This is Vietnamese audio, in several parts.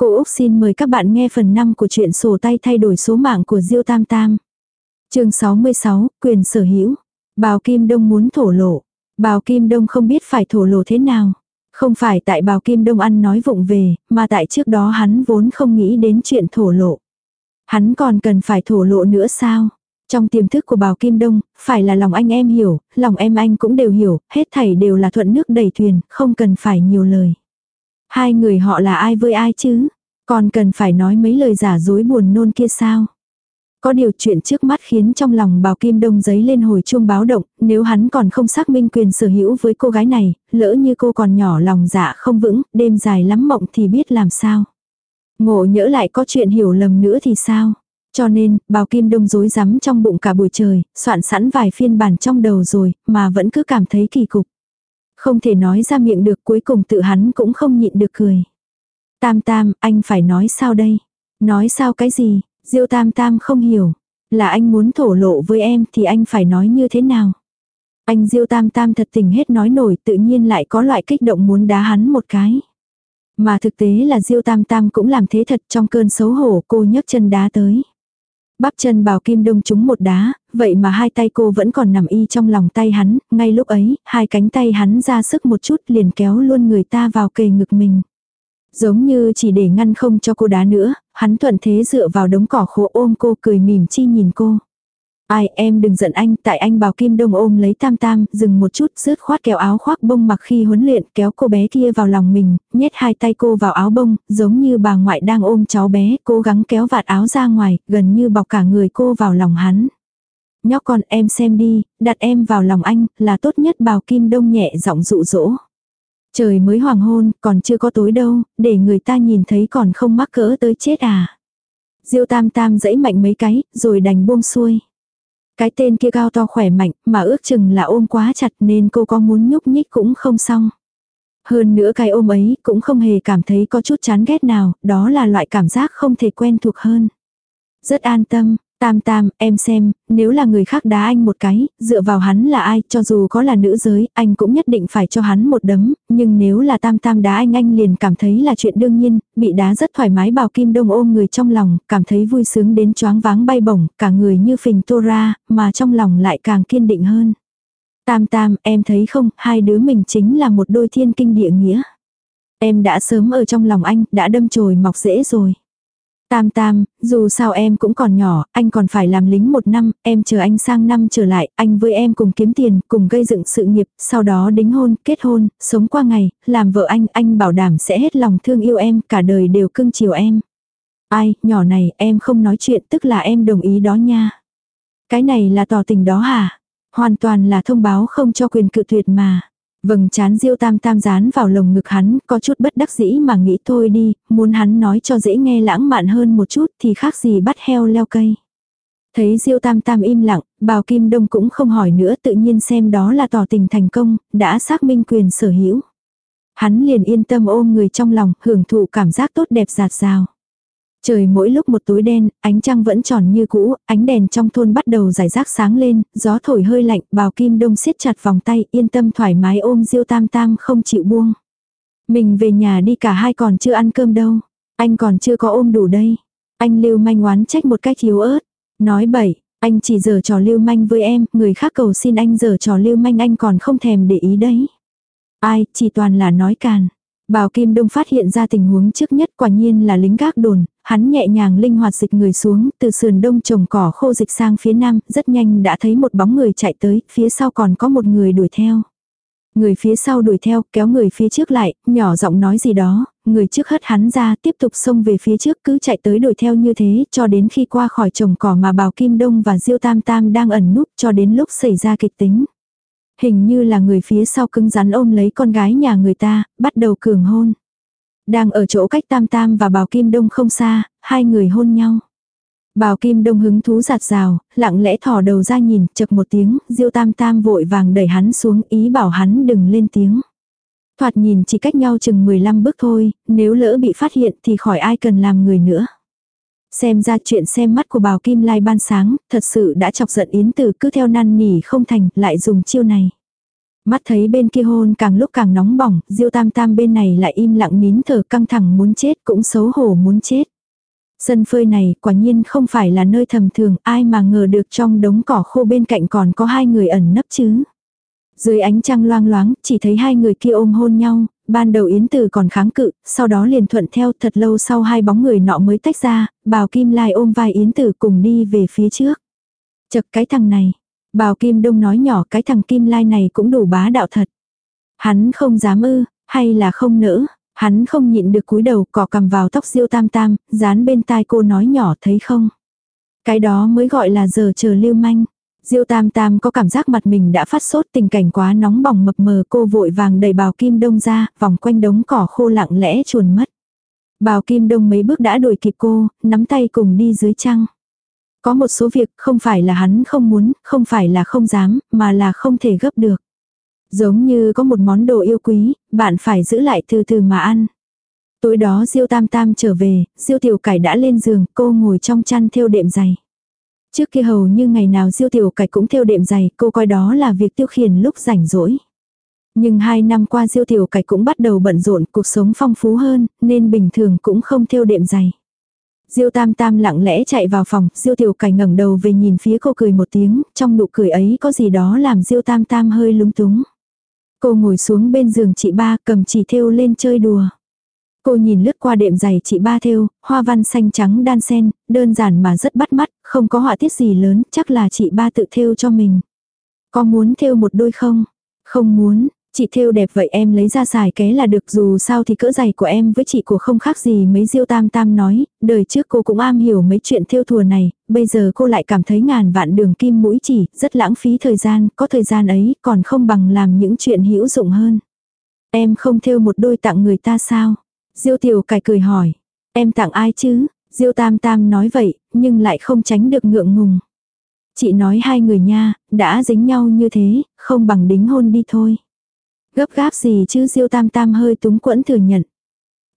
Cô Úc xin mời các bạn nghe phần 5 của truyện sổ tay thay đổi số mạng của Diêu Tam Tam. chương 66, quyền sở hữu. Bào Kim Đông muốn thổ lộ. Bào Kim Đông không biết phải thổ lộ thế nào. Không phải tại Bào Kim Đông ăn nói vụng về, mà tại trước đó hắn vốn không nghĩ đến chuyện thổ lộ. Hắn còn cần phải thổ lộ nữa sao? Trong tiềm thức của Bào Kim Đông, phải là lòng anh em hiểu, lòng em anh cũng đều hiểu, hết thảy đều là thuận nước đầy thuyền, không cần phải nhiều lời. Hai người họ là ai với ai chứ? Còn cần phải nói mấy lời giả dối buồn nôn kia sao? Có điều chuyện trước mắt khiến trong lòng bào kim đông giấy lên hồi chuông báo động, nếu hắn còn không xác minh quyền sở hữu với cô gái này, lỡ như cô còn nhỏ lòng dạ không vững, đêm dài lắm mộng thì biết làm sao. Ngộ nhỡ lại có chuyện hiểu lầm nữa thì sao? Cho nên, bào kim đông rối rắm trong bụng cả buổi trời, soạn sẵn vài phiên bản trong đầu rồi, mà vẫn cứ cảm thấy kỳ cục. Không thể nói ra miệng được cuối cùng tự hắn cũng không nhịn được cười. Tam tam, anh phải nói sao đây? Nói sao cái gì? Diêu tam tam không hiểu. Là anh muốn thổ lộ với em thì anh phải nói như thế nào? Anh Diêu tam tam thật tình hết nói nổi tự nhiên lại có loại kích động muốn đá hắn một cái. Mà thực tế là Diêu tam tam cũng làm thế thật trong cơn xấu hổ cô nhấc chân đá tới. Bắp chân bào kim đông trúng một đá, vậy mà hai tay cô vẫn còn nằm y trong lòng tay hắn, ngay lúc ấy, hai cánh tay hắn ra sức một chút liền kéo luôn người ta vào kề ngực mình. Giống như chỉ để ngăn không cho cô đá nữa, hắn thuận thế dựa vào đống cỏ khô ôm cô cười mỉm chi nhìn cô. Ai em đừng giận anh, tại anh bảo Kim Đông ôm lấy tam tam, dừng một chút, rớt khoát kéo áo khoác bông mặc khi huấn luyện, kéo cô bé kia vào lòng mình, nhét hai tay cô vào áo bông, giống như bà ngoại đang ôm cháu bé, cố gắng kéo vạt áo ra ngoài, gần như bọc cả người cô vào lòng hắn. Nhóc con em xem đi, đặt em vào lòng anh, là tốt nhất bảo Kim Đông nhẹ giọng dụ dỗ. Trời mới hoàng hôn, còn chưa có tối đâu, để người ta nhìn thấy còn không mắc cỡ tới chết à. Diêu tam tam dẫy mạnh mấy cái, rồi đành buông xuôi. Cái tên kia cao to khỏe mạnh, mà ước chừng là ôm quá chặt nên cô có muốn nhúc nhích cũng không xong. Hơn nữa cái ôm ấy cũng không hề cảm thấy có chút chán ghét nào, đó là loại cảm giác không thể quen thuộc hơn. Rất an tâm, Tam tam, em xem, nếu là người khác đá anh một cái, dựa vào hắn là ai, cho dù có là nữ giới, anh cũng nhất định phải cho hắn một đấm, nhưng nếu là tam tam đá anh anh liền cảm thấy là chuyện đương nhiên, bị đá rất thoải mái bào kim đông ôm người trong lòng, cảm thấy vui sướng đến choáng váng bay bổng, cả người như phình tô ra, mà trong lòng lại càng kiên định hơn. Tam tam, em thấy không, hai đứa mình chính là một đôi thiên kinh địa nghĩa. Em đã sớm ở trong lòng anh, đã đâm chồi mọc rễ rồi. Tam tam, dù sao em cũng còn nhỏ, anh còn phải làm lính một năm, em chờ anh sang năm trở lại, anh với em cùng kiếm tiền, cùng gây dựng sự nghiệp, sau đó đính hôn, kết hôn, sống qua ngày, làm vợ anh, anh bảo đảm sẽ hết lòng thương yêu em, cả đời đều cưng chiều em. Ai, nhỏ này, em không nói chuyện tức là em đồng ý đó nha. Cái này là tỏ tình đó hả? Hoàn toàn là thông báo không cho quyền cự tuyệt mà. Vầng chán diêu tam tam dán vào lồng ngực hắn, có chút bất đắc dĩ mà nghĩ thôi đi, muốn hắn nói cho dễ nghe lãng mạn hơn một chút thì khác gì bắt heo leo cây. Thấy diêu tam tam im lặng, bào kim đông cũng không hỏi nữa tự nhiên xem đó là tỏ tình thành công, đã xác minh quyền sở hữu. Hắn liền yên tâm ôm người trong lòng, hưởng thụ cảm giác tốt đẹp giạt rào. Trời mỗi lúc một tối đen, ánh trăng vẫn tròn như cũ, ánh đèn trong thôn bắt đầu rải rác sáng lên, gió thổi hơi lạnh, bào kim đông siết chặt vòng tay, yên tâm thoải mái ôm diêu tam tam không chịu buông. Mình về nhà đi cả hai còn chưa ăn cơm đâu. Anh còn chưa có ôm đủ đây. Anh lưu manh oán trách một cách yếu ớt. Nói bậy, anh chỉ giờ trò lưu manh với em, người khác cầu xin anh giờ trò lưu manh anh còn không thèm để ý đấy. Ai, chỉ toàn là nói càn. Bào Kim Đông phát hiện ra tình huống trước nhất quả nhiên là lính gác đồn, hắn nhẹ nhàng linh hoạt dịch người xuống, từ sườn đông trồng cỏ khô dịch sang phía nam, rất nhanh đã thấy một bóng người chạy tới, phía sau còn có một người đuổi theo. Người phía sau đuổi theo, kéo người phía trước lại, nhỏ giọng nói gì đó, người trước hất hắn ra, tiếp tục xông về phía trước cứ chạy tới đuổi theo như thế, cho đến khi qua khỏi trồng cỏ mà Bào Kim Đông và Diêu Tam Tam đang ẩn núp cho đến lúc xảy ra kịch tính. Hình như là người phía sau cứng rắn ôm lấy con gái nhà người ta, bắt đầu cường hôn. Đang ở chỗ cách Tam Tam và Bào Kim Đông không xa, hai người hôn nhau. Bào Kim Đông hứng thú giạt rào, lặng lẽ thò đầu ra nhìn, chật một tiếng, Diêu Tam Tam vội vàng đẩy hắn xuống ý bảo hắn đừng lên tiếng. Thoạt nhìn chỉ cách nhau chừng 15 bước thôi, nếu lỡ bị phát hiện thì khỏi ai cần làm người nữa. Xem ra chuyện xem mắt của bào Kim Lai ban sáng, thật sự đã chọc giận Yến Tử cứ theo năn nỉ không thành, lại dùng chiêu này. Mắt thấy bên kia hôn càng lúc càng nóng bỏng, Diêu Tam Tam bên này lại im lặng nín thở căng thẳng muốn chết cũng xấu hổ muốn chết. Sân phơi này quả nhiên không phải là nơi thầm thường, ai mà ngờ được trong đống cỏ khô bên cạnh còn có hai người ẩn nấp chứ. Dưới ánh trăng loang loáng, chỉ thấy hai người kia ôm hôn nhau, ban đầu Yến Tử còn kháng cự, sau đó liền thuận theo thật lâu sau hai bóng người nọ mới tách ra, bào Kim Lai ôm vai Yến Tử cùng đi về phía trước. Chật cái thằng này, bào Kim Đông nói nhỏ cái thằng Kim Lai này cũng đủ bá đạo thật. Hắn không dám ư, hay là không nỡ, hắn không nhịn được cúi đầu cọ cầm vào tóc diêu tam tam, dán bên tai cô nói nhỏ thấy không. Cái đó mới gọi là giờ chờ lưu manh. Diêu Tam Tam có cảm giác mặt mình đã phát sốt tình cảnh quá nóng bỏng mập mờ cô vội vàng đẩy bào kim đông ra, vòng quanh đống cỏ khô lặng lẽ chuồn mất. Bào kim đông mấy bước đã đuổi kịp cô, nắm tay cùng đi dưới trăng. Có một số việc không phải là hắn không muốn, không phải là không dám, mà là không thể gấp được. Giống như có một món đồ yêu quý, bạn phải giữ lại từ từ mà ăn. Tối đó Diêu Tam Tam trở về, Diêu Tiểu Cải đã lên giường, cô ngồi trong chăn thêu đệm dày. Trước kia hầu như ngày nào Diêu Tiểu Cải cũng theo đệm giày cô coi đó là việc tiêu khiển lúc rảnh rỗi. Nhưng hai năm qua Diêu Tiểu Cải cũng bắt đầu bận rộn, cuộc sống phong phú hơn, nên bình thường cũng không theo đệm giày Diêu Tam Tam lặng lẽ chạy vào phòng, Diêu Tiểu Cải ngẩng đầu về nhìn phía cô cười một tiếng, trong nụ cười ấy có gì đó làm Diêu Tam Tam hơi lúng túng. Cô ngồi xuống bên giường chị ba cầm chỉ thêu lên chơi đùa. Cô nhìn lướt qua đệm giày chị ba thêu, hoa văn xanh trắng đan sen, đơn giản mà rất bắt mắt, không có họa tiết gì lớn, chắc là chị ba tự thêu cho mình. Có muốn thêu một đôi không? Không muốn, chị thêu đẹp vậy em lấy ra xài ké là được dù sao thì cỡ giày của em với chị của không khác gì mấy diêu tam tam nói, đời trước cô cũng am hiểu mấy chuyện thêu thùa này, bây giờ cô lại cảm thấy ngàn vạn đường kim mũi chỉ, rất lãng phí thời gian, có thời gian ấy còn không bằng làm những chuyện hữu dụng hơn. Em không thêu một đôi tặng người ta sao? Diêu tiểu cải cười hỏi. Em tặng ai chứ? Diêu tam tam nói vậy, nhưng lại không tránh được ngượng ngùng. Chị nói hai người nha, đã dính nhau như thế, không bằng đính hôn đi thôi. Gấp gáp gì chứ Diêu tam tam hơi túng quẫn thừa nhận.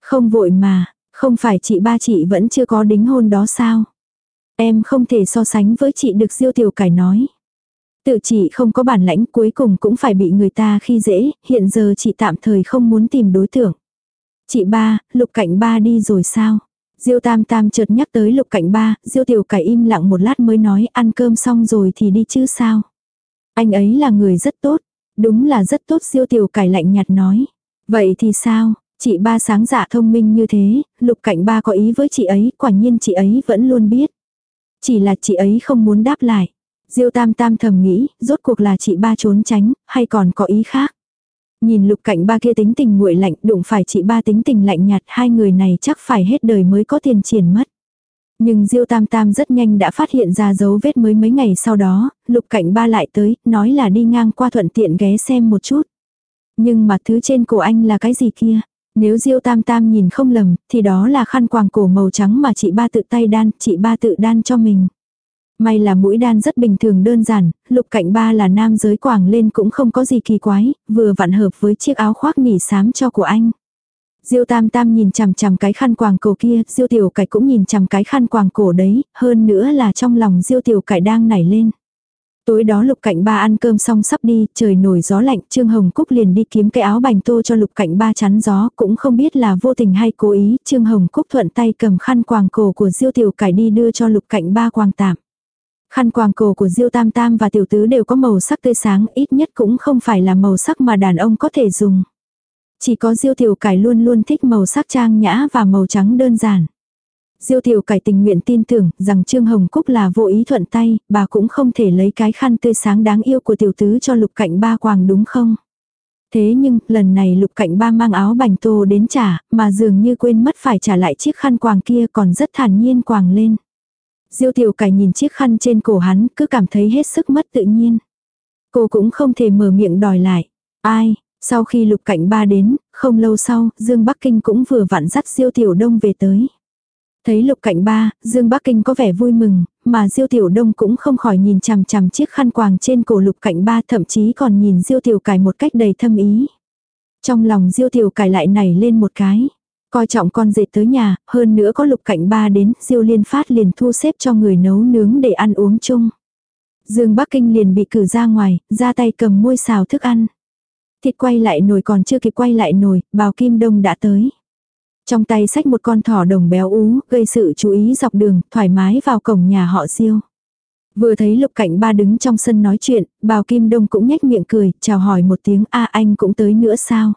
Không vội mà, không phải chị ba chị vẫn chưa có đính hôn đó sao? Em không thể so sánh với chị được Diêu tiểu cải nói. Tự chị không có bản lãnh cuối cùng cũng phải bị người ta khi dễ, hiện giờ chị tạm thời không muốn tìm đối tượng. Chị ba, lục cạnh ba đi rồi sao? Diêu tam tam chợt nhắc tới lục cạnh ba, diêu tiểu cải im lặng một lát mới nói ăn cơm xong rồi thì đi chứ sao? Anh ấy là người rất tốt. Đúng là rất tốt diêu tiểu cải lạnh nhạt nói. Vậy thì sao? Chị ba sáng dạ thông minh như thế, lục cạnh ba có ý với chị ấy, quả nhiên chị ấy vẫn luôn biết. Chỉ là chị ấy không muốn đáp lại. Diêu tam tam thầm nghĩ, rốt cuộc là chị ba trốn tránh, hay còn có ý khác. Nhìn lục cạnh ba kia tính tình nguội lạnh, đụng phải chị ba tính tình lạnh nhạt, hai người này chắc phải hết đời mới có tiền triển mất. Nhưng Diêu Tam Tam rất nhanh đã phát hiện ra dấu vết mới mấy ngày sau đó, lục cạnh ba lại tới, nói là đi ngang qua thuận tiện ghé xem một chút. Nhưng mà thứ trên cổ anh là cái gì kia? Nếu Diêu Tam Tam nhìn không lầm, thì đó là khăn quàng cổ màu trắng mà chị ba tự tay đan, chị ba tự đan cho mình. May là mũi đan rất bình thường đơn giản, lục cạnh ba là nam giới quảng lên cũng không có gì kỳ quái, vừa vặn hợp với chiếc áo khoác nỉ xám cho của anh. Diêu tam tam nhìn chằm chằm cái khăn quàng cổ kia, diêu tiểu cải cũng nhìn chằm cái khăn quàng cổ đấy, hơn nữa là trong lòng diêu tiểu cải đang nảy lên. Tối đó lục cạnh ba ăn cơm xong sắp đi, trời nổi gió lạnh, Trương Hồng Cúc liền đi kiếm cái áo bành tô cho lục cạnh ba chắn gió, cũng không biết là vô tình hay cố ý, Trương Hồng Cúc thuận tay cầm khăn quàng cổ của diêu tiểu cải đi đưa cho lục cạnh ba quàng tạm. Khăn quàng cổ của Diêu Tam Tam và tiểu tứ đều có màu sắc tươi sáng, ít nhất cũng không phải là màu sắc mà đàn ông có thể dùng. Chỉ có Diêu Tiểu Cải luôn luôn thích màu sắc trang nhã và màu trắng đơn giản. Diêu Tiểu Cải tình nguyện tin tưởng rằng Trương Hồng Cúc là vô ý thuận tay, bà cũng không thể lấy cái khăn tươi sáng đáng yêu của tiểu tứ cho lục cạnh ba quàng đúng không? Thế nhưng, lần này lục cạnh ba mang áo bành tô đến trả, mà dường như quên mất phải trả lại chiếc khăn quàng kia còn rất thản nhiên quàng lên. Diêu tiểu cải nhìn chiếc khăn trên cổ hắn cứ cảm thấy hết sức mất tự nhiên. Cô cũng không thể mở miệng đòi lại. Ai, sau khi lục cảnh ba đến, không lâu sau, Dương Bắc Kinh cũng vừa vặn dắt Diêu Tiểu Đông về tới. Thấy lục cảnh ba, Dương Bắc Kinh có vẻ vui mừng, mà Diêu Tiểu Đông cũng không khỏi nhìn chằm chằm chiếc khăn quàng trên cổ lục cảnh ba thậm chí còn nhìn Diêu Tiểu cải một cách đầy thâm ý. Trong lòng Diêu Tiểu cải lại nảy lên một cái. Coi trọng con dệt tới nhà, hơn nữa có lục cảnh ba đến, Diêu Liên Phát liền thu xếp cho người nấu nướng để ăn uống chung. Dương Bắc Kinh liền bị cử ra ngoài, ra tay cầm môi xào thức ăn. Thịt quay lại nồi còn chưa kịp quay lại nồi, bào kim đông đã tới. Trong tay xách một con thỏ đồng béo ú, gây sự chú ý dọc đường, thoải mái vào cổng nhà họ diêu. Vừa thấy lục cảnh ba đứng trong sân nói chuyện, bào kim đông cũng nhếch miệng cười, chào hỏi một tiếng a anh cũng tới nữa sao.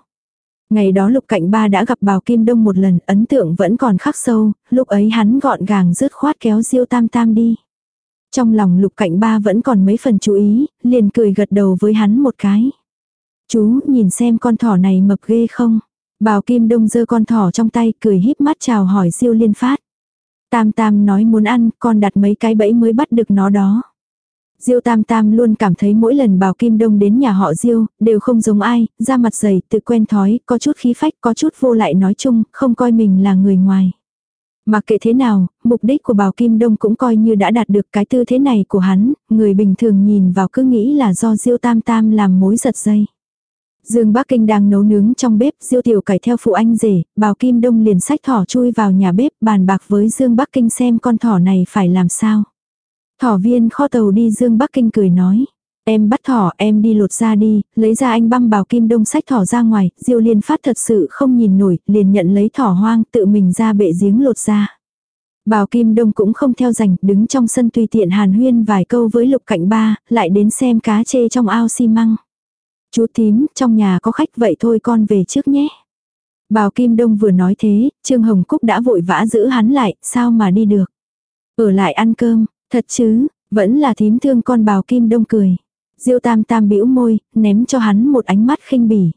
Ngày đó lục cạnh ba đã gặp bào kim đông một lần, ấn tượng vẫn còn khắc sâu, lúc ấy hắn gọn gàng rứt khoát kéo diêu tam tam đi. Trong lòng lục cạnh ba vẫn còn mấy phần chú ý, liền cười gật đầu với hắn một cái. Chú nhìn xem con thỏ này mập ghê không? Bào Kim Đông giơ con thỏ trong tay cười híp mắt chào hỏi Diêu Liên Phát. Tam Tam nói muốn ăn, con đặt mấy cái bẫy mới bắt được nó đó. Diêu Tam Tam luôn cảm thấy mỗi lần Bào Kim Đông đến nhà họ Diêu, đều không giống ai, da mặt dày, tự quen thói, có chút khí phách, có chút vô lại nói chung, không coi mình là người ngoài. Mà kệ thế nào, mục đích của Bào Kim Đông cũng coi như đã đạt được cái tư thế này của hắn, người bình thường nhìn vào cứ nghĩ là do Diêu Tam Tam làm mối giật dây. Dương Bắc Kinh đang nấu nướng trong bếp, Diêu Tiểu Cải theo phụ anh rể, Bào Kim Đông liền sách thỏ chui vào nhà bếp, bàn bạc với Dương Bắc Kinh xem con thỏ này phải làm sao. Thỏ viên kho tàu đi Dương Bắc Kinh cười nói. Em bắt thỏ, em đi lột ra đi, lấy ra anh băm bào kim đông sách thỏ ra ngoài, Diêu liên phát thật sự không nhìn nổi, liền nhận lấy thỏ hoang tự mình ra bệ giếng lột ra. Bào kim đông cũng không theo dành, đứng trong sân tùy tiện hàn huyên vài câu với lục cạnh ba, lại đến xem cá chê trong ao xi măng. Chú tím, trong nhà có khách vậy thôi con về trước nhé. Bào Kim Đông vừa nói thế, Trương Hồng Cúc đã vội vã giữ hắn lại, sao mà đi được. Ở lại ăn cơm, thật chứ, vẫn là thím thương con bào Kim Đông cười. Diêu tam tam bĩu môi, ném cho hắn một ánh mắt khinh bỉ.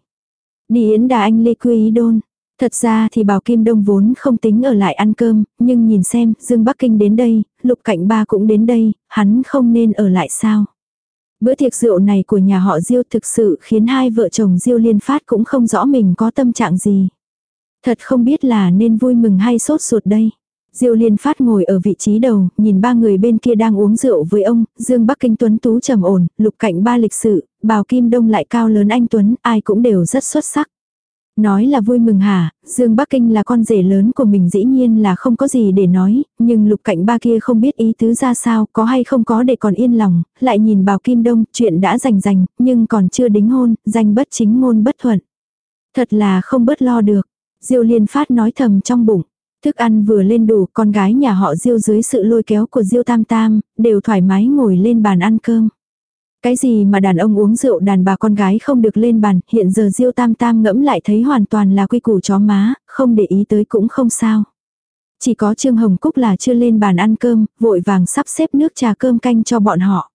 Đi yến đà anh lê quy đôn. Thật ra thì Bào Kim Đông vốn không tính ở lại ăn cơm, nhưng nhìn xem, Dương Bắc Kinh đến đây, Lục Cạnh Ba cũng đến đây, hắn không nên ở lại sao. Bữa tiệc rượu này của nhà họ Diêu thực sự khiến hai vợ chồng Diêu liên phát cũng không rõ mình có tâm trạng gì. Thật không biết là nên vui mừng hay sốt ruột đây. Diêu liên phát ngồi ở vị trí đầu, nhìn ba người bên kia đang uống rượu với ông, Dương Bắc Kinh Tuấn Tú trầm ổn, lục cạnh ba lịch sự, bào Kim Đông lại cao lớn anh Tuấn, ai cũng đều rất xuất sắc. Nói là vui mừng hả, Dương Bắc Kinh là con rể lớn của mình dĩ nhiên là không có gì để nói, nhưng lục cạnh ba kia không biết ý tứ ra sao, có hay không có để còn yên lòng, lại nhìn bào Kim Đông, chuyện đã rành rành, nhưng còn chưa đính hôn, danh bất chính ngôn bất thuận. Thật là không bớt lo được. Diêu liên phát nói thầm trong bụng. Thức ăn vừa lên đủ, con gái nhà họ Diêu dưới sự lôi kéo của Diêu Tam Tam, đều thoải mái ngồi lên bàn ăn cơm. Cái gì mà đàn ông uống rượu đàn bà con gái không được lên bàn, hiện giờ Diêu Tam Tam ngẫm lại thấy hoàn toàn là quy củ chó má, không để ý tới cũng không sao. Chỉ có Trương Hồng Cúc là chưa lên bàn ăn cơm, vội vàng sắp xếp nước trà cơm canh cho bọn họ.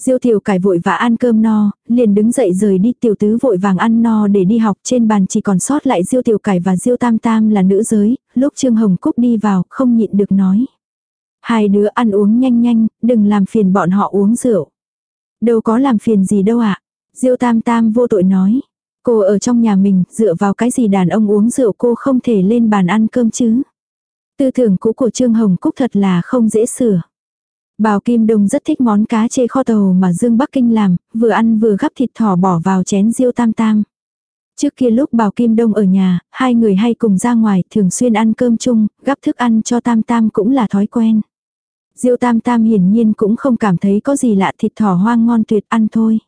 Diêu tiểu cải vội vã ăn cơm no, liền đứng dậy rời đi tiểu tứ vội vàng ăn no để đi học trên bàn chỉ còn sót lại diêu tiểu cải và diêu tam tam là nữ giới, lúc Trương Hồng Cúc đi vào không nhịn được nói. Hai đứa ăn uống nhanh nhanh, đừng làm phiền bọn họ uống rượu. Đâu có làm phiền gì đâu ạ. À? Diêu tam tam vô tội nói. Cô ở trong nhà mình, dựa vào cái gì đàn ông uống rượu cô không thể lên bàn ăn cơm chứ. Tư tưởng cũ của Trương Hồng Cúc thật là không dễ sửa. Bào Kim Đông rất thích món cá chê kho tàu mà Dương Bắc Kinh làm, vừa ăn vừa gắp thịt thỏ bỏ vào chén diêu tam tam. Trước kia lúc Bào Kim Đông ở nhà, hai người hay cùng ra ngoài thường xuyên ăn cơm chung, gắp thức ăn cho tam tam cũng là thói quen. Diêu tam tam hiển nhiên cũng không cảm thấy có gì lạ thịt thỏ hoang ngon tuyệt ăn thôi.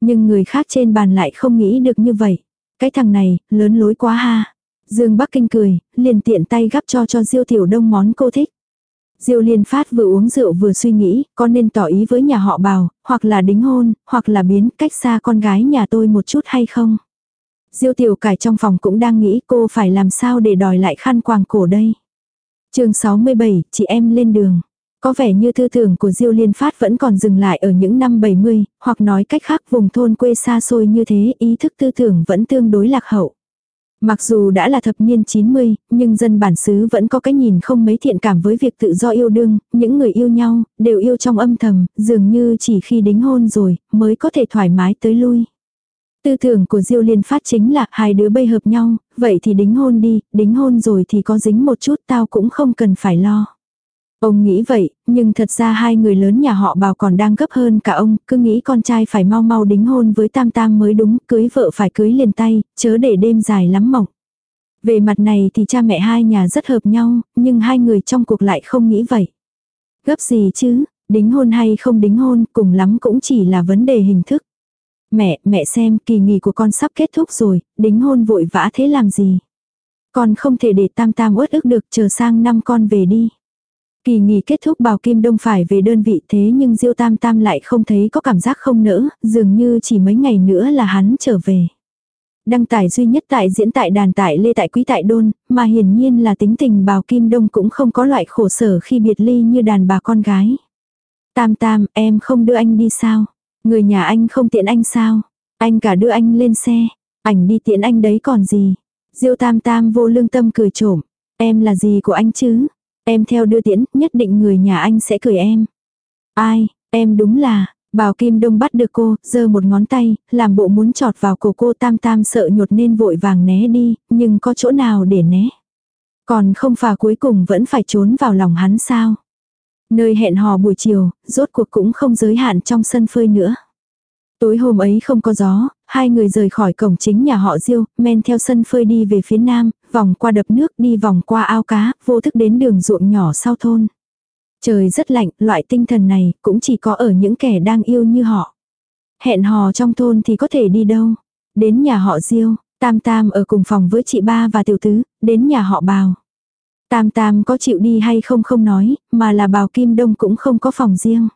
Nhưng người khác trên bàn lại không nghĩ được như vậy. Cái thằng này, lớn lối quá ha. Dương Bắc Kinh cười, liền tiện tay gắp cho cho Diêu Tiểu Đông món cô thích. Diêu Liên Phát vừa uống rượu vừa suy nghĩ, có nên tỏ ý với nhà họ bào, hoặc là đính hôn, hoặc là biến cách xa con gái nhà tôi một chút hay không. Diêu Tiểu Cải trong phòng cũng đang nghĩ cô phải làm sao để đòi lại khăn quàng cổ đây. chương 67, chị em lên đường. Có vẻ như tư tưởng của Diêu Liên Phát vẫn còn dừng lại ở những năm 70, hoặc nói cách khác vùng thôn quê xa xôi như thế, ý thức tư tưởng vẫn tương đối lạc hậu. Mặc dù đã là thập niên 90, nhưng dân bản xứ vẫn có cái nhìn không mấy thiện cảm với việc tự do yêu đương, những người yêu nhau, đều yêu trong âm thầm, dường như chỉ khi đính hôn rồi, mới có thể thoải mái tới lui. Tư tưởng của Diêu Liên phát chính là hai đứa bây hợp nhau, vậy thì đính hôn đi, đính hôn rồi thì có dính một chút tao cũng không cần phải lo. Ông nghĩ vậy, nhưng thật ra hai người lớn nhà họ bào còn đang gấp hơn cả ông, cứ nghĩ con trai phải mau mau đính hôn với tam tam mới đúng, cưới vợ phải cưới liền tay, chớ để đêm dài lắm mộng. Về mặt này thì cha mẹ hai nhà rất hợp nhau, nhưng hai người trong cuộc lại không nghĩ vậy. Gấp gì chứ, đính hôn hay không đính hôn, cùng lắm cũng chỉ là vấn đề hình thức. Mẹ, mẹ xem, kỳ nghỉ của con sắp kết thúc rồi, đính hôn vội vã thế làm gì? Con không thể để tam tam uất ức được, chờ sang năm con về đi. Kỳ nghỉ kết thúc Bào Kim Đông phải về đơn vị thế nhưng Diêu Tam Tam lại không thấy có cảm giác không nỡ, dường như chỉ mấy ngày nữa là hắn trở về. Đăng tải duy nhất tại diễn tại đàn tại lê tại quý tại đôn, mà hiển nhiên là tính tình Bào Kim Đông cũng không có loại khổ sở khi biệt ly như đàn bà con gái. Tam Tam, em không đưa anh đi sao? Người nhà anh không tiện anh sao? Anh cả đưa anh lên xe. Ảnh đi tiện anh đấy còn gì? Diêu Tam Tam vô lương tâm cười trộm. Em là gì của anh chứ? Em theo đưa tiễn, nhất định người nhà anh sẽ cười em. Ai, em đúng là, Bào Kim Đông bắt được cô, giơ một ngón tay, làm bộ muốn trọt vào cổ cô tam tam sợ nhột nên vội vàng né đi, nhưng có chỗ nào để né. Còn không phà cuối cùng vẫn phải trốn vào lòng hắn sao. Nơi hẹn hò buổi chiều, rốt cuộc cũng không giới hạn trong sân phơi nữa. Tối hôm ấy không có gió, hai người rời khỏi cổng chính nhà họ Diêu, men theo sân phơi đi về phía nam, vòng qua đập nước đi vòng qua ao cá, vô thức đến đường ruộng nhỏ sau thôn. Trời rất lạnh, loại tinh thần này cũng chỉ có ở những kẻ đang yêu như họ. Hẹn hò trong thôn thì có thể đi đâu. Đến nhà họ Diêu, Tam Tam ở cùng phòng với chị ba và tiểu tứ, đến nhà họ Bào. Tam Tam có chịu đi hay không không nói, mà là Bào Kim Đông cũng không có phòng riêng.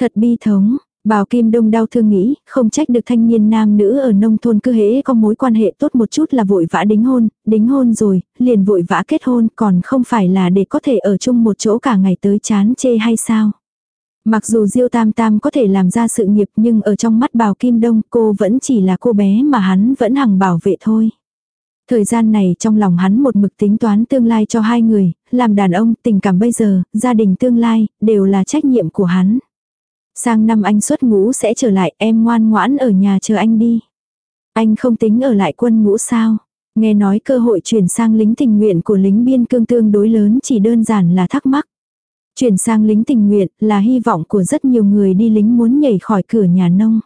Thật bi thống, Bào Kim Đông đau thương nghĩ, không trách được thanh niên nam nữ ở nông thôn cứ hễ có mối quan hệ tốt một chút là vội vã đính hôn, đính hôn rồi, liền vội vã kết hôn, còn không phải là để có thể ở chung một chỗ cả ngày tới chán chê hay sao. Mặc dù Diêu Tam Tam có thể làm ra sự nghiệp nhưng ở trong mắt Bào Kim Đông cô vẫn chỉ là cô bé mà hắn vẫn hằng bảo vệ thôi. Thời gian này trong lòng hắn một mực tính toán tương lai cho hai người, làm đàn ông, tình cảm bây giờ, gia đình tương lai, đều là trách nhiệm của hắn. Sang năm anh xuất ngũ sẽ trở lại em ngoan ngoãn ở nhà chờ anh đi. Anh không tính ở lại quân ngũ sao? Nghe nói cơ hội chuyển sang lính tình nguyện của lính biên cương tương đối lớn chỉ đơn giản là thắc mắc. Chuyển sang lính tình nguyện là hy vọng của rất nhiều người đi lính muốn nhảy khỏi cửa nhà nông.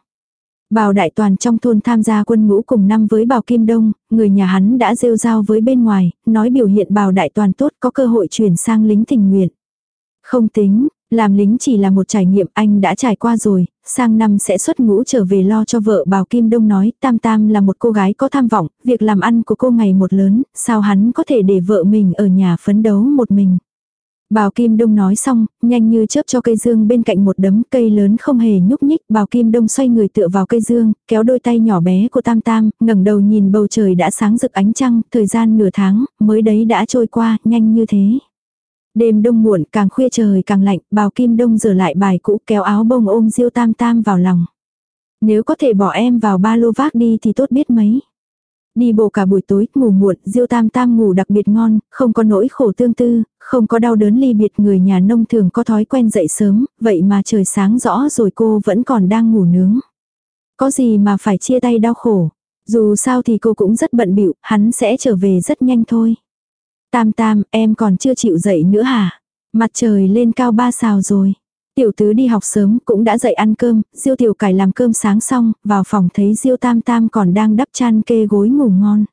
Bào đại toàn trong thôn tham gia quân ngũ cùng năm với bào Kim Đông, người nhà hắn đã rêu rao với bên ngoài, nói biểu hiện bào đại toàn tốt có cơ hội chuyển sang lính tình nguyện. Không tính, làm lính chỉ là một trải nghiệm anh đã trải qua rồi, sang năm sẽ xuất ngũ trở về lo cho vợ bào Kim Đông nói, Tam Tam là một cô gái có tham vọng, việc làm ăn của cô ngày một lớn, sao hắn có thể để vợ mình ở nhà phấn đấu một mình. Bào Kim Đông nói xong, nhanh như chớp cho cây dương bên cạnh một đấm cây lớn không hề nhúc nhích. Bào Kim Đông xoay người tựa vào cây dương, kéo đôi tay nhỏ bé của Tam Tam, ngẩng đầu nhìn bầu trời đã sáng rực ánh trăng, thời gian nửa tháng, mới đấy đã trôi qua, nhanh như thế. Đêm đông muộn càng khuya trời càng lạnh, bào kim đông rửa lại bài cũ kéo áo bông ôm diêu tam tam vào lòng. Nếu có thể bỏ em vào ba lô vác đi thì tốt biết mấy. Đi bộ cả buổi tối, ngủ muộn, diêu tam tam ngủ đặc biệt ngon, không có nỗi khổ tương tư, không có đau đớn ly biệt người nhà nông thường có thói quen dậy sớm, vậy mà trời sáng rõ rồi cô vẫn còn đang ngủ nướng. Có gì mà phải chia tay đau khổ. Dù sao thì cô cũng rất bận bịu hắn sẽ trở về rất nhanh thôi. Tam tam, em còn chưa chịu dậy nữa hả? Mặt trời lên cao ba sao rồi. Tiểu tứ đi học sớm cũng đã dậy ăn cơm, diêu tiểu cải làm cơm sáng xong, vào phòng thấy diêu tam tam còn đang đắp chăn kê gối ngủ ngon.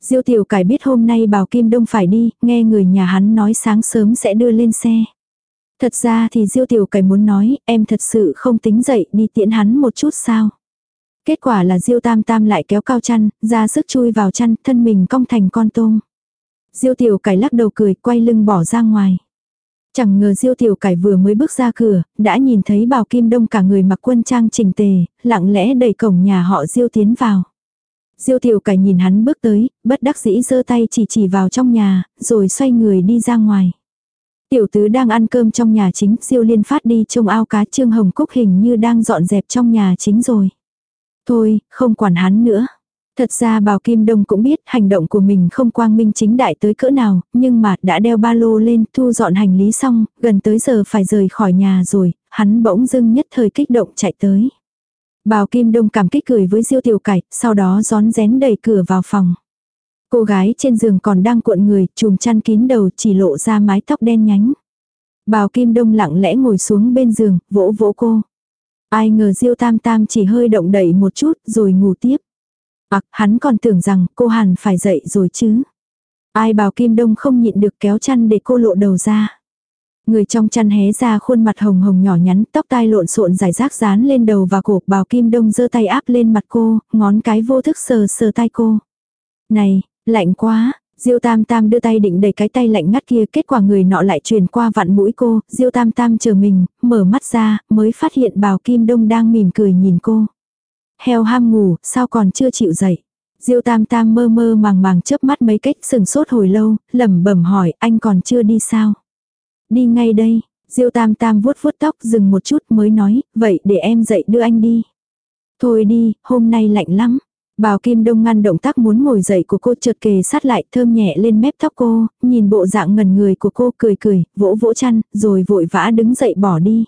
Diêu tiểu cải biết hôm nay bảo Kim Đông phải đi, nghe người nhà hắn nói sáng sớm sẽ đưa lên xe. Thật ra thì diêu tiểu cải muốn nói, em thật sự không tính dậy đi tiễn hắn một chút sao. Kết quả là diêu tam tam lại kéo cao chăn, ra sức chui vào chăn, thân mình cong thành con tôm. Diêu tiểu cải lắc đầu cười, quay lưng bỏ ra ngoài. Chẳng ngờ diêu tiểu cải vừa mới bước ra cửa, đã nhìn thấy bào kim đông cả người mặc quân trang chỉnh tề, lặng lẽ đẩy cổng nhà họ diêu tiến vào. Diêu tiểu cải nhìn hắn bước tới, bất đắc dĩ giơ tay chỉ chỉ vào trong nhà, rồi xoay người đi ra ngoài. Tiểu tứ đang ăn cơm trong nhà chính, diêu liên phát đi trông ao cá trương hồng cúc hình như đang dọn dẹp trong nhà chính rồi. Thôi, không quản hắn nữa. Thật ra Bào Kim Đông cũng biết hành động của mình không quang minh chính đại tới cỡ nào, nhưng mà đã đeo ba lô lên thu dọn hành lý xong, gần tới giờ phải rời khỏi nhà rồi, hắn bỗng dưng nhất thời kích động chạy tới. Bào Kim Đông cảm kích cười với Diêu Tiểu Cải, sau đó gión rén đẩy cửa vào phòng. Cô gái trên giường còn đang cuộn người, chùm chăn kín đầu chỉ lộ ra mái tóc đen nhánh. Bào Kim Đông lặng lẽ ngồi xuống bên giường, vỗ vỗ cô. Ai ngờ Diêu Tam Tam chỉ hơi động đậy một chút rồi ngủ tiếp. Ặc, hắn còn tưởng rằng cô hẳn phải dậy rồi chứ. Ai bảo Kim Đông không nhịn được kéo chăn để cô lộ đầu ra. Người trong chăn hé ra khuôn mặt hồng hồng nhỏ nhắn, tóc tai lộn xộn dài rác dán lên đầu và cổ, bào kim đông giơ tay áp lên mặt cô, ngón cái vô thức sờ sờ tay cô. Này, lạnh quá, Diêu Tam Tam đưa tay định đẩy cái tay lạnh ngắt kia, kết quả người nọ lại truyền qua vặn mũi cô, Diêu Tam Tam chờ mình, mở mắt ra, mới phát hiện bào kim đông đang mỉm cười nhìn cô. Heo ham ngủ, sao còn chưa chịu dậy? Diêu Tam Tam mơ mơ màng màng chớp mắt mấy cách sừng sốt hồi lâu, lẩm bẩm hỏi anh còn chưa đi sao? Đi ngay đây, Diêu Tam Tam vuốt vuốt tóc dừng một chút mới nói, vậy để em dậy đưa anh đi. Thôi đi, hôm nay lạnh lắm. Bào Kim Đông ngăn động tác muốn ngồi dậy của cô chợt kề sát lại thơm nhẹ lên mép tóc cô, nhìn bộ dạng ngần người của cô cười cười, vỗ vỗ chăn, rồi vội vã đứng dậy bỏ đi.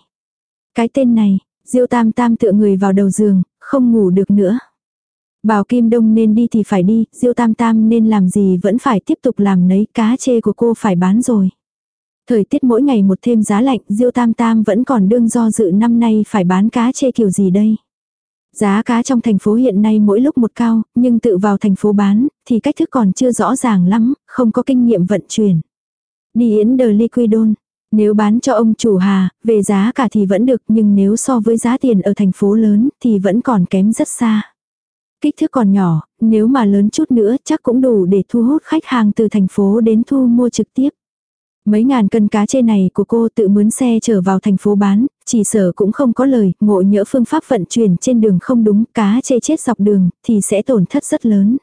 Cái tên này, Diêu Tam Tam tựa người vào đầu giường, không ngủ được nữa. Bào Kim Đông nên đi thì phải đi, Diêu Tam Tam nên làm gì vẫn phải tiếp tục làm nấy cá chê của cô phải bán rồi. Thời tiết mỗi ngày một thêm giá lạnh, Diêu Tam Tam vẫn còn đương do dự năm nay phải bán cá chê kiểu gì đây. Giá cá trong thành phố hiện nay mỗi lúc một cao, nhưng tự vào thành phố bán, thì cách thức còn chưa rõ ràng lắm, không có kinh nghiệm vận chuyển. Đi yến đờ liquidon. Nếu bán cho ông chủ hà, về giá cả thì vẫn được nhưng nếu so với giá tiền ở thành phố lớn thì vẫn còn kém rất xa. Kích thước còn nhỏ, nếu mà lớn chút nữa chắc cũng đủ để thu hút khách hàng từ thành phố đến thu mua trực tiếp. Mấy ngàn cân cá chê này của cô tự mướn xe trở vào thành phố bán, chỉ sở cũng không có lời, ngộ nhỡ phương pháp vận chuyển trên đường không đúng, cá chê chết dọc đường, thì sẽ tổn thất rất lớn.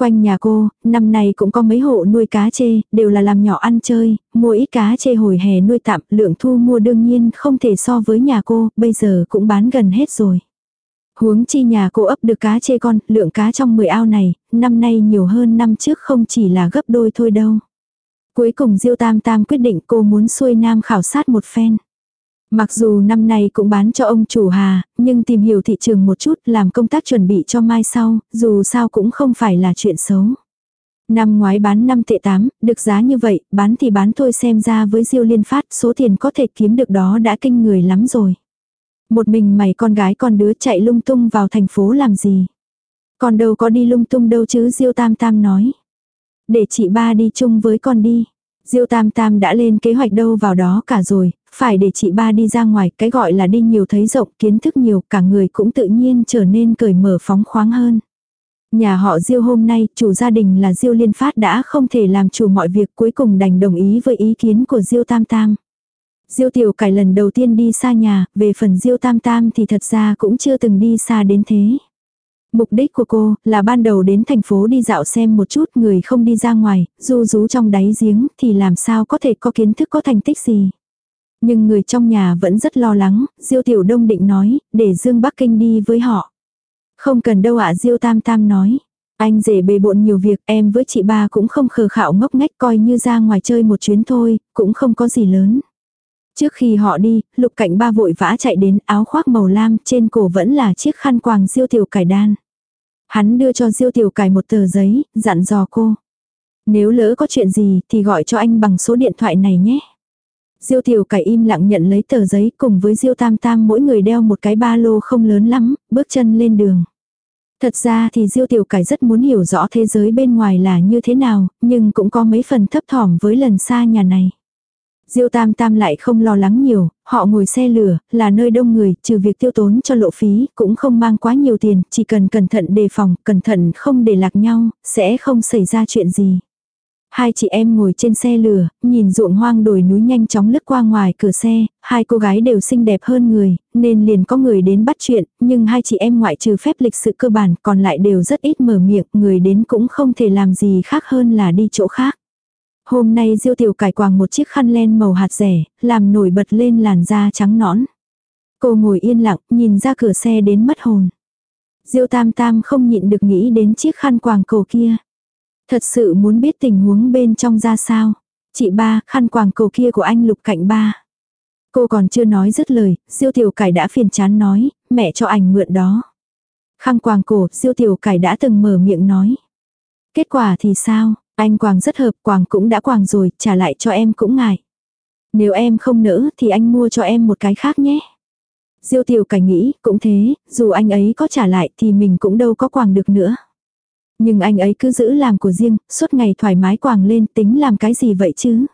Quanh nhà cô, năm nay cũng có mấy hộ nuôi cá chê, đều là làm nhỏ ăn chơi, mua ít cá chê hồi hè nuôi tạm, lượng thu mua đương nhiên không thể so với nhà cô, bây giờ cũng bán gần hết rồi. Huống chi nhà cô ấp được cá chê con, lượng cá trong 10 ao này, năm nay nhiều hơn năm trước không chỉ là gấp đôi thôi đâu. Cuối cùng Diêu Tam Tam quyết định cô muốn xuôi nam khảo sát một phen. Mặc dù năm nay cũng bán cho ông chủ Hà, nhưng tìm hiểu thị trường một chút làm công tác chuẩn bị cho mai sau, dù sao cũng không phải là chuyện xấu. Năm ngoái bán 5 tệ 8, được giá như vậy, bán thì bán thôi xem ra với Diêu Liên Phát số tiền có thể kiếm được đó đã kinh người lắm rồi. Một mình mày con gái con đứa chạy lung tung vào thành phố làm gì. Còn đâu có đi lung tung đâu chứ Diêu Tam Tam nói. Để chị ba đi chung với con đi. Diêu Tam Tam đã lên kế hoạch đâu vào đó cả rồi, phải để chị ba đi ra ngoài, cái gọi là đi nhiều thấy rộng, kiến thức nhiều, cả người cũng tự nhiên trở nên cởi mở phóng khoáng hơn. Nhà họ Diêu hôm nay, chủ gia đình là Diêu Liên Phát đã không thể làm chủ mọi việc cuối cùng đành đồng ý với ý kiến của Diêu Tam Tam. Diêu Tiểu Cải lần đầu tiên đi xa nhà, về phần Diêu Tam Tam thì thật ra cũng chưa từng đi xa đến thế. Mục đích của cô là ban đầu đến thành phố đi dạo xem một chút người không đi ra ngoài, du rú trong đáy giếng thì làm sao có thể có kiến thức có thành tích gì. Nhưng người trong nhà vẫn rất lo lắng, Diêu Tiểu Đông định nói, để Dương Bắc Kinh đi với họ. Không cần đâu ạ Diêu Tam Tam nói. Anh rể bề bộn nhiều việc, em với chị ba cũng không khờ khạo ngốc ngách coi như ra ngoài chơi một chuyến thôi, cũng không có gì lớn. Trước khi họ đi, lục cảnh ba vội vã chạy đến áo khoác màu lam trên cổ vẫn là chiếc khăn quàng diêu tiểu cải đan. Hắn đưa cho diêu tiểu cải một tờ giấy, dặn dò cô. Nếu lỡ có chuyện gì thì gọi cho anh bằng số điện thoại này nhé. Diêu tiểu cải im lặng nhận lấy tờ giấy cùng với diêu tam tam mỗi người đeo một cái ba lô không lớn lắm, bước chân lên đường. Thật ra thì Diêu Tiểu Cải rất muốn hiểu rõ thế giới bên ngoài là như thế nào, nhưng cũng có mấy phần thấp thỏm với lần xa nhà này. Diêu Tam Tam lại không lo lắng nhiều, họ ngồi xe lửa, là nơi đông người, trừ việc tiêu tốn cho lộ phí, cũng không mang quá nhiều tiền, chỉ cần cẩn thận đề phòng, cẩn thận không để lạc nhau, sẽ không xảy ra chuyện gì. Hai chị em ngồi trên xe lửa, nhìn ruộng hoang đồi núi nhanh chóng lướt qua ngoài cửa xe, hai cô gái đều xinh đẹp hơn người, nên liền có người đến bắt chuyện, nhưng hai chị em ngoại trừ phép lịch sự cơ bản còn lại đều rất ít mở miệng, người đến cũng không thể làm gì khác hơn là đi chỗ khác. Hôm nay Diêu Tiểu cải quàng một chiếc khăn len màu hạt rẻ, làm nổi bật lên làn da trắng nõn. Cô ngồi yên lặng, nhìn ra cửa xe đến mất hồn. Diêu Tam Tam không nhịn được nghĩ đến chiếc khăn quàng cổ kia. Thật sự muốn biết tình huống bên trong ra sao. Chị ba, khăn quàng cổ kia của anh lục cạnh ba. Cô còn chưa nói dứt lời, Diêu Tiểu Cải đã phiền chán nói, mẹ cho ảnh mượn đó. Khăn quàng cổ, Diêu Tiểu Cải đã từng mở miệng nói. Kết quả thì sao, anh quàng rất hợp, quàng cũng đã quàng rồi, trả lại cho em cũng ngại. Nếu em không nỡ thì anh mua cho em một cái khác nhé. Diêu tiểu cảnh nghĩ, cũng thế, dù anh ấy có trả lại thì mình cũng đâu có quàng được nữa. Nhưng anh ấy cứ giữ làm của riêng, suốt ngày thoải mái quàng lên tính làm cái gì vậy chứ.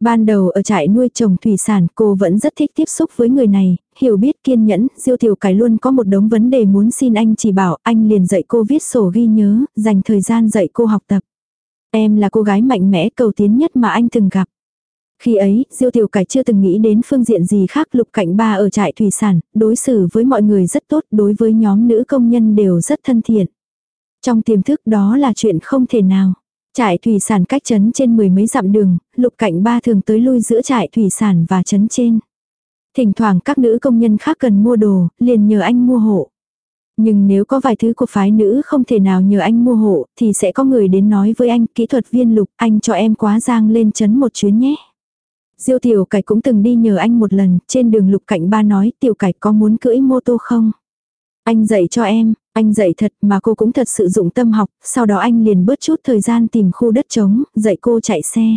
Ban đầu ở trại nuôi trồng thủy sản cô vẫn rất thích tiếp xúc với người này, hiểu biết kiên nhẫn, diêu tiểu cải luôn có một đống vấn đề muốn xin anh chỉ bảo, anh liền dạy cô viết sổ ghi nhớ, dành thời gian dạy cô học tập. Em là cô gái mạnh mẽ cầu tiến nhất mà anh từng gặp. Khi ấy, Diêu Tiểu Cải chưa từng nghĩ đến phương diện gì khác lục cảnh ba ở trại thủy sản, đối xử với mọi người rất tốt, đối với nhóm nữ công nhân đều rất thân thiện. Trong tiềm thức đó là chuyện không thể nào. Trại thủy sản cách trấn trên mười mấy dặm đường, lục cảnh ba thường tới lui giữa trại thủy sản và trấn trên. Thỉnh thoảng các nữ công nhân khác cần mua đồ, liền nhờ anh mua hộ. Nhưng nếu có vài thứ của phái nữ không thể nào nhờ anh mua hộ, thì sẽ có người đến nói với anh, kỹ thuật viên lục, anh cho em quá giang lên chấn một chuyến nhé. Diêu tiểu cải cũng từng đi nhờ anh một lần, trên đường lục cạnh ba nói, tiểu cải có muốn cưỡi mô tô không? Anh dạy cho em, anh dạy thật mà cô cũng thật sự dụng tâm học, sau đó anh liền bớt chút thời gian tìm khu đất trống, dạy cô chạy xe.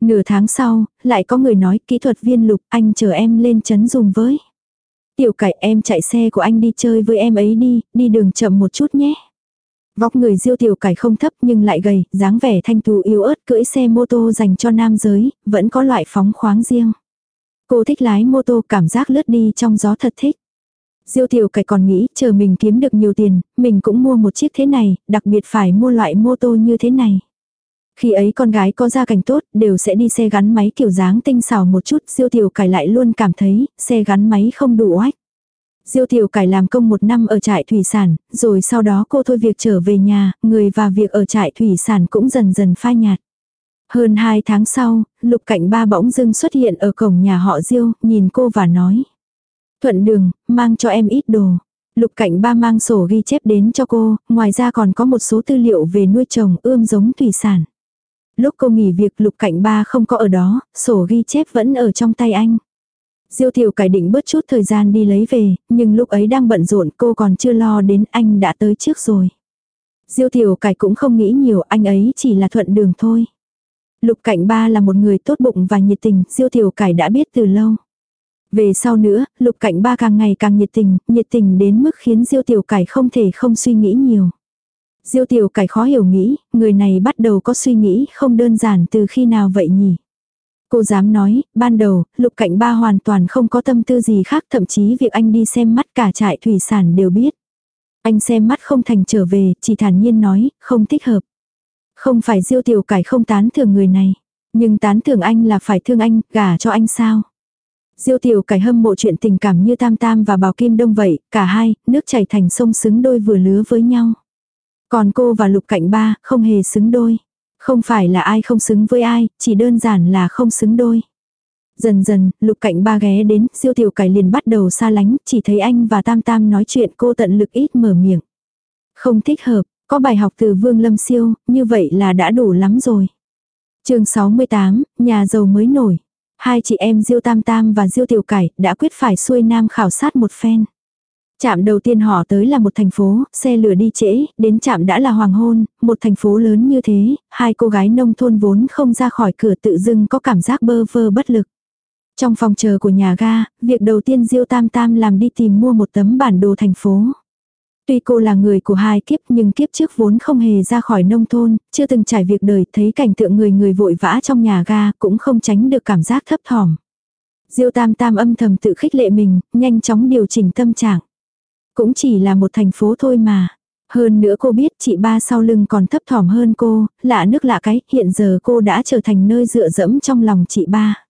Nửa tháng sau, lại có người nói kỹ thuật viên lục anh chờ em lên chấn dùng với. Tiểu cải em chạy xe của anh đi chơi với em ấy đi, đi đường chậm một chút nhé. Vóc người diêu tiểu cải không thấp nhưng lại gầy, dáng vẻ thanh tú yếu ớt cưỡi xe mô tô dành cho nam giới, vẫn có loại phóng khoáng riêng. Cô thích lái mô tô cảm giác lướt đi trong gió thật thích. Diêu tiểu cải còn nghĩ chờ mình kiếm được nhiều tiền, mình cũng mua một chiếc thế này, đặc biệt phải mua loại mô tô như thế này. Khi ấy con gái có gia cảnh tốt, đều sẽ đi xe gắn máy kiểu dáng tinh xảo một chút, Diêu Tiểu Cải lại luôn cảm thấy, xe gắn máy không đủ oách. Diêu Tiểu Cải làm công một năm ở trại thủy sản, rồi sau đó cô thôi việc trở về nhà, người và việc ở trại thủy sản cũng dần dần phai nhạt. Hơn hai tháng sau, Lục Cảnh Ba bỗng dưng xuất hiện ở cổng nhà họ Diêu, nhìn cô và nói. Thuận đường, mang cho em ít đồ. Lục Cảnh Ba mang sổ ghi chép đến cho cô, ngoài ra còn có một số tư liệu về nuôi trồng ươm giống thủy sản. Lúc cô nghỉ việc Lục Cảnh Ba không có ở đó, sổ ghi chép vẫn ở trong tay anh. Diêu tiểu cải định bớt chút thời gian đi lấy về, nhưng lúc ấy đang bận rộn cô còn chưa lo đến anh đã tới trước rồi. Diêu tiểu cải cũng không nghĩ nhiều anh ấy chỉ là thuận đường thôi. Lục cảnh ba là một người tốt bụng và nhiệt tình, diêu tiểu cải đã biết từ lâu. Về sau nữa, lục cảnh ba càng ngày càng nhiệt tình, nhiệt tình đến mức khiến diêu tiểu cải không thể không suy nghĩ nhiều. Diêu tiểu cải khó hiểu nghĩ, người này bắt đầu có suy nghĩ không đơn giản từ khi nào vậy nhỉ? Cô dám nói, ban đầu, lục cạnh ba hoàn toàn không có tâm tư gì khác thậm chí việc anh đi xem mắt cả trại thủy sản đều biết. Anh xem mắt không thành trở về, chỉ thản nhiên nói, không thích hợp. Không phải diêu tiểu cải không tán thưởng người này. Nhưng tán thưởng anh là phải thương anh, gả cho anh sao. Diêu tiểu cải hâm mộ chuyện tình cảm như Tam Tam và Bào Kim Đông vậy, cả hai, nước chảy thành sông xứng đôi vừa lứa với nhau. Còn cô và lục cạnh ba, không hề xứng đôi. Không phải là ai không xứng với ai, chỉ đơn giản là không xứng đôi. Dần dần, lục cạnh ba ghé đến, siêu tiểu cải liền bắt đầu xa lánh, chỉ thấy anh và tam tam nói chuyện cô tận lực ít mở miệng. Không thích hợp, có bài học từ Vương Lâm Siêu, như vậy là đã đủ lắm rồi. chương 68, nhà giàu mới nổi. Hai chị em Diêu Tam Tam và Diêu Tiểu Cải đã quyết phải xuôi nam khảo sát một phen. Trạm đầu tiên họ tới là một thành phố, xe lửa đi trễ, đến trạm đã là hoàng hôn, một thành phố lớn như thế, hai cô gái nông thôn vốn không ra khỏi cửa tự dưng có cảm giác bơ vơ bất lực. Trong phòng chờ của nhà ga, việc đầu tiên Diêu Tam Tam làm đi tìm mua một tấm bản đồ thành phố. Tuy cô là người của hai kiếp nhưng kiếp trước vốn không hề ra khỏi nông thôn, chưa từng trải việc đời thấy cảnh tượng người người vội vã trong nhà ga cũng không tránh được cảm giác thấp thỏm. Diêu Tam Tam âm thầm tự khích lệ mình, nhanh chóng điều chỉnh tâm trạng. Cũng chỉ là một thành phố thôi mà. Hơn nữa cô biết chị ba sau lưng còn thấp thỏm hơn cô, lạ nước lạ cái, hiện giờ cô đã trở thành nơi dựa dẫm trong lòng chị ba.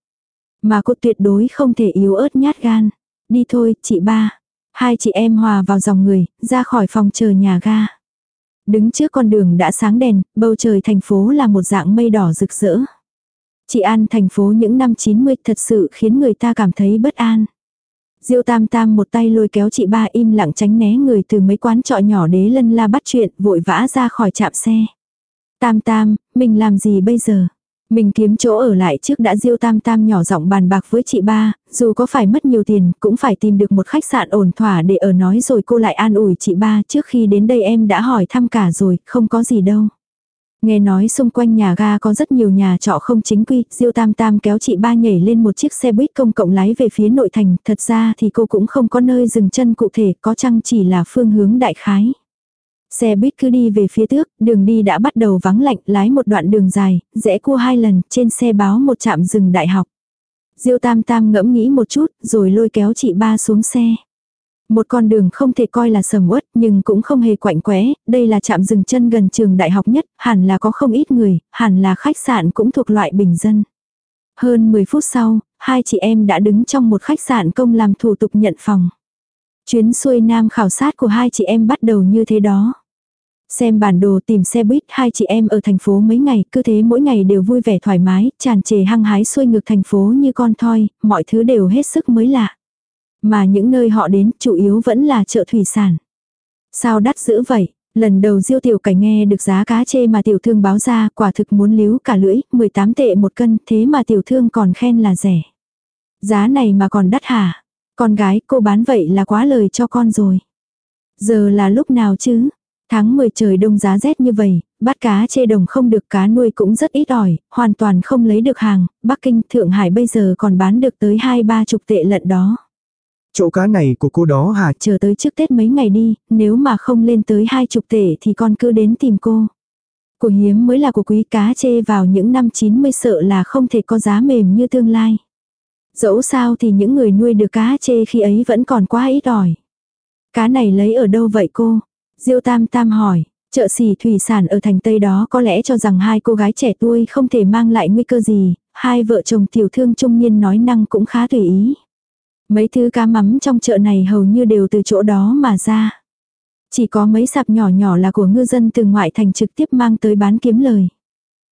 Mà cô tuyệt đối không thể yếu ớt nhát gan. Đi thôi, chị ba. Hai chị em hòa vào dòng người, ra khỏi phòng chờ nhà ga. Đứng trước con đường đã sáng đèn, bầu trời thành phố là một dạng mây đỏ rực rỡ. Chị An thành phố những năm 90 thật sự khiến người ta cảm thấy bất an. Diêu tam tam một tay lôi kéo chị ba im lặng tránh né người từ mấy quán trọ nhỏ đế lân la bắt chuyện vội vã ra khỏi trạm xe. Tam tam, mình làm gì bây giờ? Mình kiếm chỗ ở lại trước đã diêu tam tam nhỏ giọng bàn bạc với chị ba, dù có phải mất nhiều tiền cũng phải tìm được một khách sạn ổn thỏa để ở nói rồi cô lại an ủi chị ba trước khi đến đây em đã hỏi thăm cả rồi, không có gì đâu. Nghe nói xung quanh nhà ga có rất nhiều nhà trọ không chính quy, Diêu Tam Tam kéo chị ba nhảy lên một chiếc xe buýt công cộng lái về phía nội thành, thật ra thì cô cũng không có nơi dừng chân cụ thể, có chăng chỉ là phương hướng đại khái. Xe buýt cứ đi về phía trước, đường đi đã bắt đầu vắng lạnh, lái một đoạn đường dài, rẽ cua hai lần, trên xe báo một trạm dừng đại học. Diêu Tam Tam ngẫm nghĩ một chút, rồi lôi kéo chị ba xuống xe. Một con đường không thể coi là sầm uất, nhưng cũng không hề quạnh quẽ, đây là trạm dừng chân gần trường đại học nhất, hẳn là có không ít người, hẳn là khách sạn cũng thuộc loại bình dân. Hơn 10 phút sau, hai chị em đã đứng trong một khách sạn công làm thủ tục nhận phòng. Chuyến xuôi nam khảo sát của hai chị em bắt đầu như thế đó. Xem bản đồ tìm xe buýt hai chị em ở thành phố mấy ngày, cứ thế mỗi ngày đều vui vẻ thoải mái, tràn trề hăng hái xuôi ngược thành phố như con thoi, mọi thứ đều hết sức mới lạ. Mà những nơi họ đến chủ yếu vẫn là chợ thủy sản. Sao đắt dữ vậy? Lần đầu diêu tiểu cảnh nghe được giá cá chê mà tiểu thương báo ra quả thực muốn líu cả lưỡi, 18 tệ một cân, thế mà tiểu thương còn khen là rẻ. Giá này mà còn đắt hả? Con gái cô bán vậy là quá lời cho con rồi. Giờ là lúc nào chứ? Tháng 10 trời đông giá rét như vậy, bắt cá chê đồng không được cá nuôi cũng rất ít ỏi, hoàn toàn không lấy được hàng, Bắc Kinh, Thượng Hải bây giờ còn bán được tới hai ba chục tệ lận đó. Chỗ cá này của cô đó hả? Chờ tới trước Tết mấy ngày đi, nếu mà không lên tới hai chục tệ thì con cứ đến tìm cô. Của hiếm mới là của quý cá chê vào những năm 90 sợ là không thể có giá mềm như tương lai. Dẫu sao thì những người nuôi được cá chê khi ấy vẫn còn quá ít ỏi. Cá này lấy ở đâu vậy cô? Diêu Tam Tam hỏi, chợ xỉ thủy sản ở thành Tây đó có lẽ cho rằng hai cô gái trẻ tuổi không thể mang lại nguy cơ gì, hai vợ chồng tiểu thương trung niên nói năng cũng khá tùy ý. Mấy thứ cá mắm trong chợ này hầu như đều từ chỗ đó mà ra. Chỉ có mấy sạp nhỏ nhỏ là của ngư dân từ ngoại thành trực tiếp mang tới bán kiếm lời.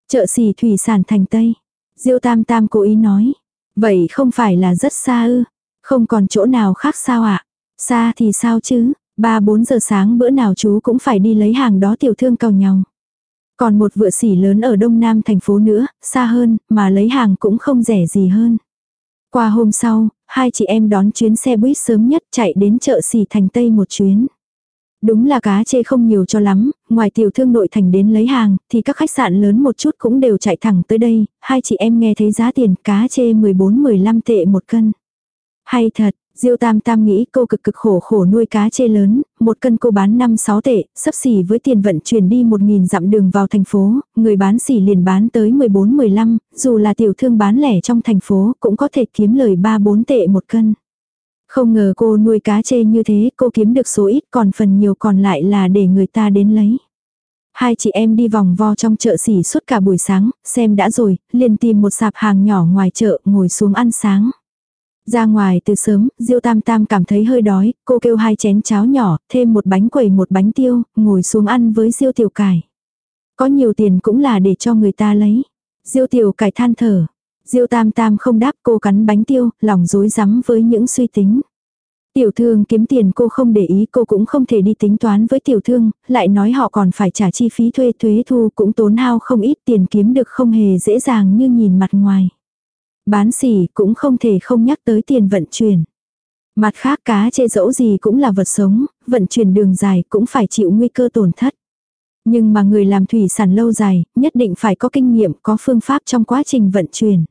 Chợ xỉ thủy sản thành Tây. Diêu Tam Tam cố ý nói. Vậy không phải là rất xa ư? Không còn chỗ nào khác sao ạ? À? Xa thì sao chứ? Ba bốn giờ sáng bữa nào chú cũng phải đi lấy hàng đó tiểu thương cầu nhau. Còn một vựa xỉ lớn ở đông nam thành phố nữa, xa hơn, mà lấy hàng cũng không rẻ gì hơn. Qua hôm sau, hai chị em đón chuyến xe buýt sớm nhất chạy đến chợ xỉ thành Tây một chuyến. Đúng là cá chê không nhiều cho lắm, ngoài tiểu thương nội thành đến lấy hàng, thì các khách sạn lớn một chút cũng đều chạy thẳng tới đây, hai chị em nghe thấy giá tiền cá chê 14-15 tệ một cân. Hay thật, Diêu Tam Tam nghĩ cô cực cực khổ khổ nuôi cá chê lớn, một cân cô bán 5-6 tệ, sắp xỉ với tiền vận chuyển đi 1.000 dặm đường vào thành phố, người bán xỉ liền bán tới 14-15, dù là tiểu thương bán lẻ trong thành phố cũng có thể kiếm lời 3-4 tệ một cân. Không ngờ cô nuôi cá chê như thế, cô kiếm được số ít còn phần nhiều còn lại là để người ta đến lấy. Hai chị em đi vòng vo trong chợ xỉ suốt cả buổi sáng, xem đã rồi, liền tìm một sạp hàng nhỏ ngoài chợ ngồi xuống ăn sáng. Ra ngoài từ sớm, Diêu Tam Tam cảm thấy hơi đói, cô kêu hai chén cháo nhỏ, thêm một bánh quẩy một bánh tiêu, ngồi xuống ăn với Diêu Tiểu Cải. Có nhiều tiền cũng là để cho người ta lấy. Diêu Tiểu Cải than thở. Diêu Tam Tam không đáp cô cắn bánh tiêu, lòng rối rắm với những suy tính. Tiểu thương kiếm tiền cô không để ý cô cũng không thể đi tính toán với tiểu thương, lại nói họ còn phải trả chi phí thuê thuế thu cũng tốn hao không ít tiền kiếm được không hề dễ dàng như nhìn mặt ngoài. Bán xỉ cũng không thể không nhắc tới tiền vận chuyển. Mặt khác cá chê dẫu gì cũng là vật sống, vận chuyển đường dài cũng phải chịu nguy cơ tổn thất. Nhưng mà người làm thủy sản lâu dài, nhất định phải có kinh nghiệm, có phương pháp trong quá trình vận chuyển.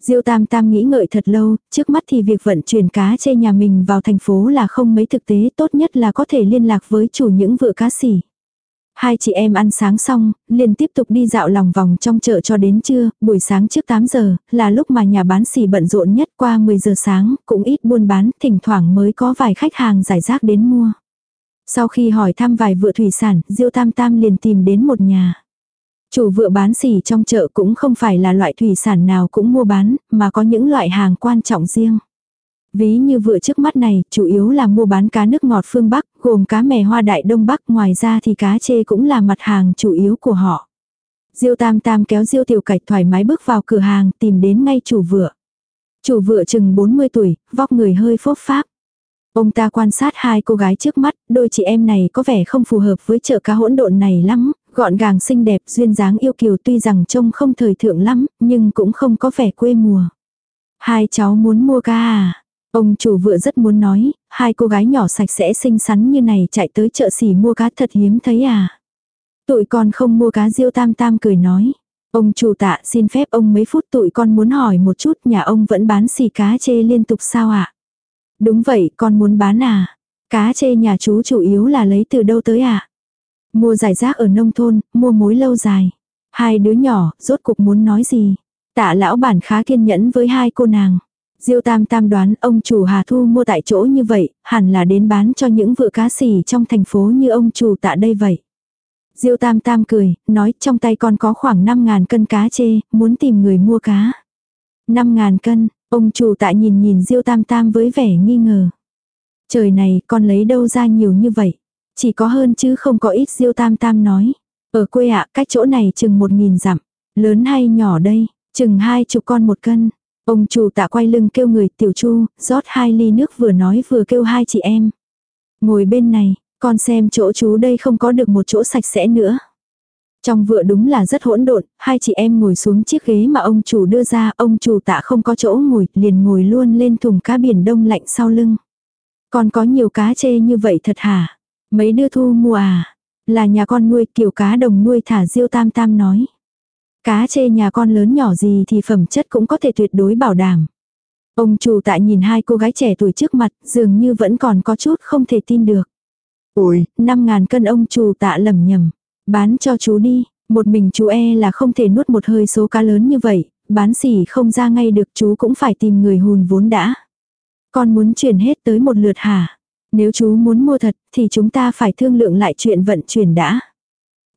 Diêu Tam Tam nghĩ ngợi thật lâu, trước mắt thì việc vận chuyển cá chê nhà mình vào thành phố là không mấy thực tế, tốt nhất là có thể liên lạc với chủ những vựa cá xỉ. Hai chị em ăn sáng xong, liền tiếp tục đi dạo lòng vòng trong chợ cho đến trưa, buổi sáng trước 8 giờ, là lúc mà nhà bán xỉ bận rộn nhất qua 10 giờ sáng, cũng ít buôn bán, thỉnh thoảng mới có vài khách hàng giải rác đến mua. Sau khi hỏi thăm vài vựa thủy sản, Diêu Tam Tam liền tìm đến một nhà. Chủ vựa bán xỉ trong chợ cũng không phải là loại thủy sản nào cũng mua bán, mà có những loại hàng quan trọng riêng. Ví như vựa trước mắt này, chủ yếu là mua bán cá nước ngọt phương Bắc, gồm cá mè hoa đại Đông Bắc, ngoài ra thì cá chê cũng là mặt hàng chủ yếu của họ. Diêu Tam Tam kéo Diêu Tiểu Cạch thoải mái bước vào cửa hàng, tìm đến ngay chủ vựa. Chủ vựa chừng 40 tuổi, vóc người hơi phốp pháp. Ông ta quan sát hai cô gái trước mắt, đôi chị em này có vẻ không phù hợp với chợ cá hỗn độn này lắm, gọn gàng xinh đẹp, duyên dáng yêu kiều tuy rằng trông không thời thượng lắm, nhưng cũng không có vẻ quê mùa. Hai cháu muốn mua cá à? Ông chủ vừa rất muốn nói, hai cô gái nhỏ sạch sẽ xinh xắn như này chạy tới chợ xỉ mua cá thật hiếm thấy à. Tụi con không mua cá diêu tam tam cười nói. Ông chủ tạ xin phép ông mấy phút tụi con muốn hỏi một chút nhà ông vẫn bán xì cá chê liên tục sao ạ? À? Đúng vậy con muốn bán à? Cá chê nhà chú chủ yếu là lấy từ đâu tới à? Mua giải rác ở nông thôn, mua mối lâu dài. Hai đứa nhỏ, rốt cuộc muốn nói gì. Tạ lão bản khá kiên nhẫn với hai cô nàng. Diêu Tam Tam đoán ông chủ Hà Thu mua tại chỗ như vậy, hẳn là đến bán cho những vựa cá xỉ trong thành phố như ông chủ tạ đây vậy. Diêu Tam Tam cười, nói trong tay con có khoảng 5.000 cân cá chê, muốn tìm người mua cá. 5.000 cân, ông chủ tạ nhìn nhìn Diêu Tam Tam với vẻ nghi ngờ. Trời này, con lấy đâu ra nhiều như vậy? Chỉ có hơn chứ không có ít Diêu Tam Tam nói. Ở quê ạ, cách chỗ này chừng 1.000 dặm. Lớn hay nhỏ đây, chừng hai chục con một cân. Ông chủ tạ quay lưng kêu người tiểu chu, rót hai ly nước vừa nói vừa kêu hai chị em. Ngồi bên này, con xem chỗ chú đây không có được một chỗ sạch sẽ nữa. Trong vựa đúng là rất hỗn độn, hai chị em ngồi xuống chiếc ghế mà ông chủ đưa ra, ông chủ tạ không có chỗ ngồi, liền ngồi luôn lên thùng cá biển đông lạnh sau lưng. còn có nhiều cá chê như vậy thật hả? Mấy đưa thu mua à? Là nhà con nuôi kiểu cá đồng nuôi thả diêu tam tam nói. Cá chê nhà con lớn nhỏ gì thì phẩm chất cũng có thể tuyệt đối bảo đảm. Ông chủ tại nhìn hai cô gái trẻ tuổi trước mặt, dường như vẫn còn có chút không thể tin được. Ôi, năm ngàn cân ông chủ tạ lầm nhầm. Bán cho chú đi, một mình chú e là không thể nuốt một hơi số cá lớn như vậy, bán xỉ không ra ngay được chú cũng phải tìm người hùn vốn đã. Con muốn chuyển hết tới một lượt hả? Nếu chú muốn mua thật thì chúng ta phải thương lượng lại chuyện vận chuyển đã.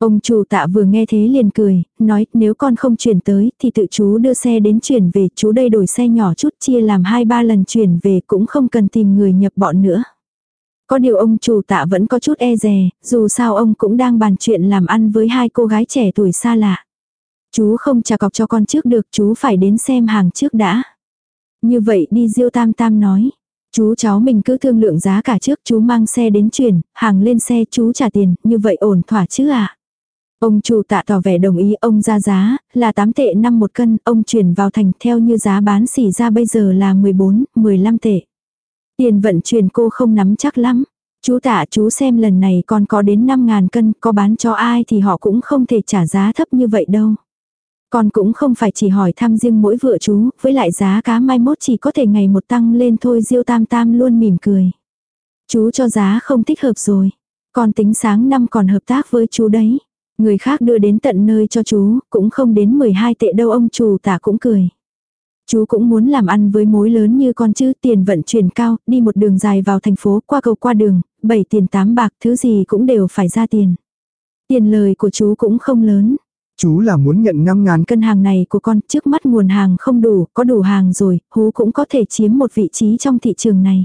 Ông chủ tạ vừa nghe thế liền cười, nói nếu con không chuyển tới thì tự chú đưa xe đến chuyển về, chú đây đổi xe nhỏ chút chia làm hai ba lần chuyển về cũng không cần tìm người nhập bọn nữa. Có điều ông chủ tạ vẫn có chút e dè, dù sao ông cũng đang bàn chuyện làm ăn với hai cô gái trẻ tuổi xa lạ. Chú không trả cọc cho con trước được, chú phải đến xem hàng trước đã. Như vậy đi Diêu Tam Tam nói. Chú cháu mình cứ thương lượng giá cả trước chú mang xe đến chuyển, hàng lên xe chú trả tiền, như vậy ổn thỏa chứ à. Ông chủ tạ tỏ vẻ đồng ý ông ra giá, là 8 tệ năm một cân, ông chuyển vào thành theo như giá bán xỉ ra bây giờ là 14, 15 tệ. Tiền vận chuyển cô không nắm chắc lắm. Chú tạ chú xem lần này còn có đến 5.000 cân, có bán cho ai thì họ cũng không thể trả giá thấp như vậy đâu. Con cũng không phải chỉ hỏi thăm riêng mỗi vựa chú, với lại giá cá mai mốt chỉ có thể ngày một tăng lên thôi Diêu Tam Tam luôn mỉm cười. Chú cho giá không thích hợp rồi. Con tính sáng năm còn hợp tác với chú đấy. Người khác đưa đến tận nơi cho chú, cũng không đến 12 tệ đâu ông chủ tả cũng cười. Chú cũng muốn làm ăn với mối lớn như con chứ tiền vận chuyển cao, đi một đường dài vào thành phố qua cầu qua đường, 7 tiền 8 bạc thứ gì cũng đều phải ra tiền. Tiền lời của chú cũng không lớn. Chú là muốn nhận 5 ngàn cân hàng này của con trước mắt nguồn hàng không đủ, có đủ hàng rồi, hú cũng có thể chiếm một vị trí trong thị trường này.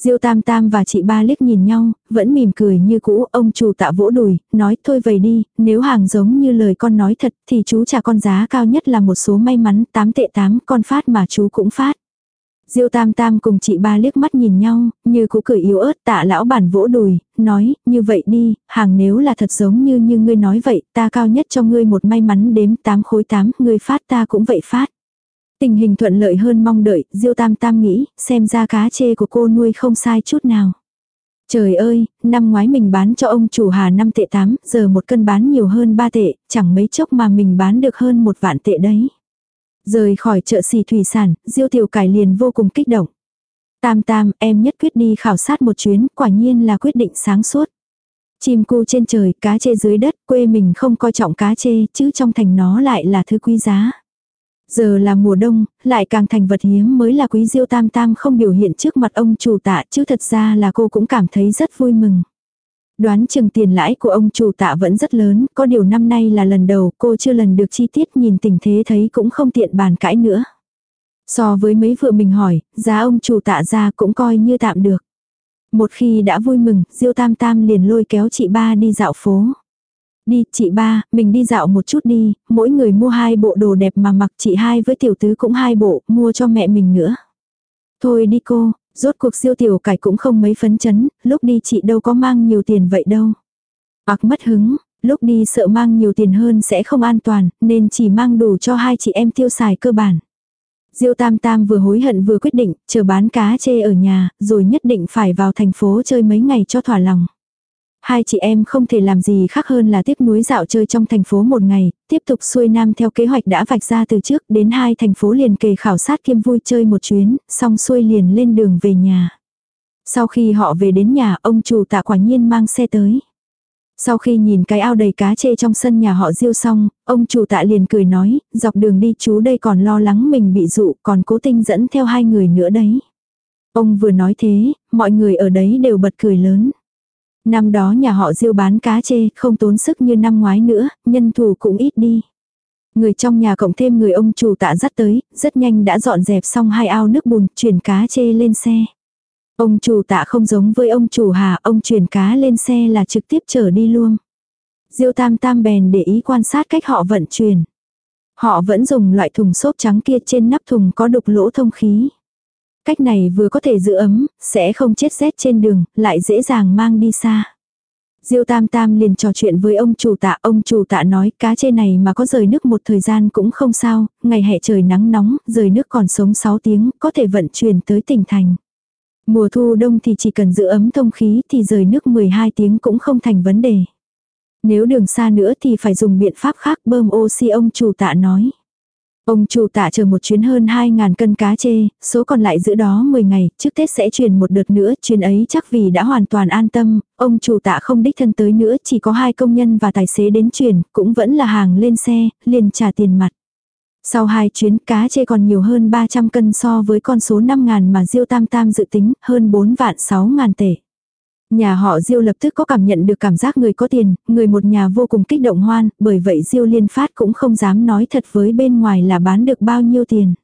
Diêu Tam Tam và chị ba liếc nhìn nhau, vẫn mỉm cười như cũ, ông chủ tạ vỗ đùi, nói thôi vậy đi, nếu hàng giống như lời con nói thật thì chú trả con giá cao nhất là một số may mắn, 8 tệ 8, con phát mà chú cũng phát. Diêu Tam Tam cùng chị ba liếc mắt nhìn nhau, như cũ cười yếu ớt tạ lão bản vỗ đùi, nói, như vậy đi, hàng nếu là thật giống như như ngươi nói vậy, ta cao nhất cho ngươi một may mắn đếm 8 khối 8, ngươi phát ta cũng vậy phát. Tình hình thuận lợi hơn mong đợi, Diêu Tam Tam nghĩ, xem ra cá chê của cô nuôi không sai chút nào. Trời ơi, năm ngoái mình bán cho ông chủ Hà 5 tệ 8, giờ một cân bán nhiều hơn 3 tệ, chẳng mấy chốc mà mình bán được hơn một vạn tệ đấy. Rời khỏi chợ xì thủy sản, Diêu Tiểu Cải liền vô cùng kích động. Tam Tam, em nhất quyết đi khảo sát một chuyến, quả nhiên là quyết định sáng suốt. Chim cu trên trời, cá chê dưới đất, quê mình không coi trọng cá chê, chứ trong thành nó lại là thứ quý giá. Giờ là mùa đông, lại càng thành vật hiếm mới là quý diêu tam tam không biểu hiện trước mặt ông chủ tạ chứ thật ra là cô cũng cảm thấy rất vui mừng. Đoán chừng tiền lãi của ông chủ tạ vẫn rất lớn, có điều năm nay là lần đầu cô chưa lần được chi tiết nhìn tình thế thấy cũng không tiện bàn cãi nữa. So với mấy vợ mình hỏi, giá ông chủ tạ ra cũng coi như tạm được. Một khi đã vui mừng, Diêu Tam Tam liền lôi kéo chị ba đi dạo phố. Đi, chị ba, mình đi dạo một chút đi, mỗi người mua hai bộ đồ đẹp mà mặc chị hai với tiểu tứ cũng hai bộ, mua cho mẹ mình nữa. Thôi đi cô, rốt cuộc siêu tiểu cải cũng không mấy phấn chấn, lúc đi chị đâu có mang nhiều tiền vậy đâu. Ác mất hứng, lúc đi sợ mang nhiều tiền hơn sẽ không an toàn, nên chỉ mang đủ cho hai chị em tiêu xài cơ bản. Diêu Tam Tam vừa hối hận vừa quyết định, chờ bán cá chê ở nhà, rồi nhất định phải vào thành phố chơi mấy ngày cho thỏa lòng. Hai chị em không thể làm gì khác hơn là tiếp núi dạo chơi trong thành phố một ngày, tiếp tục xuôi nam theo kế hoạch đã vạch ra từ trước đến hai thành phố liền kề khảo sát kiêm vui chơi một chuyến, xong xuôi liền lên đường về nhà. Sau khi họ về đến nhà, ông chủ tạ quả nhiên mang xe tới. Sau khi nhìn cái ao đầy cá chê trong sân nhà họ diêu xong, ông chủ tạ liền cười nói, dọc đường đi chú đây còn lo lắng mình bị dụ, còn cố tình dẫn theo hai người nữa đấy. Ông vừa nói thế, mọi người ở đấy đều bật cười lớn. Năm đó nhà họ diêu bán cá chê, không tốn sức như năm ngoái nữa, nhân thủ cũng ít đi. Người trong nhà cộng thêm người ông chủ tạ dắt tới, rất nhanh đã dọn dẹp xong hai ao nước bùn, chuyển cá chê lên xe. Ông chủ tạ không giống với ông chủ hà, ông chuyển cá lên xe là trực tiếp chở đi luôn. Diêu tam tam bèn để ý quan sát cách họ vận chuyển. Họ vẫn dùng loại thùng xốp trắng kia trên nắp thùng có đục lỗ thông khí. Cách này vừa có thể giữ ấm, sẽ không chết rét trên đường, lại dễ dàng mang đi xa. Diêu Tam Tam liền trò chuyện với ông chủ tạ, ông chủ tạ nói cá chê này mà có rời nước một thời gian cũng không sao, ngày hè trời nắng nóng, rời nước còn sống 6 tiếng, có thể vận chuyển tới tỉnh thành. Mùa thu đông thì chỉ cần giữ ấm thông khí thì rời nước 12 tiếng cũng không thành vấn đề. Nếu đường xa nữa thì phải dùng biện pháp khác bơm oxy ông chủ tạ nói. Ông chủ tạ chờ một chuyến hơn 2.000 cân cá chê, số còn lại giữa đó 10 ngày, trước Tết sẽ truyền một đợt nữa, chuyến ấy chắc vì đã hoàn toàn an tâm, ông chủ tạ không đích thân tới nữa, chỉ có hai công nhân và tài xế đến truyền, cũng vẫn là hàng lên xe, liền trả tiền mặt. Sau hai chuyến cá chê còn nhiều hơn 300 cân so với con số 5.000 mà Diêu Tam Tam dự tính, hơn 4 vạn 6.000 tệ. Nhà họ Diêu lập tức có cảm nhận được cảm giác người có tiền, người một nhà vô cùng kích động hoan, bởi vậy Diêu Liên Phát cũng không dám nói thật với bên ngoài là bán được bao nhiêu tiền.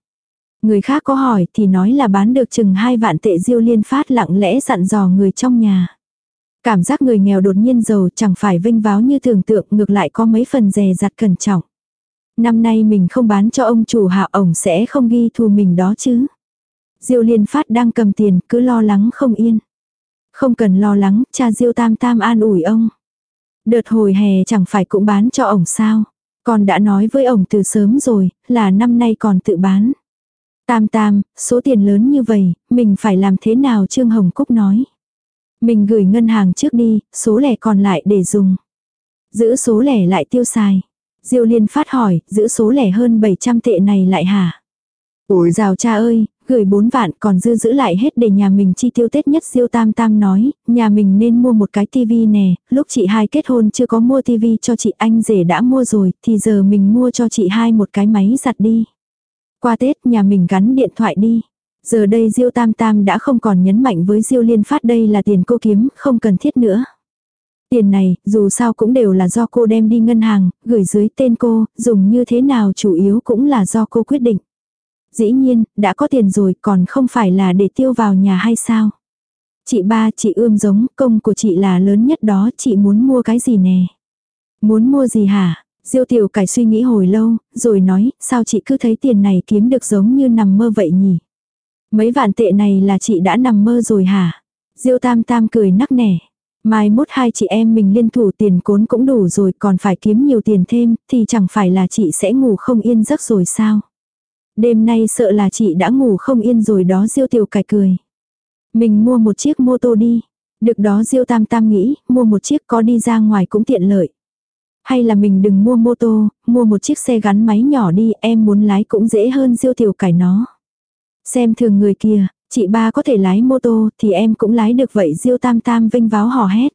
Người khác có hỏi thì nói là bán được chừng 2 vạn tệ Diêu Liên Phát lặng lẽ dặn dò người trong nhà. Cảm giác người nghèo đột nhiên giàu chẳng phải vinh váo như tưởng tượng ngược lại có mấy phần dè dặt cẩn trọng. Năm nay mình không bán cho ông chủ hạ ổng sẽ không ghi thù mình đó chứ. Diêu Liên Phát đang cầm tiền cứ lo lắng không yên. Không cần lo lắng, cha Diêu Tam Tam an ủi ông. Đợt hồi hè chẳng phải cũng bán cho ổng sao. Con đã nói với ổng từ sớm rồi, là năm nay còn tự bán. Tam Tam, số tiền lớn như vậy, mình phải làm thế nào Trương Hồng Cúc nói. Mình gửi ngân hàng trước đi, số lẻ còn lại để dùng. Giữ số lẻ lại tiêu xài. Diêu Liên phát hỏi, giữ số lẻ hơn 700 tệ này lại hả? ủi rào cha ơi, gửi 4 vạn còn dư giữ lại hết để nhà mình chi tiêu Tết nhất siêu Tam Tam nói, nhà mình nên mua một cái tivi nè, lúc chị hai kết hôn chưa có mua tivi cho chị anh rể đã mua rồi, thì giờ mình mua cho chị hai một cái máy giặt đi. Qua Tết nhà mình gắn điện thoại đi. Giờ đây Diêu Tam Tam đã không còn nhấn mạnh với Diêu Liên phát đây là tiền cô kiếm, không cần thiết nữa. Tiền này, dù sao cũng đều là do cô đem đi ngân hàng, gửi dưới tên cô, dùng như thế nào chủ yếu cũng là do cô quyết định. Dĩ nhiên, đã có tiền rồi còn không phải là để tiêu vào nhà hay sao? Chị ba, chị ươm giống, công của chị là lớn nhất đó, chị muốn mua cái gì nè? Muốn mua gì hả? Diêu tiểu cải suy nghĩ hồi lâu, rồi nói, sao chị cứ thấy tiền này kiếm được giống như nằm mơ vậy nhỉ? Mấy vạn tệ này là chị đã nằm mơ rồi hả? Diêu tam tam cười nắc nẻ. Mai mốt hai chị em mình liên thủ tiền cốn cũng đủ rồi còn phải kiếm nhiều tiền thêm thì chẳng phải là chị sẽ ngủ không yên giấc rồi sao. Đêm nay sợ là chị đã ngủ không yên rồi đó diêu tiểu cải cười. Mình mua một chiếc mô tô đi. Được đó diêu tam tam nghĩ mua một chiếc có đi ra ngoài cũng tiện lợi. Hay là mình đừng mua mô tô, mua một chiếc xe gắn máy nhỏ đi em muốn lái cũng dễ hơn diêu tiểu cải nó. Xem thường người kia, Chị ba có thể lái mô tô thì em cũng lái được vậy Diêu Tam Tam vinh váo hò hét.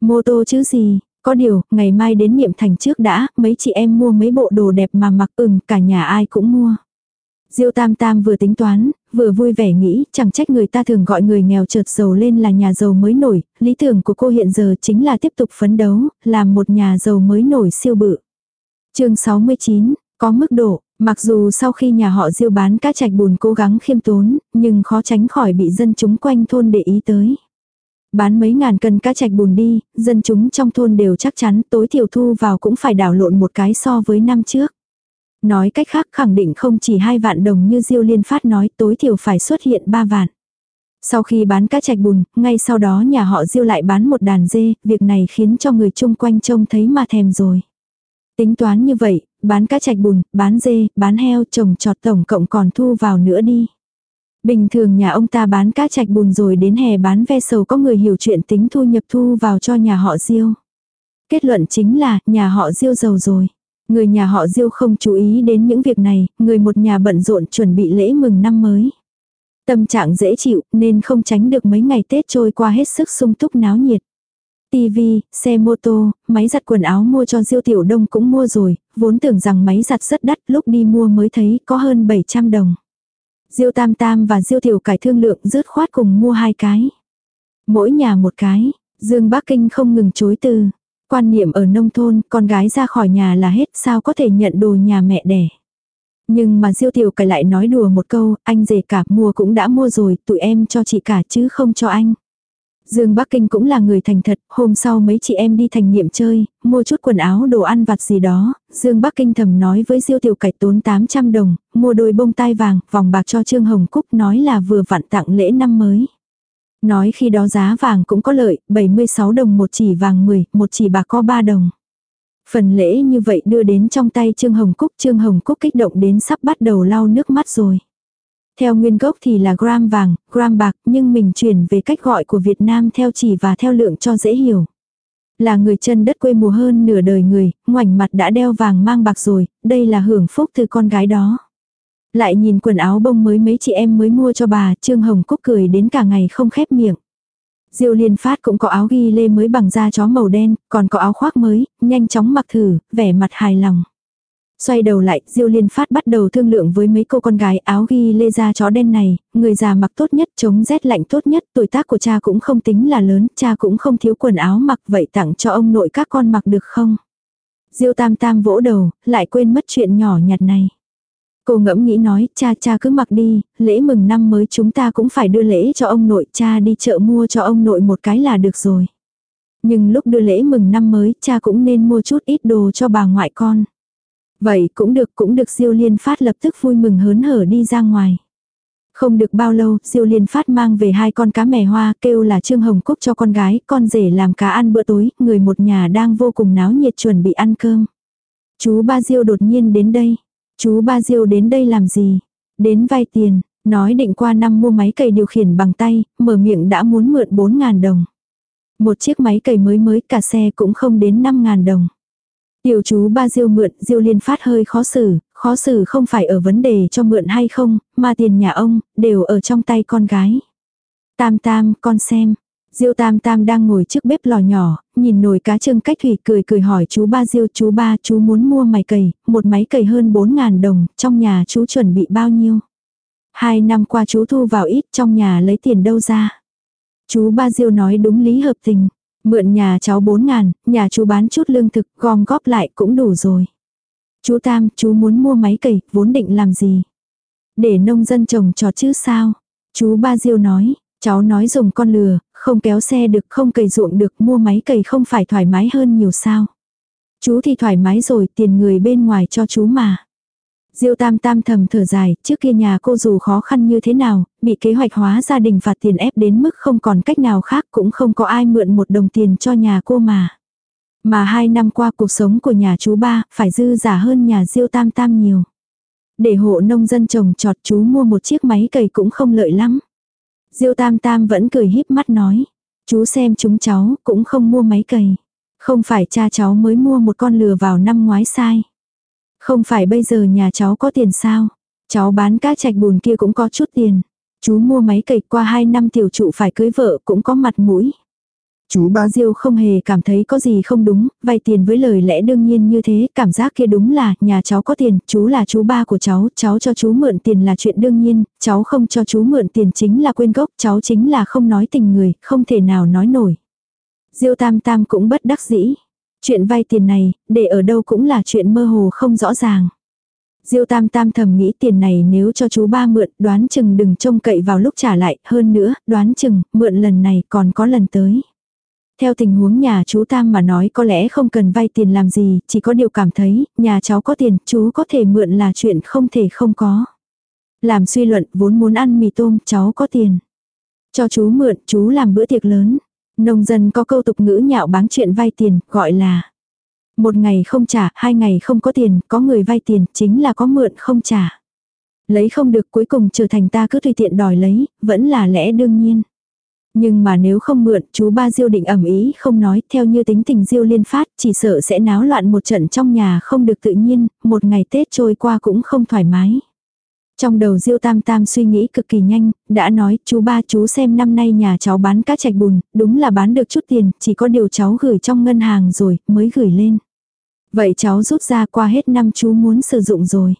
Mô tô chứ gì, có điều, ngày mai đến niệm thành trước đã, mấy chị em mua mấy bộ đồ đẹp mà mặc ừm, cả nhà ai cũng mua. Diêu Tam Tam vừa tính toán, vừa vui vẻ nghĩ, chẳng trách người ta thường gọi người nghèo chợt giàu lên là nhà giàu mới nổi, lý tưởng của cô hiện giờ chính là tiếp tục phấn đấu, làm một nhà giàu mới nổi siêu bự. chương 69, có mức độ, Mặc dù sau khi nhà họ diêu bán cá trạch bùn cố gắng khiêm tốn, nhưng khó tránh khỏi bị dân chúng quanh thôn để ý tới. Bán mấy ngàn cân cá trạch bùn đi, dân chúng trong thôn đều chắc chắn tối thiểu thu vào cũng phải đảo lộn một cái so với năm trước. Nói cách khác khẳng định không chỉ hai vạn đồng như diêu liên phát nói tối thiểu phải xuất hiện ba vạn. Sau khi bán cá trạch bùn, ngay sau đó nhà họ diêu lại bán một đàn dê, việc này khiến cho người chung quanh trông thấy mà thèm rồi. Tính toán như vậy, bán cá chạch bùn, bán dê, bán heo, trồng trọt tổng cộng còn thu vào nữa đi. Bình thường nhà ông ta bán cá chạch bùn rồi đến hè bán ve sầu có người hiểu chuyện tính thu nhập thu vào cho nhà họ Diêu. Kết luận chính là nhà họ Diêu giàu rồi. Người nhà họ Diêu không chú ý đến những việc này, người một nhà bận rộn chuẩn bị lễ mừng năm mới. Tâm trạng dễ chịu nên không tránh được mấy ngày Tết trôi qua hết sức sung túc náo nhiệt. tivi, xe mô tô, máy giặt quần áo mua cho Diêu Tiểu Đông cũng mua rồi, vốn tưởng rằng máy giặt rất đắt, lúc đi mua mới thấy có hơn 700 đồng. Diêu Tam Tam và Diêu Tiểu Cải thương lượng rớt khoát cùng mua hai cái. Mỗi nhà một cái, Dương Bắc Kinh không ngừng chối từ. Quan niệm ở nông thôn, con gái ra khỏi nhà là hết, sao có thể nhận đồ nhà mẹ đẻ. Nhưng mà Diêu Tiểu Cải lại nói đùa một câu, anh rể cả mua cũng đã mua rồi, tụi em cho chị cả chứ không cho anh. Dương Bắc Kinh cũng là người thành thật, hôm sau mấy chị em đi thành niệm chơi, mua chút quần áo đồ ăn vặt gì đó, Dương Bắc Kinh thầm nói với Diêu Tiểu Cải tốn 800 đồng, mua đôi bông tai vàng, vòng bạc cho Trương Hồng Cúc nói là vừa vặn tặng lễ năm mới. Nói khi đó giá vàng cũng có lợi, 76 đồng một chỉ vàng 10, một chỉ bạc có 3 đồng. Phần lễ như vậy đưa đến trong tay Trương Hồng Cúc, Trương Hồng Cúc kích động đến sắp bắt đầu lau nước mắt rồi. Theo nguyên gốc thì là gram vàng, gram bạc, nhưng mình chuyển về cách gọi của Việt Nam theo chỉ và theo lượng cho dễ hiểu. Là người chân đất quê mùa hơn nửa đời người, ngoảnh mặt đã đeo vàng mang bạc rồi, đây là hưởng phúc từ con gái đó. Lại nhìn quần áo bông mới mấy chị em mới mua cho bà, Trương Hồng Cúc cười đến cả ngày không khép miệng. Diêu Liên Phát cũng có áo ghi lê mới bằng da chó màu đen, còn có áo khoác mới, nhanh chóng mặc thử, vẻ mặt hài lòng. Xoay đầu lại, Diêu Liên Phát bắt đầu thương lượng với mấy cô con gái áo ghi lê da chó đen này, người già mặc tốt nhất, chống rét lạnh tốt nhất, tuổi tác của cha cũng không tính là lớn, cha cũng không thiếu quần áo mặc, vậy tặng cho ông nội các con mặc được không? Diêu Tam Tam vỗ đầu, lại quên mất chuyện nhỏ nhặt này. Cô ngẫm nghĩ nói, cha cha cứ mặc đi, lễ mừng năm mới chúng ta cũng phải đưa lễ cho ông nội, cha đi chợ mua cho ông nội một cái là được rồi. Nhưng lúc đưa lễ mừng năm mới, cha cũng nên mua chút ít đồ cho bà ngoại con. Vậy cũng được cũng được Diêu Liên Phát lập tức vui mừng hớn hở đi ra ngoài. Không được bao lâu, Diêu Liên Phát mang về hai con cá mè hoa, kêu là Trương Hồng Cúc cho con gái, con rể làm cá ăn bữa tối, người một nhà đang vô cùng náo nhiệt chuẩn bị ăn cơm. Chú ba Diêu đột nhiên đến đây. Chú ba Diêu đến đây làm gì? Đến vay tiền, nói định qua năm mua máy cày điều khiển bằng tay, mở miệng đã muốn mượn 4.000 đồng. Một chiếc máy cày mới mới cả xe cũng không đến 5.000 đồng. Tiểu chú ba Diêu mượn, Diêu liên phát hơi khó xử, khó xử không phải ở vấn đề cho mượn hay không, mà tiền nhà ông, đều ở trong tay con gái. Tam tam, con xem. Diêu tam tam đang ngồi trước bếp lò nhỏ, nhìn nồi cá trưng cách thủy cười cười hỏi chú ba Diêu chú ba chú muốn mua máy cầy, một máy cầy hơn 4.000 đồng, trong nhà chú chuẩn bị bao nhiêu. Hai năm qua chú thu vào ít trong nhà lấy tiền đâu ra. Chú ba Diêu nói đúng lý hợp tình. Mượn nhà cháu 4 ngàn, nhà chú bán chút lương thực, gom góp lại cũng đủ rồi. Chú Tam, chú muốn mua máy cày, vốn định làm gì? Để nông dân trồng trọt chứ sao? Chú Ba Diêu nói, cháu nói dùng con lừa, không kéo xe được, không cày ruộng được, mua máy cày không phải thoải mái hơn nhiều sao? Chú thì thoải mái rồi, tiền người bên ngoài cho chú mà. Diêu tam tam thầm thở dài, trước kia nhà cô dù khó khăn như thế nào, bị kế hoạch hóa gia đình phạt tiền ép đến mức không còn cách nào khác cũng không có ai mượn một đồng tiền cho nhà cô mà. Mà hai năm qua cuộc sống của nhà chú ba phải dư giả hơn nhà diêu tam tam nhiều. Để hộ nông dân trồng trọt chú mua một chiếc máy cày cũng không lợi lắm. Diêu tam tam vẫn cười híp mắt nói. Chú xem chúng cháu cũng không mua máy cày. Không phải cha cháu mới mua một con lừa vào năm ngoái sai. Không phải bây giờ nhà cháu có tiền sao? Cháu bán cá trạch bùn kia cũng có chút tiền. Chú mua máy cày qua 2 năm tiểu trụ phải cưới vợ cũng có mặt mũi. Chú ba Diêu không hề cảm thấy có gì không đúng, vay tiền với lời lẽ đương nhiên như thế, cảm giác kia đúng là, nhà cháu có tiền, chú là chú ba của cháu, cháu cho chú mượn tiền là chuyện đương nhiên, cháu không cho chú mượn tiền chính là quên gốc, cháu chính là không nói tình người, không thể nào nói nổi. Diêu tam tam cũng bất đắc dĩ. Chuyện vay tiền này, để ở đâu cũng là chuyện mơ hồ không rõ ràng. Diêu tam tam thầm nghĩ tiền này nếu cho chú ba mượn, đoán chừng đừng trông cậy vào lúc trả lại, hơn nữa, đoán chừng, mượn lần này còn có lần tới. Theo tình huống nhà chú Tam mà nói có lẽ không cần vay tiền làm gì, chỉ có điều cảm thấy, nhà cháu có tiền, chú có thể mượn là chuyện không thể không có. Làm suy luận, vốn muốn ăn mì tôm, cháu có tiền. Cho chú mượn, chú làm bữa tiệc lớn. Nông dân có câu tục ngữ nhạo báng chuyện vay tiền, gọi là một ngày không trả, hai ngày không có tiền, có người vay tiền, chính là có mượn không trả. Lấy không được cuối cùng trở thành ta cứ tùy tiện đòi lấy, vẫn là lẽ đương nhiên. Nhưng mà nếu không mượn, chú ba Diêu định ẩm ý không nói, theo như tính tình Diêu liên phát, chỉ sợ sẽ náo loạn một trận trong nhà không được tự nhiên, một ngày Tết trôi qua cũng không thoải mái. Trong đầu Diêu Tam Tam suy nghĩ cực kỳ nhanh, đã nói, chú ba chú xem năm nay nhà cháu bán cá trạch bùn, đúng là bán được chút tiền, chỉ có điều cháu gửi trong ngân hàng rồi, mới gửi lên. Vậy cháu rút ra qua hết năm chú muốn sử dụng rồi.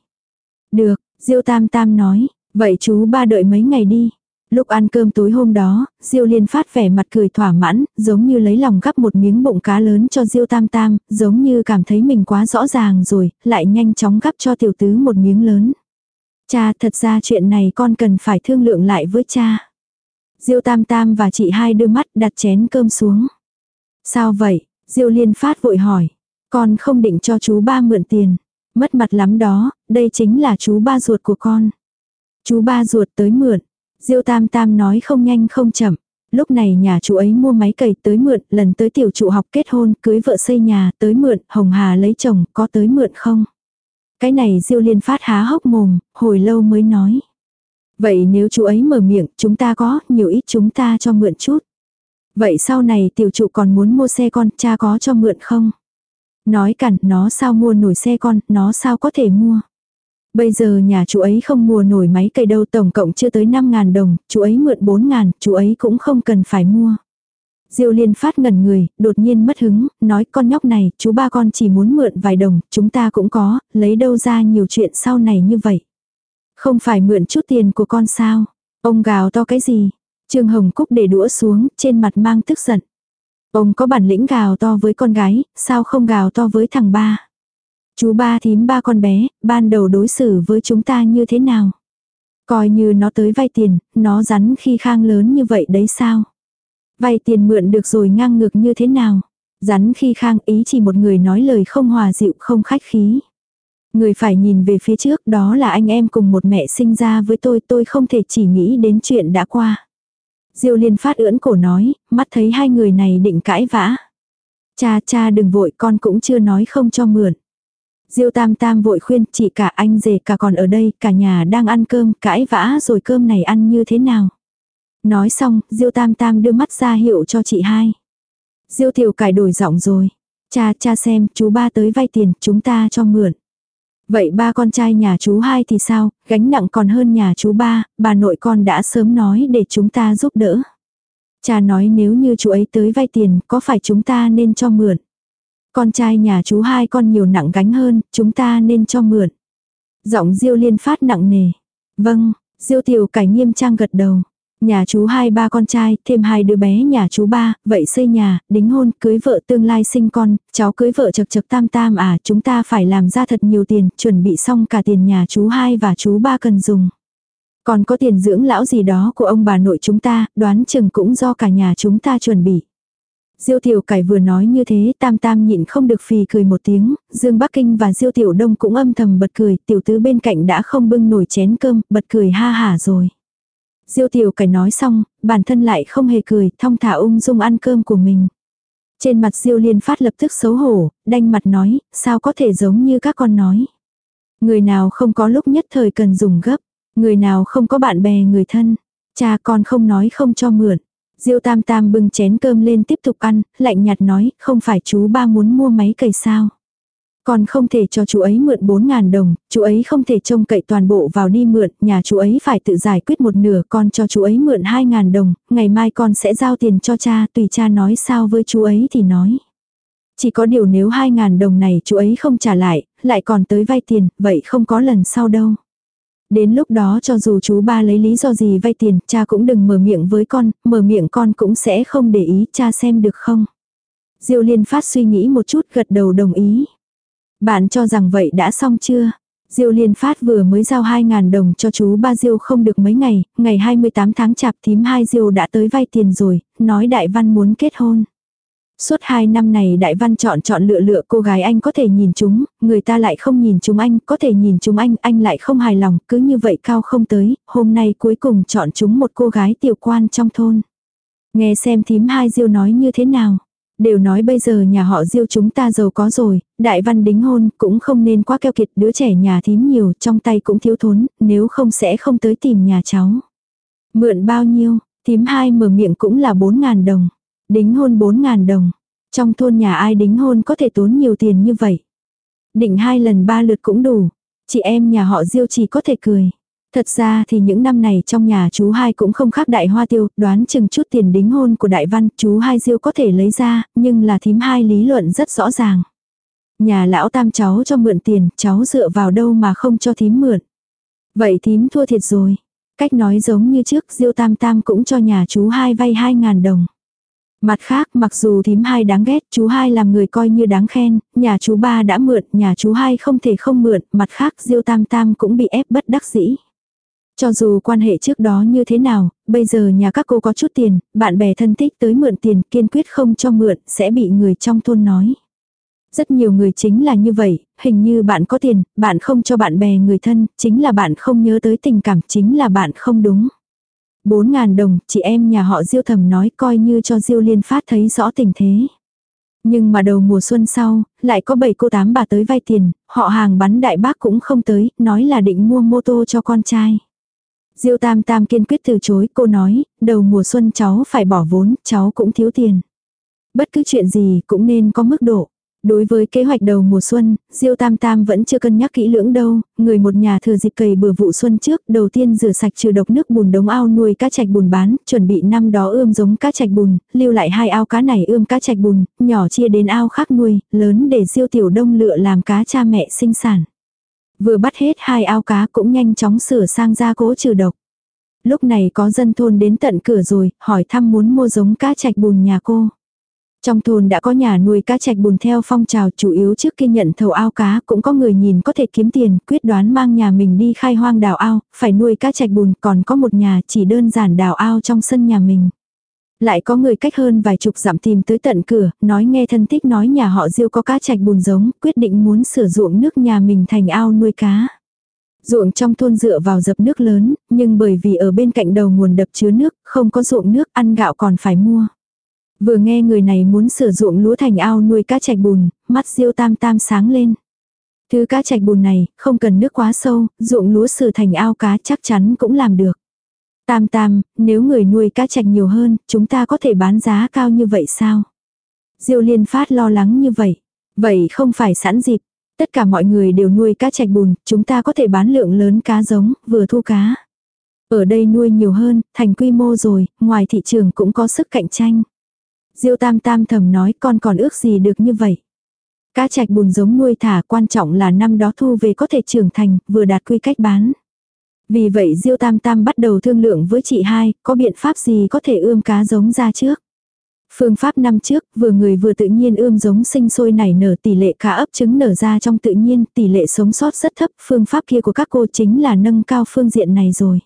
Được, Diêu Tam Tam nói, vậy chú ba đợi mấy ngày đi. Lúc ăn cơm tối hôm đó, Diêu Liên phát vẻ mặt cười thỏa mãn, giống như lấy lòng gắp một miếng bụng cá lớn cho Diêu Tam Tam, giống như cảm thấy mình quá rõ ràng rồi, lại nhanh chóng gắp cho tiểu tứ một miếng lớn. Cha, thật ra chuyện này con cần phải thương lượng lại với cha. Diêu Tam Tam và chị hai đưa mắt đặt chén cơm xuống. Sao vậy? Diêu Liên phát vội hỏi. Con không định cho chú ba mượn tiền. Mất mặt lắm đó, đây chính là chú ba ruột của con. Chú ba ruột tới mượn. Diêu Tam Tam nói không nhanh không chậm. Lúc này nhà chú ấy mua máy cày tới mượn, lần tới tiểu trụ học kết hôn, cưới vợ xây nhà, tới mượn, Hồng Hà lấy chồng, có tới mượn không? Cái này Diêu Liên phát há hốc mồm, hồi lâu mới nói. Vậy nếu chú ấy mở miệng, chúng ta có, nhiều ít chúng ta cho mượn chút. Vậy sau này tiểu trụ còn muốn mua xe con, cha có cho mượn không? Nói cản, nó sao mua nổi xe con, nó sao có thể mua? Bây giờ nhà chú ấy không mua nổi máy cây đâu tổng cộng chưa tới 5.000 đồng, chú ấy mượn 4.000, chú ấy cũng không cần phải mua. Diêu liên phát ngẩn người, đột nhiên mất hứng, nói con nhóc này, chú ba con chỉ muốn mượn vài đồng, chúng ta cũng có, lấy đâu ra nhiều chuyện sau này như vậy. Không phải mượn chút tiền của con sao? Ông gào to cái gì? Trương Hồng Cúc để đũa xuống, trên mặt mang tức giận. Ông có bản lĩnh gào to với con gái, sao không gào to với thằng ba? Chú ba thím ba con bé, ban đầu đối xử với chúng ta như thế nào? Coi như nó tới vay tiền, nó rắn khi khang lớn như vậy đấy sao? Vay tiền mượn được rồi ngang ngược như thế nào? Rắn khi khang ý chỉ một người nói lời không hòa dịu không khách khí. Người phải nhìn về phía trước đó là anh em cùng một mẹ sinh ra với tôi tôi không thể chỉ nghĩ đến chuyện đã qua. Diêu liên phát ưỡn cổ nói, mắt thấy hai người này định cãi vã. Cha cha đừng vội con cũng chưa nói không cho mượn. Diêu tam tam vội khuyên chị cả anh rể cả còn ở đây cả nhà đang ăn cơm cãi vã rồi cơm này ăn như thế nào. Nói xong, Diêu Tam Tam đưa mắt ra hiệu cho chị hai. Diêu Tiểu cải đổi giọng rồi. Cha cha xem, chú ba tới vay tiền, chúng ta cho mượn. Vậy ba con trai nhà chú hai thì sao, gánh nặng còn hơn nhà chú ba, bà nội con đã sớm nói để chúng ta giúp đỡ. Cha nói nếu như chú ấy tới vay tiền, có phải chúng ta nên cho mượn. Con trai nhà chú hai con nhiều nặng gánh hơn, chúng ta nên cho mượn. Giọng Diêu liên phát nặng nề. Vâng, Diêu tiểu cải nghiêm trang gật đầu. Nhà chú hai ba con trai, thêm hai đứa bé nhà chú ba, vậy xây nhà, đính hôn, cưới vợ tương lai sinh con, cháu cưới vợ chật chật tam tam à, chúng ta phải làm ra thật nhiều tiền, chuẩn bị xong cả tiền nhà chú hai và chú ba cần dùng. Còn có tiền dưỡng lão gì đó của ông bà nội chúng ta, đoán chừng cũng do cả nhà chúng ta chuẩn bị. Diêu Tiểu Cải vừa nói như thế, Tam Tam nhịn không được phì cười một tiếng, Dương Bắc Kinh và Diêu Tiểu Đông cũng âm thầm bật cười, tiểu tứ bên cạnh đã không bưng nổi chén cơm, bật cười ha hả rồi. Diêu tiểu cải nói xong, bản thân lại không hề cười, thong thả ung dung ăn cơm của mình. Trên mặt Diêu liên phát lập tức xấu hổ, đanh mặt nói, sao có thể giống như các con nói. Người nào không có lúc nhất thời cần dùng gấp, người nào không có bạn bè người thân, cha con không nói không cho mượn. Diêu tam tam bưng chén cơm lên tiếp tục ăn, lạnh nhạt nói, không phải chú ba muốn mua máy cày sao. Còn không thể cho chú ấy mượn 4.000 đồng, chú ấy không thể trông cậy toàn bộ vào đi mượn, nhà chú ấy phải tự giải quyết một nửa, con cho chú ấy mượn 2.000 đồng, ngày mai con sẽ giao tiền cho cha, tùy cha nói sao với chú ấy thì nói. Chỉ có điều nếu 2.000 đồng này chú ấy không trả lại, lại còn tới vay tiền, vậy không có lần sau đâu. Đến lúc đó cho dù chú ba lấy lý do gì vay tiền, cha cũng đừng mở miệng với con, mở miệng con cũng sẽ không để ý, cha xem được không. Diêu liên phát suy nghĩ một chút gật đầu đồng ý. Bạn cho rằng vậy đã xong chưa? Diêu Liên Phát vừa mới giao 2.000 đồng cho chú ba Diêu không được mấy ngày, ngày 28 tháng chạp thím hai Diêu đã tới vay tiền rồi, nói Đại Văn muốn kết hôn. Suốt hai năm này Đại Văn chọn chọn lựa lựa cô gái anh có thể nhìn chúng, người ta lại không nhìn chúng anh, có thể nhìn chúng anh, anh lại không hài lòng, cứ như vậy cao không tới, hôm nay cuối cùng chọn chúng một cô gái tiểu quan trong thôn. Nghe xem thím hai Diêu nói như thế nào. Đều nói bây giờ nhà họ diêu chúng ta giàu có rồi, đại văn đính hôn cũng không nên quá keo kiệt đứa trẻ nhà thím nhiều trong tay cũng thiếu thốn, nếu không sẽ không tới tìm nhà cháu. Mượn bao nhiêu, thím hai mở miệng cũng là 4.000 đồng. Đính hôn 4.000 đồng. Trong thôn nhà ai đính hôn có thể tốn nhiều tiền như vậy. Định hai lần ba lượt cũng đủ. Chị em nhà họ diêu chỉ có thể cười. Thật ra thì những năm này trong nhà chú hai cũng không khác đại hoa tiêu, đoán chừng chút tiền đính hôn của đại văn chú hai diêu có thể lấy ra, nhưng là thím hai lý luận rất rõ ràng. Nhà lão tam cháu cho mượn tiền, cháu dựa vào đâu mà không cho thím mượn. Vậy thím thua thiệt rồi. Cách nói giống như trước diêu tam tam cũng cho nhà chú hai vay hai ngàn đồng. Mặt khác mặc dù thím hai đáng ghét, chú hai làm người coi như đáng khen, nhà chú ba đã mượn, nhà chú hai không thể không mượn, mặt khác diêu tam tam cũng bị ép bất đắc dĩ. Cho dù quan hệ trước đó như thế nào, bây giờ nhà các cô có chút tiền, bạn bè thân thích tới mượn tiền kiên quyết không cho mượn, sẽ bị người trong thôn nói. Rất nhiều người chính là như vậy, hình như bạn có tiền, bạn không cho bạn bè người thân, chính là bạn không nhớ tới tình cảm, chính là bạn không đúng. Bốn ngàn đồng, chị em nhà họ Diêu thầm nói coi như cho Diêu liên phát thấy rõ tình thế. Nhưng mà đầu mùa xuân sau, lại có bảy cô tám bà tới vay tiền, họ hàng bắn đại bác cũng không tới, nói là định mua mô tô cho con trai. Diêu tam tam kiên quyết từ chối, cô nói, đầu mùa xuân cháu phải bỏ vốn, cháu cũng thiếu tiền. Bất cứ chuyện gì cũng nên có mức độ. Đối với kế hoạch đầu mùa xuân, Diêu Tam Tam vẫn chưa cân nhắc kỹ lưỡng đâu, người một nhà thừa dịp cày bừa vụ xuân trước, đầu tiên rửa sạch trừ độc nước bùn đống ao nuôi cá trạch bùn bán, chuẩn bị năm đó ươm giống cá trạch bùn, lưu lại hai ao cá này ươm cá trạch bùn, nhỏ chia đến ao khác nuôi, lớn để Diêu Tiểu Đông lựa làm cá cha mẹ sinh sản. Vừa bắt hết hai ao cá cũng nhanh chóng sửa sang ra cố trừ độc. Lúc này có dân thôn đến tận cửa rồi, hỏi thăm muốn mua giống cá trạch bùn nhà cô. Trong thôn đã có nhà nuôi cá trạch bùn theo phong trào chủ yếu trước khi nhận thầu ao cá cũng có người nhìn có thể kiếm tiền quyết đoán mang nhà mình đi khai hoang đào ao, phải nuôi cá trạch bùn còn có một nhà chỉ đơn giản đào ao trong sân nhà mình. Lại có người cách hơn vài chục dặm tìm tới tận cửa, nói nghe thân thích nói nhà họ diêu có cá trạch bùn giống, quyết định muốn sửa ruộng nước nhà mình thành ao nuôi cá. Ruộng trong thôn dựa vào dập nước lớn, nhưng bởi vì ở bên cạnh đầu nguồn đập chứa nước, không có ruộng nước ăn gạo còn phải mua. Vừa nghe người này muốn sử dụng lúa thành ao nuôi cá trạch bùn, mắt diêu tam tam sáng lên. Thứ cá trạch bùn này, không cần nước quá sâu, ruộng lúa sửa thành ao cá chắc chắn cũng làm được. Tam tam, nếu người nuôi cá trạch nhiều hơn, chúng ta có thể bán giá cao như vậy sao? Diêu liên phát lo lắng như vậy. Vậy không phải sẵn dịp. Tất cả mọi người đều nuôi cá trạch bùn, chúng ta có thể bán lượng lớn cá giống, vừa thu cá. Ở đây nuôi nhiều hơn, thành quy mô rồi, ngoài thị trường cũng có sức cạnh tranh. Diêu tam tam thầm nói con còn ước gì được như vậy. Cá trạch bùn giống nuôi thả quan trọng là năm đó thu về có thể trưởng thành, vừa đạt quy cách bán. Vì vậy Diêu Tam Tam bắt đầu thương lượng với chị hai, có biện pháp gì có thể ươm cá giống ra trước. Phương pháp năm trước, vừa người vừa tự nhiên ươm giống sinh sôi nảy nở tỷ lệ cá ấp trứng nở ra trong tự nhiên, tỷ lệ sống sót rất thấp, phương pháp kia của các cô chính là nâng cao phương diện này rồi.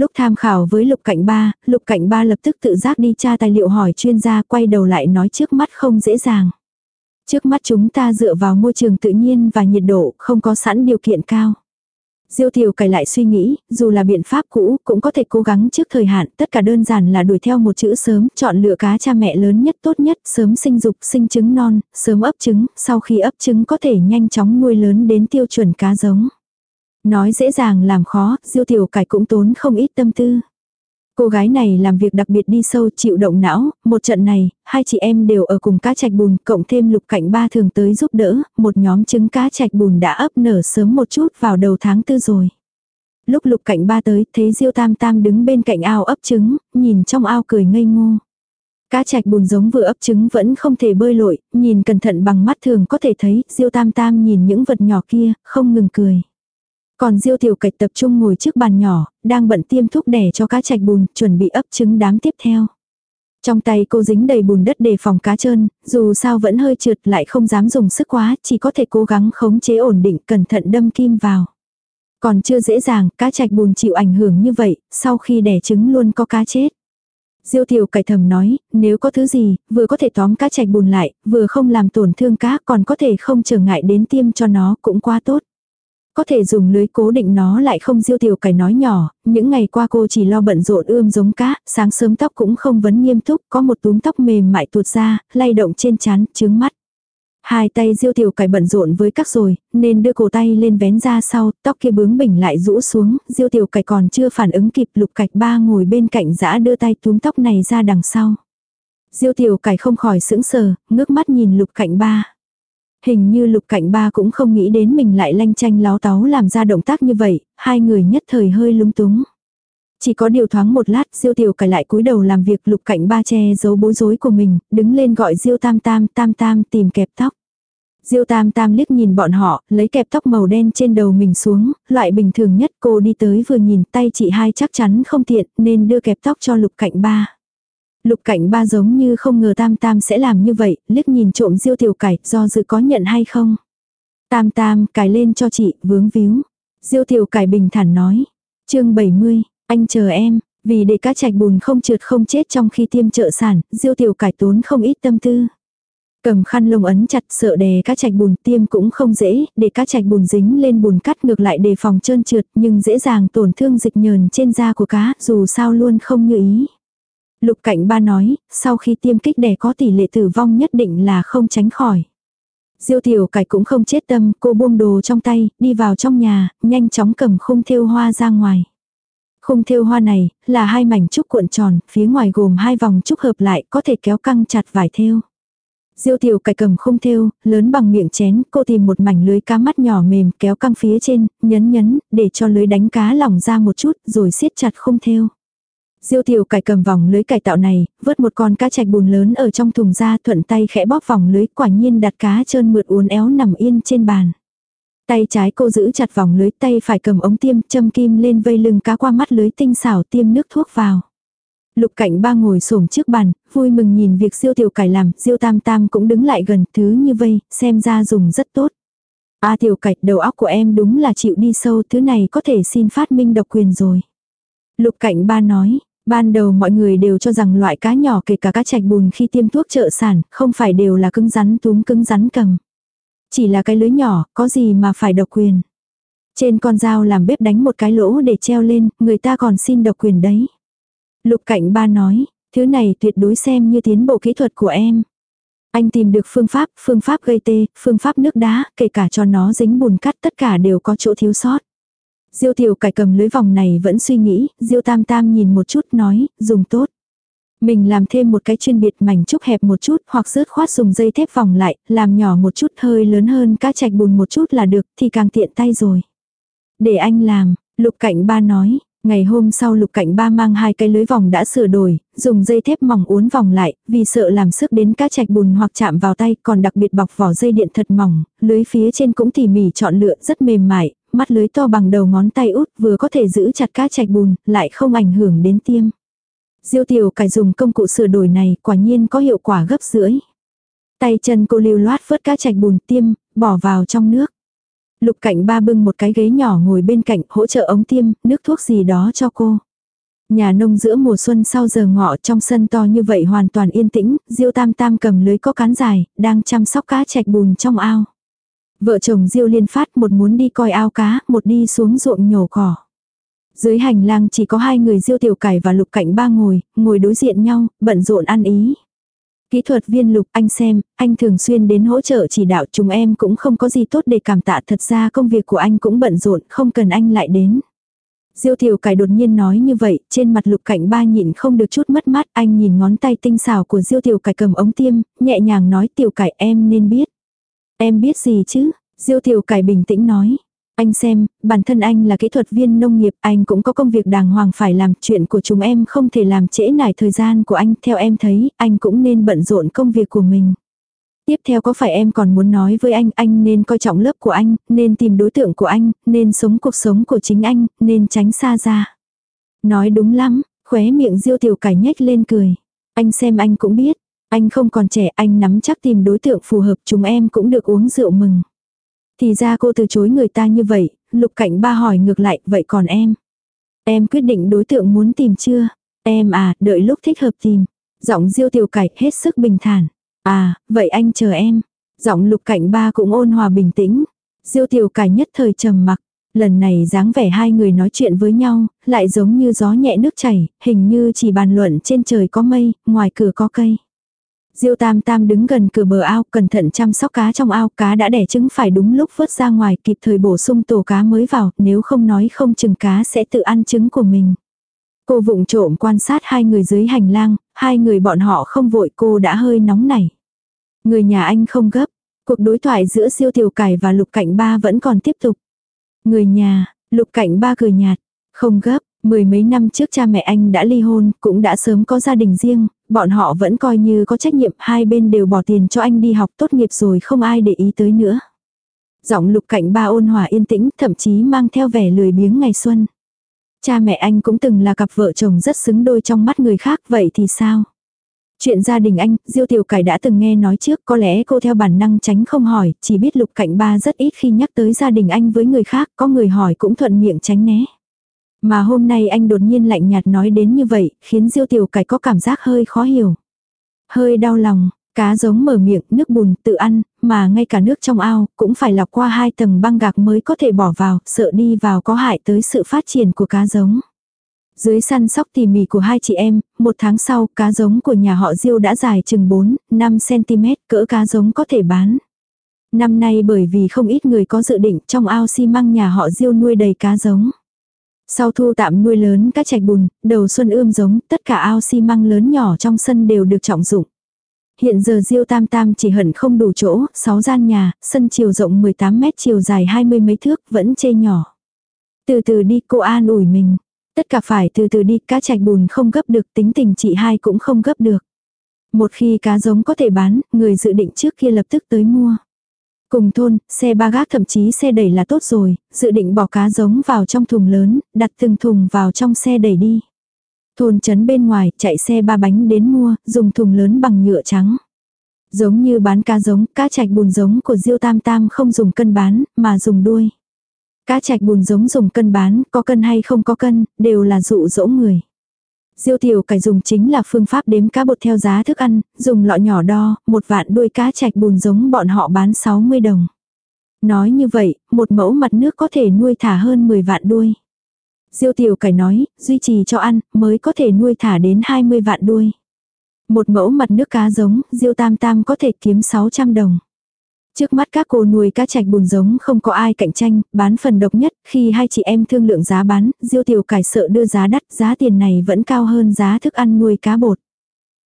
Lúc tham khảo với Lục Cạnh Ba, Lục Cạnh Ba lập tức tự giác đi tra tài liệu hỏi chuyên gia quay đầu lại nói trước mắt không dễ dàng. Trước mắt chúng ta dựa vào môi trường tự nhiên và nhiệt độ không có sẵn điều kiện cao. Diêu tiểu cải lại suy nghĩ, dù là biện pháp cũ, cũng có thể cố gắng trước thời hạn, tất cả đơn giản là đuổi theo một chữ sớm, chọn lựa cá cha mẹ lớn nhất tốt nhất, sớm sinh dục, sinh trứng non, sớm ấp trứng, sau khi ấp trứng có thể nhanh chóng nuôi lớn đến tiêu chuẩn cá giống. Nói dễ dàng làm khó, diêu tiểu cải cũng tốn không ít tâm tư. Cô gái này làm việc đặc biệt đi sâu chịu động não, một trận này, hai chị em đều ở cùng cá trạch bùn, cộng thêm lục cạnh ba thường tới giúp đỡ, một nhóm trứng cá trạch bùn đã ấp nở sớm một chút vào đầu tháng tư rồi. Lúc lục cạnh ba tới, thấy diêu tam tam đứng bên cạnh ao ấp trứng, nhìn trong ao cười ngây ngô. Cá trạch bùn giống vừa ấp trứng vẫn không thể bơi lội, nhìn cẩn thận bằng mắt thường có thể thấy, diêu tam tam nhìn những vật nhỏ kia, không ngừng cười. Còn Diêu Tiểu Cạch tập trung ngồi trước bàn nhỏ, đang bận tiêm thuốc đẻ cho cá trạch bùn, chuẩn bị ấp trứng đám tiếp theo. Trong tay cô dính đầy bùn đất để phòng cá trơn, dù sao vẫn hơi trượt lại không dám dùng sức quá, chỉ có thể cố gắng khống chế ổn định cẩn thận đâm kim vào. Còn chưa dễ dàng, cá trạch bùn chịu ảnh hưởng như vậy, sau khi đẻ trứng luôn có cá chết. Diêu tiểu cải thầm nói, nếu có thứ gì, vừa có thể tóm cá trạch bùn lại, vừa không làm tổn thương cá, còn có thể không trở ngại đến tiêm cho nó cũng quá tốt. Có thể dùng lưới cố định nó lại không diêu tiểu cải nói nhỏ, những ngày qua cô chỉ lo bận rộn ươm giống cá, sáng sớm tóc cũng không vấn nghiêm túc, có một túm tóc mềm mại tuột ra, lay động trên chán, trướng mắt. Hai tay diêu tiểu cải bận rộn với các rồi, nên đưa cổ tay lên vén ra sau, tóc kia bướng bỉnh lại rũ xuống, diêu tiểu cải còn chưa phản ứng kịp lục cạch ba ngồi bên cạnh giã đưa tay túm tóc này ra đằng sau. Diêu tiểu cải không khỏi sững sờ, ngước mắt nhìn lục cạnh ba. Hình như lục cạnh ba cũng không nghĩ đến mình lại lanh chanh láo táo làm ra động tác như vậy, hai người nhất thời hơi lúng túng. Chỉ có điều thoáng một lát, Diêu Tiểu cải lại cúi đầu làm việc lục cạnh ba che giấu bối rối của mình, đứng lên gọi Diêu Tam Tam, Tam Tam tìm kẹp tóc. Diêu Tam Tam liếc nhìn bọn họ, lấy kẹp tóc màu đen trên đầu mình xuống, loại bình thường nhất cô đi tới vừa nhìn tay chị hai chắc chắn không tiện nên đưa kẹp tóc cho lục cạnh ba. Lục cạnh ba giống như không ngờ Tam Tam sẽ làm như vậy, liếc nhìn trộm Diêu Tiểu cải, do dự có nhận hay không. Tam Tam, cài lên cho chị, vướng víu. Diêu Tiểu cải bình thản nói. chương 70, anh chờ em, vì để cá trạch bùn không trượt không chết trong khi tiêm trợ sản, Diêu Tiểu cải tốn không ít tâm tư. Cầm khăn lông ấn chặt sợ đè cá trạch bùn tiêm cũng không dễ, để cá trạch bùn dính lên bùn cắt ngược lại đề phòng trơn trượt nhưng dễ dàng tổn thương dịch nhờn trên da của cá dù sao luôn không như ý. Lục cạnh ba nói, sau khi tiêm kích đẻ có tỷ lệ tử vong nhất định là không tránh khỏi. Diêu tiểu cải cũng không chết tâm, cô buông đồ trong tay, đi vào trong nhà, nhanh chóng cầm khung thêu hoa ra ngoài. Khung thêu hoa này, là hai mảnh trúc cuộn tròn, phía ngoài gồm hai vòng trúc hợp lại, có thể kéo căng chặt vải thêu. Diêu tiểu cải cầm khung thêu, lớn bằng miệng chén, cô tìm một mảnh lưới cá mắt nhỏ mềm kéo căng phía trên, nhấn nhấn, để cho lưới đánh cá lỏng ra một chút, rồi siết chặt khung thêu. Diêu tiểu cải cầm vòng lưới cải tạo này, vớt một con cá chạch bùn lớn ở trong thùng ra thuận tay khẽ bóp vòng lưới quả nhiên đặt cá trơn mượt uốn éo nằm yên trên bàn. Tay trái cô giữ chặt vòng lưới tay phải cầm ống tiêm châm kim lên vây lưng cá qua mắt lưới tinh xảo tiêm nước thuốc vào. Lục cảnh ba ngồi xổm trước bàn, vui mừng nhìn việc siêu tiểu cải làm, siêu tam tam cũng đứng lại gần thứ như vây, xem ra dùng rất tốt. A tiểu cải, đầu óc của em đúng là chịu đi sâu, thứ này có thể xin phát minh độc quyền rồi. Lục cảnh ba nói, ban đầu mọi người đều cho rằng loại cá nhỏ kể cả cá chạch bùn khi tiêm thuốc trợ sản, không phải đều là cứng rắn túm cứng rắn cầm. Chỉ là cái lưới nhỏ, có gì mà phải độc quyền. Trên con dao làm bếp đánh một cái lỗ để treo lên, người ta còn xin độc quyền đấy. Lục cạnh ba nói, thứ này tuyệt đối xem như tiến bộ kỹ thuật của em. Anh tìm được phương pháp, phương pháp gây tê, phương pháp nước đá, kể cả cho nó dính bùn cắt tất cả đều có chỗ thiếu sót. Diêu tiểu cải cầm lưới vòng này vẫn suy nghĩ, Diêu tam tam nhìn một chút nói, dùng tốt. Mình làm thêm một cái chuyên biệt mảnh trúc hẹp một chút hoặc rớt khoát dùng dây thép vòng lại, làm nhỏ một chút hơi lớn hơn cá chạch bùn một chút là được thì càng tiện tay rồi. Để anh làm, lục cạnh ba nói, Ngày hôm sau lục cảnh ba mang hai cái lưới vòng đã sửa đổi, dùng dây thép mỏng uốn vòng lại, vì sợ làm sức đến cá chạch bùn hoặc chạm vào tay, còn đặc biệt bọc vỏ dây điện thật mỏng, lưới phía trên cũng tỉ mỉ chọn lựa rất mềm mại, mắt lưới to bằng đầu ngón tay út vừa có thể giữ chặt cá chạch bùn, lại không ảnh hưởng đến tiêm. Diêu tiểu cải dùng công cụ sửa đổi này quả nhiên có hiệu quả gấp rưỡi. Tay chân cô lưu loát vớt cá chạch bùn tiêm, bỏ vào trong nước. Lục cạnh ba bưng một cái ghế nhỏ ngồi bên cạnh hỗ trợ ống tiêm, nước thuốc gì đó cho cô. Nhà nông giữa mùa xuân sau giờ ngọ trong sân to như vậy hoàn toàn yên tĩnh, Diêu Tam Tam cầm lưới có cán dài, đang chăm sóc cá chạch bùn trong ao. Vợ chồng Diêu liên phát một muốn đi coi ao cá, một đi xuống ruộng nhổ cỏ. Dưới hành lang chỉ có hai người Diêu Tiểu Cải và Lục Cảnh ba ngồi, ngồi đối diện nhau, bận rộn ăn ý. Kỹ thuật viên lục anh xem, anh thường xuyên đến hỗ trợ chỉ đạo chúng em cũng không có gì tốt để cảm tạ thật ra công việc của anh cũng bận rộn không cần anh lại đến. Diêu tiểu cải đột nhiên nói như vậy, trên mặt lục cảnh ba nhịn không được chút mất mát, anh nhìn ngón tay tinh xảo của diêu tiểu cải cầm ống tiêm, nhẹ nhàng nói tiểu cải em nên biết. Em biết gì chứ? Diêu tiểu cải bình tĩnh nói. Anh xem, bản thân anh là kỹ thuật viên nông nghiệp, anh cũng có công việc đàng hoàng phải làm, chuyện của chúng em không thể làm trễ nải thời gian của anh, theo em thấy, anh cũng nên bận rộn công việc của mình. Tiếp theo có phải em còn muốn nói với anh, anh nên coi trọng lớp của anh, nên tìm đối tượng của anh, nên sống cuộc sống của chính anh, nên tránh xa ra. Nói đúng lắm, khóe miệng diêu tiểu cải nhếch lên cười. Anh xem anh cũng biết, anh không còn trẻ, anh nắm chắc tìm đối tượng phù hợp chúng em cũng được uống rượu mừng. Thì ra cô từ chối người ta như vậy, lục cảnh ba hỏi ngược lại, vậy còn em? Em quyết định đối tượng muốn tìm chưa? Em à, đợi lúc thích hợp tìm. Giọng diêu tiểu cải hết sức bình thản. À, vậy anh chờ em. Giọng lục cảnh ba cũng ôn hòa bình tĩnh. Diêu tiểu cải nhất thời trầm mặc. Lần này dáng vẻ hai người nói chuyện với nhau, lại giống như gió nhẹ nước chảy, hình như chỉ bàn luận trên trời có mây, ngoài cửa có cây. Diêu Tam Tam đứng gần cửa bờ ao, cẩn thận chăm sóc cá trong ao, cá đã đẻ trứng phải đúng lúc vớt ra ngoài, kịp thời bổ sung tổ cá mới vào, nếu không nói không chừng cá sẽ tự ăn trứng của mình. Cô vụng trộm quan sát hai người dưới hành lang, hai người bọn họ không vội cô đã hơi nóng nảy. Người nhà anh không gấp, Cuộc đối thoại giữa siêu tiểu cải và lục cạnh ba vẫn còn tiếp tục. Người nhà, lục cạnh ba cười nhạt, không gấp, mười mấy năm trước cha mẹ anh đã ly hôn, cũng đã sớm có gia đình riêng, bọn họ vẫn coi như có trách nhiệm, hai bên đều bỏ tiền cho anh đi học tốt nghiệp rồi không ai để ý tới nữa. Giọng lục cảnh ba ôn hòa yên tĩnh, thậm chí mang theo vẻ lười biếng ngày xuân. Cha mẹ anh cũng từng là cặp vợ chồng rất xứng đôi trong mắt người khác, vậy thì sao? Chuyện gia đình anh, Diêu Tiểu Cải đã từng nghe nói trước, có lẽ cô theo bản năng tránh không hỏi, chỉ biết Lục cảnh Ba rất ít khi nhắc tới gia đình anh với người khác, có người hỏi cũng thuận miệng tránh né. Mà hôm nay anh đột nhiên lạnh nhạt nói đến như vậy, khiến Diêu Tiểu Cải có cảm giác hơi khó hiểu. Hơi đau lòng, cá giống mở miệng, nước bùn, tự ăn, mà ngay cả nước trong ao, cũng phải lọc qua hai tầng băng gạc mới có thể bỏ vào, sợ đi vào có hại tới sự phát triển của cá giống. Dưới săn sóc tỉ mỉ của hai chị em, một tháng sau, cá giống của nhà họ Diêu đã dài chừng 4, 5cm, cỡ cá giống có thể bán. Năm nay bởi vì không ít người có dự định trong ao xi măng nhà họ Diêu nuôi đầy cá giống. Sau thu tạm nuôi lớn cá trạch bùn, đầu xuân ươm giống, tất cả ao xi măng lớn nhỏ trong sân đều được trọng dụng. Hiện giờ Diêu Tam Tam chỉ hận không đủ chỗ, 6 gian nhà, sân chiều rộng 18 mét chiều dài 20 mấy thước, vẫn chê nhỏ. Từ từ đi cô an ủi mình. Tất cả phải từ từ đi, cá trạch bùn không gấp được, tính tình chị hai cũng không gấp được. Một khi cá giống có thể bán, người dự định trước kia lập tức tới mua. Cùng thôn, xe ba gác thậm chí xe đẩy là tốt rồi, dự định bỏ cá giống vào trong thùng lớn, đặt từng thùng vào trong xe đẩy đi. Thôn trấn bên ngoài, chạy xe ba bánh đến mua, dùng thùng lớn bằng nhựa trắng. Giống như bán cá giống, cá trạch bùn giống của Diêu Tam Tam không dùng cân bán, mà dùng đuôi. Cá trạch bùn giống dùng cân bán, có cân hay không có cân, đều là dụ dỗ người. Diêu tiểu cải dùng chính là phương pháp đếm cá bột theo giá thức ăn, dùng lọ nhỏ đo, một vạn đuôi cá trạch bùn giống bọn họ bán 60 đồng. Nói như vậy, một mẫu mặt nước có thể nuôi thả hơn 10 vạn đuôi. Diêu tiểu cải nói, duy trì cho ăn, mới có thể nuôi thả đến 20 vạn đuôi. Một mẫu mặt nước cá giống, Diêu tam tam có thể kiếm 600 đồng. Trước mắt các cô nuôi cá trạch bùn giống không có ai cạnh tranh, bán phần độc nhất, khi hai chị em thương lượng giá bán, Diêu Tiểu Cải sợ đưa giá đắt, giá tiền này vẫn cao hơn giá thức ăn nuôi cá bột.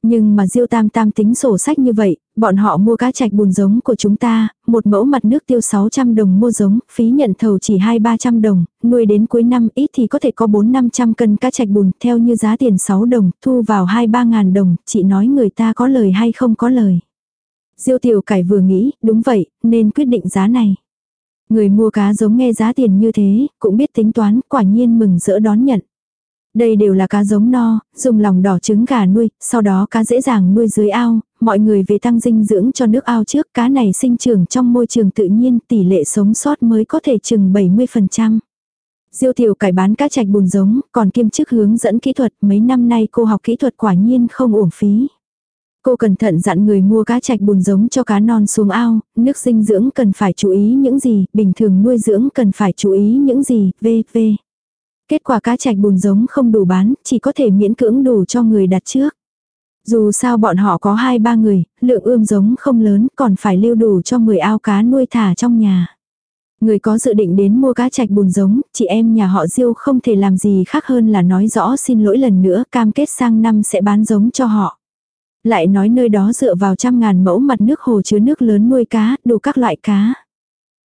Nhưng mà Diêu Tam Tam tính sổ sách như vậy, bọn họ mua cá trạch bùn giống của chúng ta, một mẫu mặt nước tiêu 600 đồng mua giống, phí nhận thầu chỉ 2-300 đồng, nuôi đến cuối năm ít thì có thể có 4-500 cân cá trạch bùn, theo như giá tiền 6 đồng, thu vào 2-3 ngàn đồng, chị nói người ta có lời hay không có lời. Diêu tiểu cải vừa nghĩ, đúng vậy, nên quyết định giá này. Người mua cá giống nghe giá tiền như thế, cũng biết tính toán, quả nhiên mừng rỡ đón nhận. Đây đều là cá giống no, dùng lòng đỏ trứng gà nuôi, sau đó cá dễ dàng nuôi dưới ao, mọi người về tăng dinh dưỡng cho nước ao trước, cá này sinh trưởng trong môi trường tự nhiên, tỷ lệ sống sót mới có thể chừng 70%. Diêu tiểu cải bán cá trạch bùn giống, còn kiêm chức hướng dẫn kỹ thuật, mấy năm nay cô học kỹ thuật quả nhiên không uổng phí. Cô cẩn thận dặn người mua cá trạch bùn giống cho cá non xuống ao, nước dinh dưỡng cần phải chú ý những gì, bình thường nuôi dưỡng cần phải chú ý những gì, v.v. Kết quả cá trạch bùn giống không đủ bán, chỉ có thể miễn cưỡng đủ cho người đặt trước. Dù sao bọn họ có 2-3 người, lượng ươm giống không lớn còn phải lưu đủ cho 10 ao cá nuôi thả trong nhà. Người có dự định đến mua cá trạch bùn giống, chị em nhà họ Diêu không thể làm gì khác hơn là nói rõ xin lỗi lần nữa cam kết sang năm sẽ bán giống cho họ. Lại nói nơi đó dựa vào trăm ngàn mẫu mặt nước hồ chứa nước lớn nuôi cá, đủ các loại cá.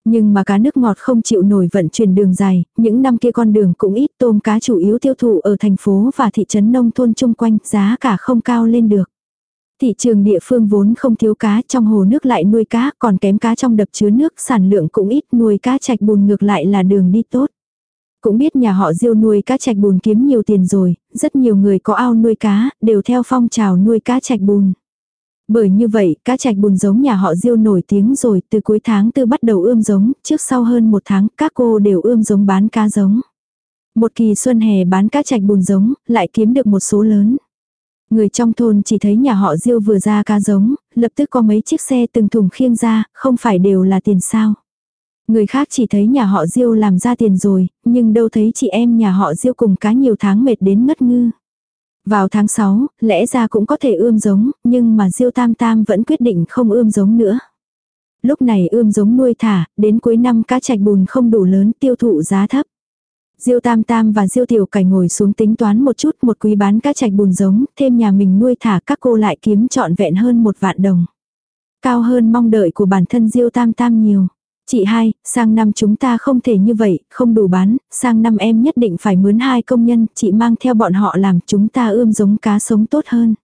Nhưng mà cá nước ngọt không chịu nổi vận chuyển đường dài, những năm kia con đường cũng ít tôm cá chủ yếu tiêu thụ ở thành phố và thị trấn nông thôn chung quanh, giá cả không cao lên được. Thị trường địa phương vốn không thiếu cá, trong hồ nước lại nuôi cá, còn kém cá trong đập chứa nước, sản lượng cũng ít, nuôi cá trạch bùn ngược lại là đường đi tốt. Cũng biết nhà họ diêu nuôi cá trạch bùn kiếm nhiều tiền rồi, rất nhiều người có ao nuôi cá, đều theo phong trào nuôi cá trạch bùn. Bởi như vậy, cá trạch bùn giống nhà họ diêu nổi tiếng rồi, từ cuối tháng tư bắt đầu ươm giống, trước sau hơn một tháng, các cô đều ươm giống bán cá giống. Một kỳ xuân hè bán cá trạch bùn giống, lại kiếm được một số lớn. Người trong thôn chỉ thấy nhà họ diêu vừa ra cá giống, lập tức có mấy chiếc xe từng thùng khiêng ra, không phải đều là tiền sao. Người khác chỉ thấy nhà họ Diêu làm ra tiền rồi, nhưng đâu thấy chị em nhà họ Diêu cùng cá nhiều tháng mệt đến ngất ngư. Vào tháng 6, lẽ ra cũng có thể ươm giống, nhưng mà Diêu Tam Tam vẫn quyết định không ươm giống nữa. Lúc này ươm giống nuôi thả, đến cuối năm cá trạch bùn không đủ lớn tiêu thụ giá thấp. Diêu Tam Tam và Diêu Tiểu Cảnh ngồi xuống tính toán một chút một quý bán cá trạch bùn giống, thêm nhà mình nuôi thả các cô lại kiếm trọn vẹn hơn một vạn đồng. Cao hơn mong đợi của bản thân Diêu Tam Tam nhiều. Chị hai, sang năm chúng ta không thể như vậy, không đủ bán, sang năm em nhất định phải mướn hai công nhân, chị mang theo bọn họ làm chúng ta ươm giống cá sống tốt hơn.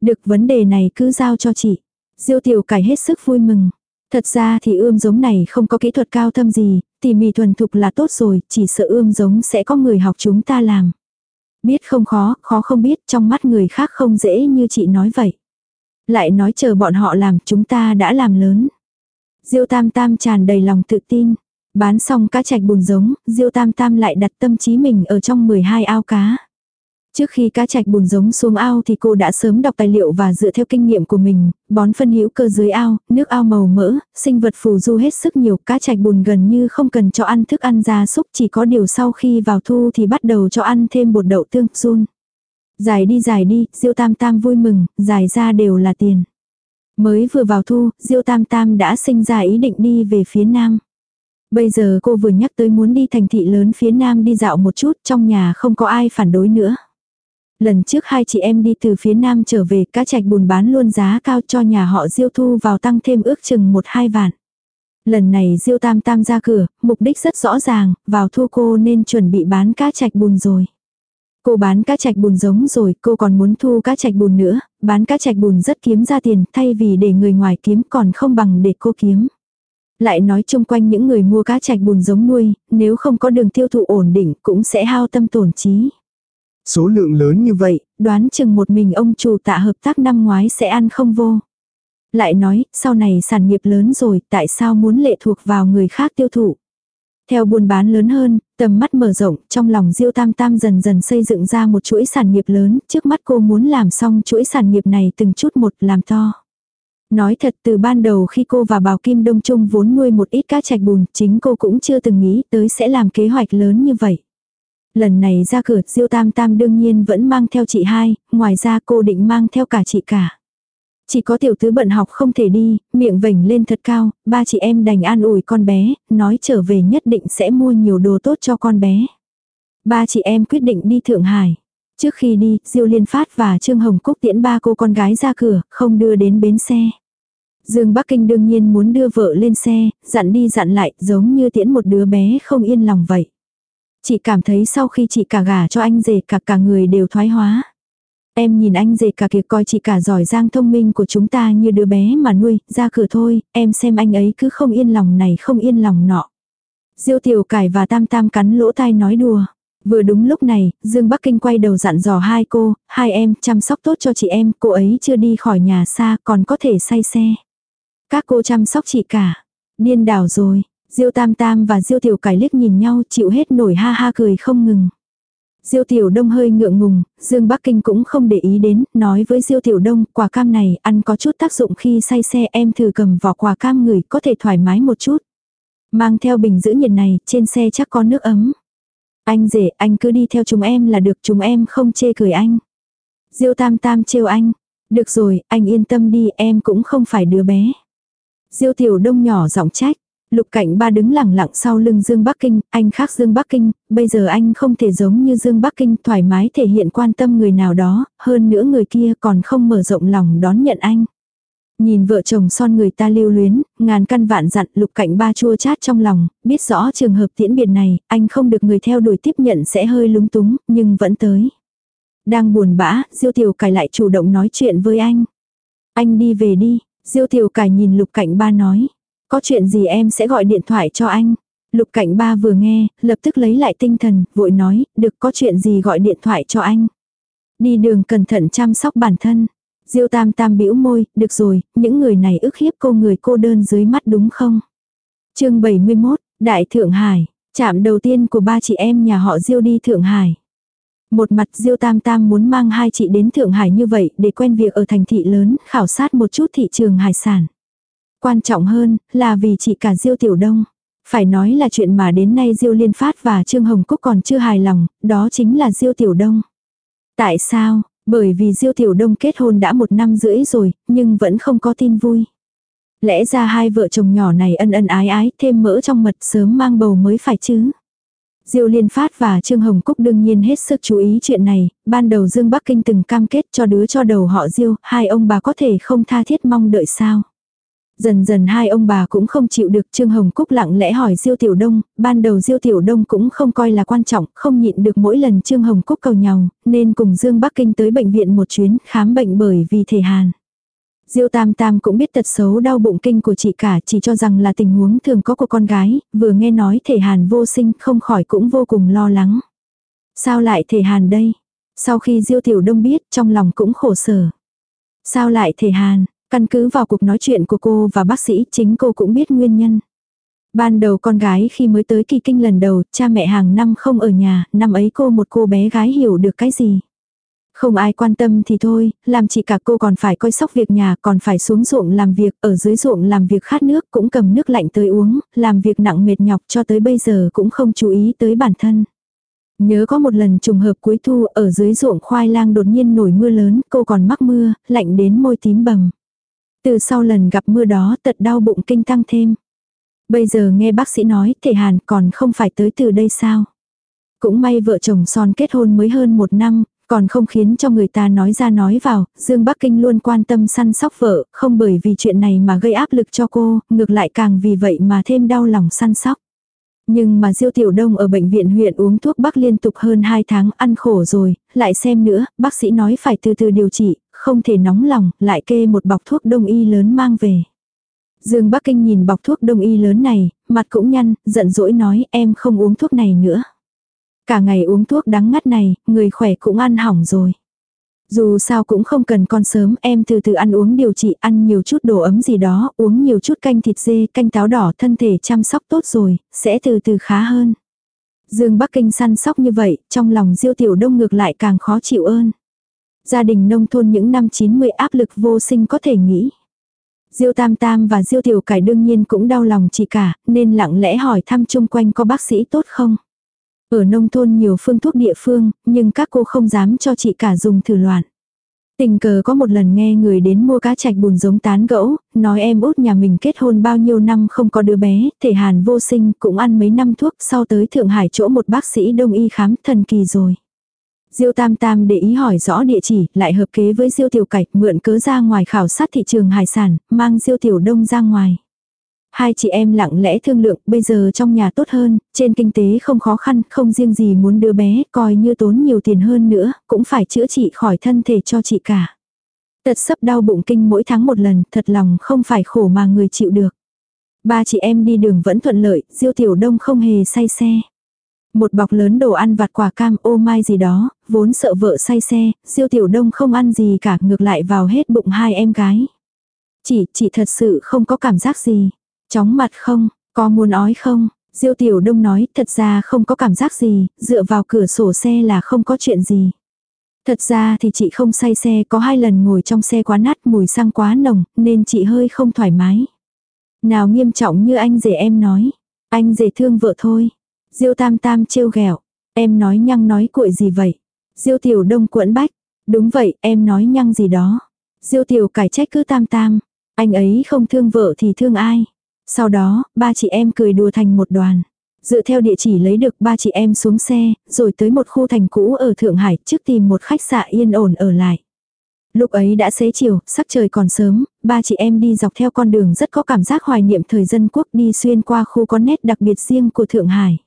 Được vấn đề này cứ giao cho chị. Diêu tiểu cải hết sức vui mừng. Thật ra thì ươm giống này không có kỹ thuật cao thâm gì, tỉ mỉ thuần thục là tốt rồi, chỉ sợ ươm giống sẽ có người học chúng ta làm. Biết không khó, khó không biết, trong mắt người khác không dễ như chị nói vậy. Lại nói chờ bọn họ làm, chúng ta đã làm lớn. Diêu Tam Tam tràn đầy lòng tự tin. Bán xong cá trạch bùn giống, Diêu Tam Tam lại đặt tâm trí mình ở trong 12 ao cá. Trước khi cá trạch bùn giống xuống ao thì cô đã sớm đọc tài liệu và dựa theo kinh nghiệm của mình, bón phân hữu cơ dưới ao, nước ao màu mỡ, sinh vật phù du hết sức nhiều, cá trạch bùn gần như không cần cho ăn thức ăn gia súc, chỉ có điều sau khi vào thu thì bắt đầu cho ăn thêm bột đậu tương, run. Dài đi dài đi, Diêu Tam Tam vui mừng, dài ra đều là tiền. Mới vừa vào thu, Diêu Tam Tam đã sinh ra ý định đi về phía nam. Bây giờ cô vừa nhắc tới muốn đi thành thị lớn phía nam đi dạo một chút, trong nhà không có ai phản đối nữa. Lần trước hai chị em đi từ phía nam trở về, cá trạch bùn bán luôn giá cao cho nhà họ Diêu thu vào tăng thêm ước chừng một hai vạn. Lần này Diêu Tam Tam ra cửa, mục đích rất rõ ràng, vào thu cô nên chuẩn bị bán cá trạch bùn rồi. Cô bán cá trạch bùn giống rồi, cô còn muốn thu cá trạch bùn nữa, bán cá trạch bùn rất kiếm ra tiền, thay vì để người ngoài kiếm còn không bằng để cô kiếm. Lại nói chung quanh những người mua cá trạch bùn giống nuôi, nếu không có đường tiêu thụ ổn định cũng sẽ hao tâm tổn trí. Số lượng lớn như vậy, Đoán chừng một mình ông chủ tạ hợp tác năm ngoái sẽ ăn không vô. Lại nói, sau này sản nghiệp lớn rồi, tại sao muốn lệ thuộc vào người khác tiêu thụ? Theo buôn bán lớn hơn, tầm mắt mở rộng, trong lòng Diêu Tam Tam dần dần xây dựng ra một chuỗi sản nghiệp lớn, trước mắt cô muốn làm xong chuỗi sản nghiệp này từng chút một làm to. Nói thật từ ban đầu khi cô và Bào Kim Đông Trung vốn nuôi một ít cá trạch bùn, chính cô cũng chưa từng nghĩ tới sẽ làm kế hoạch lớn như vậy. Lần này ra cửa, Diêu Tam Tam đương nhiên vẫn mang theo chị hai, ngoài ra cô định mang theo cả chị cả. Chỉ có tiểu tứ bận học không thể đi, miệng vểnh lên thật cao, ba chị em đành an ủi con bé, nói trở về nhất định sẽ mua nhiều đồ tốt cho con bé. Ba chị em quyết định đi Thượng Hải. Trước khi đi, Diêu Liên Phát và Trương Hồng Cúc tiễn ba cô con gái ra cửa, không đưa đến bến xe. Dương Bắc Kinh đương nhiên muốn đưa vợ lên xe, dặn đi dặn lại, giống như tiễn một đứa bé không yên lòng vậy. Chị cảm thấy sau khi chị cả gả cho anh rể cả cả người đều thoái hóa. Em nhìn anh dệt cả kia coi chị cả giỏi giang thông minh của chúng ta như đứa bé mà nuôi, ra cửa thôi, em xem anh ấy cứ không yên lòng này không yên lòng nọ. Diêu tiểu cải và tam tam cắn lỗ tai nói đùa. Vừa đúng lúc này, Dương Bắc Kinh quay đầu dặn dò hai cô, hai em chăm sóc tốt cho chị em, cô ấy chưa đi khỏi nhà xa còn có thể say xe. Các cô chăm sóc chị cả. Điên đảo rồi, Diêu Tam Tam và Diêu Tiểu Cải liếc nhìn nhau chịu hết nổi ha ha cười không ngừng. Diêu Tiểu Đông hơi ngượng ngùng, Dương Bắc Kinh cũng không để ý đến, nói với Diêu Tiểu Đông, quả cam này ăn có chút tác dụng khi say xe em thử cầm vỏ quả cam người có thể thoải mái một chút. Mang theo bình giữ nhiệt này, trên xe chắc có nước ấm. Anh rể, anh cứ đi theo chúng em là được, chúng em không chê cười anh. Diêu Tam Tam trêu anh. Được rồi, anh yên tâm đi, em cũng không phải đứa bé. Diêu Tiểu Đông nhỏ giọng trách. Lục cảnh ba đứng lẳng lặng sau lưng Dương Bắc Kinh, anh khác Dương Bắc Kinh, bây giờ anh không thể giống như Dương Bắc Kinh thoải mái thể hiện quan tâm người nào đó, hơn nữa người kia còn không mở rộng lòng đón nhận anh. Nhìn vợ chồng son người ta lưu luyến, ngàn căn vạn dặn lục cảnh ba chua chát trong lòng, biết rõ trường hợp tiễn biệt này, anh không được người theo đuổi tiếp nhận sẽ hơi lúng túng, nhưng vẫn tới. Đang buồn bã, Diêu Tiểu Cải lại chủ động nói chuyện với anh. Anh đi về đi, Diêu Tiểu Cải nhìn lục cảnh ba nói. Có chuyện gì em sẽ gọi điện thoại cho anh. Lục cảnh ba vừa nghe, lập tức lấy lại tinh thần, vội nói, được có chuyện gì gọi điện thoại cho anh. Đi đường cẩn thận chăm sóc bản thân. Diêu tam tam bĩu môi, được rồi, những người này ức hiếp cô người cô đơn dưới mắt đúng không? chương 71, Đại Thượng Hải, chạm đầu tiên của ba chị em nhà họ Diêu đi Thượng Hải. Một mặt Diêu Tam Tam muốn mang hai chị đến Thượng Hải như vậy để quen việc ở thành thị lớn, khảo sát một chút thị trường hải sản. Quan trọng hơn là vì chị cả Diêu Tiểu Đông. Phải nói là chuyện mà đến nay Diêu Liên Phát và Trương Hồng Cúc còn chưa hài lòng, đó chính là Diêu Tiểu Đông. Tại sao? Bởi vì Diêu Tiểu Đông kết hôn đã một năm rưỡi rồi, nhưng vẫn không có tin vui. Lẽ ra hai vợ chồng nhỏ này ân ân ái ái, thêm mỡ trong mật sớm mang bầu mới phải chứ. Diêu Liên Phát và Trương Hồng Cúc đương nhiên hết sức chú ý chuyện này, ban đầu Dương Bắc Kinh từng cam kết cho đứa cho đầu họ Diêu, hai ông bà có thể không tha thiết mong đợi sao. Dần dần hai ông bà cũng không chịu được Trương Hồng Cúc lặng lẽ hỏi Diêu Tiểu Đông, ban đầu Diêu Tiểu Đông cũng không coi là quan trọng, không nhịn được mỗi lần Trương Hồng Cúc cầu nhau, nên cùng Dương Bắc Kinh tới bệnh viện một chuyến khám bệnh bởi vì thể hàn. Diêu Tam Tam cũng biết tật xấu đau bụng kinh của chị cả, chỉ cho rằng là tình huống thường có của con gái, vừa nghe nói thể hàn vô sinh không khỏi cũng vô cùng lo lắng. Sao lại thể hàn đây? Sau khi Diêu Tiểu Đông biết, trong lòng cũng khổ sở. Sao lại thể hàn? Căn cứ vào cuộc nói chuyện của cô và bác sĩ, chính cô cũng biết nguyên nhân. Ban đầu con gái khi mới tới kỳ kinh lần đầu, cha mẹ hàng năm không ở nhà, năm ấy cô một cô bé gái hiểu được cái gì. Không ai quan tâm thì thôi, làm chị cả cô còn phải coi sóc việc nhà, còn phải xuống ruộng làm việc, ở dưới ruộng làm việc khát nước, cũng cầm nước lạnh tới uống, làm việc nặng mệt nhọc cho tới bây giờ cũng không chú ý tới bản thân. Nhớ có một lần trùng hợp cuối thu ở dưới ruộng khoai lang đột nhiên nổi mưa lớn, cô còn mắc mưa, lạnh đến môi tím bầm. Từ sau lần gặp mưa đó tật đau bụng kinh tăng thêm. Bây giờ nghe bác sĩ nói thể hàn còn không phải tới từ đây sao. Cũng may vợ chồng son kết hôn mới hơn một năm, còn không khiến cho người ta nói ra nói vào, Dương Bắc Kinh luôn quan tâm săn sóc vợ, không bởi vì chuyện này mà gây áp lực cho cô, ngược lại càng vì vậy mà thêm đau lòng săn sóc. Nhưng mà Diêu Tiểu Đông ở bệnh viện huyện uống thuốc bắc liên tục hơn 2 tháng ăn khổ rồi, lại xem nữa, bác sĩ nói phải từ từ điều trị, không thể nóng lòng, lại kê một bọc thuốc đông y lớn mang về. Dương Bắc Kinh nhìn bọc thuốc đông y lớn này, mặt cũng nhăn, giận dỗi nói em không uống thuốc này nữa. Cả ngày uống thuốc đắng ngắt này, người khỏe cũng ăn hỏng rồi. Dù sao cũng không cần con sớm, em từ từ ăn uống điều trị, ăn nhiều chút đồ ấm gì đó, uống nhiều chút canh thịt dê, canh táo đỏ, thân thể chăm sóc tốt rồi, sẽ từ từ khá hơn. Dương Bắc Kinh săn sóc như vậy, trong lòng Diêu Tiểu Đông ngược lại càng khó chịu ơn. Gia đình nông thôn những năm 90 áp lực vô sinh có thể nghĩ. Diêu Tam Tam và Diêu Tiểu Cải đương nhiên cũng đau lòng chị cả, nên lặng lẽ hỏi thăm chung quanh có bác sĩ tốt không. Ở nông thôn nhiều phương thuốc địa phương, nhưng các cô không dám cho chị cả dùng thử loạn. Tình cờ có một lần nghe người đến mua cá chạch bùn giống tán gẫu, nói em út nhà mình kết hôn bao nhiêu năm không có đứa bé, thể hàn vô sinh cũng ăn mấy năm thuốc sau tới Thượng Hải chỗ một bác sĩ đông y khám thần kỳ rồi. Diêu Tam Tam để ý hỏi rõ địa chỉ, lại hợp kế với Diêu Tiểu Cạch mượn cớ ra ngoài khảo sát thị trường hải sản, mang Diêu Tiểu Đông ra ngoài. Hai chị em lặng lẽ thương lượng, bây giờ trong nhà tốt hơn, trên kinh tế không khó khăn, không riêng gì muốn đưa bé, coi như tốn nhiều tiền hơn nữa, cũng phải chữa trị khỏi thân thể cho chị cả. Tật sấp đau bụng kinh mỗi tháng một lần, thật lòng không phải khổ mà người chịu được. Ba chị em đi đường vẫn thuận lợi, Diêu Tiểu Đông không hề say xe. Một bọc lớn đồ ăn vặt quả cam ô mai gì đó, vốn sợ vợ say xe, Diêu Tiểu Đông không ăn gì cả ngược lại vào hết bụng hai em gái. Chỉ, chỉ thật sự không có cảm giác gì. Chóng mặt không, có muốn ói không? Diêu Tiểu Đông nói thật ra không có cảm giác gì, dựa vào cửa sổ xe là không có chuyện gì. Thật ra thì chị không say xe có hai lần ngồi trong xe quá nát mùi xăng quá nồng nên chị hơi không thoải mái. Nào nghiêm trọng như anh rể em nói. Anh rể thương vợ thôi. Diêu tam tam trêu ghẹo Em nói nhăng nói cuội gì vậy? Diêu tiểu đông cuộn bách. Đúng vậy em nói nhăng gì đó. Diêu tiểu cải trách cứ tam tam. Anh ấy không thương vợ thì thương ai? Sau đó, ba chị em cười đùa thành một đoàn. Dựa theo địa chỉ lấy được ba chị em xuống xe, rồi tới một khu thành cũ ở Thượng Hải trước tìm một khách sạn yên ổn ở lại. Lúc ấy đã xế chiều, sắc trời còn sớm, ba chị em đi dọc theo con đường rất có cảm giác hoài niệm thời dân quốc đi xuyên qua khu có nét đặc biệt riêng của Thượng Hải.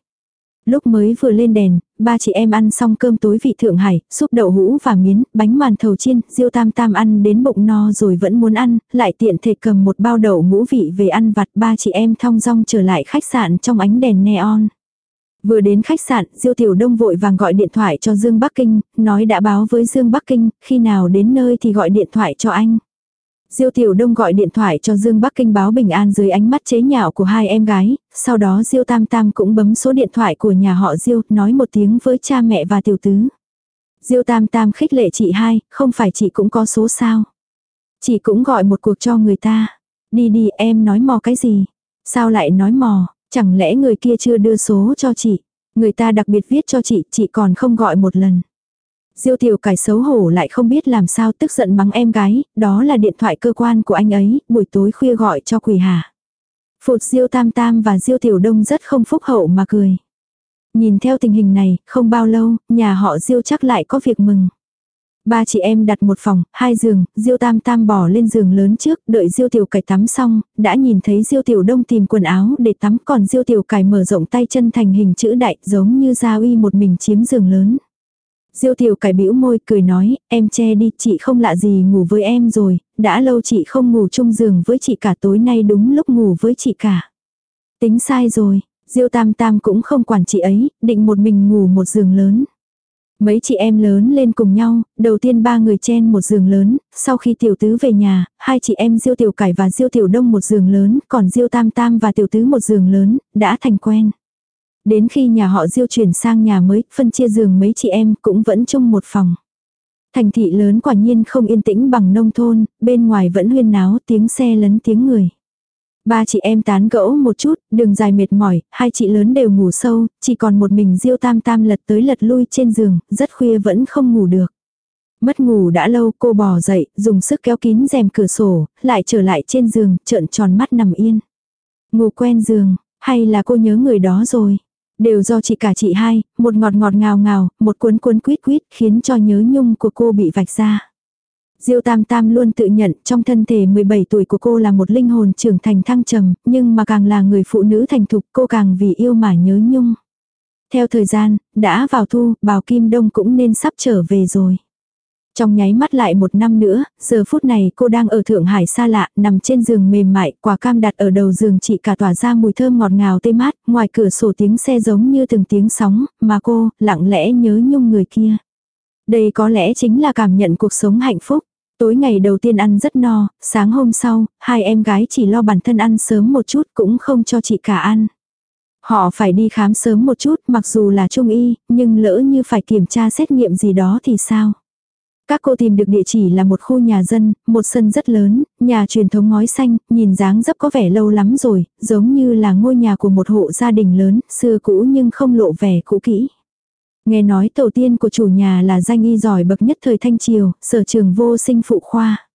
Lúc mới vừa lên đèn, ba chị em ăn xong cơm tối vị Thượng Hải, súp đậu hũ và miến, bánh màn thầu chiên, diêu tam tam ăn đến bụng no rồi vẫn muốn ăn, lại tiện thể cầm một bao đậu ngũ vị về ăn vặt ba chị em thong dong trở lại khách sạn trong ánh đèn neon. Vừa đến khách sạn, Diêu Tiểu Đông vội vàng gọi điện thoại cho Dương Bắc Kinh, nói đã báo với Dương Bắc Kinh, khi nào đến nơi thì gọi điện thoại cho anh. Diêu Tiểu Đông gọi điện thoại cho Dương Bắc Kinh báo bình an dưới ánh mắt chế nhạo của hai em gái, sau đó Diêu Tam Tam cũng bấm số điện thoại của nhà họ Diêu, nói một tiếng với cha mẹ và tiểu tứ. Diêu Tam Tam khích lệ chị hai, không phải chị cũng có số sao. Chị cũng gọi một cuộc cho người ta. Đi đi em nói mò cái gì. Sao lại nói mò, chẳng lẽ người kia chưa đưa số cho chị. Người ta đặc biệt viết cho chị, chị còn không gọi một lần. Diêu tiểu cải xấu hổ lại không biết làm sao tức giận mắng em gái, đó là điện thoại cơ quan của anh ấy, buổi tối khuya gọi cho quỷ hà. Phụt Diêu Tam Tam và Diêu Tiểu Đông rất không phúc hậu mà cười. Nhìn theo tình hình này, không bao lâu, nhà họ Diêu chắc lại có việc mừng. Ba chị em đặt một phòng, hai giường, Diêu Tam Tam bỏ lên giường lớn trước, đợi Diêu Tiểu Cải tắm xong, đã nhìn thấy Diêu Tiểu Đông tìm quần áo để tắm, còn Diêu Tiểu Cải mở rộng tay chân thành hình chữ đại, giống như Gia Uy một mình chiếm giường lớn. Diêu Tiểu Cải bĩu môi cười nói, em che đi, chị không lạ gì ngủ với em rồi, đã lâu chị không ngủ chung giường với chị cả tối nay đúng lúc ngủ với chị cả. Tính sai rồi, Diêu Tam Tam cũng không quản chị ấy, định một mình ngủ một giường lớn. Mấy chị em lớn lên cùng nhau, đầu tiên ba người chen một giường lớn, sau khi tiểu tứ về nhà, hai chị em Diêu Tiểu Cải và Diêu Tiểu Đông một giường lớn, còn Diêu Tam Tam và Tiểu Tứ một giường lớn, đã thành quen. Đến khi nhà họ Diêu chuyển sang nhà mới, phân chia giường mấy chị em cũng vẫn chung một phòng. Thành thị lớn quả nhiên không yên tĩnh bằng nông thôn, bên ngoài vẫn huyên náo tiếng xe lấn tiếng người. Ba chị em tán gẫu một chút, đường dài mệt mỏi, hai chị lớn đều ngủ sâu, chỉ còn một mình Diêu Tam Tam lật tới lật lui trên giường, rất khuya vẫn không ngủ được. Mất ngủ đã lâu cô bò dậy, dùng sức kéo kín rèm cửa sổ, lại trở lại trên giường, trợn tròn mắt nằm yên. Ngủ quen giường, hay là cô nhớ người đó rồi? Đều do chị cả chị hai, một ngọt ngọt ngào ngào, một cuốn cuốn quýt quýt khiến cho nhớ nhung của cô bị vạch ra. Diêu Tam Tam luôn tự nhận trong thân thể 17 tuổi của cô là một linh hồn trưởng thành thăng trầm, nhưng mà càng là người phụ nữ thành thục cô càng vì yêu mà nhớ nhung. Theo thời gian, đã vào thu, bào Kim Đông cũng nên sắp trở về rồi. Trong nháy mắt lại một năm nữa, giờ phút này cô đang ở Thượng Hải xa lạ, nằm trên giường mềm mại, quả cam đặt ở đầu giường chị cả tỏa ra mùi thơm ngọt ngào tê mát, ngoài cửa sổ tiếng xe giống như từng tiếng sóng, mà cô, lặng lẽ nhớ nhung người kia. Đây có lẽ chính là cảm nhận cuộc sống hạnh phúc. Tối ngày đầu tiên ăn rất no, sáng hôm sau, hai em gái chỉ lo bản thân ăn sớm một chút cũng không cho chị cả ăn. Họ phải đi khám sớm một chút mặc dù là trung y, nhưng lỡ như phải kiểm tra xét nghiệm gì đó thì sao? Các cô tìm được địa chỉ là một khu nhà dân, một sân rất lớn, nhà truyền thống ngói xanh, nhìn dáng dấp có vẻ lâu lắm rồi, giống như là ngôi nhà của một hộ gia đình lớn, xưa cũ nhưng không lộ vẻ cũ kỹ. Nghe nói tổ tiên của chủ nhà là danh y giỏi bậc nhất thời Thanh Triều, sở trường vô sinh phụ khoa.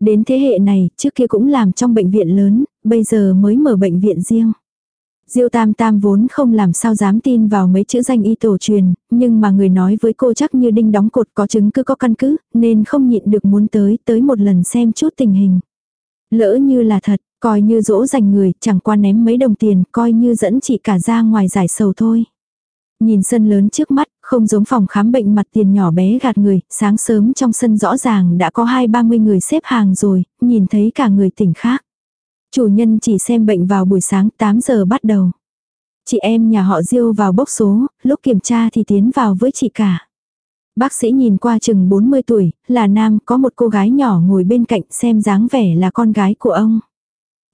Đến thế hệ này, trước kia cũng làm trong bệnh viện lớn, bây giờ mới mở bệnh viện riêng. Diêu Tam Tam vốn không làm sao dám tin vào mấy chữ danh y tổ truyền, nhưng mà người nói với cô chắc như đinh đóng cột có chứng cứ có căn cứ, nên không nhịn được muốn tới tới một lần xem chút tình hình. Lỡ như là thật, coi như dỗ dành người, chẳng qua ném mấy đồng tiền, coi như dẫn chị cả ra ngoài giải sầu thôi. Nhìn sân lớn trước mắt, không giống phòng khám bệnh mặt tiền nhỏ bé gạt người, sáng sớm trong sân rõ ràng đã có hai ba mươi người xếp hàng rồi, nhìn thấy cả người tỉnh khác. Chủ nhân chỉ xem bệnh vào buổi sáng 8 giờ bắt đầu. Chị em nhà họ Diêu vào bốc số, lúc kiểm tra thì tiến vào với chị cả. Bác sĩ nhìn qua chừng 40 tuổi, là nam, có một cô gái nhỏ ngồi bên cạnh xem dáng vẻ là con gái của ông.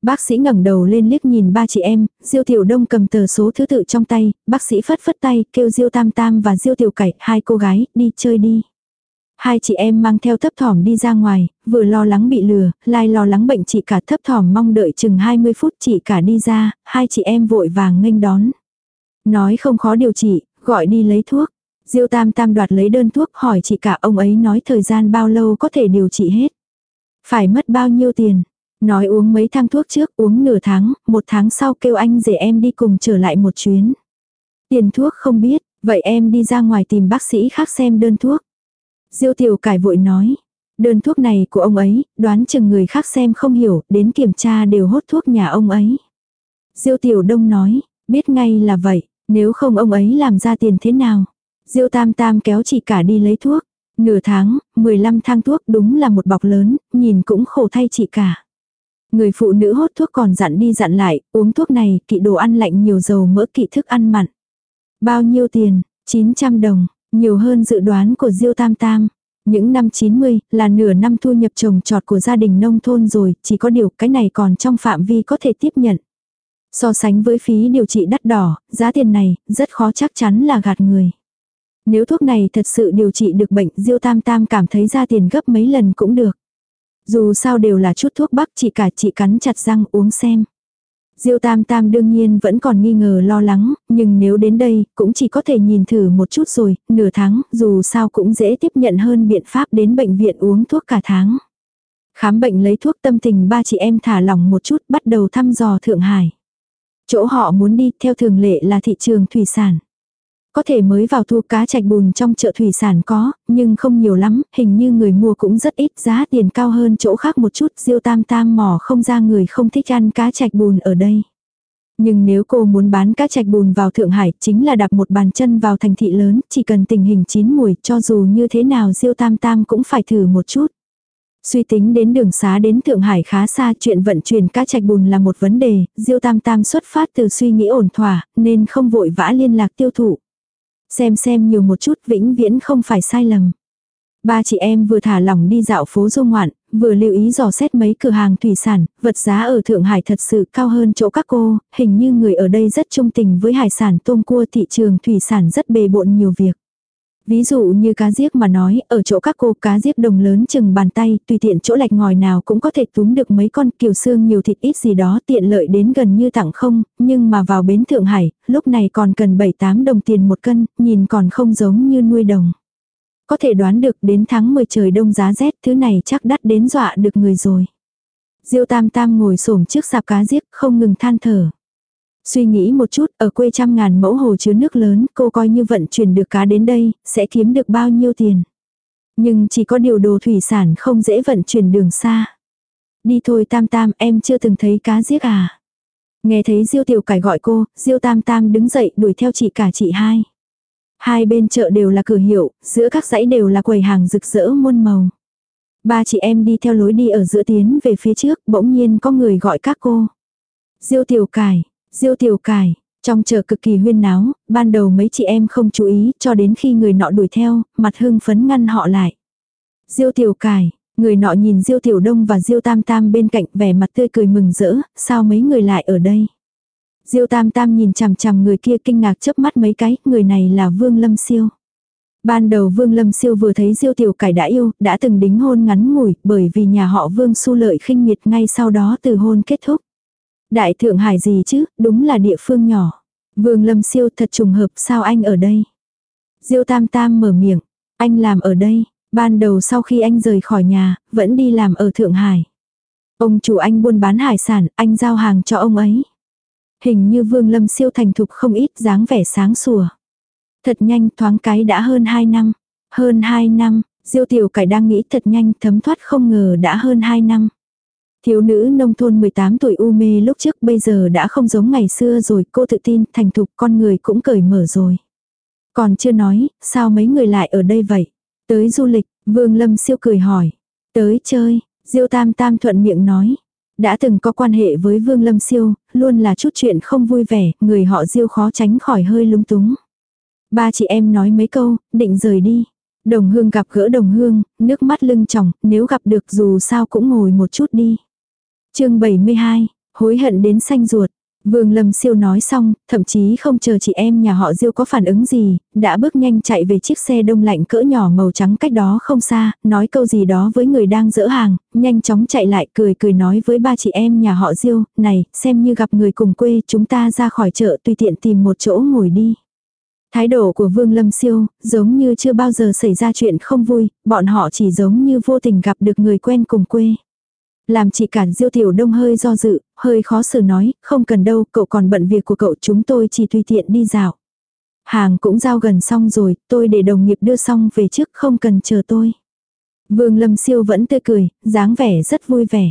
Bác sĩ ngẩng đầu lên liếc nhìn ba chị em, Diêu Tiểu Đông cầm tờ số thứ tự trong tay, bác sĩ phất phất tay, kêu Diêu Tam Tam và Diêu Tiểu Cải, hai cô gái, đi chơi đi. Hai chị em mang theo thấp thỏm đi ra ngoài, vừa lo lắng bị lừa, lại lo lắng bệnh chị cả thấp thỏm mong đợi chừng 20 phút chị cả đi ra, hai chị em vội vàng nghênh đón. Nói không khó điều trị, gọi đi lấy thuốc. Diêu Tam Tam đoạt lấy đơn thuốc hỏi chị cả ông ấy nói thời gian bao lâu có thể điều trị hết. Phải mất bao nhiêu tiền. Nói uống mấy thang thuốc trước uống nửa tháng, một tháng sau kêu anh rể em đi cùng trở lại một chuyến. Tiền thuốc không biết, vậy em đi ra ngoài tìm bác sĩ khác xem đơn thuốc. Diêu tiểu cải vội nói. Đơn thuốc này của ông ấy, đoán chừng người khác xem không hiểu, đến kiểm tra đều hốt thuốc nhà ông ấy. Diêu tiểu đông nói, biết ngay là vậy, nếu không ông ấy làm ra tiền thế nào. Diêu tam tam kéo chị cả đi lấy thuốc. Nửa tháng, 15 thang thuốc đúng là một bọc lớn, nhìn cũng khổ thay chị cả. Người phụ nữ hốt thuốc còn dặn đi dặn lại, uống thuốc này, kỵ đồ ăn lạnh nhiều dầu mỡ kỵ thức ăn mặn. Bao nhiêu tiền? 900 đồng. Nhiều hơn dự đoán của Diêu Tam Tam. Những năm 90 là nửa năm thu nhập trồng trọt của gia đình nông thôn rồi, chỉ có điều cái này còn trong phạm vi có thể tiếp nhận. So sánh với phí điều trị đắt đỏ, giá tiền này rất khó chắc chắn là gạt người. Nếu thuốc này thật sự điều trị được bệnh Diêu Tam Tam cảm thấy ra tiền gấp mấy lần cũng được. Dù sao đều là chút thuốc bắc chị cả chị cắn chặt răng uống xem. Diêu Tam Tam đương nhiên vẫn còn nghi ngờ lo lắng, nhưng nếu đến đây, cũng chỉ có thể nhìn thử một chút rồi, nửa tháng, dù sao cũng dễ tiếp nhận hơn biện pháp đến bệnh viện uống thuốc cả tháng. Khám bệnh lấy thuốc tâm tình ba chị em thả lỏng một chút bắt đầu thăm dò Thượng Hải. Chỗ họ muốn đi theo thường lệ là thị trường thủy sản. Có thể mới vào thu cá trạch bùn trong chợ thủy sản có, nhưng không nhiều lắm, hình như người mua cũng rất ít, giá tiền cao hơn chỗ khác một chút, diêu tam tam mỏ không ra người không thích ăn cá trạch bùn ở đây. Nhưng nếu cô muốn bán cá trạch bùn vào Thượng Hải chính là đặt một bàn chân vào thành thị lớn, chỉ cần tình hình chín mùi cho dù như thế nào diêu tam tam cũng phải thử một chút. Suy tính đến đường xá đến Thượng Hải khá xa chuyện vận chuyển cá trạch bùn là một vấn đề, Diêu Tam Tam xuất phát từ suy nghĩ ổn thỏa, nên không vội vã liên lạc tiêu thụ. Xem xem nhiều một chút vĩnh viễn không phải sai lầm. Ba chị em vừa thả lỏng đi dạo phố du ngoạn, vừa lưu ý dò xét mấy cửa hàng thủy sản, vật giá ở Thượng Hải thật sự cao hơn chỗ các cô, hình như người ở đây rất trung tình với hải sản tôm cua thị trường thủy sản rất bề bộn nhiều việc. Ví dụ như cá giếc mà nói, ở chỗ các cô cá giếc đồng lớn chừng bàn tay, tùy tiện chỗ lạch ngòi nào cũng có thể túm được mấy con kiều xương nhiều thịt ít gì đó tiện lợi đến gần như tặng không, nhưng mà vào bến Thượng Hải, lúc này còn cần 7-8 đồng tiền một cân, nhìn còn không giống như nuôi đồng. Có thể đoán được đến tháng 10 trời đông giá rét thứ này chắc đắt đến dọa được người rồi. Diêu Tam Tam ngồi xổm trước sạp cá giếc không ngừng than thở. Suy nghĩ một chút, ở quê trăm ngàn mẫu hồ chứa nước lớn, cô coi như vận chuyển được cá đến đây, sẽ kiếm được bao nhiêu tiền. Nhưng chỉ có điều đồ thủy sản không dễ vận chuyển đường xa. Đi thôi Tam Tam, em chưa từng thấy cá giết à. Nghe thấy Diêu Tiểu Cải gọi cô, Diêu Tam Tam đứng dậy đuổi theo chị cả chị hai. Hai bên chợ đều là cửa hiệu, giữa các dãy đều là quầy hàng rực rỡ muôn màu. Ba chị em đi theo lối đi ở giữa tiến về phía trước, bỗng nhiên có người gọi các cô. Diêu Tiểu Cải, Diêu tiểu cải, trong chợ cực kỳ huyên náo, ban đầu mấy chị em không chú ý cho đến khi người nọ đuổi theo, mặt hưng phấn ngăn họ lại. Diêu tiểu cải, người nọ nhìn Diêu tiểu đông và Diêu tam tam bên cạnh vẻ mặt tươi cười mừng rỡ, sao mấy người lại ở đây. Diêu tam tam nhìn chằm chằm người kia kinh ngạc chớp mắt mấy cái, người này là Vương Lâm Siêu. Ban đầu Vương Lâm Siêu vừa thấy Diêu Tiểu Cải đã yêu, đã từng đính hôn ngắn ngủi, bởi vì nhà họ Vương su lợi khinh miệt ngay sau đó từ hôn kết thúc. Đại Thượng Hải gì chứ, đúng là địa phương nhỏ. Vương Lâm Siêu thật trùng hợp sao anh ở đây. Diêu Tam Tam mở miệng, anh làm ở đây, ban đầu sau khi anh rời khỏi nhà, vẫn đi làm ở Thượng Hải. Ông chủ anh buôn bán hải sản, anh giao hàng cho ông ấy. Hình như Vương Lâm Siêu thành thục không ít dáng vẻ sáng sủa. Thật nhanh thoáng cái đã hơn 2 năm. Hơn 2 năm, Diêu Tiểu Cải đang nghĩ thật nhanh thấm thoát không ngờ đã hơn 2 năm. Thiếu nữ nông thôn 18 tuổi u mê lúc trước bây giờ đã không giống ngày xưa rồi, cô tự tin, thành thục, con người cũng cởi mở rồi. Còn chưa nói, sao mấy người lại ở đây vậy? Tới du lịch, Vương Lâm siêu cười hỏi. Tới chơi, Diêu Tam Tam thuận miệng nói. Đã từng có quan hệ với Vương Lâm siêu, luôn là chút chuyện không vui vẻ, người họ Diêu khó tránh khỏi hơi lúng túng. Ba chị em nói mấy câu, định rời đi. Đồng hương gặp gỡ đồng hương, nước mắt lưng tròng, nếu gặp được dù sao cũng ngồi một chút đi chương 72, hối hận đến xanh ruột. Vương Lâm Siêu nói xong, thậm chí không chờ chị em nhà họ Diêu có phản ứng gì, đã bước nhanh chạy về chiếc xe đông lạnh cỡ nhỏ màu trắng cách đó không xa, nói câu gì đó với người đang dỡ hàng, nhanh chóng chạy lại cười cười nói với ba chị em nhà họ Diêu, này, xem như gặp người cùng quê, chúng ta ra khỏi chợ tùy tiện tìm một chỗ ngồi đi. Thái độ của Vương Lâm Siêu, giống như chưa bao giờ xảy ra chuyện không vui, bọn họ chỉ giống như vô tình gặp được người quen cùng quê. Làm chị cản diêu tiểu đông hơi do dự, hơi khó xử nói, không cần đâu, cậu còn bận việc của cậu chúng tôi chỉ tùy tiện đi dạo. Hàng cũng giao gần xong rồi, tôi để đồng nghiệp đưa xong về trước không cần chờ tôi. Vương Lâm Siêu vẫn tươi cười, dáng vẻ rất vui vẻ.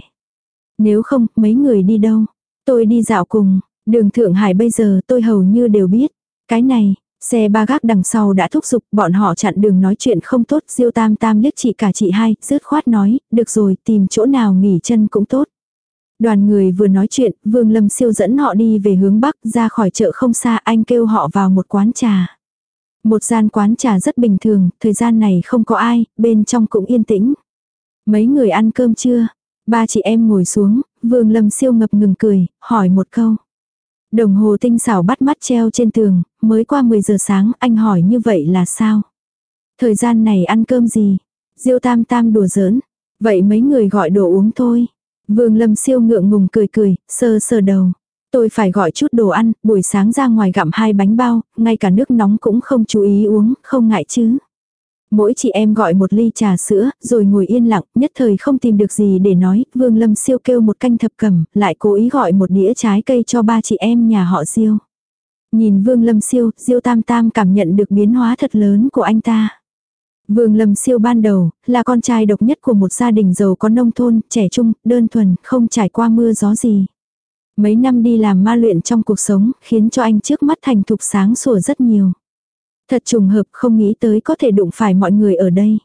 Nếu không, mấy người đi đâu? Tôi đi dạo cùng, đường Thượng Hải bây giờ tôi hầu như đều biết. Cái này, Xe ba gác đằng sau đã thúc giục, bọn họ chặn đường nói chuyện không tốt, Diêu Tam Tam liếc chị cả chị hai, rứt khoát nói, được rồi, tìm chỗ nào nghỉ chân cũng tốt. Đoàn người vừa nói chuyện, Vương Lâm siêu dẫn họ đi về hướng Bắc, ra khỏi chợ không xa, anh kêu họ vào một quán trà. Một gian quán trà rất bình thường, thời gian này không có ai, bên trong cũng yên tĩnh. Mấy người ăn cơm chưa? Ba chị em ngồi xuống, Vương Lâm siêu ngập ngừng cười, hỏi một câu. Đồng hồ tinh xảo bắt mắt treo trên tường, mới qua 10 giờ sáng, anh hỏi như vậy là sao? Thời gian này ăn cơm gì? Diêu tam tam đùa giỡn. Vậy mấy người gọi đồ uống thôi. Vương Lâm siêu ngượng ngùng cười cười, sơ sơ đầu. Tôi phải gọi chút đồ ăn, buổi sáng ra ngoài gặm hai bánh bao, ngay cả nước nóng cũng không chú ý uống, không ngại chứ. Mỗi chị em gọi một ly trà sữa, rồi ngồi yên lặng, nhất thời không tìm được gì để nói, Vương Lâm siêu kêu một canh thập cẩm, lại cố ý gọi một đĩa trái cây cho ba chị em nhà họ siêu. Nhìn Vương Lâm Siêu, Diêu Tam Tam cảm nhận được biến hóa thật lớn của anh ta. Vương Lâm Siêu ban đầu, là con trai độc nhất của một gia đình giàu có nông thôn, trẻ trung, đơn thuần, không trải qua mưa gió gì. Mấy năm đi làm ma luyện trong cuộc sống, khiến cho anh trước mắt thành thục sáng sủa rất nhiều. Thật trùng hợp không nghĩ tới có thể đụng phải mọi người ở đây.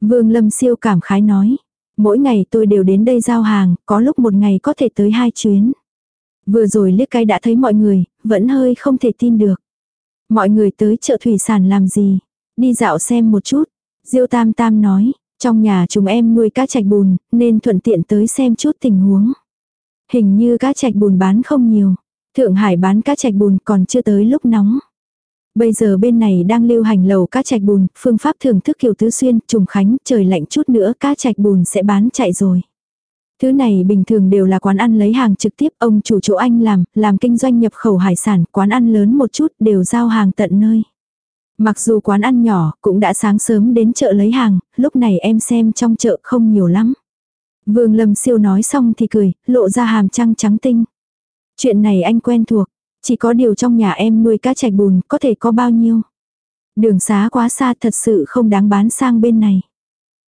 Vương Lâm Siêu cảm khái nói. Mỗi ngày tôi đều đến đây giao hàng, có lúc một ngày có thể tới hai chuyến. Vừa rồi liếc cái đã thấy mọi người, vẫn hơi không thể tin được. Mọi người tới chợ thủy sản làm gì? Đi dạo xem một chút. Diêu Tam Tam nói, trong nhà chúng em nuôi cá trạch bùn, nên thuận tiện tới xem chút tình huống. Hình như cá trạch bùn bán không nhiều. Thượng Hải bán cá trạch bùn còn chưa tới lúc nóng. Bây giờ bên này đang lưu hành lầu cá trạch bùn, phương pháp thưởng thức kiểu tứ xuyên, trùng khánh, trời lạnh chút nữa cá trạch bùn sẽ bán chạy rồi. Thứ này bình thường đều là quán ăn lấy hàng trực tiếp, ông chủ chỗ anh làm, làm kinh doanh nhập khẩu hải sản, quán ăn lớn một chút đều giao hàng tận nơi. Mặc dù quán ăn nhỏ, cũng đã sáng sớm đến chợ lấy hàng, lúc này em xem trong chợ không nhiều lắm. Vương Lâm siêu nói xong thì cười, lộ ra hàm trăng trắng tinh. Chuyện này anh quen thuộc, chỉ có điều trong nhà em nuôi cá chạch bùn, có thể có bao nhiêu. Đường xá quá xa thật sự không đáng bán sang bên này.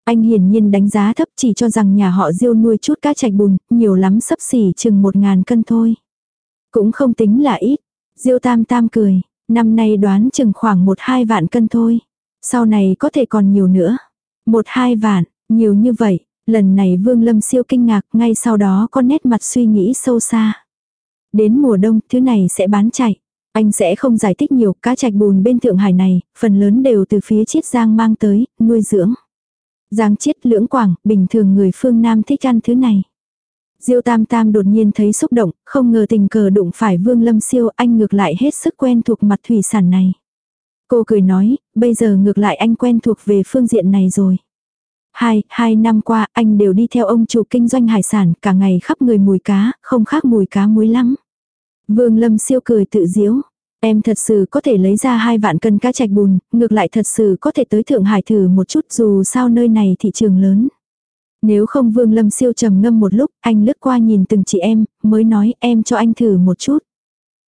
Anh hiển nhiên đánh giá thấp chỉ cho rằng nhà họ diêu nuôi chút cá chạch bùn, nhiều lắm sấp xỉ chừng một ngàn cân thôi. Cũng không tính là ít. Diêu tam tam cười, năm nay đoán chừng khoảng một hai vạn cân thôi. Sau này có thể còn nhiều nữa. Một hai vạn, nhiều như vậy. Lần này Vương Lâm siêu kinh ngạc, ngay sau đó có nét mặt suy nghĩ sâu xa. Đến mùa đông, thứ này sẽ bán chạy. Anh sẽ không giải thích nhiều, cá trạch bùn bên Thượng Hải này, phần lớn đều từ phía Chiết Giang mang tới, nuôi dưỡng. Giang Chiết lưỡng quảng, bình thường người phương Nam thích ăn thứ này. Diêu Tam Tam đột nhiên thấy xúc động, không ngờ tình cờ đụng phải Vương Lâm Siêu, anh ngược lại hết sức quen thuộc mặt thủy sản này. Cô cười nói, bây giờ ngược lại anh quen thuộc về phương diện này rồi. Hai, hai năm qua anh đều đi theo ông chủ kinh doanh hải sản cả ngày khắp người mùi cá, không khác mùi cá muối lắm. Vương Lâm siêu cười tự diếu. Em thật sự có thể lấy ra hai vạn cân cá chạch bùn, ngược lại thật sự có thể tới Thượng Hải thử một chút dù sao nơi này thị trường lớn. Nếu không Vương Lâm siêu trầm ngâm một lúc, anh lướt qua nhìn từng chị em, mới nói em cho anh thử một chút.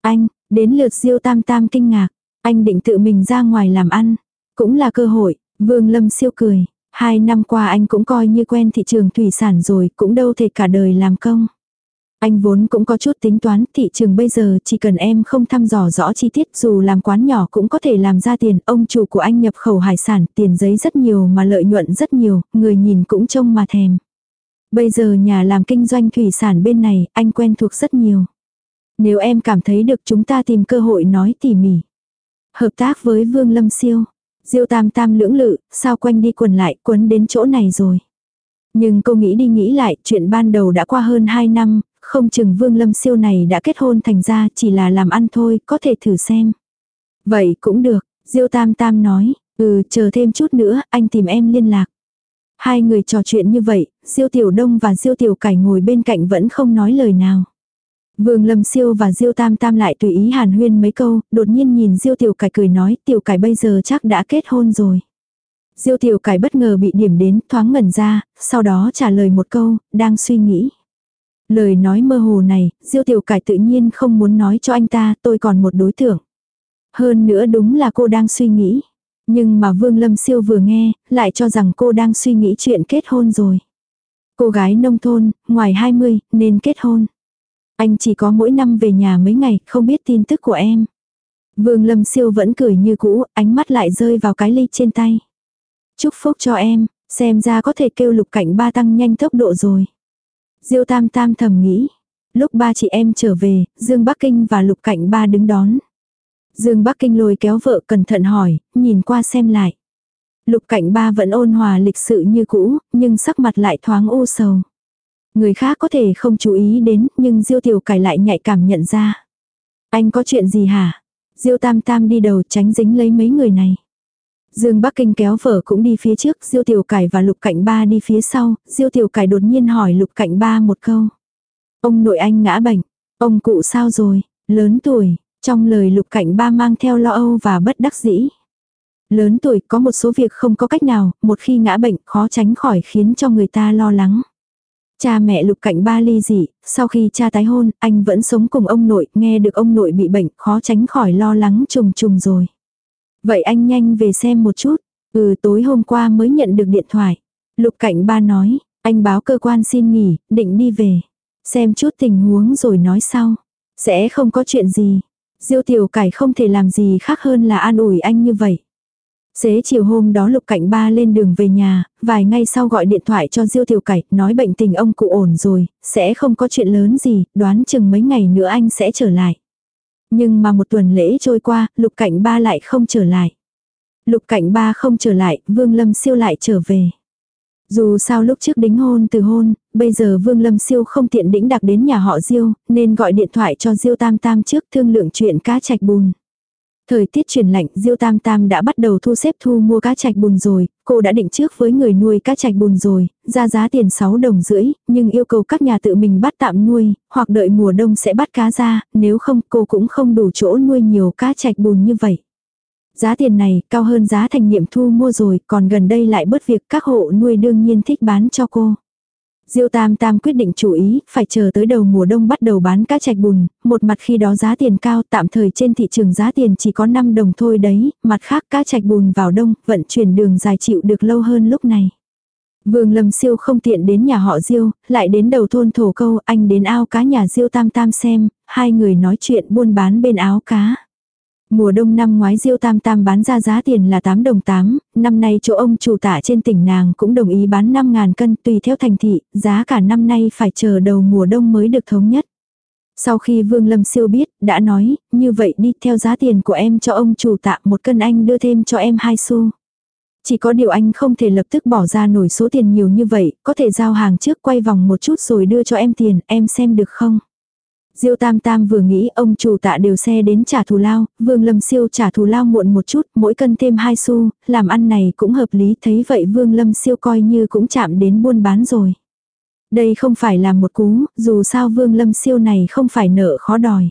Anh, đến lượt diêu tam tam kinh ngạc, anh định tự mình ra ngoài làm ăn. Cũng là cơ hội, Vương Lâm siêu cười, Hai năm qua anh cũng coi như quen thị trường thủy sản rồi, cũng đâu thể cả đời làm công. Anh vốn cũng có chút tính toán, thị trường bây giờ chỉ cần em không thăm dò rõ chi tiết dù làm quán nhỏ cũng có thể làm ra tiền. Ông chủ của anh nhập khẩu hải sản, tiền giấy rất nhiều mà lợi nhuận rất nhiều, người nhìn cũng trông mà thèm. Bây giờ nhà làm kinh doanh thủy sản bên này, anh quen thuộc rất nhiều. Nếu em cảm thấy được chúng ta tìm cơ hội nói tỉ mỉ. Hợp tác với Vương Lâm Siêu. Diêu tam tam lưỡng lự, sao quanh đi quần lại quấn đến chỗ này rồi. Nhưng cô nghĩ đi nghĩ lại, chuyện ban đầu đã qua hơn 2 năm, không chừng vương lâm siêu này đã kết hôn thành ra chỉ là làm ăn thôi, có thể thử xem. Vậy cũng được, Diêu tam tam nói, ừ chờ thêm chút nữa, anh tìm em liên lạc. Hai người trò chuyện như vậy, Diêu Tiểu Đông và Diêu Tiểu Cải ngồi bên cạnh vẫn không nói lời nào. Vương Lâm Siêu và Diêu Tam Tam lại tùy ý hàn huyên mấy câu, đột nhiên nhìn Diêu Tiểu Cải cười nói Tiểu Cải bây giờ chắc đã kết hôn rồi. Diêu Tiểu Cải bất ngờ bị điểm đến, thoáng ngẩn ra, sau đó trả lời một câu, đang suy nghĩ. Lời nói mơ hồ này, Diêu Tiểu Cải tự nhiên không muốn nói cho anh ta, tôi còn một đối tượng. Hơn nữa đúng là cô đang suy nghĩ. Nhưng mà Vương Lâm Siêu vừa nghe, lại cho rằng cô đang suy nghĩ chuyện kết hôn rồi. Cô gái nông thôn, ngoài 20, nên kết hôn. Anh chỉ có mỗi năm về nhà mấy ngày, không biết tin tức của em. Vương Lâm Siêu vẫn cười như cũ, ánh mắt lại rơi vào cái ly trên tay. Chúc phúc cho em, xem ra có thể kêu lục cảnh ba tăng nhanh tốc độ rồi. Diêu Tam Tam thầm nghĩ. Lúc ba chị em trở về, Dương Bắc Kinh và lục cảnh ba đứng đón. Dương Bắc Kinh lôi kéo vợ cẩn thận hỏi, nhìn qua xem lại. Lục cảnh ba vẫn ôn hòa lịch sự như cũ, nhưng sắc mặt lại thoáng u sầu. Người khác có thể không chú ý đến, nhưng Diêu Tiểu Cải lại nhạy cảm nhận ra. Anh có chuyện gì hả? Diêu Tam Tam đi đầu tránh dính lấy mấy người này. Dương Bắc Kinh kéo vở cũng đi phía trước, Diêu Tiểu Cải và Lục Cạnh Ba đi phía sau, Diêu Tiểu Cải đột nhiên hỏi Lục Cạnh Ba một câu. Ông nội anh ngã bệnh, ông cụ sao rồi, lớn tuổi, trong lời Lục Cạnh Ba mang theo lo âu và bất đắc dĩ. Lớn tuổi có một số việc không có cách nào, một khi ngã bệnh khó tránh khỏi khiến cho người ta lo lắng. Cha mẹ lục cạnh ba ly dị, sau khi cha tái hôn, anh vẫn sống cùng ông nội, nghe được ông nội bị bệnh, khó tránh khỏi lo lắng trùng trùng rồi. Vậy anh nhanh về xem một chút. Ừ tối hôm qua mới nhận được điện thoại. Lục cạnh ba nói, anh báo cơ quan xin nghỉ, định đi về. Xem chút tình huống rồi nói sau. Sẽ không có chuyện gì. Diêu tiểu cải không thể làm gì khác hơn là an ủi anh như vậy. Xế chiều hôm đó Lục Cảnh Ba lên đường về nhà, vài ngày sau gọi điện thoại cho Diêu Tiểu Cải, nói bệnh tình ông cụ ổn rồi, sẽ không có chuyện lớn gì, đoán chừng mấy ngày nữa anh sẽ trở lại. Nhưng mà một tuần lễ trôi qua, Lục Cảnh Ba lại không trở lại. Lục Cảnh Ba không trở lại, Vương Lâm Siêu lại trở về. Dù sao lúc trước đính hôn từ hôn, bây giờ Vương Lâm Siêu không tiện đĩnh đặc đến nhà họ Diêu, nên gọi điện thoại cho Diêu Tam Tam trước thương lượng chuyện cá trạch bùn. Thời tiết chuyển lạnh, Diêu Tam Tam đã bắt đầu thu xếp thu mua cá trạch bùn rồi, cô đã định trước với người nuôi cá trạch bùn rồi, ra giá tiền 6 đồng rưỡi, nhưng yêu cầu các nhà tự mình bắt tạm nuôi, hoặc đợi mùa đông sẽ bắt cá ra, nếu không cô cũng không đủ chỗ nuôi nhiều cá trạch bùn như vậy. Giá tiền này cao hơn giá thành niệm thu mua rồi, còn gần đây lại bớt việc các hộ nuôi đương nhiên thích bán cho cô. Diêu Tam Tam quyết định chủ ý, phải chờ tới đầu mùa đông bắt đầu bán cá trạch bùn, một mặt khi đó giá tiền cao, tạm thời trên thị trường giá tiền chỉ có 5 đồng thôi đấy, mặt khác cá trạch bùn vào đông, vận chuyển đường dài chịu được lâu hơn lúc này. Vương Lâm Siêu không tiện đến nhà họ Diêu, lại đến đầu thôn thổ câu, anh đến ao cá nhà Diêu Tam Tam xem, hai người nói chuyện buôn bán bên áo cá. Mùa đông năm ngoái Diêu Tam Tam bán ra giá tiền là 8 đồng 8, năm nay chỗ ông chủ tả trên tỉnh nàng cũng đồng ý bán 5.000 cân tùy theo thành thị, giá cả năm nay phải chờ đầu mùa đông mới được thống nhất. Sau khi Vương Lâm Siêu biết, đã nói, như vậy đi theo giá tiền của em cho ông chủ tạ một cân anh đưa thêm cho em hai xu. Chỉ có điều anh không thể lập tức bỏ ra nổi số tiền nhiều như vậy, có thể giao hàng trước quay vòng một chút rồi đưa cho em tiền, em xem được không? Diêu Tam Tam vừa nghĩ ông chủ tạ đều xe đến trả thù lao, Vương Lâm Siêu trả thù lao muộn một chút, mỗi cân thêm hai xu, làm ăn này cũng hợp lý, thấy vậy Vương Lâm Siêu coi như cũng chạm đến buôn bán rồi. Đây không phải là một cú, dù sao Vương Lâm Siêu này không phải nợ khó đòi.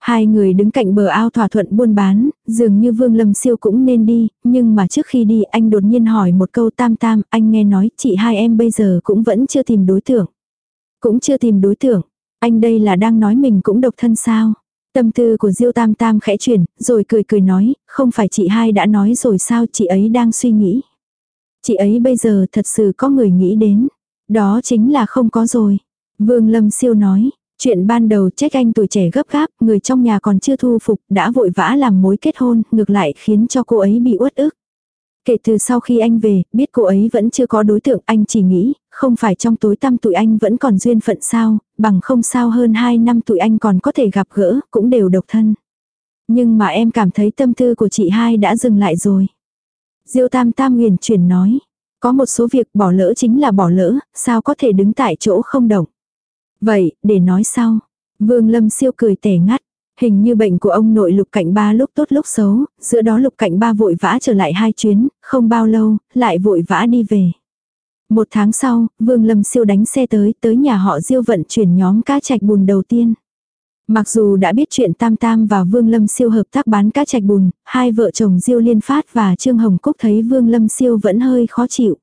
Hai người đứng cạnh bờ ao thỏa thuận buôn bán, dường như Vương Lâm Siêu cũng nên đi, nhưng mà trước khi đi anh đột nhiên hỏi một câu tam tam, anh nghe nói chị hai em bây giờ cũng vẫn chưa tìm đối tượng. Cũng chưa tìm đối tượng, anh đây là đang nói mình cũng độc thân sao? Tâm tư của Diêu Tam Tam khẽ chuyển, rồi cười cười nói, không phải chị hai đã nói rồi sao chị ấy đang suy nghĩ. Chị ấy bây giờ thật sự có người nghĩ đến. Đó chính là không có rồi. Vương Lâm Siêu nói, chuyện ban đầu trách anh tuổi trẻ gấp gáp, người trong nhà còn chưa thu phục, đã vội vã làm mối kết hôn, ngược lại khiến cho cô ấy bị uất ức. Kể từ sau khi anh về, biết cô ấy vẫn chưa có đối tượng, anh chỉ nghĩ, không phải trong tối tăm tụi anh vẫn còn duyên phận sao, bằng không sao hơn 2 năm tụi anh còn có thể gặp gỡ, cũng đều độc thân. Nhưng mà em cảm thấy tâm tư của chị hai đã dừng lại rồi. Diêu Tam Tam huyền chuyển nói, có một số việc bỏ lỡ chính là bỏ lỡ, sao có thể đứng tại chỗ không động. Vậy, để nói sau. Vương Lâm siêu cười tẻ ngắt, Hình như bệnh của ông nội lục cạnh ba lúc tốt lúc xấu, giữa đó lục cạnh ba vội vã trở lại hai chuyến, không bao lâu, lại vội vã đi về. Một tháng sau, Vương Lâm siêu đánh xe tới, tới nhà họ Diêu vận chuyển nhóm cá trạch bùn đầu tiên. Mặc dù đã biết chuyện Tam Tam và Vương Lâm siêu hợp tác bán cá trạch bùn, hai vợ chồng Diêu Liên Phát và Trương Hồng Cúc thấy Vương Lâm siêu vẫn hơi khó chịu.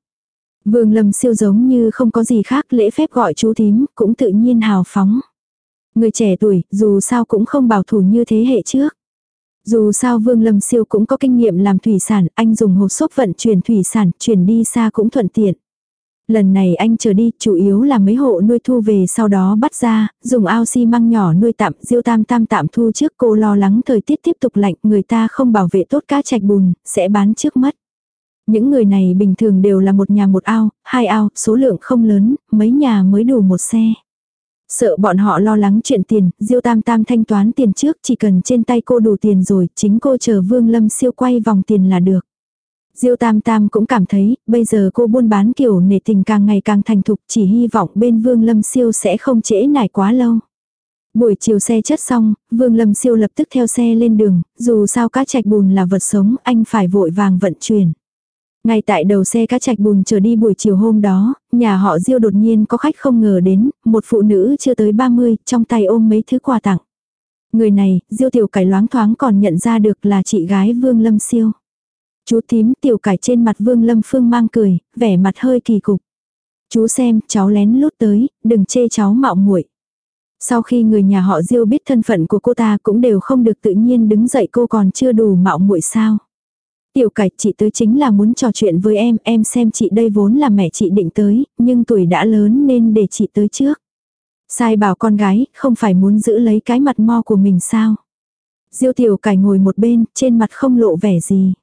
Vương Lâm siêu giống như không có gì khác lễ phép gọi chú thím, cũng tự nhiên hào phóng. Người trẻ tuổi, dù sao cũng không bảo thủ như thế hệ trước. Dù sao Vương Lâm Siêu cũng có kinh nghiệm làm thủy sản, anh dùng hộp xốp vận chuyển thủy sản, chuyển đi xa cũng thuận tiện. Lần này anh trở đi, chủ yếu là mấy hộ nuôi thu về sau đó bắt ra, dùng ao xi măng nhỏ nuôi tạm, diêu tam tam tạm thu trước cô lo lắng thời tiết tiếp tục lạnh, người ta không bảo vệ tốt cá trạch bùn, sẽ bán trước mất. Những người này bình thường đều là một nhà một ao, hai ao, số lượng không lớn, mấy nhà mới đủ một xe. Sợ bọn họ lo lắng chuyện tiền, Diêu Tam Tam thanh toán tiền trước chỉ cần trên tay cô đủ tiền rồi, chính cô chờ Vương Lâm siêu quay vòng tiền là được. Diêu Tam Tam cũng cảm thấy, bây giờ cô buôn bán kiểu nể tình càng ngày càng thành thục, chỉ hy vọng bên Vương Lâm siêu sẽ không trễ nải quá lâu. Buổi chiều xe chất xong, Vương Lâm siêu lập tức theo xe lên đường, dù sao cá trạch bùn là vật sống, anh phải vội vàng vận chuyển. Ngay tại đầu xe cá trạch bùn trở đi buổi chiều hôm đó, nhà họ Diêu đột nhiên có khách không ngờ đến, một phụ nữ chưa tới 30, trong tay ôm mấy thứ quà tặng. Người này, Diêu tiểu cải loáng thoáng còn nhận ra được là chị gái Vương Lâm Siêu. Chú tím tiểu cải trên mặt Vương Lâm Phương mang cười, vẻ mặt hơi kỳ cục. Chú xem, cháu lén lút tới, đừng chê cháu mạo muội. Sau khi người nhà họ Diêu biết thân phận của cô ta cũng đều không được tự nhiên đứng dậy cô còn chưa đủ mạo muội sao. Tiểu cải chị tới chính là muốn trò chuyện với em, em xem chị đây vốn là mẹ chị định tới, nhưng tuổi đã lớn nên để chị tới trước. Sai bảo con gái, không phải muốn giữ lấy cái mặt mo của mình sao. Diêu tiểu cải ngồi một bên, trên mặt không lộ vẻ gì.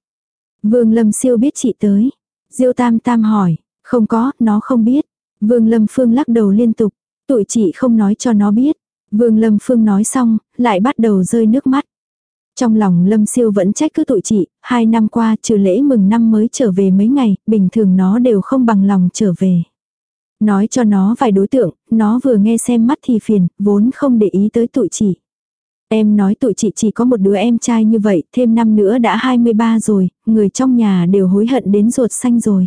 Vương Lâm siêu biết chị tới. Diêu tam tam hỏi, không có, nó không biết. Vương Lâm Phương lắc đầu liên tục, tụi chị không nói cho nó biết. Vương Lâm Phương nói xong, lại bắt đầu rơi nước mắt. Trong lòng Lâm Siêu vẫn trách cứ tụi chị, hai năm qua trừ lễ mừng năm mới trở về mấy ngày, bình thường nó đều không bằng lòng trở về. Nói cho nó vài đối tượng, nó vừa nghe xem mắt thì phiền, vốn không để ý tới tụi chị. Em nói tụi chị chỉ có một đứa em trai như vậy, thêm năm nữa đã 23 rồi, người trong nhà đều hối hận đến ruột xanh rồi.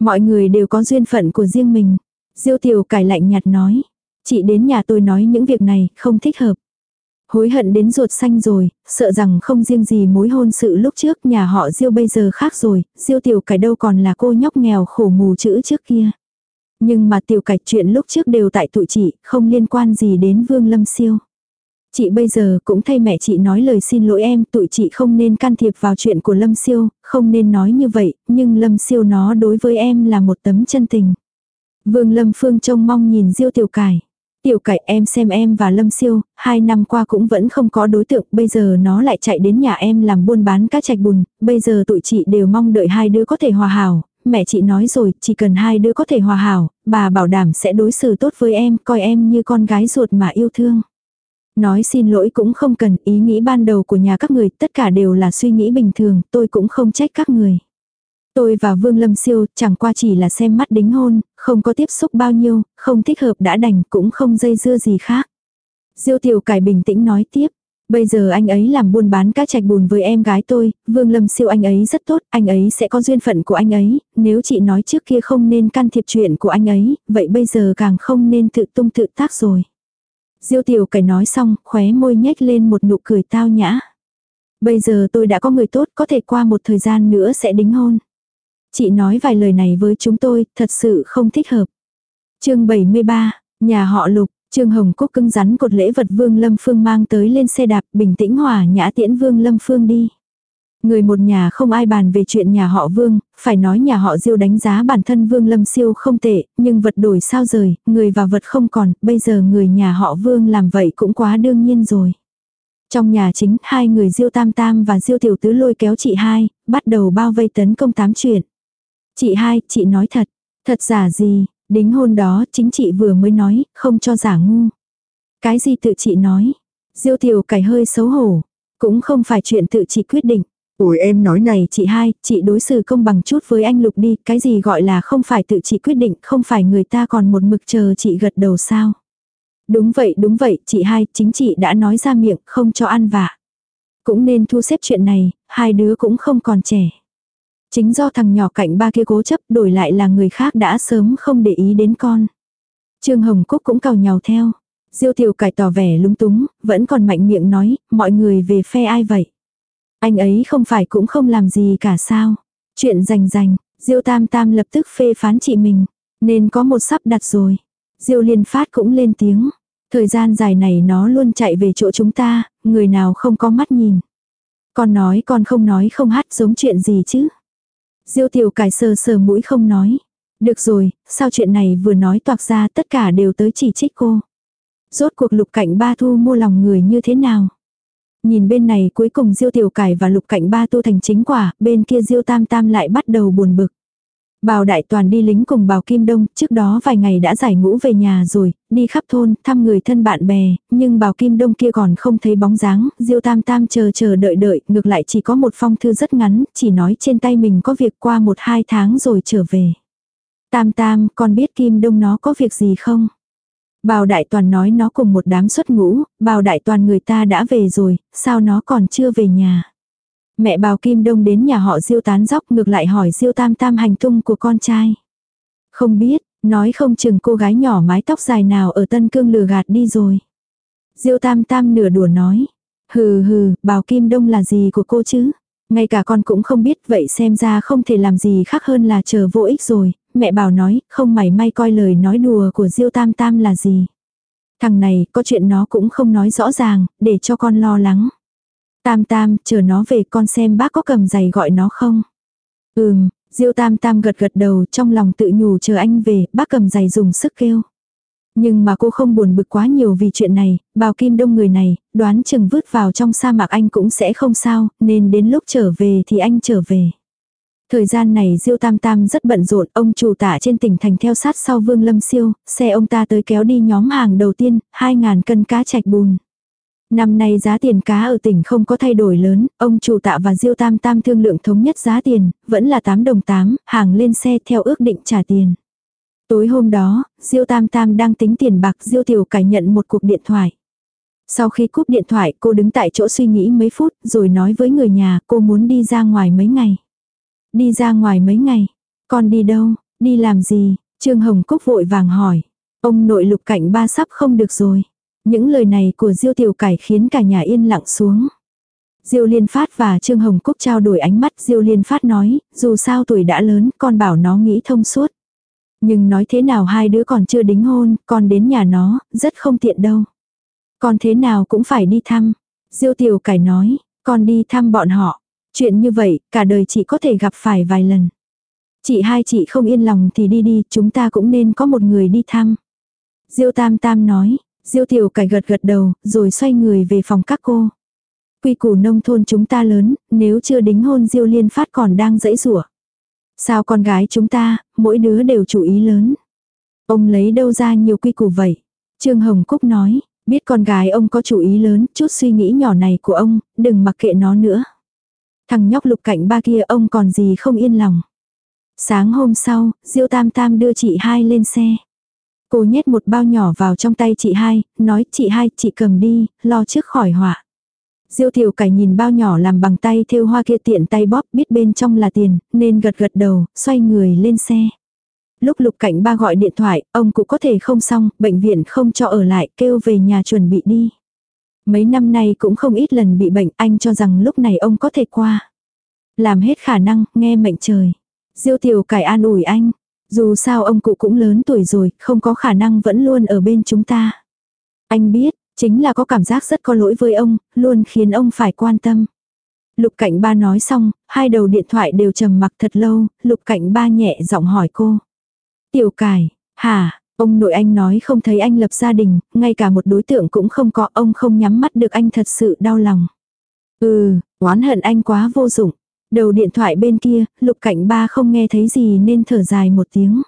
Mọi người đều có duyên phận của riêng mình. Diêu tiểu cải lạnh nhạt nói. Chị đến nhà tôi nói những việc này, không thích hợp. Hối hận đến ruột xanh rồi, sợ rằng không riêng gì mối hôn sự lúc trước nhà họ Diêu bây giờ khác rồi, Diêu tiểu cải đâu còn là cô nhóc nghèo khổ mù chữ trước kia. Nhưng mà tiểu cải chuyện lúc trước đều tại tụi chị, không liên quan gì đến Vương Lâm Siêu. Chị bây giờ cũng thay mẹ chị nói lời xin lỗi em, tụi chị không nên can thiệp vào chuyện của Lâm Siêu, không nên nói như vậy, nhưng Lâm Siêu nó đối với em là một tấm chân tình. Vương Lâm Phương trông mong nhìn Diêu Tiểu Cải. Tiểu Cải em xem em và Lâm Siêu, hai năm qua cũng vẫn không có đối tượng, bây giờ nó lại chạy đến nhà em làm buôn bán cá trạch bùn, bây giờ tụi chị đều mong đợi hai đứa có thể hòa hảo. Mẹ chị nói rồi, chỉ cần hai đứa có thể hòa hảo, bà bảo đảm sẽ đối xử tốt với em, coi em như con gái ruột mà yêu thương. Nói xin lỗi cũng không cần, ý nghĩ ban đầu của nhà các người, tất cả đều là suy nghĩ bình thường, tôi cũng không trách các người. Tôi và Vương Lâm Siêu chẳng qua chỉ là xem mắt đính hôn, không có tiếp xúc bao nhiêu, không thích hợp đã đành, cũng không dây dưa gì khác. Diêu Tiểu Cải bình tĩnh nói tiếp. Bây giờ anh ấy làm buôn bán cá trạch bùn với em gái tôi, Vương Lâm Siêu anh ấy rất tốt, anh ấy sẽ có duyên phận của anh ấy, nếu chị nói trước kia không nên can thiệp chuyện của anh ấy, vậy bây giờ càng không nên tự tung tự tác rồi. Diêu tiểu cải nói xong, khóe môi nhếch lên một nụ cười tao nhã. Bây giờ tôi đã có người tốt, có thể qua một thời gian nữa sẽ đính hôn. Chị nói vài lời này với chúng tôi, thật sự không thích hợp. chương 73, nhà họ Lục, Trương Hồng Cúc cưng rắn cột lễ vật Vương Lâm Phương mang tới lên xe đạp, bình tĩnh hòa nhã tiễn Vương Lâm Phương đi. Người một nhà không ai bàn về chuyện nhà họ Vương, phải nói nhà họ Diêu đánh giá bản thân Vương Lâm Siêu không tệ, nhưng vật đổi sao rời, người và vật không còn, bây giờ người nhà họ Vương làm vậy cũng quá đương nhiên rồi. Trong nhà chính, hai người Diêu Tam Tam và Diêu Tiểu Tứ lôi kéo chị hai, bắt đầu bao vây tấn công tám chuyện. Chị hai, chị nói thật, thật giả gì, đính hôn đó chính chị vừa mới nói, không cho giả ngu. Cái gì tự chị nói? Diêu Tiểu cải hơi xấu hổ, cũng không phải chuyện tự chị quyết định. Ôi em nói này, chị hai, chị đối xử công bằng chút với anh Lục đi, cái gì gọi là không phải tự chị quyết định, không phải người ta còn một mực chờ chị gật đầu sao. Đúng vậy, đúng vậy, chị hai, chính chị đã nói ra miệng, không cho ăn vạ. Cũng nên thu xếp chuyện này, hai đứa cũng không còn trẻ. Chính do thằng nhỏ cạnh ba kia cố chấp đổi lại là người khác đã sớm không để ý đến con. Trương Hồng Cúc cũng cào nhào theo. Diêu tiểu cải tỏ vẻ lúng túng, vẫn còn mạnh miệng nói, mọi người về phe ai vậy. Anh ấy không phải cũng không làm gì cả sao. Chuyện rành rành, Diêu Tam Tam lập tức phê phán chị mình. Nên có một sắp đặt rồi. Diêu Liên Phát cũng lên tiếng. Thời gian dài này nó luôn chạy về chỗ chúng ta, người nào không có mắt nhìn. Con nói con không nói không hát giống chuyện gì chứ. Diêu Tiểu Cải sờ sờ mũi không nói. Được rồi, sao chuyện này vừa nói toạc ra tất cả đều tới chỉ trích cô. Rốt cuộc lục cảnh ba thu mua lòng người như thế nào. Nhìn bên này cuối cùng Diêu Tiểu Cải và Lục Cảnh Ba tu thành chính quả, bên kia Diêu Tam Tam lại bắt đầu buồn bực. Bào Đại Toàn đi lính cùng Bào Kim Đông, trước đó vài ngày đã giải ngũ về nhà rồi, đi khắp thôn, thăm người thân bạn bè, nhưng Bào Kim Đông kia còn không thấy bóng dáng, Diêu Tam Tam chờ chờ đợi đợi, ngược lại chỉ có một phong thư rất ngắn, chỉ nói trên tay mình có việc qua một hai tháng rồi trở về. Tam Tam, con biết Kim Đông nó có việc gì không? Bào đại toàn nói nó cùng một đám xuất ngũ, bào đại toàn người ta đã về rồi, sao nó còn chưa về nhà. Mẹ bào Kim Đông đến nhà họ Diêu tán dóc ngược lại hỏi Diêu Tam Tam hành tung của con trai. Không biết, nói không chừng cô gái nhỏ mái tóc dài nào ở Tân Cương lừa gạt đi rồi. Diêu Tam Tam nửa đùa nói. Hừ hừ, bào Kim Đông là gì của cô chứ? Ngay cả con cũng không biết vậy xem ra không thể làm gì khác hơn là chờ vô ích rồi, mẹ bảo nói, không mảy may coi lời nói đùa của Diêu Tam Tam là gì. Thằng này, có chuyện nó cũng không nói rõ ràng, để cho con lo lắng. Tam Tam, chờ nó về con xem bác có cầm giày gọi nó không. Ừm, Diêu Tam Tam gật gật đầu trong lòng tự nhủ chờ anh về, bác cầm giày dùng sức kêu. Nhưng mà cô không buồn bực quá nhiều vì chuyện này, bào kim đông người này, đoán chừng vứt vào trong sa mạc anh cũng sẽ không sao, nên đến lúc trở về thì anh trở về. Thời gian này Diêu Tam Tam rất bận rộn, ông chủ tả trên tỉnh thành theo sát sau Vương Lâm Siêu, xe ông ta tới kéo đi nhóm hàng đầu tiên, 2.000 cân cá chạch bùn. Năm nay giá tiền cá ở tỉnh không có thay đổi lớn, ông chủ tạ và Diêu Tam Tam thương lượng thống nhất giá tiền, vẫn là 8 đồng 8, hàng lên xe theo ước định trả tiền. Tối hôm đó, Diêu Tam Tam đang tính tiền bạc Diêu Tiểu Cải nhận một cuộc điện thoại. Sau khi cúp điện thoại cô đứng tại chỗ suy nghĩ mấy phút rồi nói với người nhà cô muốn đi ra ngoài mấy ngày. Đi ra ngoài mấy ngày? Con đi đâu? Đi làm gì? Trương Hồng Cúc vội vàng hỏi. Ông nội lục cảnh ba sắp không được rồi. Những lời này của Diêu Tiểu Cải khiến cả nhà yên lặng xuống. Diêu Liên Phát và Trương Hồng Cúc trao đổi ánh mắt Diêu Liên Phát nói, dù sao tuổi đã lớn, con bảo nó nghĩ thông suốt. Nhưng nói thế nào hai đứa còn chưa đính hôn, con đến nhà nó, rất không tiện đâu. Con thế nào cũng phải đi thăm. Diêu Tiểu Cải nói, con đi thăm bọn họ. Chuyện như vậy, cả đời chị có thể gặp phải vài lần. Chị hai chị không yên lòng thì đi đi, chúng ta cũng nên có một người đi thăm. Diêu Tam Tam nói, Diêu Tiểu Cải gật gật đầu, rồi xoay người về phòng các cô. Quy củ nông thôn chúng ta lớn, nếu chưa đính hôn Diêu Liên Phát còn đang dẫy rủa. Sao con gái chúng ta, mỗi đứa đều chủ ý lớn. Ông lấy đâu ra nhiều quy củ vậy? Trương Hồng Cúc nói, biết con gái ông có chủ ý lớn, chút suy nghĩ nhỏ này của ông, đừng mặc kệ nó nữa. Thằng nhóc lục cạnh ba kia ông còn gì không yên lòng. Sáng hôm sau, Diêu Tam Tam đưa chị hai lên xe. Cô nhét một bao nhỏ vào trong tay chị hai, nói chị hai, chị cầm đi, lo trước khỏi họa. Diêu tiểu cải nhìn bao nhỏ làm bằng tay thêu hoa kia tiện tay bóp biết bên trong là tiền, nên gật gật đầu, xoay người lên xe. Lúc lục cảnh ba gọi điện thoại, ông cũng có thể không xong, bệnh viện không cho ở lại, kêu về nhà chuẩn bị đi. Mấy năm nay cũng không ít lần bị bệnh, anh cho rằng lúc này ông có thể qua. Làm hết khả năng, nghe mệnh trời. Diêu tiểu cải an ủi anh. Dù sao ông cụ cũng lớn tuổi rồi, không có khả năng vẫn luôn ở bên chúng ta. Anh biết, chính là có cảm giác rất có lỗi với ông, luôn khiến ông phải quan tâm. Lục cảnh ba nói xong, hai đầu điện thoại đều trầm mặc thật lâu, lục cảnh ba nhẹ giọng hỏi cô. Tiểu cải, hả, ông nội anh nói không thấy anh lập gia đình, ngay cả một đối tượng cũng không có ông không nhắm mắt được anh thật sự đau lòng. Ừ, oán hận anh quá vô dụng. Đầu điện thoại bên kia, lục cảnh ba không nghe thấy gì nên thở dài một tiếng.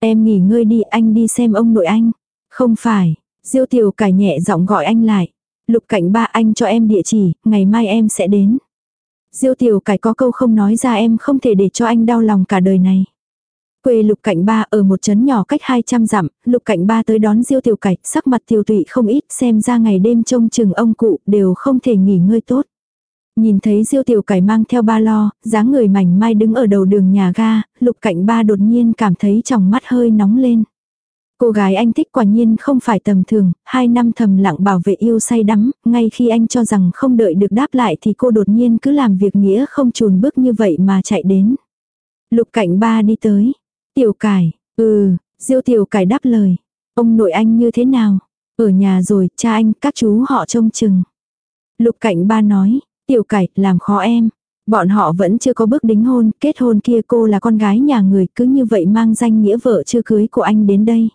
Em nghỉ ngơi đi anh đi xem ông nội anh. Không phải, diêu tiểu cải nhẹ giọng gọi anh lại. Lục cảnh ba anh cho em địa chỉ, ngày mai em sẽ đến. Diêu tiểu cải có câu không nói ra em không thể để cho anh đau lòng cả đời này. Quê lục cảnh ba ở một trấn nhỏ cách 200 dặm, lục cảnh ba tới đón diêu tiểu cải, sắc mặt tiểu tụy không ít, xem ra ngày đêm trông chừng ông cụ đều không thể nghỉ ngơi tốt. Nhìn thấy diêu tiểu cải mang theo ba lo, dáng người mảnh mai đứng ở đầu đường nhà ga, lục cảnh ba đột nhiên cảm thấy trong mắt hơi nóng lên. Cô gái anh thích quả nhiên không phải tầm thường, hai năm thầm lặng bảo vệ yêu say đắm, ngay khi anh cho rằng không đợi được đáp lại thì cô đột nhiên cứ làm việc nghĩa không chùn bước như vậy mà chạy đến. Lục cảnh ba đi tới. Tiểu cải, ừ, diêu tiểu cải đáp lời. Ông nội anh như thế nào? Ở nhà rồi, cha anh, các chú họ trông chừng. Lục cảnh ba nói, Tiểu cải, làm khó em. Bọn họ vẫn chưa có bước đính hôn, kết hôn kia cô là con gái nhà người cứ như vậy mang danh nghĩa vợ chưa cưới của anh đến đây.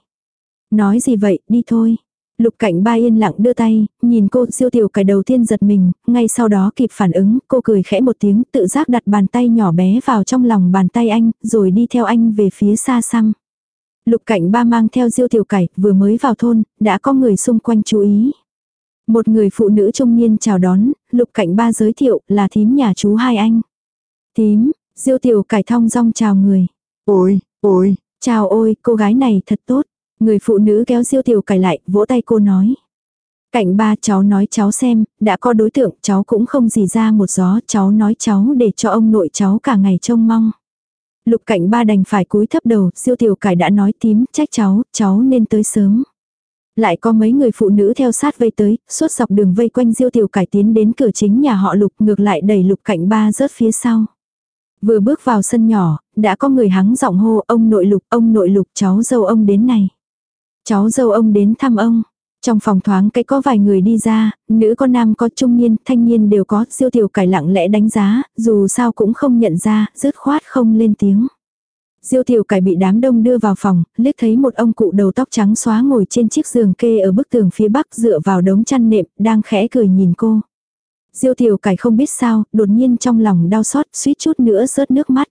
Nói gì vậy, đi thôi. Lục cảnh ba yên lặng đưa tay, nhìn cô siêu tiểu cải đầu tiên giật mình, ngay sau đó kịp phản ứng, cô cười khẽ một tiếng tự giác đặt bàn tay nhỏ bé vào trong lòng bàn tay anh, rồi đi theo anh về phía xa xăm. Lục cảnh ba mang theo diêu tiểu cải, vừa mới vào thôn, đã có người xung quanh chú ý. Một người phụ nữ trung niên chào đón, lục cảnh ba giới thiệu là thím nhà chú hai anh. Thím, diêu tiểu cải thong rong chào người. Ôi, ôi, chào ôi, cô gái này thật tốt. Người phụ nữ kéo diêu tiểu cải lại, vỗ tay cô nói. Cảnh ba cháu nói cháu xem, đã có đối tượng cháu cũng không gì ra một gió, cháu nói cháu để cho ông nội cháu cả ngày trông mong. Lục cảnh ba đành phải cúi thấp đầu, siêu tiểu cải đã nói tím, trách cháu, cháu nên tới sớm. Lại có mấy người phụ nữ theo sát vây tới, suốt dọc đường vây quanh diêu tiểu cải tiến đến cửa chính nhà họ lục ngược lại đẩy lục cạnh ba rớt phía sau. Vừa bước vào sân nhỏ, đã có người hắng giọng hô ông nội lục, ông nội lục cháu dâu ông đến này. Cháu dâu ông đến thăm ông. Trong phòng thoáng cái có vài người đi ra, nữ có nam có trung niên, thanh niên đều có, diêu tiểu cải lặng lẽ đánh giá, dù sao cũng không nhận ra, dứt khoát không lên tiếng. Diêu tiểu cải bị đám đông đưa vào phòng, liếc thấy một ông cụ đầu tóc trắng xóa ngồi trên chiếc giường kê ở bức tường phía bắc dựa vào đống chăn nệm, đang khẽ cười nhìn cô. Diêu tiểu cải không biết sao, đột nhiên trong lòng đau xót, suýt chút nữa rớt nước mắt.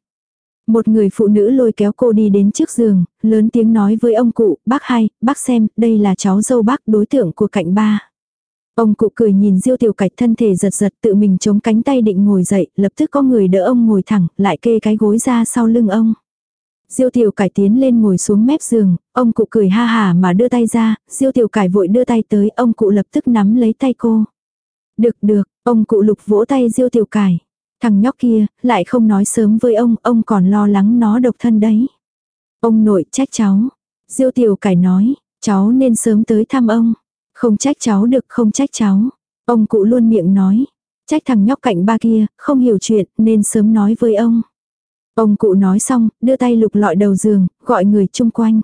Một người phụ nữ lôi kéo cô đi đến trước giường, lớn tiếng nói với ông cụ, bác hai, bác xem, đây là cháu dâu bác đối tượng của cạnh ba. Ông cụ cười nhìn diêu tiểu cạch thân thể giật giật tự mình chống cánh tay định ngồi dậy, lập tức có người đỡ ông ngồi thẳng, lại kê cái gối ra sau lưng ông. Diêu tiểu cải tiến lên ngồi xuống mép giường, ông cụ cười ha hà mà đưa tay ra, diêu tiểu cải vội đưa tay tới, ông cụ lập tức nắm lấy tay cô. Được được, ông cụ lục vỗ tay diêu tiểu cải. Thằng nhóc kia, lại không nói sớm với ông, ông còn lo lắng nó độc thân đấy. Ông nội trách cháu. Diêu tiểu cải nói, cháu nên sớm tới thăm ông. Không trách cháu được, không trách cháu. Ông cụ luôn miệng nói. Trách thằng nhóc cạnh ba kia, không hiểu chuyện, nên sớm nói với ông. Ông cụ nói xong, đưa tay lục lọi đầu giường, gọi người chung quanh.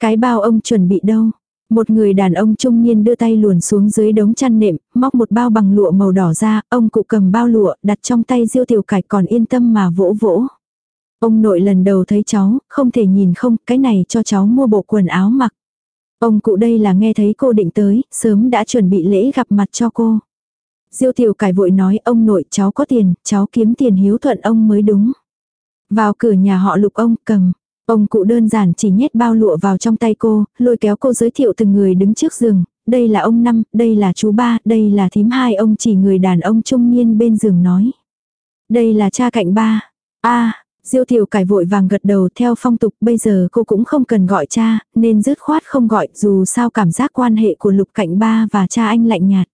Cái bao ông chuẩn bị đâu? Một người đàn ông trung niên đưa tay luồn xuống dưới đống chăn nệm, móc một bao bằng lụa màu đỏ ra, ông cụ cầm bao lụa, đặt trong tay diêu tiểu cải còn yên tâm mà vỗ vỗ. Ông nội lần đầu thấy cháu, không thể nhìn không, cái này cho cháu mua bộ quần áo mặc. Ông cụ đây là nghe thấy cô định tới, sớm đã chuẩn bị lễ gặp mặt cho cô. Diêu tiểu cải vội nói ông nội cháu có tiền, cháu kiếm tiền hiếu thuận ông mới đúng. Vào cửa nhà họ lục ông cầm, Ông cụ đơn giản chỉ nhét bao lụa vào trong tay cô, lôi kéo cô giới thiệu từng người đứng trước giường. Đây là ông năm, đây là chú ba, đây là thím hai ông chỉ người đàn ông trung niên bên giường nói. Đây là cha cạnh ba. a Diêu tiểu cải vội vàng gật đầu theo phong tục bây giờ cô cũng không cần gọi cha, nên dứt khoát không gọi dù sao cảm giác quan hệ của lục cạnh ba và cha anh lạnh nhạt.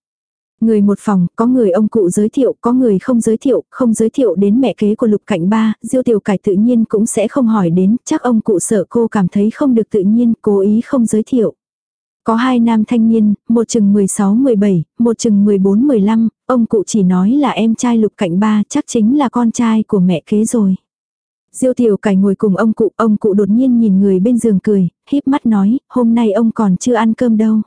Người một phòng, có người ông cụ giới thiệu, có người không giới thiệu, không giới thiệu đến mẹ kế của lục cạnh ba, diêu tiểu cải tự nhiên cũng sẽ không hỏi đến, chắc ông cụ sợ cô cảm thấy không được tự nhiên, cố ý không giới thiệu. Có hai nam thanh niên, một chừng 16-17, một chừng 14-15, ông cụ chỉ nói là em trai lục cạnh ba chắc chính là con trai của mẹ kế rồi. Diêu tiểu cải ngồi cùng ông cụ, ông cụ đột nhiên nhìn người bên giường cười, híp mắt nói, hôm nay ông còn chưa ăn cơm đâu.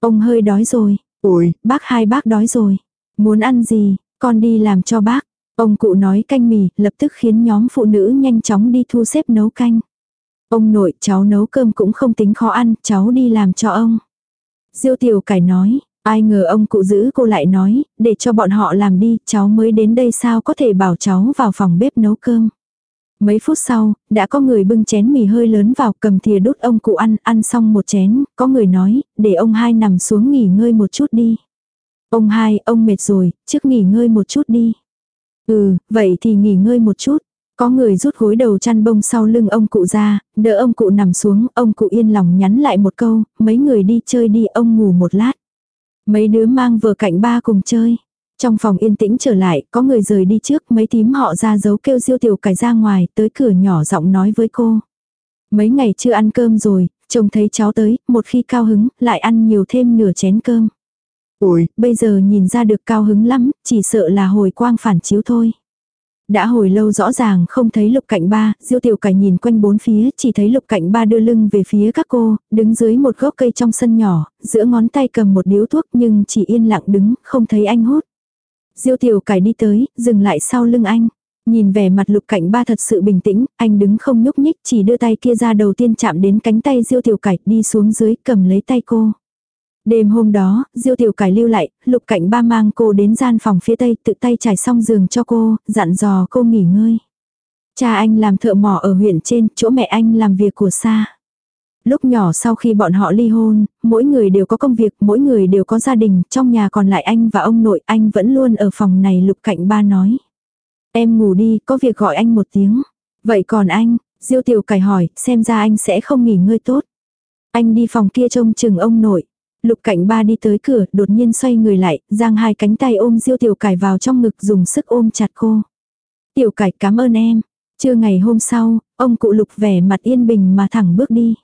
Ông hơi đói rồi, Ôi, Bác hai bác đói rồi. Muốn ăn gì, con đi làm cho bác. Ông cụ nói canh mì, lập tức khiến nhóm phụ nữ nhanh chóng đi thu xếp nấu canh. Ông nội, cháu nấu cơm cũng không tính khó ăn, cháu đi làm cho ông. Diêu tiểu cải nói, ai ngờ ông cụ giữ cô lại nói, để cho bọn họ làm đi, cháu mới đến đây sao có thể bảo cháu vào phòng bếp nấu cơm. Mấy phút sau, đã có người bưng chén mì hơi lớn vào cầm thìa đút ông cụ ăn, ăn xong một chén, có người nói, để ông hai nằm xuống nghỉ ngơi một chút đi. Ông hai, ông mệt rồi, trước nghỉ ngơi một chút đi. Ừ, vậy thì nghỉ ngơi một chút. Có người rút gối đầu chăn bông sau lưng ông cụ ra, đỡ ông cụ nằm xuống, ông cụ yên lòng nhắn lại một câu, mấy người đi chơi đi, ông ngủ một lát. Mấy đứa mang vừa cạnh ba cùng chơi. Trong phòng yên tĩnh trở lại, có người rời đi trước, mấy tím họ ra dấu kêu diêu tiểu cải ra ngoài, tới cửa nhỏ giọng nói với cô. Mấy ngày chưa ăn cơm rồi, chồng thấy cháu tới, một khi cao hứng, lại ăn nhiều thêm nửa chén cơm. ôi, Bây giờ nhìn ra được cao hứng lắm, chỉ sợ là hồi quang phản chiếu thôi. Đã hồi lâu rõ ràng không thấy lục cạnh ba, diêu tiểu cải nhìn quanh bốn phía, chỉ thấy lục cạnh ba đưa lưng về phía các cô, đứng dưới một gốc cây trong sân nhỏ, giữa ngón tay cầm một điếu thuốc nhưng chỉ yên lặng đứng, không thấy anh hút. Diêu tiểu cải đi tới, dừng lại sau lưng anh. Nhìn vẻ mặt lục cảnh ba thật sự bình tĩnh, anh đứng không nhúc nhích chỉ đưa tay kia ra đầu tiên chạm đến cánh tay diêu tiểu cải đi xuống dưới cầm lấy tay cô. Đêm hôm đó, diêu tiểu cải lưu lại, lục cảnh ba mang cô đến gian phòng phía tây tự tay trải xong giường cho cô, dặn dò cô nghỉ ngơi. Cha anh làm thợ mỏ ở huyện trên, chỗ mẹ anh làm việc của xa. Lúc nhỏ sau khi bọn họ ly hôn, mỗi người đều có công việc, mỗi người đều có gia đình, trong nhà còn lại anh và ông nội, anh vẫn luôn ở phòng này lục cạnh ba nói. Em ngủ đi, có việc gọi anh một tiếng. Vậy còn anh, Diêu Tiểu Cải hỏi, xem ra anh sẽ không nghỉ ngơi tốt. Anh đi phòng kia trông chừng ông nội. Lục cảnh ba đi tới cửa, đột nhiên xoay người lại, giang hai cánh tay ôm Diêu Tiểu Cải vào trong ngực dùng sức ôm chặt cô. Tiểu Cải cảm ơn em. Trưa ngày hôm sau, ông cụ lục vẻ mặt yên bình mà thẳng bước đi.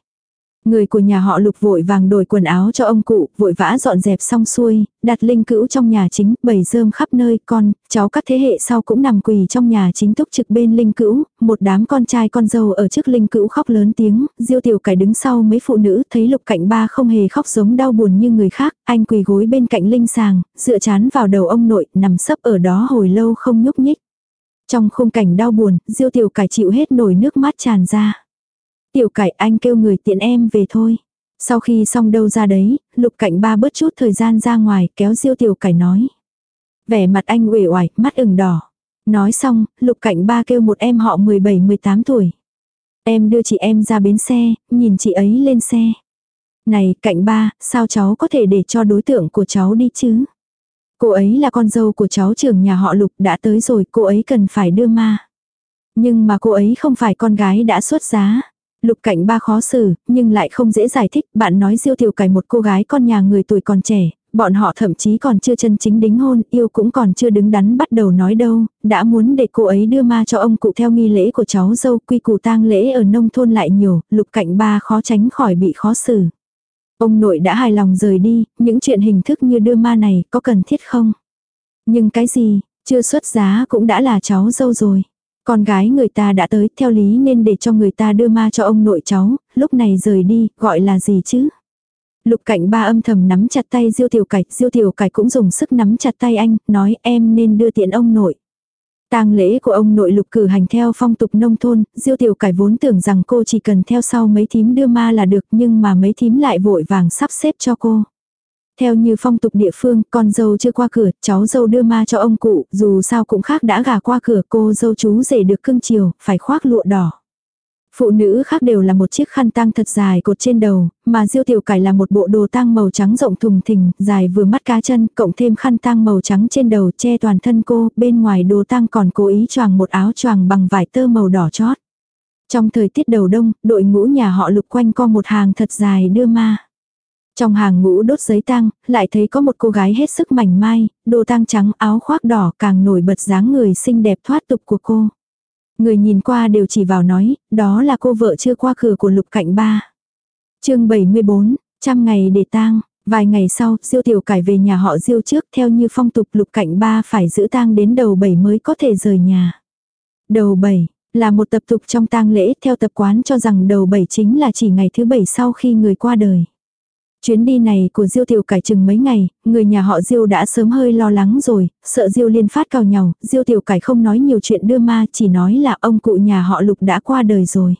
Người của nhà họ lục vội vàng đổi quần áo cho ông cụ, vội vã dọn dẹp xong xuôi, đặt linh cữu trong nhà chính, bầy rơm khắp nơi, con, cháu các thế hệ sau cũng nằm quỳ trong nhà chính túc trực bên linh cữu, một đám con trai con dâu ở trước linh cữu khóc lớn tiếng, diêu tiểu cải đứng sau mấy phụ nữ, thấy lục cạnh ba không hề khóc giống đau buồn như người khác, anh quỳ gối bên cạnh linh sàng, dựa chán vào đầu ông nội, nằm sấp ở đó hồi lâu không nhúc nhích. Trong khung cảnh đau buồn, diêu tiểu cải chịu hết nổi nước mắt tràn ra. Tiểu cải anh kêu người tiện em về thôi. Sau khi xong đâu ra đấy, lục cạnh ba bớt chút thời gian ra ngoài kéo diêu tiểu cải nói. Vẻ mặt anh uể oải, mắt ửng đỏ. Nói xong, lục cạnh ba kêu một em họ 17-18 tuổi. Em đưa chị em ra bến xe, nhìn chị ấy lên xe. Này, cạnh ba, sao cháu có thể để cho đối tượng của cháu đi chứ? Cô ấy là con dâu của cháu trưởng nhà họ lục đã tới rồi, cô ấy cần phải đưa ma. Nhưng mà cô ấy không phải con gái đã xuất giá. Lục cảnh ba khó xử, nhưng lại không dễ giải thích, bạn nói diêu tiểu cải một cô gái con nhà người tuổi còn trẻ, bọn họ thậm chí còn chưa chân chính đính hôn, yêu cũng còn chưa đứng đắn bắt đầu nói đâu, đã muốn để cô ấy đưa ma cho ông cụ theo nghi lễ của cháu dâu, quy củ tang lễ ở nông thôn lại nhiều, lục cảnh ba khó tránh khỏi bị khó xử. Ông nội đã hài lòng rời đi, những chuyện hình thức như đưa ma này có cần thiết không? Nhưng cái gì, chưa xuất giá cũng đã là cháu dâu rồi. Con gái người ta đã tới, theo lý nên để cho người ta đưa ma cho ông nội cháu, lúc này rời đi, gọi là gì chứ? Lục cạnh ba âm thầm nắm chặt tay Diêu Tiểu Cạch, Diêu Tiểu Cạch cũng dùng sức nắm chặt tay anh, nói em nên đưa tiện ông nội. tang lễ của ông nội lục cử hành theo phong tục nông thôn, Diêu Tiểu Cải vốn tưởng rằng cô chỉ cần theo sau mấy thím đưa ma là được nhưng mà mấy thím lại vội vàng sắp xếp cho cô. Theo như phong tục địa phương, con dâu chưa qua cửa, cháu dâu đưa ma cho ông cụ, dù sao cũng khác đã gả qua cửa cô dâu chú rể được cưng chiều, phải khoác lụa đỏ. Phụ nữ khác đều là một chiếc khăn tang thật dài cột trên đầu, mà diêu tiểu cải là một bộ đồ tang màu trắng rộng thùng thình, dài vừa mắt cá chân, cộng thêm khăn tang màu trắng trên đầu che toàn thân cô, bên ngoài đồ tang còn cố ý choàng một áo choàng bằng vải tơ màu đỏ chót. Trong thời tiết đầu đông, đội ngũ nhà họ lục quanh co một hàng thật dài đưa ma. Trong hàng ngũ đốt giấy tang, lại thấy có một cô gái hết sức mảnh mai, đồ tang trắng áo khoác đỏ càng nổi bật dáng người xinh đẹp thoát tục của cô. Người nhìn qua đều chỉ vào nói, đó là cô vợ chưa qua cửa của lục cạnh ba. chương 74, trăm ngày để tang. Vài ngày sau, Diêu Tiểu Cải về nhà họ Diêu trước theo như phong tục lục cạnh ba phải giữ tang đến đầu bảy mới có thể rời nhà. Đầu bảy là một tập tục trong tang lễ theo tập quán cho rằng đầu bảy chính là chỉ ngày thứ bảy sau khi người qua đời. Chuyến đi này của Diêu Tiểu Cải chừng mấy ngày, người nhà họ Diêu đã sớm hơi lo lắng rồi, sợ Diêu liên phát cào nhau, Diêu Tiểu Cải không nói nhiều chuyện đưa ma, chỉ nói là ông cụ nhà họ Lục đã qua đời rồi.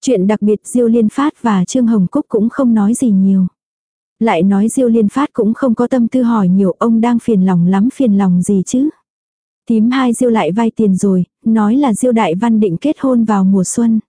Chuyện đặc biệt Diêu liên phát và Trương Hồng Cúc cũng không nói gì nhiều. Lại nói Diêu liên phát cũng không có tâm tư hỏi nhiều ông đang phiền lòng lắm phiền lòng gì chứ. Tím hai Diêu lại vay tiền rồi, nói là Diêu Đại Văn định kết hôn vào mùa xuân.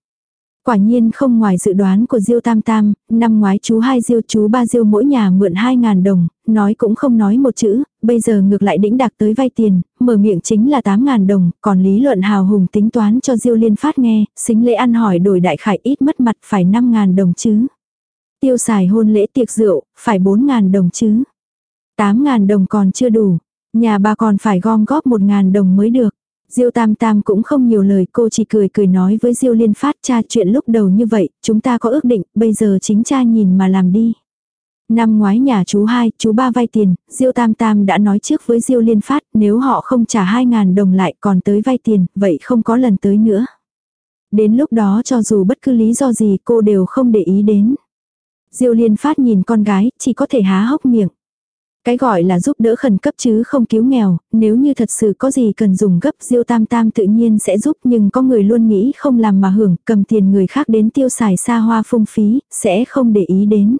Quả nhiên không ngoài dự đoán của Diêu Tam Tam, năm ngoái chú hai Diêu chú ba Diêu mỗi nhà mượn 2.000 đồng, nói cũng không nói một chữ, bây giờ ngược lại đĩnh đạc tới vay tiền, mở miệng chính là 8.000 đồng, còn lý luận hào hùng tính toán cho Diêu Liên Phát nghe, xính lễ ăn hỏi đổi đại khải ít mất mặt phải 5.000 đồng chứ. Tiêu xài hôn lễ tiệc rượu, phải 4.000 đồng chứ. 8.000 đồng còn chưa đủ, nhà bà còn phải gom góp 1.000 đồng mới được. Diêu Tam Tam cũng không nhiều lời, cô chỉ cười cười nói với Diêu Liên Phát cha chuyện lúc đầu như vậy, chúng ta có ước định, bây giờ chính cha nhìn mà làm đi. Năm ngoái nhà chú hai, chú ba vay tiền, Diêu Tam Tam đã nói trước với Diêu Liên Phát, nếu họ không trả 2.000 đồng lại còn tới vay tiền, vậy không có lần tới nữa. Đến lúc đó cho dù bất cứ lý do gì cô đều không để ý đến. Diêu Liên Phát nhìn con gái, chỉ có thể há hốc miệng. Cái gọi là giúp đỡ khẩn cấp chứ không cứu nghèo, nếu như thật sự có gì cần dùng gấp diêu tam tam tự nhiên sẽ giúp nhưng có người luôn nghĩ không làm mà hưởng, cầm tiền người khác đến tiêu xài xa hoa phung phí, sẽ không để ý đến.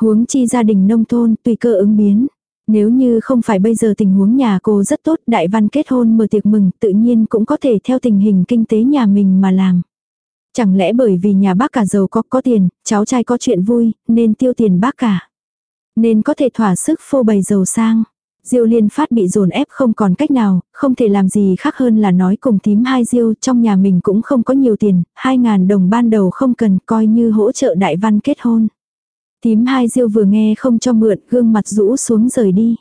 Huống chi gia đình nông thôn tùy cơ ứng biến. Nếu như không phải bây giờ tình huống nhà cô rất tốt, đại văn kết hôn mở tiệc mừng, tự nhiên cũng có thể theo tình hình kinh tế nhà mình mà làm. Chẳng lẽ bởi vì nhà bác cả giàu có có tiền, cháu trai có chuyện vui, nên tiêu tiền bác cả. Nên có thể thỏa sức phô bày giàu sang. Diêu liên phát bị dồn ép không còn cách nào, không thể làm gì khác hơn là nói cùng tím hai diêu trong nhà mình cũng không có nhiều tiền, hai ngàn đồng ban đầu không cần coi như hỗ trợ đại văn kết hôn. Tím hai diêu vừa nghe không cho mượn gương mặt rũ xuống rời đi.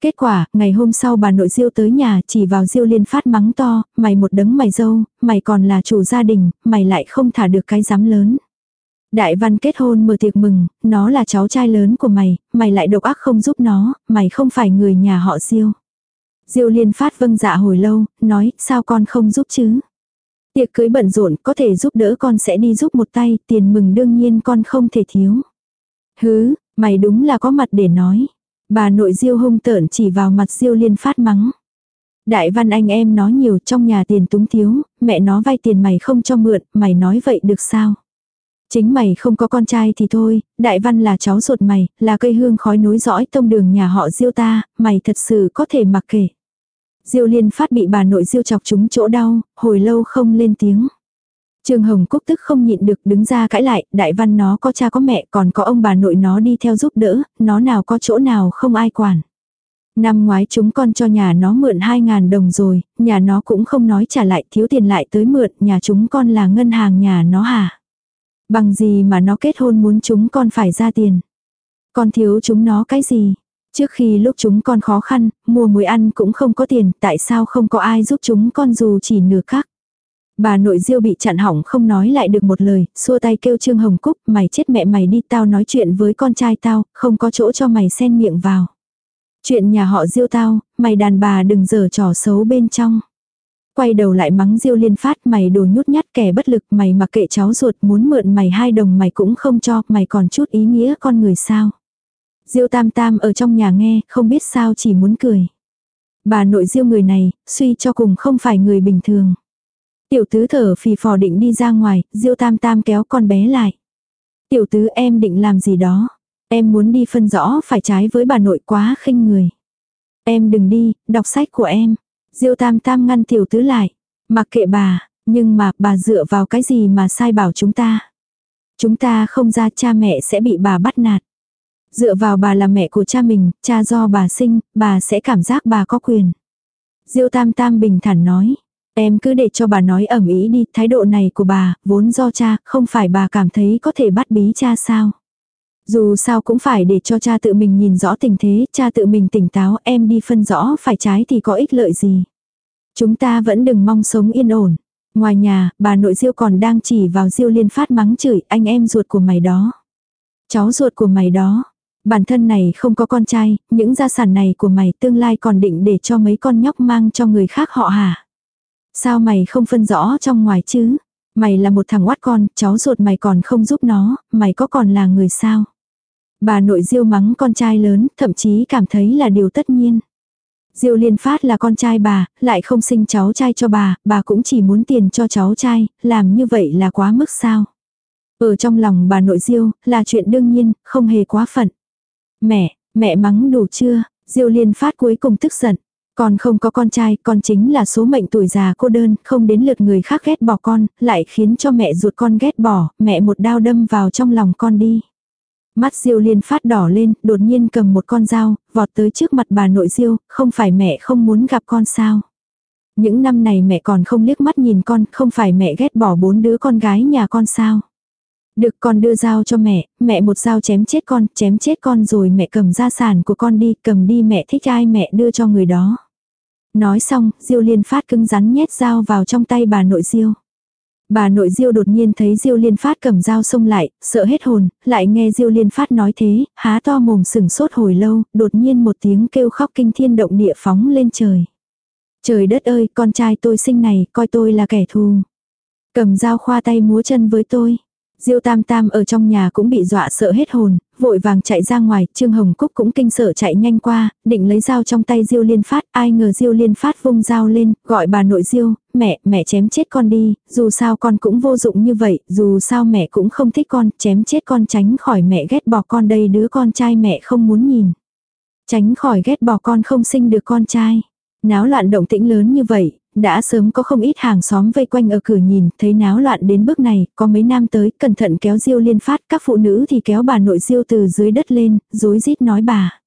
Kết quả, ngày hôm sau bà nội diêu tới nhà chỉ vào diêu liên phát mắng to, mày một đấng mày dâu, mày còn là chủ gia đình, mày lại không thả được cái giám lớn. Đại văn kết hôn mở tiệc mừng, nó là cháu trai lớn của mày, mày lại độc ác không giúp nó, mày không phải người nhà họ Diêu. Diêu liên phát vâng dạ hồi lâu, nói, sao con không giúp chứ? Tiệc cưới bận rộn, có thể giúp đỡ con sẽ đi giúp một tay, tiền mừng đương nhiên con không thể thiếu. Hứ, mày đúng là có mặt để nói. Bà nội Diêu hung tợn chỉ vào mặt Diêu liên phát mắng. Đại văn anh em nói nhiều trong nhà tiền túng thiếu, mẹ nó vay tiền mày không cho mượn, mày nói vậy được sao? Chính mày không có con trai thì thôi, đại văn là cháu ruột mày, là cây hương khói nối dõi tông đường nhà họ diêu ta, mày thật sự có thể mặc kệ. Diêu liên phát bị bà nội diêu chọc trúng chỗ đau, hồi lâu không lên tiếng. Trương Hồng Cúc tức không nhịn được đứng ra cãi lại, đại văn nó có cha có mẹ còn có ông bà nội nó đi theo giúp đỡ, nó nào có chỗ nào không ai quản. Năm ngoái chúng con cho nhà nó mượn 2.000 đồng rồi, nhà nó cũng không nói trả lại thiếu tiền lại tới mượn, nhà chúng con là ngân hàng nhà nó hả? Bằng gì mà nó kết hôn muốn chúng con phải ra tiền? Con thiếu chúng nó cái gì? Trước khi lúc chúng con khó khăn, mua muối ăn cũng không có tiền, tại sao không có ai giúp chúng con dù chỉ nửa khắc? Bà nội diêu bị chặn hỏng không nói lại được một lời, xua tay kêu Trương Hồng Cúc, mày chết mẹ mày đi tao nói chuyện với con trai tao, không có chỗ cho mày xen miệng vào. Chuyện nhà họ diêu tao, mày đàn bà đừng dở trò xấu bên trong. Quay đầu lại mắng diêu liên phát mày đồ nhút nhát kẻ bất lực mày mặc kệ cháu ruột muốn mượn mày hai đồng mày cũng không cho mày còn chút ý nghĩa con người sao. Diêu tam tam ở trong nhà nghe không biết sao chỉ muốn cười. Bà nội diêu người này, suy cho cùng không phải người bình thường. Tiểu tứ thở phì phò định đi ra ngoài, diêu tam tam kéo con bé lại. Tiểu tứ em định làm gì đó. Em muốn đi phân rõ phải trái với bà nội quá khinh người. Em đừng đi, đọc sách của em. Diêu tam tam ngăn tiểu tứ lại. Mặc kệ bà, nhưng mà bà dựa vào cái gì mà sai bảo chúng ta. Chúng ta không ra cha mẹ sẽ bị bà bắt nạt. Dựa vào bà là mẹ của cha mình, cha do bà sinh, bà sẽ cảm giác bà có quyền. Diêu tam tam bình thản nói. Em cứ để cho bà nói ẩm ý đi, thái độ này của bà, vốn do cha, không phải bà cảm thấy có thể bắt bí cha sao. Dù sao cũng phải để cho cha tự mình nhìn rõ tình thế, cha tự mình tỉnh táo, em đi phân rõ phải trái thì có ích lợi gì. Chúng ta vẫn đừng mong sống yên ổn. Ngoài nhà, bà nội Diêu còn đang chỉ vào Diêu liên phát mắng chửi anh em ruột của mày đó. Cháu ruột của mày đó. Bản thân này không có con trai, những gia sản này của mày tương lai còn định để cho mấy con nhóc mang cho người khác họ hả? Sao mày không phân rõ trong ngoài chứ? Mày là một thằng oát con, cháu ruột mày còn không giúp nó, mày có còn là người sao? Bà nội Diêu mắng con trai lớn, thậm chí cảm thấy là điều tất nhiên. Diêu Liên Phát là con trai bà, lại không sinh cháu trai cho bà, bà cũng chỉ muốn tiền cho cháu trai, làm như vậy là quá mức sao. Ở trong lòng bà nội Diêu, là chuyện đương nhiên, không hề quá phận. Mẹ, mẹ mắng đủ chưa? Diêu Liên Phát cuối cùng tức giận. Con không có con trai, con chính là số mệnh tuổi già cô đơn, không đến lượt người khác ghét bỏ con, lại khiến cho mẹ ruột con ghét bỏ, mẹ một đao đâm vào trong lòng con đi. Mắt Diêu Liên phát đỏ lên, đột nhiên cầm một con dao, vọt tới trước mặt bà nội Diêu, không phải mẹ không muốn gặp con sao. Những năm này mẹ còn không liếc mắt nhìn con, không phải mẹ ghét bỏ bốn đứa con gái nhà con sao. Được con đưa dao cho mẹ, mẹ một dao chém chết con, chém chết con rồi mẹ cầm gia sản của con đi, cầm đi mẹ thích ai mẹ đưa cho người đó. Nói xong, Diêu Liên phát cứng rắn nhét dao vào trong tay bà nội Diêu. Bà nội Diêu đột nhiên thấy Diêu Liên Phát cầm dao xông lại, sợ hết hồn, lại nghe Diêu Liên Phát nói thế, há to mồm sừng sốt hồi lâu, đột nhiên một tiếng kêu khóc kinh thiên động địa phóng lên trời. Trời đất ơi, con trai tôi sinh này, coi tôi là kẻ thù. Cầm dao khoa tay múa chân với tôi. Diêu Tam Tam ở trong nhà cũng bị dọa sợ hết hồn, vội vàng chạy ra ngoài, Trương Hồng Cúc cũng kinh sợ chạy nhanh qua, định lấy dao trong tay Diêu Liên Phát, ai ngờ Diêu Liên Phát vung dao lên, gọi bà nội Diêu, mẹ, mẹ chém chết con đi, dù sao con cũng vô dụng như vậy, dù sao mẹ cũng không thích con, chém chết con tránh khỏi mẹ ghét bỏ con đây đứa con trai mẹ không muốn nhìn. Tránh khỏi ghét bỏ con không sinh được con trai. Náo loạn động tĩnh lớn như vậy, đã sớm có không ít hàng xóm vây quanh ở cửa nhìn, thấy náo loạn đến bước này, có mấy nam tới, cẩn thận kéo Diêu liên phát, các phụ nữ thì kéo bà nội Diêu từ dưới đất lên, rối rít nói bà.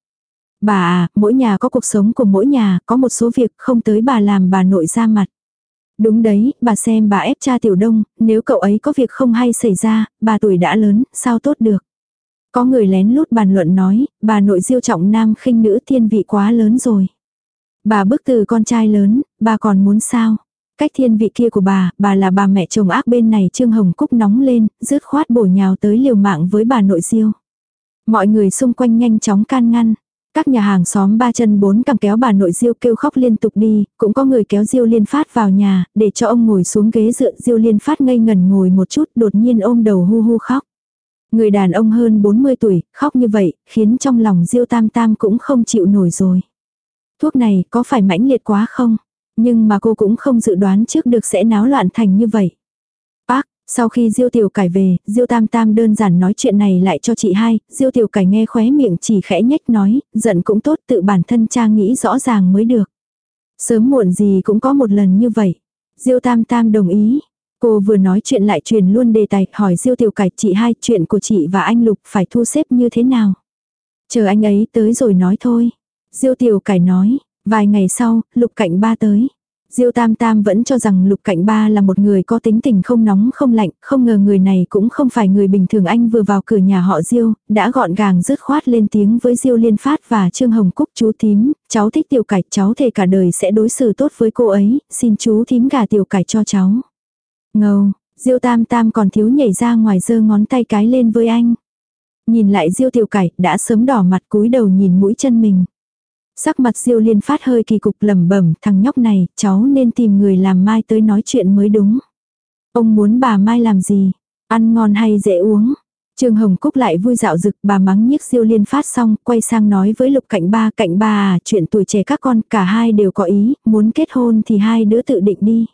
Bà à, mỗi nhà có cuộc sống của mỗi nhà, có một số việc không tới bà làm bà nội ra mặt. Đúng đấy, bà xem bà ép cha tiểu đông, nếu cậu ấy có việc không hay xảy ra, bà tuổi đã lớn, sao tốt được. Có người lén lút bàn luận nói, bà nội diêu trọng nam khinh nữ thiên vị quá lớn rồi. Bà bức từ con trai lớn, bà còn muốn sao? cách thiên vị kia của bà, bà là bà mẹ chồng ác bên này Trương Hồng Cúc nóng lên, rứt khoát bổ nhào tới liều mạng với bà nội diêu. Mọi người xung quanh nhanh chóng can ngăn. Các nhà hàng xóm ba chân bốn cẳng kéo bà nội Diêu kêu khóc liên tục đi, cũng có người kéo Diêu Liên Phát vào nhà, để cho ông ngồi xuống ghế dựa Diêu Liên Phát ngây ngẩn ngồi một chút đột nhiên ôm đầu hu hu khóc. Người đàn ông hơn 40 tuổi, khóc như vậy, khiến trong lòng Diêu Tam Tam cũng không chịu nổi rồi. Thuốc này có phải mãnh liệt quá không? Nhưng mà cô cũng không dự đoán trước được sẽ náo loạn thành như vậy. Bác, sau khi Diêu Tiểu Cải về, Diêu Tam Tam đơn giản nói chuyện này lại cho chị hai, Diêu Tiểu Cải nghe khóe miệng chỉ khẽ nhếch nói, giận cũng tốt tự bản thân cha nghĩ rõ ràng mới được. Sớm muộn gì cũng có một lần như vậy. Diêu Tam Tam đồng ý. Cô vừa nói chuyện lại truyền luôn đề tài, hỏi Diêu Tiểu Cải chị hai chuyện của chị và anh Lục phải thu xếp như thế nào. Chờ anh ấy tới rồi nói thôi. Diêu Tiểu Cải nói, vài ngày sau, Lục Cạnh Ba tới. Diêu Tam Tam vẫn cho rằng Lục Cạnh Ba là một người có tính tình không nóng không lạnh, không ngờ người này cũng không phải người bình thường anh vừa vào cửa nhà họ Diêu, đã gọn gàng dứt khoát lên tiếng với Diêu Liên Phát và Trương Hồng Cúc chú thím, cháu thích tiểu cải, cháu thề cả đời sẽ đối xử tốt với cô ấy, xin chú thím gà tiểu cải cho cháu. Ngầu, Diêu Tam Tam còn thiếu nhảy ra ngoài giơ ngón tay cái lên với anh. Nhìn lại Diêu tiểu cải, đã sớm đỏ mặt cúi đầu nhìn mũi chân mình. Sắc mặt Diêu Liên phát hơi kỳ cục lẩm bẩm, thằng nhóc này, cháu nên tìm người làm mai tới nói chuyện mới đúng. Ông muốn bà mai làm gì? Ăn ngon hay dễ uống? Trương Hồng Cúc lại vui dạo dực bà mắng nhiếc Diêu Liên phát xong, quay sang nói với Lục Cạnh Ba, Cạnh Ba à, chuyện tuổi trẻ các con, cả hai đều có ý, muốn kết hôn thì hai đứa tự định đi.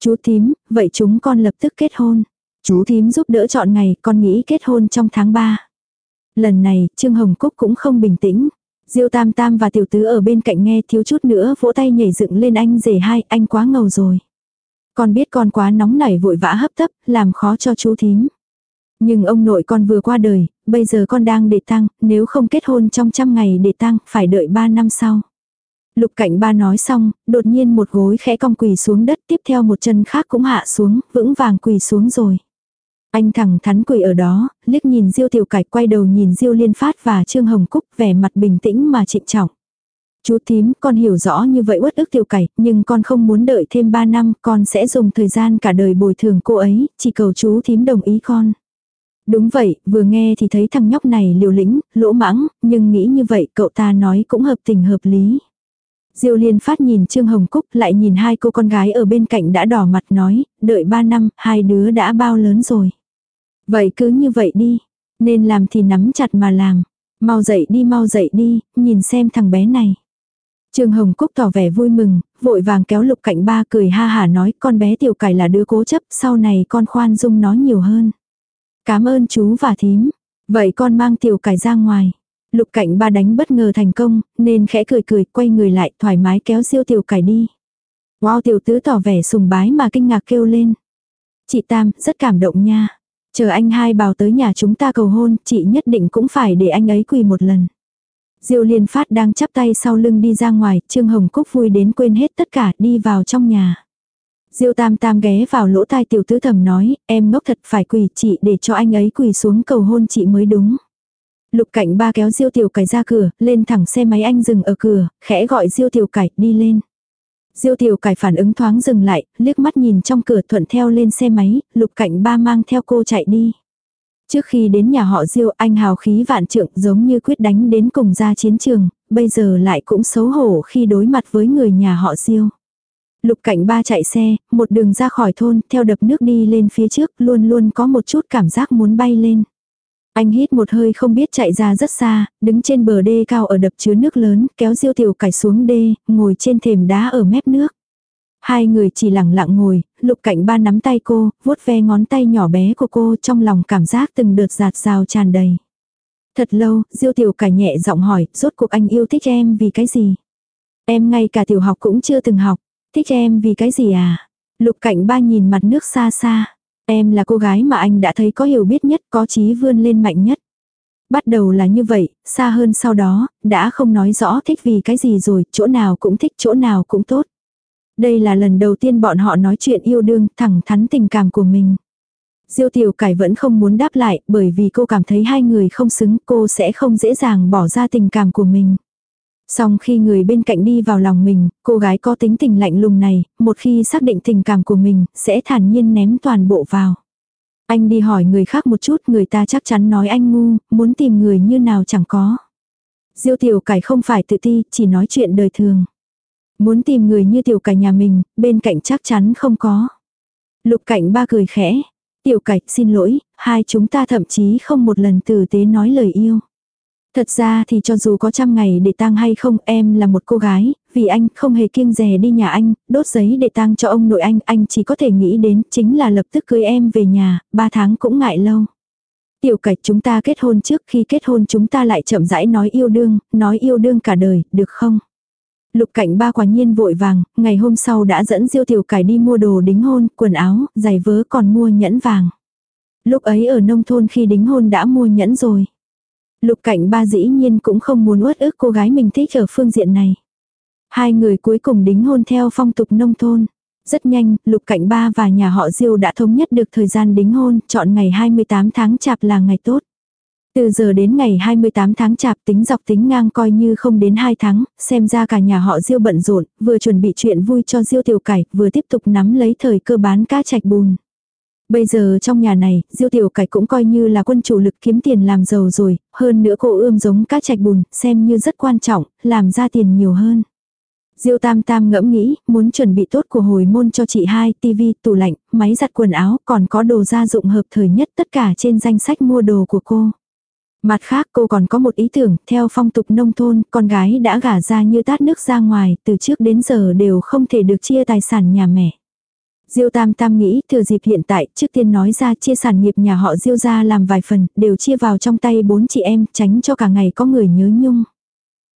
Chú thím, vậy chúng con lập tức kết hôn. Chú thím giúp đỡ chọn ngày, con nghĩ kết hôn trong tháng 3. Lần này, Trương Hồng Cúc cũng không bình tĩnh. Diêu Tam Tam và tiểu tứ ở bên cạnh nghe thiếu chút nữa vỗ tay nhảy dựng lên anh rể hai, anh quá ngầu rồi. Con biết con quá nóng nảy vội vã hấp tấp, làm khó cho chú thím. Nhưng ông nội con vừa qua đời, bây giờ con đang để tăng, nếu không kết hôn trong trăm ngày để tăng, phải đợi ba năm sau. Lục cảnh ba nói xong, đột nhiên một gối khẽ cong quỳ xuống đất tiếp theo một chân khác cũng hạ xuống, vững vàng quỳ xuống rồi. Anh thẳng thắn quỳ ở đó, liếc nhìn Diêu Tiểu Cải quay đầu nhìn Diêu Liên Phát và Trương Hồng Cúc vẻ mặt bình tĩnh mà trịnh trọng. Chú tím, con hiểu rõ như vậy uất ức Tiểu Cải, nhưng con không muốn đợi thêm 3 năm, con sẽ dùng thời gian cả đời bồi thường cô ấy, chỉ cầu chú thím đồng ý con. Đúng vậy, vừa nghe thì thấy thằng nhóc này liều lĩnh, lỗ mãng, nhưng nghĩ như vậy cậu ta nói cũng hợp tình hợp lý. Diêu Liên Phát nhìn Trương Hồng Cúc lại nhìn hai cô con gái ở bên cạnh đã đỏ mặt nói, đợi ba năm, hai đứa đã bao lớn rồi. Vậy cứ như vậy đi. Nên làm thì nắm chặt mà làm. Mau dậy đi mau dậy đi, nhìn xem thằng bé này. Trương Hồng Cúc tỏ vẻ vui mừng, vội vàng kéo lục cạnh ba cười ha hả nói con bé tiểu cải là đứa cố chấp, sau này con khoan dung nó nhiều hơn. Cảm ơn chú và thím. Vậy con mang tiểu cải ra ngoài. Lục cạnh ba đánh bất ngờ thành công, nên khẽ cười cười quay người lại thoải mái kéo siêu tiểu cải đi. Wow tiểu tứ tỏ vẻ sùng bái mà kinh ngạc kêu lên. Chị Tam, rất cảm động nha. Chờ anh hai bào tới nhà chúng ta cầu hôn, chị nhất định cũng phải để anh ấy quỳ một lần. Diêu liên phát đang chắp tay sau lưng đi ra ngoài, Trương Hồng Cúc vui đến quên hết tất cả, đi vào trong nhà. Diêu tam tam ghé vào lỗ tai tiểu tứ thầm nói, em ngốc thật phải quỳ chị để cho anh ấy quỳ xuống cầu hôn chị mới đúng. Lục cảnh ba kéo diêu tiểu cải ra cửa, lên thẳng xe máy anh dừng ở cửa, khẽ gọi diêu tiểu cải đi lên. Diêu tiểu cải phản ứng thoáng dừng lại, liếc mắt nhìn trong cửa thuận theo lên xe máy, lục cảnh ba mang theo cô chạy đi. Trước khi đến nhà họ Diêu anh hào khí vạn trượng giống như quyết đánh đến cùng ra chiến trường, bây giờ lại cũng xấu hổ khi đối mặt với người nhà họ Diêu. Lục cảnh ba chạy xe, một đường ra khỏi thôn, theo đập nước đi lên phía trước, luôn luôn có một chút cảm giác muốn bay lên. Anh hít một hơi không biết chạy ra rất xa, đứng trên bờ đê cao ở đập chứa nước lớn, kéo diêu tiểu cải xuống đê, ngồi trên thềm đá ở mép nước. Hai người chỉ lặng lặng ngồi, lục cảnh ba nắm tay cô, vuốt ve ngón tay nhỏ bé của cô trong lòng cảm giác từng đợt giạt rào tràn đầy. Thật lâu, diêu tiểu cải nhẹ giọng hỏi, rốt cuộc anh yêu thích em vì cái gì? Em ngay cả tiểu học cũng chưa từng học, thích em vì cái gì à? Lục cảnh ba nhìn mặt nước xa xa. Em là cô gái mà anh đã thấy có hiểu biết nhất, có chí vươn lên mạnh nhất. Bắt đầu là như vậy, xa hơn sau đó, đã không nói rõ thích vì cái gì rồi, chỗ nào cũng thích, chỗ nào cũng tốt. Đây là lần đầu tiên bọn họ nói chuyện yêu đương, thẳng thắn tình cảm của mình. Diêu tiểu cải vẫn không muốn đáp lại, bởi vì cô cảm thấy hai người không xứng, cô sẽ không dễ dàng bỏ ra tình cảm của mình. Song khi người bên cạnh đi vào lòng mình, cô gái có tính tình lạnh lùng này, một khi xác định tình cảm của mình, sẽ thản nhiên ném toàn bộ vào. Anh đi hỏi người khác một chút, người ta chắc chắn nói anh ngu, muốn tìm người như nào chẳng có. Diêu tiểu cải không phải tự ti, chỉ nói chuyện đời thường. Muốn tìm người như tiểu cải nhà mình, bên cạnh chắc chắn không có. Lục cảnh ba cười khẽ. Tiểu cải, xin lỗi, hai chúng ta thậm chí không một lần tử tế nói lời yêu. Thật ra thì cho dù có trăm ngày để tang hay không em là một cô gái, vì anh không hề kiêng rè đi nhà anh, đốt giấy để tang cho ông nội anh, anh chỉ có thể nghĩ đến chính là lập tức cưới em về nhà, ba tháng cũng ngại lâu. Tiểu cạch chúng ta kết hôn trước khi kết hôn chúng ta lại chậm rãi nói yêu đương, nói yêu đương cả đời, được không? Lục cảnh ba quả nhiên vội vàng, ngày hôm sau đã dẫn diêu tiểu cải đi mua đồ đính hôn, quần áo, giày vớ còn mua nhẫn vàng. Lúc ấy ở nông thôn khi đính hôn đã mua nhẫn rồi. Lục cảnh ba dĩ nhiên cũng không muốn uất ức cô gái mình thích ở phương diện này. Hai người cuối cùng đính hôn theo phong tục nông thôn. Rất nhanh, Lục Cảnh Ba và nhà họ Diêu đã thống nhất được thời gian đính hôn, chọn ngày 28 tháng chạp là ngày tốt. Từ giờ đến ngày 28 tháng chạp tính dọc tính ngang coi như không đến 2 tháng, xem ra cả nhà họ Diêu bận rộn, vừa chuẩn bị chuyện vui cho Diêu tiểu cải, vừa tiếp tục nắm lấy thời cơ bán cá trạch bùn. Bây giờ trong nhà này, Diêu Tiểu Cải cũng coi như là quân chủ lực kiếm tiền làm giàu rồi, hơn nữa cô ươm giống cá trạch bùn, xem như rất quan trọng, làm ra tiền nhiều hơn. Diêu Tam Tam ngẫm nghĩ, muốn chuẩn bị tốt của hồi môn cho chị hai, tivi, tủ lạnh, máy giặt quần áo, còn có đồ gia dụng hợp thời nhất tất cả trên danh sách mua đồ của cô. Mặt khác cô còn có một ý tưởng, theo phong tục nông thôn, con gái đã gả ra như tát nước ra ngoài, từ trước đến giờ đều không thể được chia tài sản nhà mẹ. Diêu Tam Tam nghĩ thừa dịp hiện tại trước tiên nói ra chia sản nghiệp nhà họ Diêu ra làm vài phần, đều chia vào trong tay bốn chị em, tránh cho cả ngày có người nhớ nhung.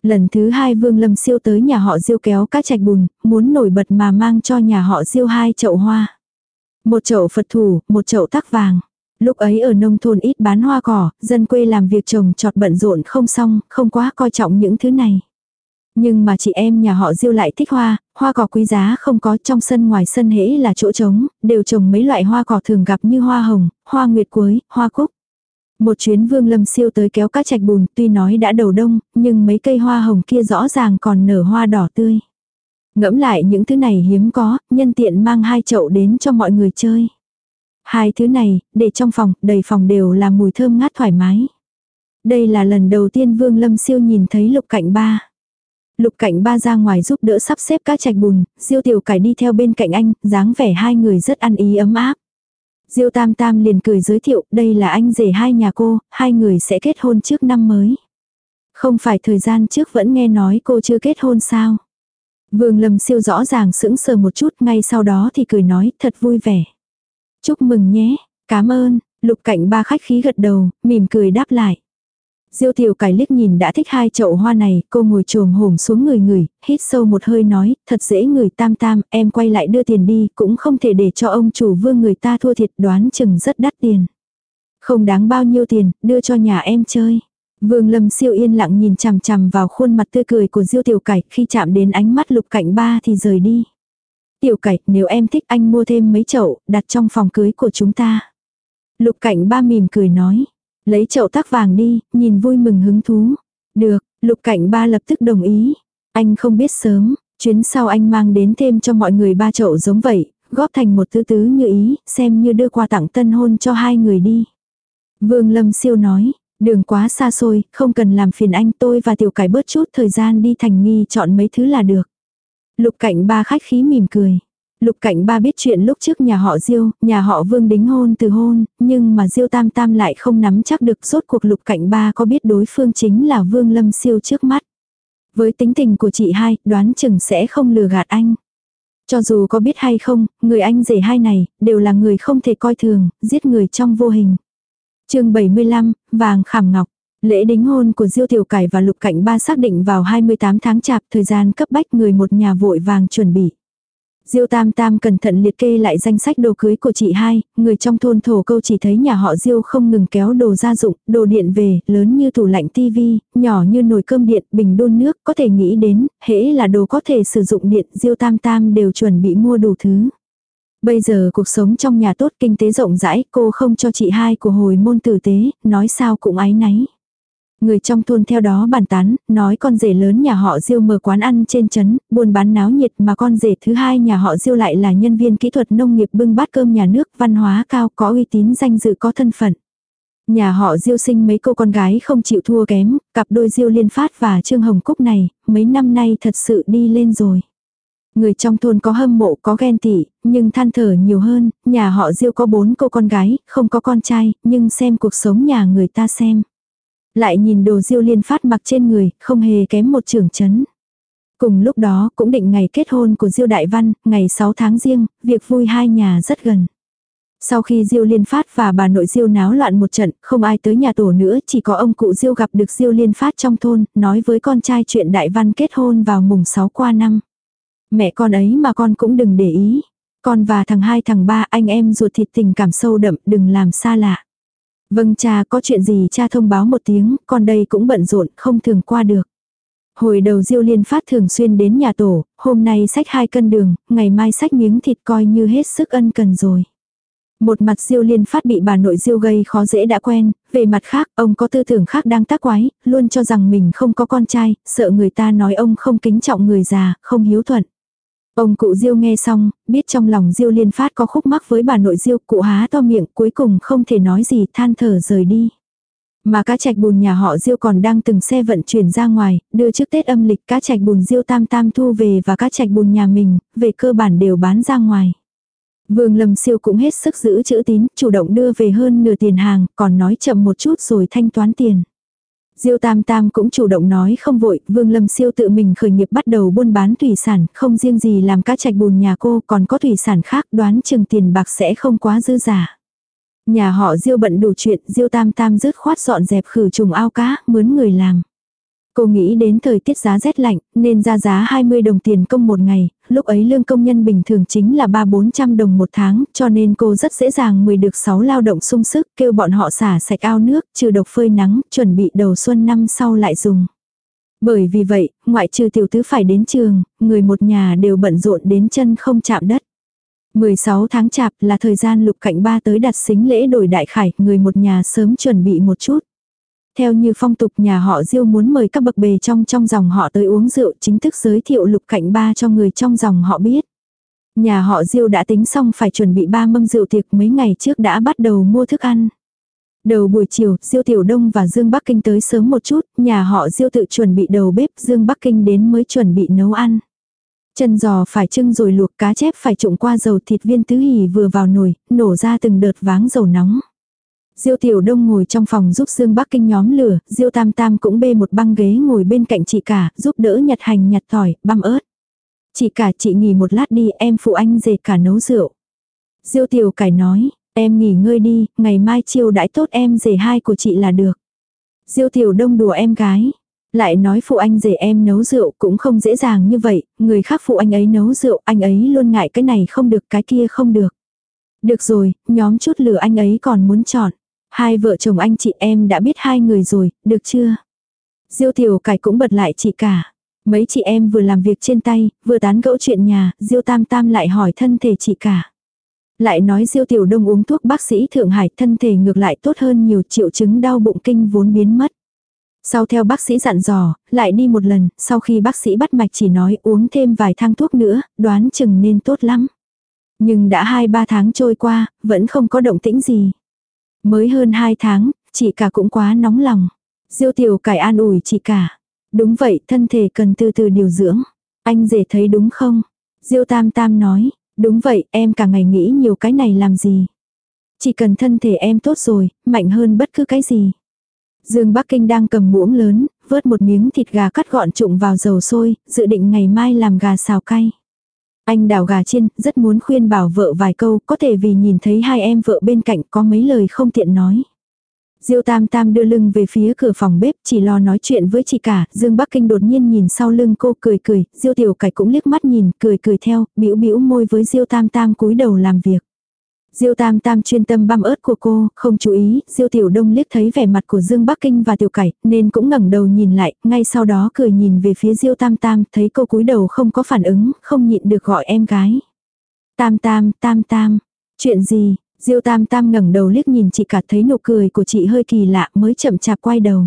Lần thứ hai Vương Lâm siêu tới nhà họ Diêu kéo các trạch bùn, muốn nổi bật mà mang cho nhà họ Diêu hai chậu hoa. Một chậu Phật thủ, một chậu tắc vàng. Lúc ấy ở nông thôn ít bán hoa cỏ, dân quê làm việc trồng trọt bận rộn không xong, không quá coi trọng những thứ này. Nhưng mà chị em nhà họ Diêu lại thích hoa, hoa cỏ quý giá không có trong sân ngoài sân hễ là chỗ trống, đều trồng mấy loại hoa cỏ thường gặp như hoa hồng, hoa nguyệt quế, hoa cúc. Một chuyến vương lâm siêu tới kéo các trạch bùn, tuy nói đã đầu đông, nhưng mấy cây hoa hồng kia rõ ràng còn nở hoa đỏ tươi. Ngẫm lại những thứ này hiếm có, nhân tiện mang hai chậu đến cho mọi người chơi. Hai thứ này, để trong phòng, đầy phòng đều là mùi thơm ngát thoải mái. Đây là lần đầu tiên Vương Lâm Siêu nhìn thấy lục cạnh ba. Lục cảnh ba ra ngoài giúp đỡ sắp xếp các trạch bùn, diêu tiểu cải đi theo bên cạnh anh, dáng vẻ hai người rất ăn ý ấm áp. Diêu tam tam liền cười giới thiệu, đây là anh rể hai nhà cô, hai người sẽ kết hôn trước năm mới. Không phải thời gian trước vẫn nghe nói cô chưa kết hôn sao. Vương Lâm siêu rõ ràng sững sờ một chút, ngay sau đó thì cười nói, thật vui vẻ. Chúc mừng nhé, cảm ơn, lục cảnh ba khách khí gật đầu, mỉm cười đáp lại. Diêu tiểu cải liếc nhìn đã thích hai chậu hoa này, cô ngồi trồm hổm xuống người người, hít sâu một hơi nói, thật dễ người tam tam, em quay lại đưa tiền đi, cũng không thể để cho ông chủ vương người ta thua thiệt đoán chừng rất đắt tiền. Không đáng bao nhiêu tiền, đưa cho nhà em chơi. Vương Lâm siêu yên lặng nhìn chằm chằm vào khuôn mặt tươi cười của Diêu Tiểu Cải, khi chạm đến ánh mắt Lục Cảnh Ba thì rời đi. Tiểu Cải, nếu em thích anh mua thêm mấy chậu, đặt trong phòng cưới của chúng ta. Lục Cảnh Ba mỉm cười nói, Lấy chậu tắc vàng đi, nhìn vui mừng hứng thú. Được, lục cảnh ba lập tức đồng ý. Anh không biết sớm, chuyến sau anh mang đến thêm cho mọi người ba chậu giống vậy, góp thành một thứ tứ như ý, xem như đưa quà tặng tân hôn cho hai người đi. Vương Lâm siêu nói, đường quá xa xôi, không cần làm phiền anh tôi và tiểu cải bớt chút thời gian đi thành nghi chọn mấy thứ là được. Lục cảnh ba khách khí mỉm cười. Lục Cảnh Ba biết chuyện lúc trước nhà họ Diêu, nhà họ Vương đính hôn từ hôn, nhưng mà Diêu Tam Tam lại không nắm chắc được rốt cuộc Lục Cảnh Ba có biết đối phương chính là Vương Lâm Siêu trước mắt. Với tính tình của chị hai, đoán chừng sẽ không lừa gạt anh. Cho dù có biết hay không, người anh rể hai này, đều là người không thể coi thường, giết người trong vô hình. chương 75, Vàng Khảm Ngọc. Lễ đính hôn của Diêu Tiểu Cải và Lục Cảnh Ba xác định vào 28 tháng chạp, thời gian cấp bách người một nhà vội vàng chuẩn bị. Diêu Tam Tam cẩn thận liệt kê lại danh sách đồ cưới của chị hai, người trong thôn thổ câu chỉ thấy nhà họ Diêu không ngừng kéo đồ gia dụng, đồ điện về, lớn như tủ lạnh tivi, nhỏ như nồi cơm điện, bình đun nước, có thể nghĩ đến, hễ là đồ có thể sử dụng điện, Diêu Tam Tam đều chuẩn bị mua đủ thứ. Bây giờ cuộc sống trong nhà tốt kinh tế rộng rãi, cô không cho chị hai của hồi môn tử tế, nói sao cũng ái náy. Người trong thôn theo đó bàn tán, nói con rể lớn nhà họ Diêu mở quán ăn trên chấn, buôn bán náo nhiệt mà con rể thứ hai nhà họ Diêu lại là nhân viên kỹ thuật nông nghiệp bưng bát cơm nhà nước, văn hóa cao, có uy tín danh dự có thân phận. Nhà họ Diêu sinh mấy cô con gái không chịu thua kém, cặp đôi Diêu Liên Phát và Trương Hồng Cúc này, mấy năm nay thật sự đi lên rồi. Người trong thôn có hâm mộ có ghen tị, nhưng than thở nhiều hơn, nhà họ Diêu có bốn cô con gái, không có con trai, nhưng xem cuộc sống nhà người ta xem. Lại nhìn đồ Diêu Liên Phát mặc trên người, không hề kém một trưởng chấn. Cùng lúc đó cũng định ngày kết hôn của Diêu Đại Văn, ngày 6 tháng riêng, việc vui hai nhà rất gần. Sau khi Diêu Liên Phát và bà nội Diêu náo loạn một trận, không ai tới nhà tổ nữa, chỉ có ông cụ Diêu gặp được Diêu Liên Phát trong thôn, nói với con trai chuyện Đại Văn kết hôn vào mùng 6 qua năm. Mẹ con ấy mà con cũng đừng để ý. Con và thằng hai thằng ba anh em ruột thịt tình cảm sâu đậm đừng làm xa lạ. Vâng cha có chuyện gì cha thông báo một tiếng, con đây cũng bận rộn không thường qua được. Hồi đầu Diêu Liên Phát thường xuyên đến nhà tổ, hôm nay sách hai cân đường, ngày mai sách miếng thịt coi như hết sức ân cần rồi. Một mặt Diêu Liên Phát bị bà nội Diêu gây khó dễ đã quen, về mặt khác, ông có tư tưởng khác đang tác quái, luôn cho rằng mình không có con trai, sợ người ta nói ông không kính trọng người già, không hiếu thuận. Ông cụ Diêu nghe xong, biết trong lòng Diêu Liên Phát có khúc mắc với bà nội Diêu, cụ há to miệng, cuối cùng không thể nói gì, than thở rời đi. Mà cá trạch bùn nhà họ Diêu còn đang từng xe vận chuyển ra ngoài, đưa trước Tết âm lịch cá trạch bùn Diêu tam tam thu về và cá trạch bùn nhà mình, về cơ bản đều bán ra ngoài. Vương Lâm Siêu cũng hết sức giữ chữ tín, chủ động đưa về hơn nửa tiền hàng, còn nói chậm một chút rồi thanh toán tiền. Diêu Tam Tam cũng chủ động nói không vội, Vương Lâm Siêu tự mình khởi nghiệp bắt đầu buôn bán thủy sản, không riêng gì làm cá trạch bùn nhà cô, còn có thủy sản khác, đoán chừng tiền bạc sẽ không quá dư giả. Nhà họ Diêu bận đủ chuyện, Diêu Tam Tam dứt khoát dọn dẹp khử trùng ao cá, mướn người làm. Cô nghĩ đến thời tiết giá rét lạnh, nên ra giá 20 đồng tiền công một ngày, lúc ấy lương công nhân bình thường chính là 3-400 đồng một tháng, cho nên cô rất dễ dàng mười được 6 lao động sung sức, kêu bọn họ xả sạch ao nước, trừ độc phơi nắng, chuẩn bị đầu xuân năm sau lại dùng. Bởi vì vậy, ngoại trừ tiểu tứ phải đến trường, người một nhà đều bận rộn đến chân không chạm đất. 16 tháng chạp là thời gian lục cạnh ba tới đặt xính lễ đổi đại khải, người một nhà sớm chuẩn bị một chút. Theo như phong tục nhà họ Diêu muốn mời các bậc bề trong trong dòng họ tới uống rượu chính thức giới thiệu lục cạnh ba cho người trong dòng họ biết. Nhà họ Diêu đã tính xong phải chuẩn bị ba mâm rượu tiệc mấy ngày trước đã bắt đầu mua thức ăn. Đầu buổi chiều, Diêu Tiểu Đông và Dương Bắc Kinh tới sớm một chút, nhà họ Diêu tự chuẩn bị đầu bếp, Dương Bắc Kinh đến mới chuẩn bị nấu ăn. Chân giò phải trưng rồi luộc cá chép phải trụng qua dầu thịt viên tứ hỉ vừa vào nồi, nổ ra từng đợt váng dầu nóng. Diêu Tiểu Đông ngồi trong phòng giúp Dương Bắc Kinh nhóm lửa, Diêu Tam Tam cũng bê một băng ghế ngồi bên cạnh chị cả, giúp đỡ nhặt hành nhặt tỏi, băm ớt. Chị cả chị nghỉ một lát đi, em phụ anh dệt cả nấu rượu. Diêu Tiểu Cải nói, em nghỉ ngơi đi, ngày mai chiều đãi tốt em rể hai của chị là được. Diêu Tiểu Đông đùa em gái. Lại nói phụ anh rể em nấu rượu cũng không dễ dàng như vậy, người khác phụ anh ấy nấu rượu, anh ấy luôn ngại cái này không được cái kia không được. Được rồi, nhóm chút lửa anh ấy còn muốn chọn. Hai vợ chồng anh chị em đã biết hai người rồi, được chưa? Diêu tiểu cải cũng bật lại chị cả. Mấy chị em vừa làm việc trên tay, vừa tán gẫu chuyện nhà, Diêu tam tam lại hỏi thân thể chị cả. Lại nói Diêu tiểu đông uống thuốc bác sĩ Thượng Hải thân thể ngược lại tốt hơn nhiều triệu chứng đau bụng kinh vốn biến mất. Sau theo bác sĩ dặn dò, lại đi một lần, sau khi bác sĩ bắt mạch chỉ nói uống thêm vài thang thuốc nữa, đoán chừng nên tốt lắm. Nhưng đã 2-3 tháng trôi qua, vẫn không có động tĩnh gì. Mới hơn 2 tháng, chị cả cũng quá nóng lòng. Diêu tiểu cải an ủi chị cả. Đúng vậy, thân thể cần từ từ điều dưỡng. Anh rể thấy đúng không? Diêu tam tam nói, đúng vậy, em cả ngày nghĩ nhiều cái này làm gì. Chỉ cần thân thể em tốt rồi, mạnh hơn bất cứ cái gì. Dương Bắc Kinh đang cầm muỗng lớn, vớt một miếng thịt gà cắt gọn trụng vào dầu sôi, dự định ngày mai làm gà xào cay. Anh đào gà chiên, rất muốn khuyên bảo vợ vài câu, có thể vì nhìn thấy hai em vợ bên cạnh có mấy lời không tiện nói. Diêu Tam Tam đưa lưng về phía cửa phòng bếp, chỉ lo nói chuyện với chị cả, Dương Bắc Kinh đột nhiên nhìn sau lưng cô cười cười, Diêu Tiểu Cải cũng liếc mắt nhìn, cười cười theo, bĩu bĩu môi với Diêu Tam Tam cúi đầu làm việc. Diêu Tam Tam chuyên tâm băm ớt của cô, không chú ý, Diêu Tiểu Đông liếc thấy vẻ mặt của Dương Bắc Kinh và Tiểu Cải, nên cũng ngẩng đầu nhìn lại, ngay sau đó cười nhìn về phía Diêu Tam Tam, thấy cô cúi đầu không có phản ứng, không nhịn được gọi em gái. Tam Tam, Tam Tam, chuyện gì? Diêu Tam Tam ngẩng đầu liếc nhìn chị cả thấy nụ cười của chị hơi kỳ lạ mới chậm chạp quay đầu.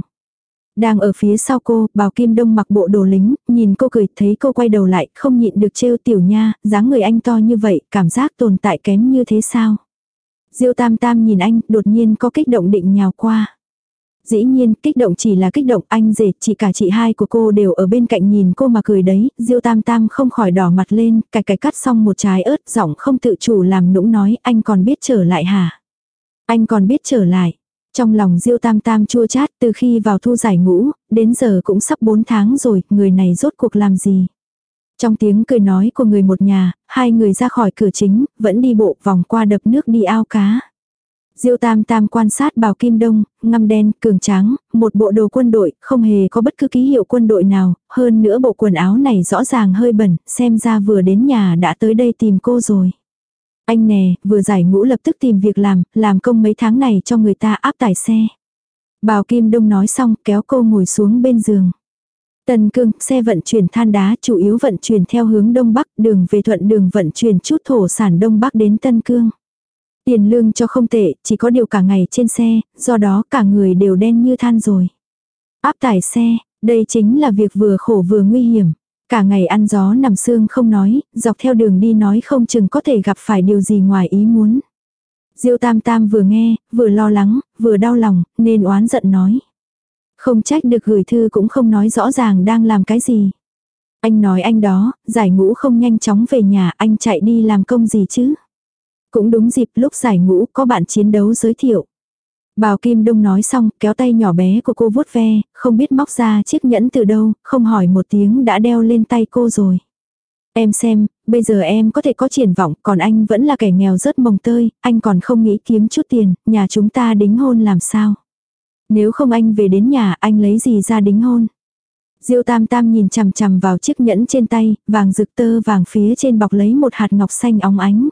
Đang ở phía sau cô, bào kim đông mặc bộ đồ lính, nhìn cô cười, thấy cô quay đầu lại, không nhịn được trêu tiểu nha, dáng người anh to như vậy, cảm giác tồn tại kém như thế sao? Diêu tam tam nhìn anh, đột nhiên có kích động định nhào qua. Dĩ nhiên, kích động chỉ là kích động anh rể, chị cả chị hai của cô đều ở bên cạnh nhìn cô mà cười đấy, Diêu Tam Tam không khỏi đỏ mặt lên, cạch cạch cắt xong một trái ớt, giọng không tự chủ làm nũng nói, anh còn biết trở lại hả? Anh còn biết trở lại. Trong lòng Diêu Tam Tam chua chát từ khi vào thu giải ngũ, đến giờ cũng sắp 4 tháng rồi, người này rốt cuộc làm gì? Trong tiếng cười nói của người một nhà, hai người ra khỏi cửa chính, vẫn đi bộ vòng qua đập nước đi ao cá. Diêu Tam Tam quan sát bào kim đông, ngăm đen, cường tráng, một bộ đồ quân đội, không hề có bất cứ ký hiệu quân đội nào, hơn nữa bộ quần áo này rõ ràng hơi bẩn, xem ra vừa đến nhà đã tới đây tìm cô rồi. Anh nè, vừa giải ngũ lập tức tìm việc làm, làm công mấy tháng này cho người ta áp tải xe. Bào Kim Đông nói xong kéo cô ngồi xuống bên giường. Tần cương, xe vận chuyển than đá chủ yếu vận chuyển theo hướng Đông Bắc, đường về thuận đường vận chuyển chút thổ sản Đông Bắc đến Tân Cương. Tiền lương cho không tệ, chỉ có điều cả ngày trên xe, do đó cả người đều đen như than rồi. Áp tải xe, đây chính là việc vừa khổ vừa nguy hiểm. Cả ngày ăn gió nằm xương không nói, dọc theo đường đi nói không chừng có thể gặp phải điều gì ngoài ý muốn. Diêu Tam Tam vừa nghe, vừa lo lắng, vừa đau lòng, nên oán giận nói. Không trách được gửi thư cũng không nói rõ ràng đang làm cái gì. Anh nói anh đó, giải ngũ không nhanh chóng về nhà, anh chạy đi làm công gì chứ? Cũng đúng dịp lúc giải ngũ có bạn chiến đấu giới thiệu. Bào Kim Đông nói xong, kéo tay nhỏ bé của cô vuốt ve, không biết móc ra chiếc nhẫn từ đâu, không hỏi một tiếng đã đeo lên tay cô rồi. Em xem, bây giờ em có thể có triển vọng, còn anh vẫn là kẻ nghèo rớt mồng tơi, anh còn không nghĩ kiếm chút tiền, nhà chúng ta đính hôn làm sao. Nếu không anh về đến nhà, anh lấy gì ra đính hôn. Diêu Tam Tam nhìn chằm chằm vào chiếc nhẫn trên tay, vàng rực tơ vàng phía trên bọc lấy một hạt ngọc xanh óng ánh.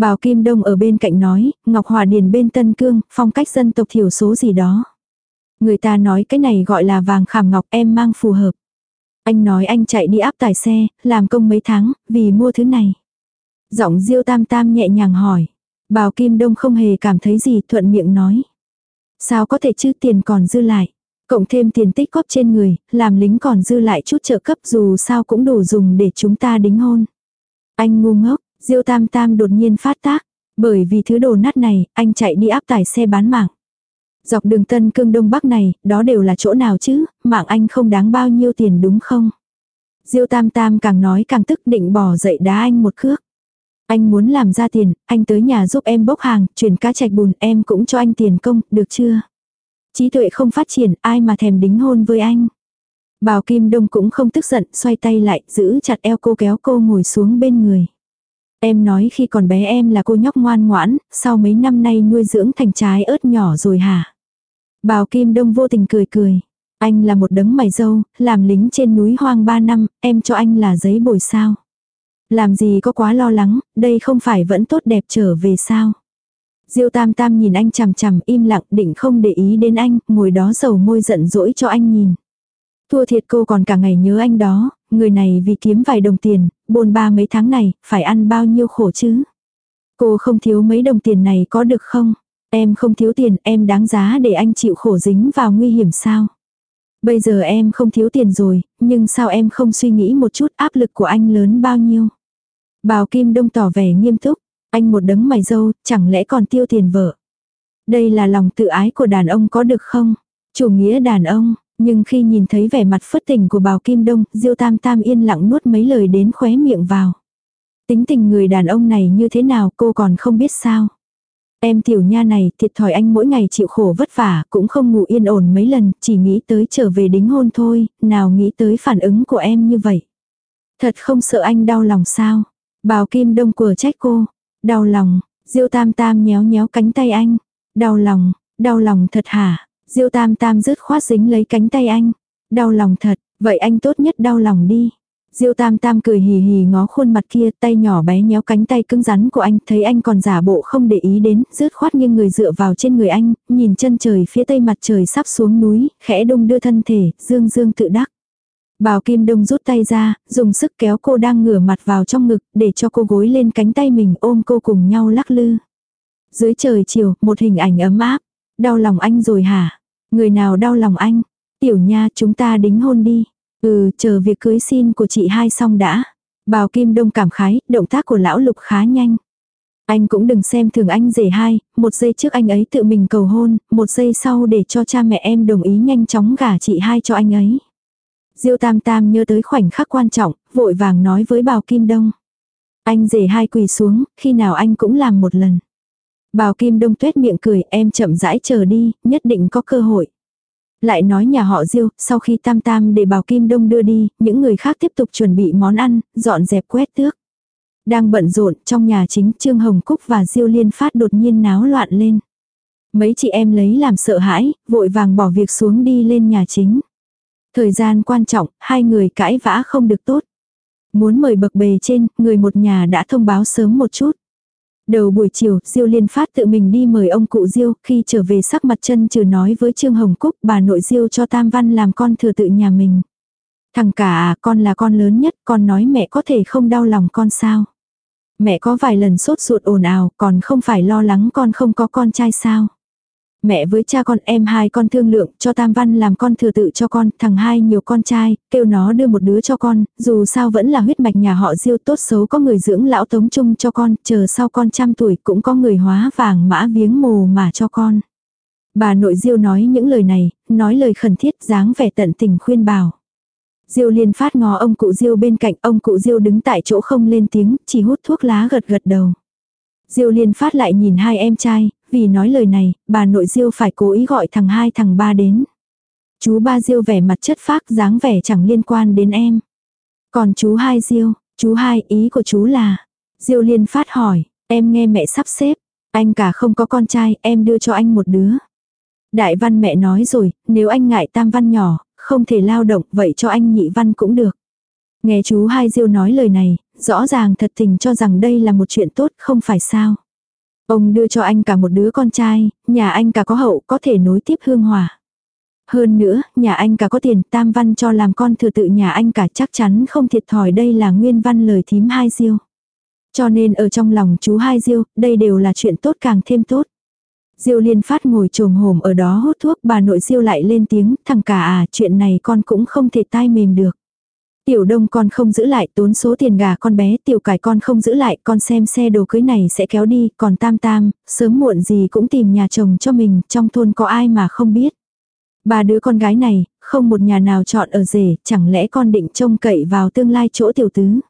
Bào Kim Đông ở bên cạnh nói, Ngọc Hòa Điền bên Tân Cương, phong cách dân tộc thiểu số gì đó. Người ta nói cái này gọi là vàng khảm ngọc em mang phù hợp. Anh nói anh chạy đi áp tải xe, làm công mấy tháng, vì mua thứ này. Giọng Diêu Tam Tam nhẹ nhàng hỏi. Bào Kim Đông không hề cảm thấy gì thuận miệng nói. Sao có thể chứ tiền còn dư lại. Cộng thêm tiền tích góp trên người, làm lính còn dư lại chút trợ cấp dù sao cũng đủ dùng để chúng ta đính hôn. Anh ngu ngốc, Diêu Tam Tam đột nhiên phát tác. Bởi vì thứ đồ nát này, anh chạy đi áp tải xe bán mạng. Dọc đường Tân Cương Đông Bắc này, đó đều là chỗ nào chứ, mạng anh không đáng bao nhiêu tiền đúng không? Diêu Tam Tam càng nói càng tức định bỏ dậy đá anh một cước. Anh muốn làm ra tiền, anh tới nhà giúp em bốc hàng, chuyển cá chạch bùn, em cũng cho anh tiền công, được chưa? Trí tuệ không phát triển, ai mà thèm đính hôn với anh? Bào Kim Đông cũng không tức giận, xoay tay lại, giữ chặt eo cô kéo cô ngồi xuống bên người. Em nói khi còn bé em là cô nhóc ngoan ngoãn, sau mấy năm nay nuôi dưỡng thành trái ớt nhỏ rồi hả? Bào Kim Đông vô tình cười cười. Anh là một đấng mày dâu, làm lính trên núi hoang ba năm, em cho anh là giấy bồi sao. Làm gì có quá lo lắng, đây không phải vẫn tốt đẹp trở về sao. Diêu Tam Tam nhìn anh chằm chằm im lặng định không để ý đến anh, ngồi đó dầu môi giận dỗi cho anh nhìn. Thua thiệt cô còn cả ngày nhớ anh đó, người này vì kiếm vài đồng tiền, bôn ba mấy tháng này, phải ăn bao nhiêu khổ chứ. Cô không thiếu mấy đồng tiền này có được không? Em không thiếu tiền, em đáng giá để anh chịu khổ dính vào nguy hiểm sao? Bây giờ em không thiếu tiền rồi, nhưng sao em không suy nghĩ một chút áp lực của anh lớn bao nhiêu? Bào Kim Đông tỏ vẻ nghiêm túc, anh một đấng mày dâu, chẳng lẽ còn tiêu tiền vợ? Đây là lòng tự ái của đàn ông có được không? Chủ nghĩa đàn ông, nhưng khi nhìn thấy vẻ mặt phất tình của bào Kim Đông, Diêu Tam Tam yên lặng nuốt mấy lời đến khóe miệng vào. Tính tình người đàn ông này như thế nào cô còn không biết sao. Em tiểu nha này thiệt thòi anh mỗi ngày chịu khổ vất vả, cũng không ngủ yên ổn mấy lần, chỉ nghĩ tới trở về đính hôn thôi, nào nghĩ tới phản ứng của em như vậy. Thật không sợ anh đau lòng sao. Bào Kim Đông của trách cô. Đau lòng, Diêu Tam Tam nhéo nhéo cánh tay anh. Đau lòng, đau lòng thật hả? Diêu tam tam rứt khoát dính lấy cánh tay anh. Đau lòng thật, vậy anh tốt nhất đau lòng đi. Diêu tam tam cười hì hì ngó khuôn mặt kia, tay nhỏ bé nhéo cánh tay cứng rắn của anh, thấy anh còn giả bộ không để ý đến, rứt khoát nghiêng người dựa vào trên người anh, nhìn chân trời phía tây mặt trời sắp xuống núi, khẽ đông đưa thân thể, dương dương tự đắc. Bào Kim Đông rút tay ra, dùng sức kéo cô đang ngửa mặt vào trong ngực, để cho cô gối lên cánh tay mình ôm cô cùng nhau lắc lư. Dưới trời chiều, một hình ảnh ấm áp. Đau lòng anh rồi hả? Người nào đau lòng anh? Tiểu nha chúng ta đính hôn đi. Ừ, chờ việc cưới xin của chị hai xong đã. Bào Kim Đông cảm khái, động tác của lão lục khá nhanh. Anh cũng đừng xem thường anh rể hai, một giây trước anh ấy tự mình cầu hôn, một giây sau để cho cha mẹ em đồng ý nhanh chóng gả chị hai cho anh ấy. Diêu Tam Tam nhớ tới khoảnh khắc quan trọng, vội vàng nói với Bào Kim Đông. Anh rể hai quỳ xuống, khi nào anh cũng làm một lần. Bào Kim Đông tuét miệng cười, em chậm rãi chờ đi, nhất định có cơ hội. Lại nói nhà họ Diêu, sau khi Tam Tam để Bào Kim Đông đưa đi, những người khác tiếp tục chuẩn bị món ăn, dọn dẹp quét tước. Đang bận rộn trong nhà chính Trương Hồng Cúc và Diêu Liên Phát đột nhiên náo loạn lên. Mấy chị em lấy làm sợ hãi, vội vàng bỏ việc xuống đi lên nhà chính. Thời gian quan trọng, hai người cãi vã không được tốt. Muốn mời bậc bề trên, người một nhà đã thông báo sớm một chút. Đầu buổi chiều, Diêu Liên Phát tự mình đi mời ông cụ Diêu, khi trở về sắc mặt chân trừ nói với Trương Hồng Cúc, bà nội Diêu cho Tam Văn làm con thừa tự nhà mình. Thằng cả à, con là con lớn nhất, con nói mẹ có thể không đau lòng con sao. Mẹ có vài lần sốt ruột ồn ào, còn không phải lo lắng con không có con trai sao. Mẹ với cha con em hai con thương lượng cho Tam Văn làm con thừa tự cho con, thằng hai nhiều con trai, kêu nó đưa một đứa cho con, dù sao vẫn là huyết mạch nhà họ diêu tốt xấu có người dưỡng lão tống chung cho con, chờ sau con trăm tuổi cũng có người hóa vàng mã viếng mồ mà cho con. Bà nội diêu nói những lời này, nói lời khẩn thiết dáng vẻ tận tình khuyên bảo. Diêu liên phát ngó ông cụ Diêu bên cạnh, ông cụ Diêu đứng tại chỗ không lên tiếng, chỉ hút thuốc lá gật gật đầu. Diêu liên phát lại nhìn hai em trai, vì nói lời này, bà nội Diêu phải cố ý gọi thằng hai thằng ba đến. Chú ba Diêu vẻ mặt chất phác dáng vẻ chẳng liên quan đến em. Còn chú hai Diêu, chú hai ý của chú là. Diêu liên phát hỏi, em nghe mẹ sắp xếp, anh cả không có con trai, em đưa cho anh một đứa. Đại văn mẹ nói rồi, nếu anh ngại tam văn nhỏ, không thể lao động, vậy cho anh nhị văn cũng được. Nghe chú hai Diêu nói lời này, rõ ràng thật tình cho rằng đây là một chuyện tốt, không phải sao. Ông đưa cho anh cả một đứa con trai, nhà anh cả có hậu có thể nối tiếp hương hòa. Hơn nữa, nhà anh cả có tiền tam văn cho làm con thừa tự nhà anh cả chắc chắn không thiệt thòi đây là nguyên văn lời thím hai diêu. Cho nên ở trong lòng chú hai diêu, đây đều là chuyện tốt càng thêm tốt. Diêu liên phát ngồi trồm hồm ở đó hút thuốc bà nội diêu lại lên tiếng, thằng cả à, chuyện này con cũng không thể tai mềm được. Tiểu đông con không giữ lại tốn số tiền gà con bé, tiểu cải con không giữ lại, con xem xe đồ cưới này sẽ kéo đi, còn tam tam, sớm muộn gì cũng tìm nhà chồng cho mình, trong thôn có ai mà không biết. Ba đứa con gái này, không một nhà nào chọn ở rể, chẳng lẽ con định trông cậy vào tương lai chỗ tiểu tứ.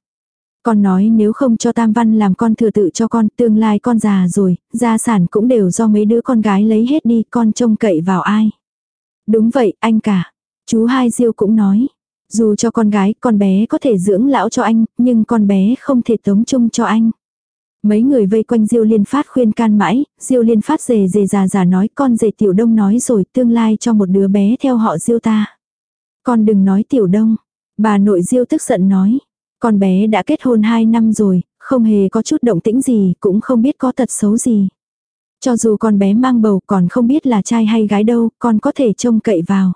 Con nói nếu không cho Tam Văn làm con thừa tự cho con, tương lai con già rồi, gia sản cũng đều do mấy đứa con gái lấy hết đi, con trông cậy vào ai. Đúng vậy, anh cả. Chú Hai Diêu cũng nói. Dù cho con gái, con bé có thể dưỡng lão cho anh, nhưng con bé không thể tống chung cho anh. Mấy người vây quanh Diêu Liên Phát khuyên can mãi, Diêu Liên Phát rề rề già già nói con rể Tiểu Đông nói rồi tương lai cho một đứa bé theo họ Diêu ta. Con đừng nói Tiểu Đông. Bà nội Diêu tức giận nói. Con bé đã kết hôn 2 năm rồi, không hề có chút động tĩnh gì, cũng không biết có tật xấu gì. Cho dù con bé mang bầu còn không biết là trai hay gái đâu, con có thể trông cậy vào.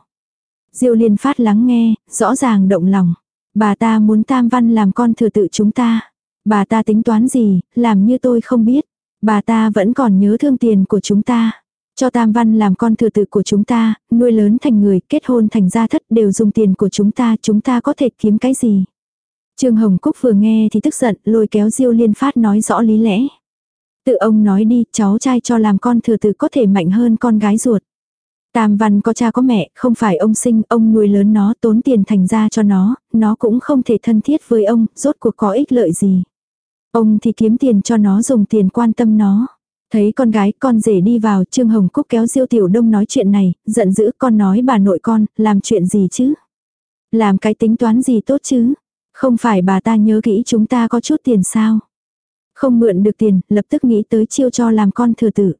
Diêu liên phát lắng nghe, rõ ràng động lòng. Bà ta muốn tam văn làm con thừa tự chúng ta. Bà ta tính toán gì, làm như tôi không biết. Bà ta vẫn còn nhớ thương tiền của chúng ta. Cho tam văn làm con thừa tự của chúng ta, nuôi lớn thành người, kết hôn thành gia thất đều dùng tiền của chúng ta, chúng ta có thể kiếm cái gì. Trương Hồng Cúc vừa nghe thì tức giận, lôi kéo Diêu Liên Phát nói rõ lý lẽ. Tự ông nói đi, cháu trai cho làm con thừa tự có thể mạnh hơn con gái ruột. Tam văn có cha có mẹ, không phải ông sinh, ông nuôi lớn nó, tốn tiền thành ra cho nó, nó cũng không thể thân thiết với ông, rốt cuộc có ích lợi gì. Ông thì kiếm tiền cho nó dùng tiền quan tâm nó. Thấy con gái con rể đi vào, Trương Hồng Cúc kéo Diêu Tiểu Đông nói chuyện này, giận dữ con nói bà nội con, làm chuyện gì chứ? Làm cái tính toán gì tốt chứ? Không phải bà ta nhớ kỹ chúng ta có chút tiền sao? Không mượn được tiền, lập tức nghĩ tới chiêu cho làm con thừa tử.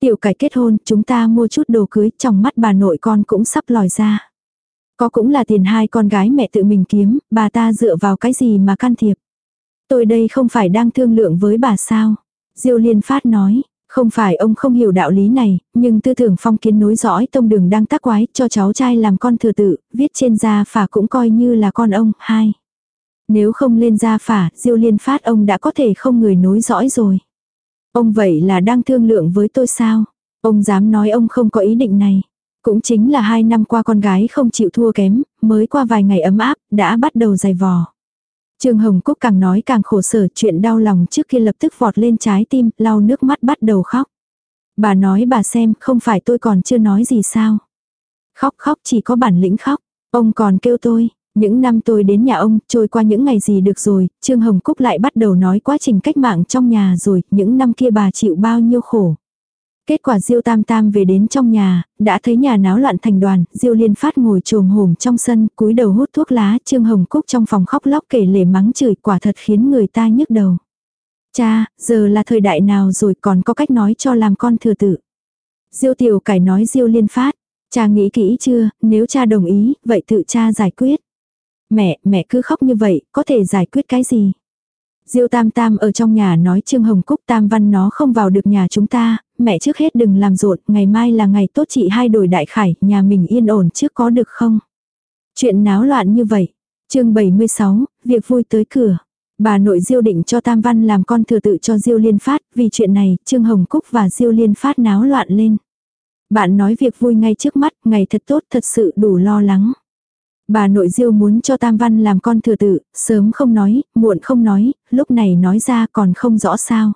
Tiểu cải kết hôn, chúng ta mua chút đồ cưới, trong mắt bà nội con cũng sắp lòi ra. Có cũng là tiền hai con gái mẹ tự mình kiếm, bà ta dựa vào cái gì mà can thiệp. Tôi đây không phải đang thương lượng với bà sao. Diêu liên phát nói, không phải ông không hiểu đạo lý này, nhưng tư tưởng phong kiến nối dõi tông đường đang tác quái cho cháu trai làm con thừa tự, viết trên da phả cũng coi như là con ông, hai. Nếu không lên gia phả, diêu liên phát ông đã có thể không người nối dõi rồi. Ông vậy là đang thương lượng với tôi sao? Ông dám nói ông không có ý định này. Cũng chính là hai năm qua con gái không chịu thua kém, mới qua vài ngày ấm áp, đã bắt đầu dày vò. Trương Hồng Cúc càng nói càng khổ sở chuyện đau lòng trước kia lập tức vọt lên trái tim, lau nước mắt bắt đầu khóc. Bà nói bà xem, không phải tôi còn chưa nói gì sao. Khóc khóc chỉ có bản lĩnh khóc. Ông còn kêu tôi, những năm tôi đến nhà ông, trôi qua những ngày gì được rồi, Trương Hồng Cúc lại bắt đầu nói quá trình cách mạng trong nhà rồi, những năm kia bà chịu bao nhiêu khổ. Kết quả Diêu Tam Tam về đến trong nhà, đã thấy nhà náo loạn thành đoàn, Diêu Liên Phát ngồi trồm hổm trong sân, cúi đầu hút thuốc lá, Trương Hồng Cúc trong phòng khóc lóc kể lể mắng chửi, quả thật khiến người ta nhức đầu. Cha, giờ là thời đại nào rồi còn có cách nói cho làm con thừa tự. Diêu Tiểu Cải nói Diêu Liên Phát, cha nghĩ kỹ chưa, nếu cha đồng ý, vậy tự cha giải quyết. Mẹ, mẹ cứ khóc như vậy, có thể giải quyết cái gì? Diêu Tam Tam ở trong nhà nói Trương Hồng Cúc Tam Văn nó không vào được nhà chúng ta, mẹ trước hết đừng làm rộn, ngày mai là ngày tốt chị hai đổi đại khải, nhà mình yên ổn trước có được không? Chuyện náo loạn như vậy. chương 76, việc vui tới cửa. Bà nội Diêu định cho Tam Văn làm con thừa tự cho Diêu Liên Phát, vì chuyện này, Trương Hồng Cúc và Diêu Liên Phát náo loạn lên. Bạn nói việc vui ngay trước mắt, ngày thật tốt thật sự đủ lo lắng. Bà nội diêu muốn cho Tam Văn làm con thừa tự, sớm không nói, muộn không nói, lúc này nói ra còn không rõ sao.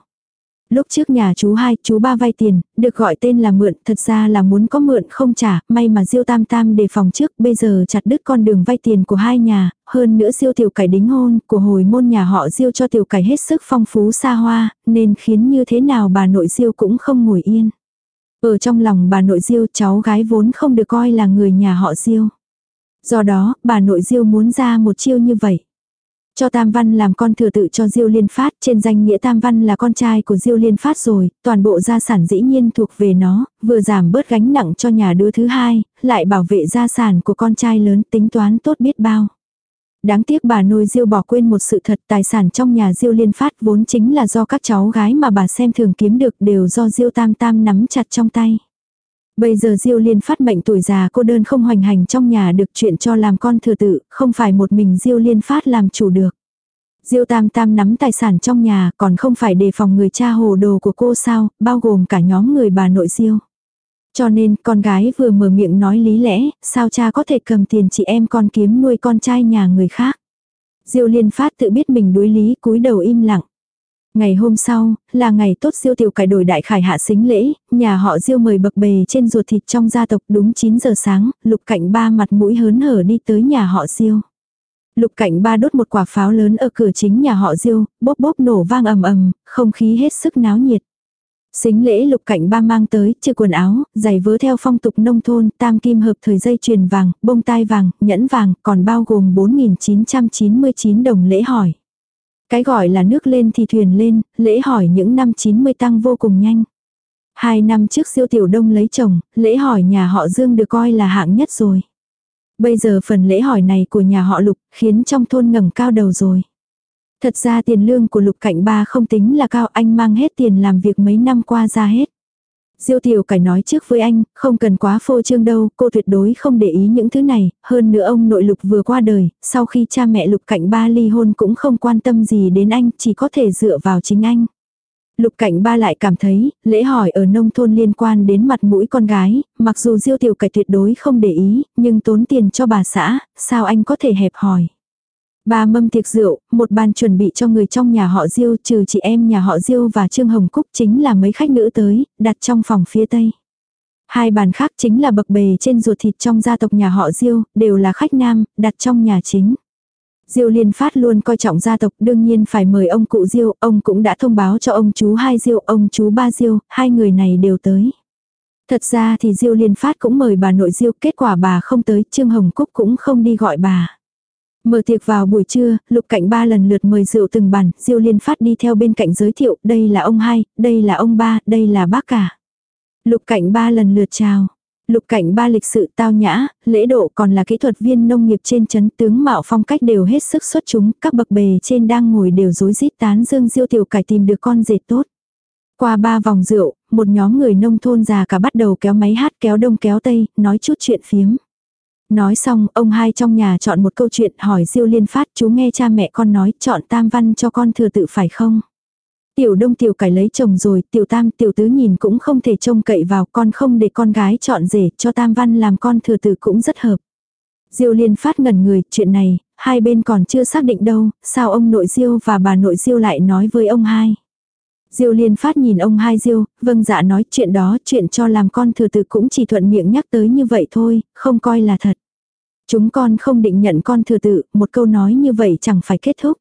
Lúc trước nhà chú hai, chú ba vay tiền, được gọi tên là mượn, thật ra là muốn có mượn không trả, may mà Diêu Tam Tam đề phòng trước, bây giờ chặt đứt con đường vay tiền của hai nhà, hơn nữa Diêu Tiểu Cải đính hôn, của hồi môn nhà họ Diêu cho Tiểu Cải hết sức phong phú xa hoa, nên khiến như thế nào bà nội Diêu cũng không ngồi yên. Ở trong lòng bà nội Diêu cháu gái vốn không được coi là người nhà họ Diêu. Do đó, bà nội Diêu muốn ra một chiêu như vậy. Cho Tam Văn làm con thừa tự cho Diêu Liên Phát, trên danh nghĩa Tam Văn là con trai của Diêu Liên Phát rồi, toàn bộ gia sản dĩ nhiên thuộc về nó, vừa giảm bớt gánh nặng cho nhà đứa thứ hai, lại bảo vệ gia sản của con trai lớn tính toán tốt biết bao. Đáng tiếc bà nuôi Diêu bỏ quên một sự thật tài sản trong nhà Diêu Liên Phát vốn chính là do các cháu gái mà bà xem thường kiếm được đều do Diêu Tam Tam nắm chặt trong tay. Bây giờ Diêu Liên phát mệnh tuổi già cô đơn không hoành hành trong nhà được chuyện cho làm con thừa tự, không phải một mình Diêu Liên phát làm chủ được. Diêu Tam Tam nắm tài sản trong nhà còn không phải đề phòng người cha hồ đồ của cô sao, bao gồm cả nhóm người bà nội Diêu. Cho nên con gái vừa mở miệng nói lý lẽ, sao cha có thể cầm tiền chị em con kiếm nuôi con trai nhà người khác. Diêu Liên Phát tự biết mình đối lý cúi đầu im lặng. Ngày hôm sau, là ngày tốt diêu tiểu cải đổi đại khải hạ xính lễ, nhà họ diêu mời bậc bề trên ruột thịt trong gia tộc đúng 9 giờ sáng, lục cạnh ba mặt mũi hớn hở đi tới nhà họ diêu. Lục cạnh ba đốt một quả pháo lớn ở cửa chính nhà họ diêu, bốp bốp nổ vang ầm ầm, không khí hết sức náo nhiệt. Xính lễ lục cạnh ba mang tới, trừ quần áo, giày vớ theo phong tục nông thôn, tam kim hợp thời dây chuyền vàng, bông tai vàng, nhẫn vàng, còn bao gồm 4.999 đồng lễ hỏi. Cái gọi là nước lên thì thuyền lên, lễ hỏi những năm 90 tăng vô cùng nhanh. Hai năm trước siêu tiểu đông lấy chồng, lễ hỏi nhà họ Dương được coi là hạng nhất rồi. Bây giờ phần lễ hỏi này của nhà họ Lục khiến trong thôn ngẩng cao đầu rồi. Thật ra tiền lương của Lục Cạnh Ba không tính là cao anh mang hết tiền làm việc mấy năm qua ra hết. Diêu tiểu cải nói trước với anh, không cần quá phô trương đâu, cô tuyệt đối không để ý những thứ này, hơn nữa ông nội lục vừa qua đời, sau khi cha mẹ lục cạnh ba ly hôn cũng không quan tâm gì đến anh, chỉ có thể dựa vào chính anh. Lục cảnh ba lại cảm thấy, lễ hỏi ở nông thôn liên quan đến mặt mũi con gái, mặc dù diêu tiểu cải tuyệt đối không để ý, nhưng tốn tiền cho bà xã, sao anh có thể hẹp hỏi. Ba mâm tiệc rượu, một bàn chuẩn bị cho người trong nhà họ Diêu trừ chị em nhà họ Diêu và Trương Hồng Cúc chính là mấy khách nữ tới, đặt trong phòng phía tây. Hai bàn khác chính là bậc bề trên ruột thịt trong gia tộc nhà họ Diêu, đều là khách nam, đặt trong nhà chính. Diêu Liên Phát luôn coi trọng gia tộc, đương nhiên phải mời ông cụ Diêu, ông cũng đã thông báo cho ông chú hai Diêu, ông chú ba Diêu, hai người này đều tới. Thật ra thì Diêu Liên Phát cũng mời bà nội Diêu, kết quả bà không tới, Trương Hồng Cúc cũng không đi gọi bà. Mở tiệc vào buổi trưa, lục cạnh ba lần lượt mời rượu từng bàn, diêu liên phát đi theo bên cạnh giới thiệu, đây là ông hai, đây là ông ba, đây là bác cả. Lục cạnh ba lần lượt chào. Lục cảnh ba lịch sự tao nhã, lễ độ còn là kỹ thuật viên nông nghiệp trên chấn tướng mạo phong cách đều hết sức xuất chúng, các bậc bề trên đang ngồi đều rối rít tán dương diêu tiểu cải tìm được con dệt tốt. Qua ba vòng rượu, một nhóm người nông thôn già cả bắt đầu kéo máy hát kéo đông kéo tây, nói chút chuyện phiếm. Nói xong, ông hai trong nhà chọn một câu chuyện hỏi Diêu Liên Phát chú nghe cha mẹ con nói chọn tam văn cho con thừa tự phải không? Tiểu đông tiểu cải lấy chồng rồi, tiểu tam tiểu tứ nhìn cũng không thể trông cậy vào con không để con gái chọn rể cho tam văn làm con thừa tự cũng rất hợp. Diêu liên phát ngẩn người, chuyện này, hai bên còn chưa xác định đâu, sao ông nội Diêu và bà nội Diêu lại nói với ông hai. Diêu liên phát nhìn ông hai Diêu, vâng dạ nói chuyện đó, chuyện cho làm con thừa tự cũng chỉ thuận miệng nhắc tới như vậy thôi, không coi là thật. Chúng con không định nhận con thừa tự, một câu nói như vậy chẳng phải kết thúc.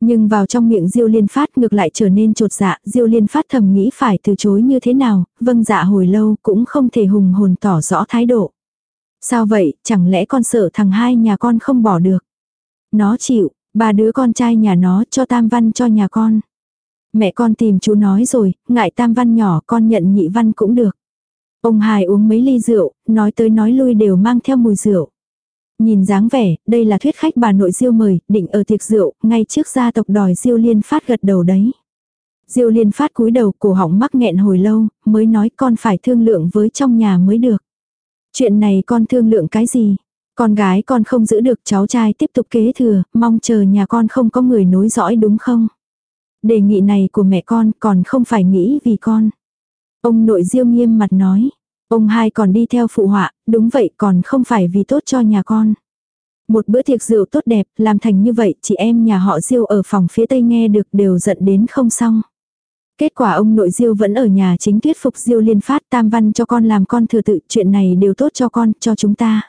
Nhưng vào trong miệng Diêu Liên Phát ngược lại trở nên trột dạ, Diêu Liên Phát thầm nghĩ phải từ chối như thế nào, vâng dạ hồi lâu cũng không thể hùng hồn tỏ rõ thái độ. Sao vậy, chẳng lẽ con sợ thằng hai nhà con không bỏ được. Nó chịu, ba đứa con trai nhà nó cho tam văn cho nhà con. Mẹ con tìm chú nói rồi, ngại tam văn nhỏ con nhận nhị văn cũng được. Ông Hải uống mấy ly rượu, nói tới nói lui đều mang theo mùi rượu. Nhìn dáng vẻ, đây là thuyết khách bà nội Diêu mời, định ở tiệc rượu, ngay trước gia tộc đòi Diêu Liên Phát gật đầu đấy. Diêu Liên Phát cúi đầu, cổ họng mắc nghẹn hồi lâu, mới nói con phải thương lượng với trong nhà mới được. Chuyện này con thương lượng cái gì? Con gái con không giữ được cháu trai tiếp tục kế thừa, mong chờ nhà con không có người nối dõi đúng không? Đề nghị này của mẹ con còn không phải nghĩ vì con. Ông nội Diêu nghiêm mặt nói. Ông hai còn đi theo phụ họa, đúng vậy còn không phải vì tốt cho nhà con. Một bữa tiệc rượu tốt đẹp, làm thành như vậy, chị em nhà họ Diêu ở phòng phía tây nghe được đều giận đến không xong. Kết quả ông nội Diêu vẫn ở nhà chính thuyết phục Diêu liên phát tam văn cho con làm con thừa tự, chuyện này đều tốt cho con, cho chúng ta.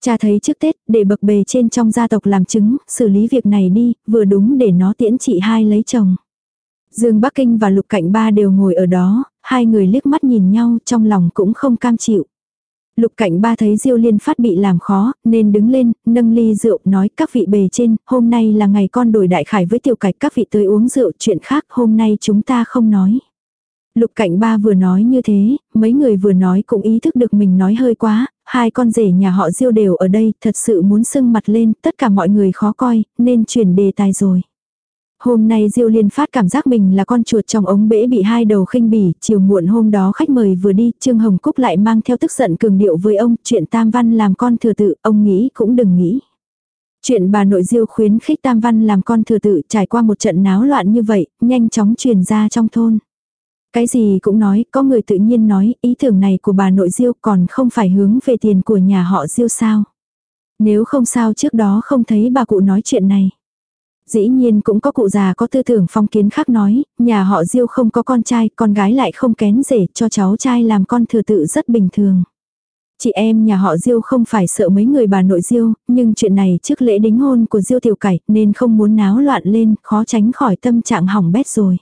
Cha thấy trước Tết, để bậc bề trên trong gia tộc làm chứng, xử lý việc này đi, vừa đúng để nó tiễn chị hai lấy chồng. Dương Bắc Kinh và Lục Cạnh Ba đều ngồi ở đó, hai người liếc mắt nhìn nhau trong lòng cũng không cam chịu. Lục Cạnh Ba thấy Diêu Liên Phát bị làm khó, nên đứng lên, nâng ly rượu nói các vị bề trên, hôm nay là ngày con đổi đại khải với tiểu cạch các vị tới uống rượu chuyện khác hôm nay chúng ta không nói. Lục Cạnh Ba vừa nói như thế, mấy người vừa nói cũng ý thức được mình nói hơi quá, hai con rể nhà họ Diêu đều ở đây, thật sự muốn sưng mặt lên, tất cả mọi người khó coi, nên chuyển đề tài rồi. Hôm nay Diêu Liên phát cảm giác mình là con chuột trong ống bể bị hai đầu khinh bỉ, chiều muộn hôm đó khách mời vừa đi, Trương Hồng Cúc lại mang theo tức giận cường điệu với ông, chuyện Tam Văn làm con thừa tự, ông nghĩ cũng đừng nghĩ. Chuyện bà nội Diêu khuyến khích Tam Văn làm con thừa tự trải qua một trận náo loạn như vậy, nhanh chóng truyền ra trong thôn. Cái gì cũng nói, có người tự nhiên nói, ý tưởng này của bà nội Diêu còn không phải hướng về tiền của nhà họ Diêu sao. Nếu không sao trước đó không thấy bà cụ nói chuyện này. Dĩ nhiên cũng có cụ già có tư tưởng phong kiến khác nói, nhà họ Diêu không có con trai, con gái lại không kén rể, cho cháu trai làm con thừa tự rất bình thường. Chị em nhà họ Diêu không phải sợ mấy người bà nội Diêu, nhưng chuyện này trước lễ đính hôn của Diêu tiểu cải nên không muốn náo loạn lên, khó tránh khỏi tâm trạng hỏng bét rồi.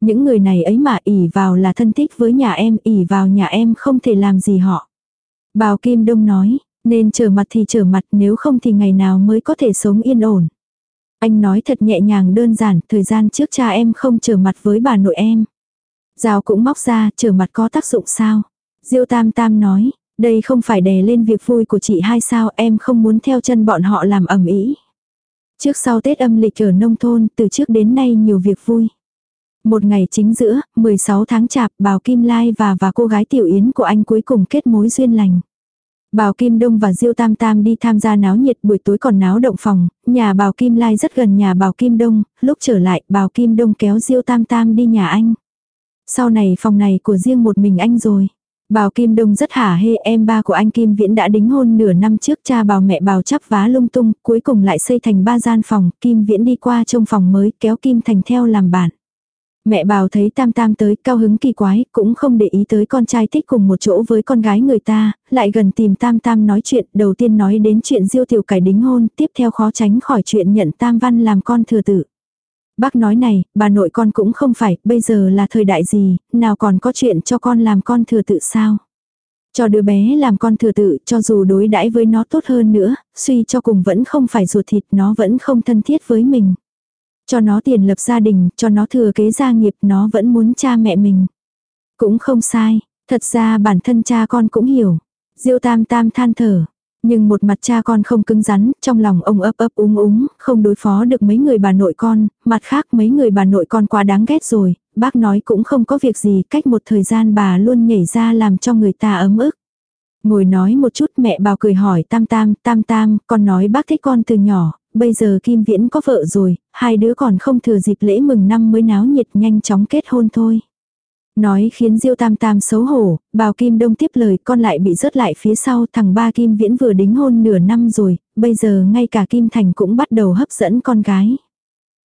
Những người này ấy mà ỉ vào là thân thích với nhà em, ỉ vào nhà em không thể làm gì họ. Bào Kim Đông nói, nên trở mặt thì trở mặt nếu không thì ngày nào mới có thể sống yên ổn. Anh nói thật nhẹ nhàng đơn giản, thời gian trước cha em không trở mặt với bà nội em. Rào cũng móc ra, trở mặt có tác dụng sao? Diêu Tam Tam nói, đây không phải đè lên việc vui của chị hai sao em không muốn theo chân bọn họ làm ẩm ý. Trước sau Tết âm lịch ở nông thôn, từ trước đến nay nhiều việc vui. Một ngày chính giữa, 16 tháng chạp, Bào Kim Lai và và cô gái Tiểu Yến của anh cuối cùng kết mối duyên lành. Bào Kim Đông và Diêu Tam Tam đi tham gia náo nhiệt buổi tối còn náo động phòng, nhà Bào Kim Lai rất gần nhà Bào Kim Đông, lúc trở lại Bào Kim Đông kéo Diêu Tam Tam đi nhà anh. Sau này phòng này của riêng một mình anh rồi. Bào Kim Đông rất hả hê em ba của anh Kim Viễn đã đính hôn nửa năm trước cha bào mẹ bào chắp vá lung tung, cuối cùng lại xây thành ba gian phòng, Kim Viễn đi qua trong phòng mới kéo Kim Thành theo làm bạn. Mẹ bào thấy tam tam tới cao hứng kỳ quái, cũng không để ý tới con trai thích cùng một chỗ với con gái người ta, lại gần tìm tam tam nói chuyện, đầu tiên nói đến chuyện diêu tiểu cải đính hôn, tiếp theo khó tránh khỏi chuyện nhận tam văn làm con thừa tử. Bác nói này, bà nội con cũng không phải, bây giờ là thời đại gì, nào còn có chuyện cho con làm con thừa tự sao. Cho đứa bé làm con thừa tự, cho dù đối đãi với nó tốt hơn nữa, suy cho cùng vẫn không phải ruột thịt, nó vẫn không thân thiết với mình. Cho nó tiền lập gia đình, cho nó thừa kế gia nghiệp, nó vẫn muốn cha mẹ mình. Cũng không sai, thật ra bản thân cha con cũng hiểu. Diêu tam tam than thở. Nhưng một mặt cha con không cứng rắn, trong lòng ông ấp ấp úng úng, không đối phó được mấy người bà nội con, mặt khác mấy người bà nội con quá đáng ghét rồi, bác nói cũng không có việc gì, cách một thời gian bà luôn nhảy ra làm cho người ta ấm ức. Ngồi nói một chút mẹ bào cười hỏi tam tam, tam tam, con nói bác thích con từ nhỏ, bây giờ Kim Viễn có vợ rồi, hai đứa còn không thừa dịp lễ mừng năm mới náo nhiệt nhanh chóng kết hôn thôi. Nói khiến Diêu Tam Tam xấu hổ, bào Kim Đông tiếp lời con lại bị rớt lại phía sau thằng ba Kim Viễn vừa đính hôn nửa năm rồi, bây giờ ngay cả Kim Thành cũng bắt đầu hấp dẫn con gái.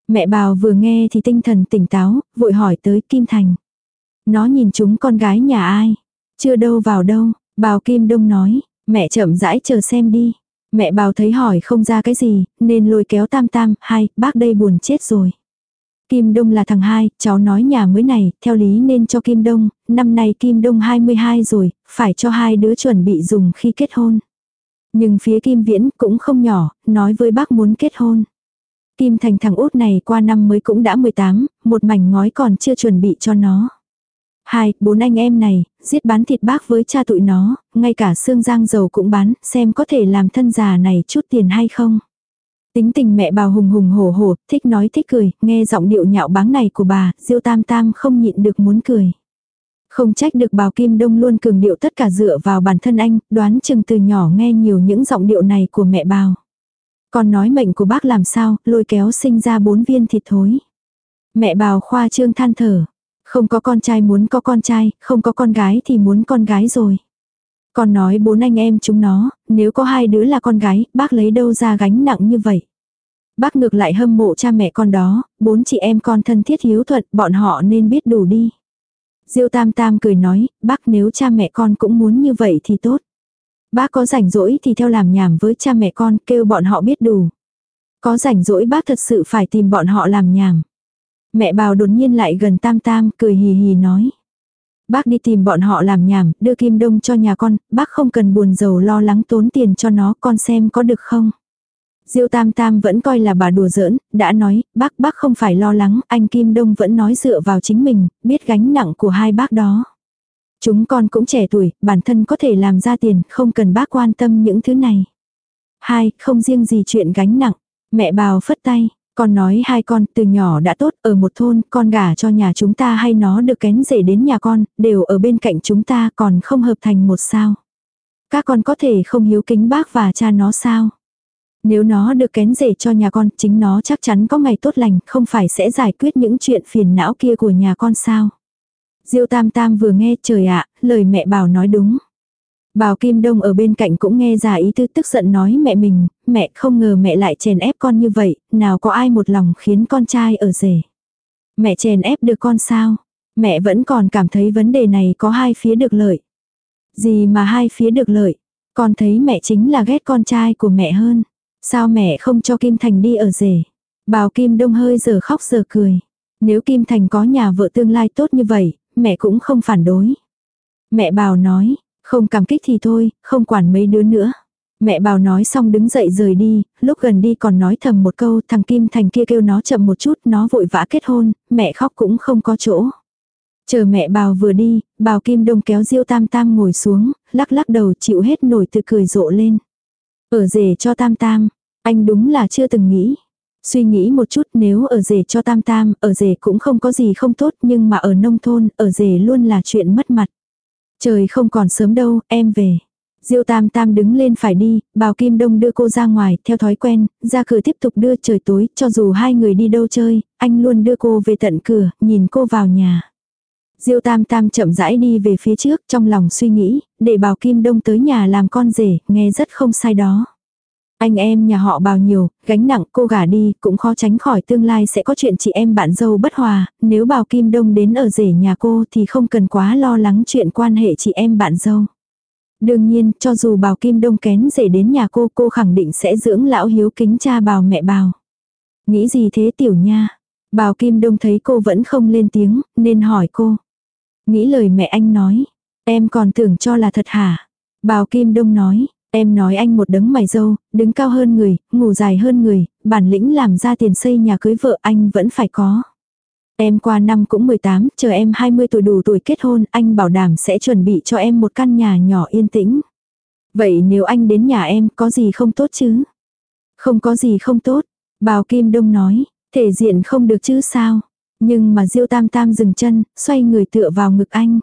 Mẹ bào vừa nghe thì tinh thần tỉnh táo, vội hỏi tới Kim Thành. Nó nhìn chúng con gái nhà ai? Chưa đâu vào đâu, bào Kim Đông nói, mẹ chậm rãi chờ xem đi. Mẹ bào thấy hỏi không ra cái gì, nên lôi kéo tam tam, hai, bác đây buồn chết rồi. Kim Đông là thằng hai, cháu nói nhà mới này, theo lý nên cho Kim Đông, năm nay Kim Đông 22 rồi, phải cho hai đứa chuẩn bị dùng khi kết hôn. Nhưng phía Kim Viễn cũng không nhỏ, nói với bác muốn kết hôn. Kim Thành thằng út này qua năm mới cũng đã 18, một mảnh ngói còn chưa chuẩn bị cho nó. Hai, bốn anh em này, giết bán thịt bác với cha tụi nó, ngay cả xương giang dầu cũng bán, xem có thể làm thân già này chút tiền hay không. Tính tình mẹ bào hùng hùng hổ hổ, thích nói thích cười, nghe giọng điệu nhạo báng này của bà, diêu tam tam không nhịn được muốn cười. Không trách được bào Kim Đông luôn cường điệu tất cả dựa vào bản thân anh, đoán chừng từ nhỏ nghe nhiều những giọng điệu này của mẹ bào. Còn nói mệnh của bác làm sao, lôi kéo sinh ra bốn viên thịt thối. Mẹ bào khoa trương than thở. Không có con trai muốn có con trai, không có con gái thì muốn con gái rồi. Còn nói bốn anh em chúng nó, nếu có hai đứa là con gái, bác lấy đâu ra gánh nặng như vậy. Bác ngược lại hâm mộ cha mẹ con đó, bốn chị em con thân thiết hiếu thuận, bọn họ nên biết đủ đi. Diêu Tam Tam cười nói, bác nếu cha mẹ con cũng muốn như vậy thì tốt. Bác có rảnh rỗi thì theo làm nhảm với cha mẹ con, kêu bọn họ biết đủ. Có rảnh rỗi bác thật sự phải tìm bọn họ làm nhảm. Mẹ bào đột nhiên lại gần Tam Tam, cười hì hì nói. Bác đi tìm bọn họ làm nhảm, đưa kim đông cho nhà con, bác không cần buồn giàu lo lắng tốn tiền cho nó, con xem có được không. Diêu Tam Tam vẫn coi là bà đùa giỡn, đã nói, bác bác không phải lo lắng, anh Kim Đông vẫn nói dựa vào chính mình, biết gánh nặng của hai bác đó. Chúng con cũng trẻ tuổi, bản thân có thể làm ra tiền, không cần bác quan tâm những thứ này. Hai, không riêng gì chuyện gánh nặng. Mẹ bào phất tay, con nói hai con từ nhỏ đã tốt ở một thôn, con gả cho nhà chúng ta hay nó được kén rể đến nhà con, đều ở bên cạnh chúng ta còn không hợp thành một sao. Các con có thể không hiếu kính bác và cha nó sao. Nếu nó được kén rể cho nhà con, chính nó chắc chắn có ngày tốt lành, không phải sẽ giải quyết những chuyện phiền não kia của nhà con sao. Diêu Tam Tam vừa nghe trời ạ, lời mẹ bảo nói đúng. Bào Kim Đông ở bên cạnh cũng nghe ra ý tư tức giận nói mẹ mình, mẹ không ngờ mẹ lại chèn ép con như vậy, nào có ai một lòng khiến con trai ở rể. Mẹ chèn ép được con sao? Mẹ vẫn còn cảm thấy vấn đề này có hai phía được lợi. Gì mà hai phía được lợi? Con thấy mẹ chính là ghét con trai của mẹ hơn. Sao mẹ không cho Kim Thành đi ở rể? Bào Kim Đông hơi giờ khóc giờ cười. Nếu Kim Thành có nhà vợ tương lai tốt như vậy, mẹ cũng không phản đối. Mẹ bào nói, không cảm kích thì thôi, không quản mấy đứa nữa. Mẹ bào nói xong đứng dậy rời đi, lúc gần đi còn nói thầm một câu thằng Kim Thành kia kêu nó chậm một chút, nó vội vã kết hôn, mẹ khóc cũng không có chỗ. Chờ mẹ bào vừa đi, bào Kim Đông kéo Diêu Tam Tam ngồi xuống, lắc lắc đầu chịu hết nổi tự cười rộ lên. Ở rể cho Tam Tam, anh đúng là chưa từng nghĩ. Suy nghĩ một chút nếu ở rể cho tam tam, ở rể cũng không có gì không tốt nhưng mà ở nông thôn, ở rể luôn là chuyện mất mặt. Trời không còn sớm đâu, em về. Diêu tam tam đứng lên phải đi, bào kim đông đưa cô ra ngoài, theo thói quen, ra cửa tiếp tục đưa trời tối, cho dù hai người đi đâu chơi, anh luôn đưa cô về tận cửa, nhìn cô vào nhà. Diêu tam tam chậm rãi đi về phía trước, trong lòng suy nghĩ, để bào kim đông tới nhà làm con rể, nghe rất không sai đó. Anh em nhà họ bào nhiều, gánh nặng cô gả đi, cũng khó tránh khỏi tương lai sẽ có chuyện chị em bạn dâu bất hòa, nếu bào Kim Đông đến ở rể nhà cô thì không cần quá lo lắng chuyện quan hệ chị em bạn dâu. Đương nhiên, cho dù bào Kim Đông kén rể đến nhà cô, cô khẳng định sẽ dưỡng lão hiếu kính cha bào mẹ bào. Nghĩ gì thế tiểu nha? Bào Kim Đông thấy cô vẫn không lên tiếng, nên hỏi cô. Nghĩ lời mẹ anh nói, em còn tưởng cho là thật hả? Bào Kim Đông nói, Em nói anh một đấng mày dâu, đứng cao hơn người, ngủ dài hơn người, bản lĩnh làm ra tiền xây nhà cưới vợ anh vẫn phải có. Em qua năm cũng 18, chờ em 20 tuổi đủ tuổi kết hôn, anh bảo đảm sẽ chuẩn bị cho em một căn nhà nhỏ yên tĩnh. Vậy nếu anh đến nhà em có gì không tốt chứ? Không có gì không tốt. Bào Kim Đông nói, thể diện không được chứ sao? Nhưng mà Diêu Tam Tam dừng chân, xoay người tựa vào ngực anh.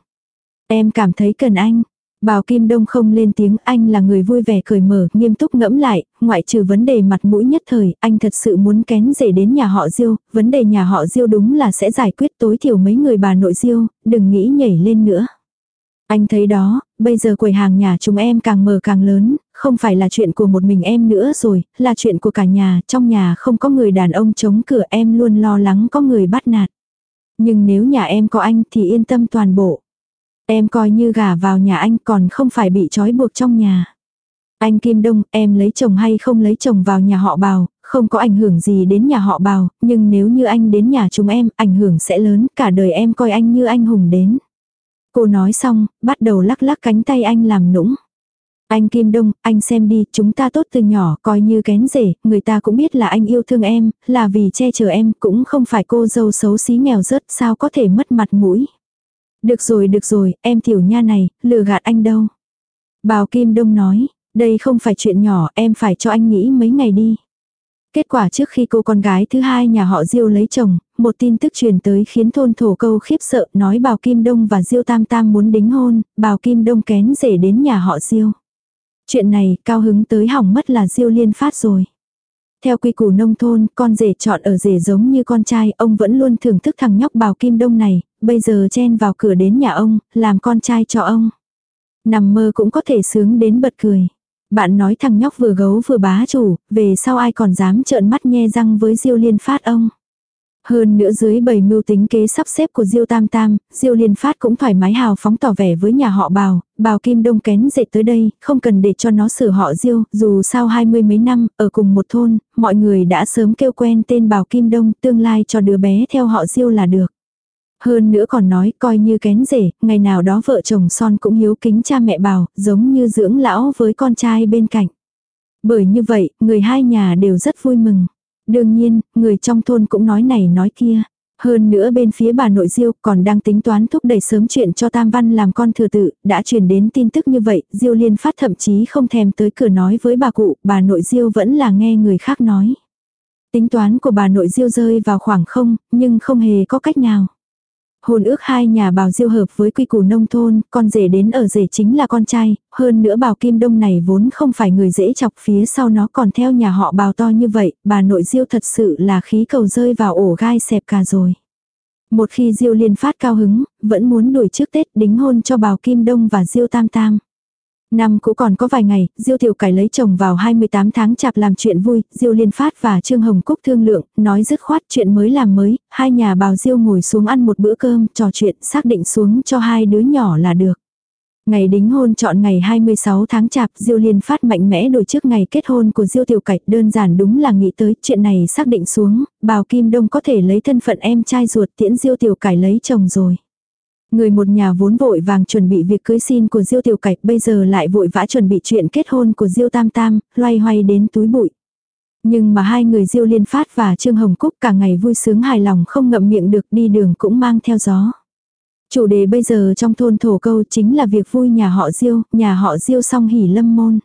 Em cảm thấy cần anh. Bào Kim Đông không lên tiếng, anh là người vui vẻ cởi mở, nghiêm túc ngẫm lại, ngoại trừ vấn đề mặt mũi nhất thời, anh thật sự muốn kén rể đến nhà họ Diêu, vấn đề nhà họ Diêu đúng là sẽ giải quyết tối thiểu mấy người bà nội Diêu, đừng nghĩ nhảy lên nữa. Anh thấy đó, bây giờ quầy hàng nhà chúng em càng mở càng lớn, không phải là chuyện của một mình em nữa rồi, là chuyện của cả nhà, trong nhà không có người đàn ông chống cửa em luôn lo lắng có người bắt nạt. Nhưng nếu nhà em có anh thì yên tâm toàn bộ. Em coi như gả vào nhà anh còn không phải bị trói buộc trong nhà. Anh Kim Đông, em lấy chồng hay không lấy chồng vào nhà họ bào, không có ảnh hưởng gì đến nhà họ bào, nhưng nếu như anh đến nhà chúng em, ảnh hưởng sẽ lớn, cả đời em coi anh như anh hùng đến. Cô nói xong, bắt đầu lắc lắc cánh tay anh làm nũng. Anh Kim Đông, anh xem đi, chúng ta tốt từ nhỏ, coi như kén rể, người ta cũng biết là anh yêu thương em, là vì che chở em, cũng không phải cô dâu xấu xí nghèo rớt, sao có thể mất mặt mũi. Được rồi, được rồi, em tiểu nha này, lừa gạt anh đâu. Bào Kim Đông nói, đây không phải chuyện nhỏ, em phải cho anh nghĩ mấy ngày đi. Kết quả trước khi cô con gái thứ hai nhà họ Diêu lấy chồng, một tin tức truyền tới khiến thôn thổ câu khiếp sợ nói Bào Kim Đông và Diêu Tam Tam muốn đính hôn, Bào Kim Đông kén rể đến nhà họ Diêu. Chuyện này cao hứng tới hỏng mất là Diêu liên phát rồi. Theo quy củ nông thôn, con rể chọn ở rể giống như con trai, ông vẫn luôn thưởng thức thằng nhóc Bào Kim Đông này, bây giờ chen vào cửa đến nhà ông, làm con trai cho ông. Nằm mơ cũng có thể sướng đến bật cười. Bạn nói thằng nhóc vừa gấu vừa bá chủ, về sau ai còn dám trợn mắt nhe răng với Diêu Liên Phát ông. Hơn nữa dưới bầy mưu tính kế sắp xếp của Diêu Tam Tam, Diêu Liên Phát cũng thoải mái hào phóng tỏ vẻ với nhà họ Bào, Bào Kim Đông kén dệt tới đây, không cần để cho nó sửa họ Diêu, dù sau hai mươi mấy năm, ở cùng một thôn, mọi người đã sớm kêu quen tên Bào Kim Đông, tương lai cho đứa bé theo họ Diêu là được. Hơn nữa còn nói coi như kén rể, ngày nào đó vợ chồng son cũng hiếu kính cha mẹ bảo, giống như dưỡng lão với con trai bên cạnh. Bởi như vậy, người hai nhà đều rất vui mừng. Đương nhiên, người trong thôn cũng nói này nói kia. Hơn nữa bên phía bà nội Diêu còn đang tính toán thúc đẩy sớm chuyện cho Tam Văn làm con thừa tự, đã truyền đến tin tức như vậy, Diêu liên phát thậm chí không thèm tới cửa nói với bà cụ, bà nội Diêu vẫn là nghe người khác nói. Tính toán của bà nội Diêu rơi vào khoảng không, nhưng không hề có cách nào. Hôn ước hai nhà bào diêu hợp với quy củ nông thôn, con rể đến ở rể chính là con trai, hơn nữa bào kim đông này vốn không phải người dễ chọc phía sau nó còn theo nhà họ bào to như vậy, bà nội diêu thật sự là khí cầu rơi vào ổ gai xẹp cả rồi. Một khi diêu liên phát cao hứng, vẫn muốn đuổi trước Tết đính hôn cho bào kim đông và diêu tam tam. Năm cũng còn có vài ngày, Diêu Tiểu Cải lấy chồng vào 28 tháng chạp làm chuyện vui, Diêu Liên Phát và Trương Hồng Cúc thương lượng, nói dứt khoát chuyện mới làm mới, hai nhà bào Diêu ngồi xuống ăn một bữa cơm, trò chuyện, xác định xuống cho hai đứa nhỏ là được. Ngày đính hôn chọn ngày 26 tháng chạp, Diêu Liên Phát mạnh mẽ đổi trước ngày kết hôn của Diêu Tiểu Cải, đơn giản đúng là nghĩ tới chuyện này xác định xuống, bào Kim Đông có thể lấy thân phận em trai ruột tiễn Diêu Tiểu Cải lấy chồng rồi. Người một nhà vốn vội vàng chuẩn bị việc cưới xin của Diêu Tiểu Cạch bây giờ lại vội vã chuẩn bị chuyện kết hôn của Diêu Tam Tam, loay hoay đến túi bụi. Nhưng mà hai người Diêu Liên Phát và Trương Hồng Cúc cả ngày vui sướng hài lòng không ngậm miệng được đi đường cũng mang theo gió. Chủ đề bây giờ trong thôn thổ câu chính là việc vui nhà họ Diêu, nhà họ Diêu song hỉ lâm môn.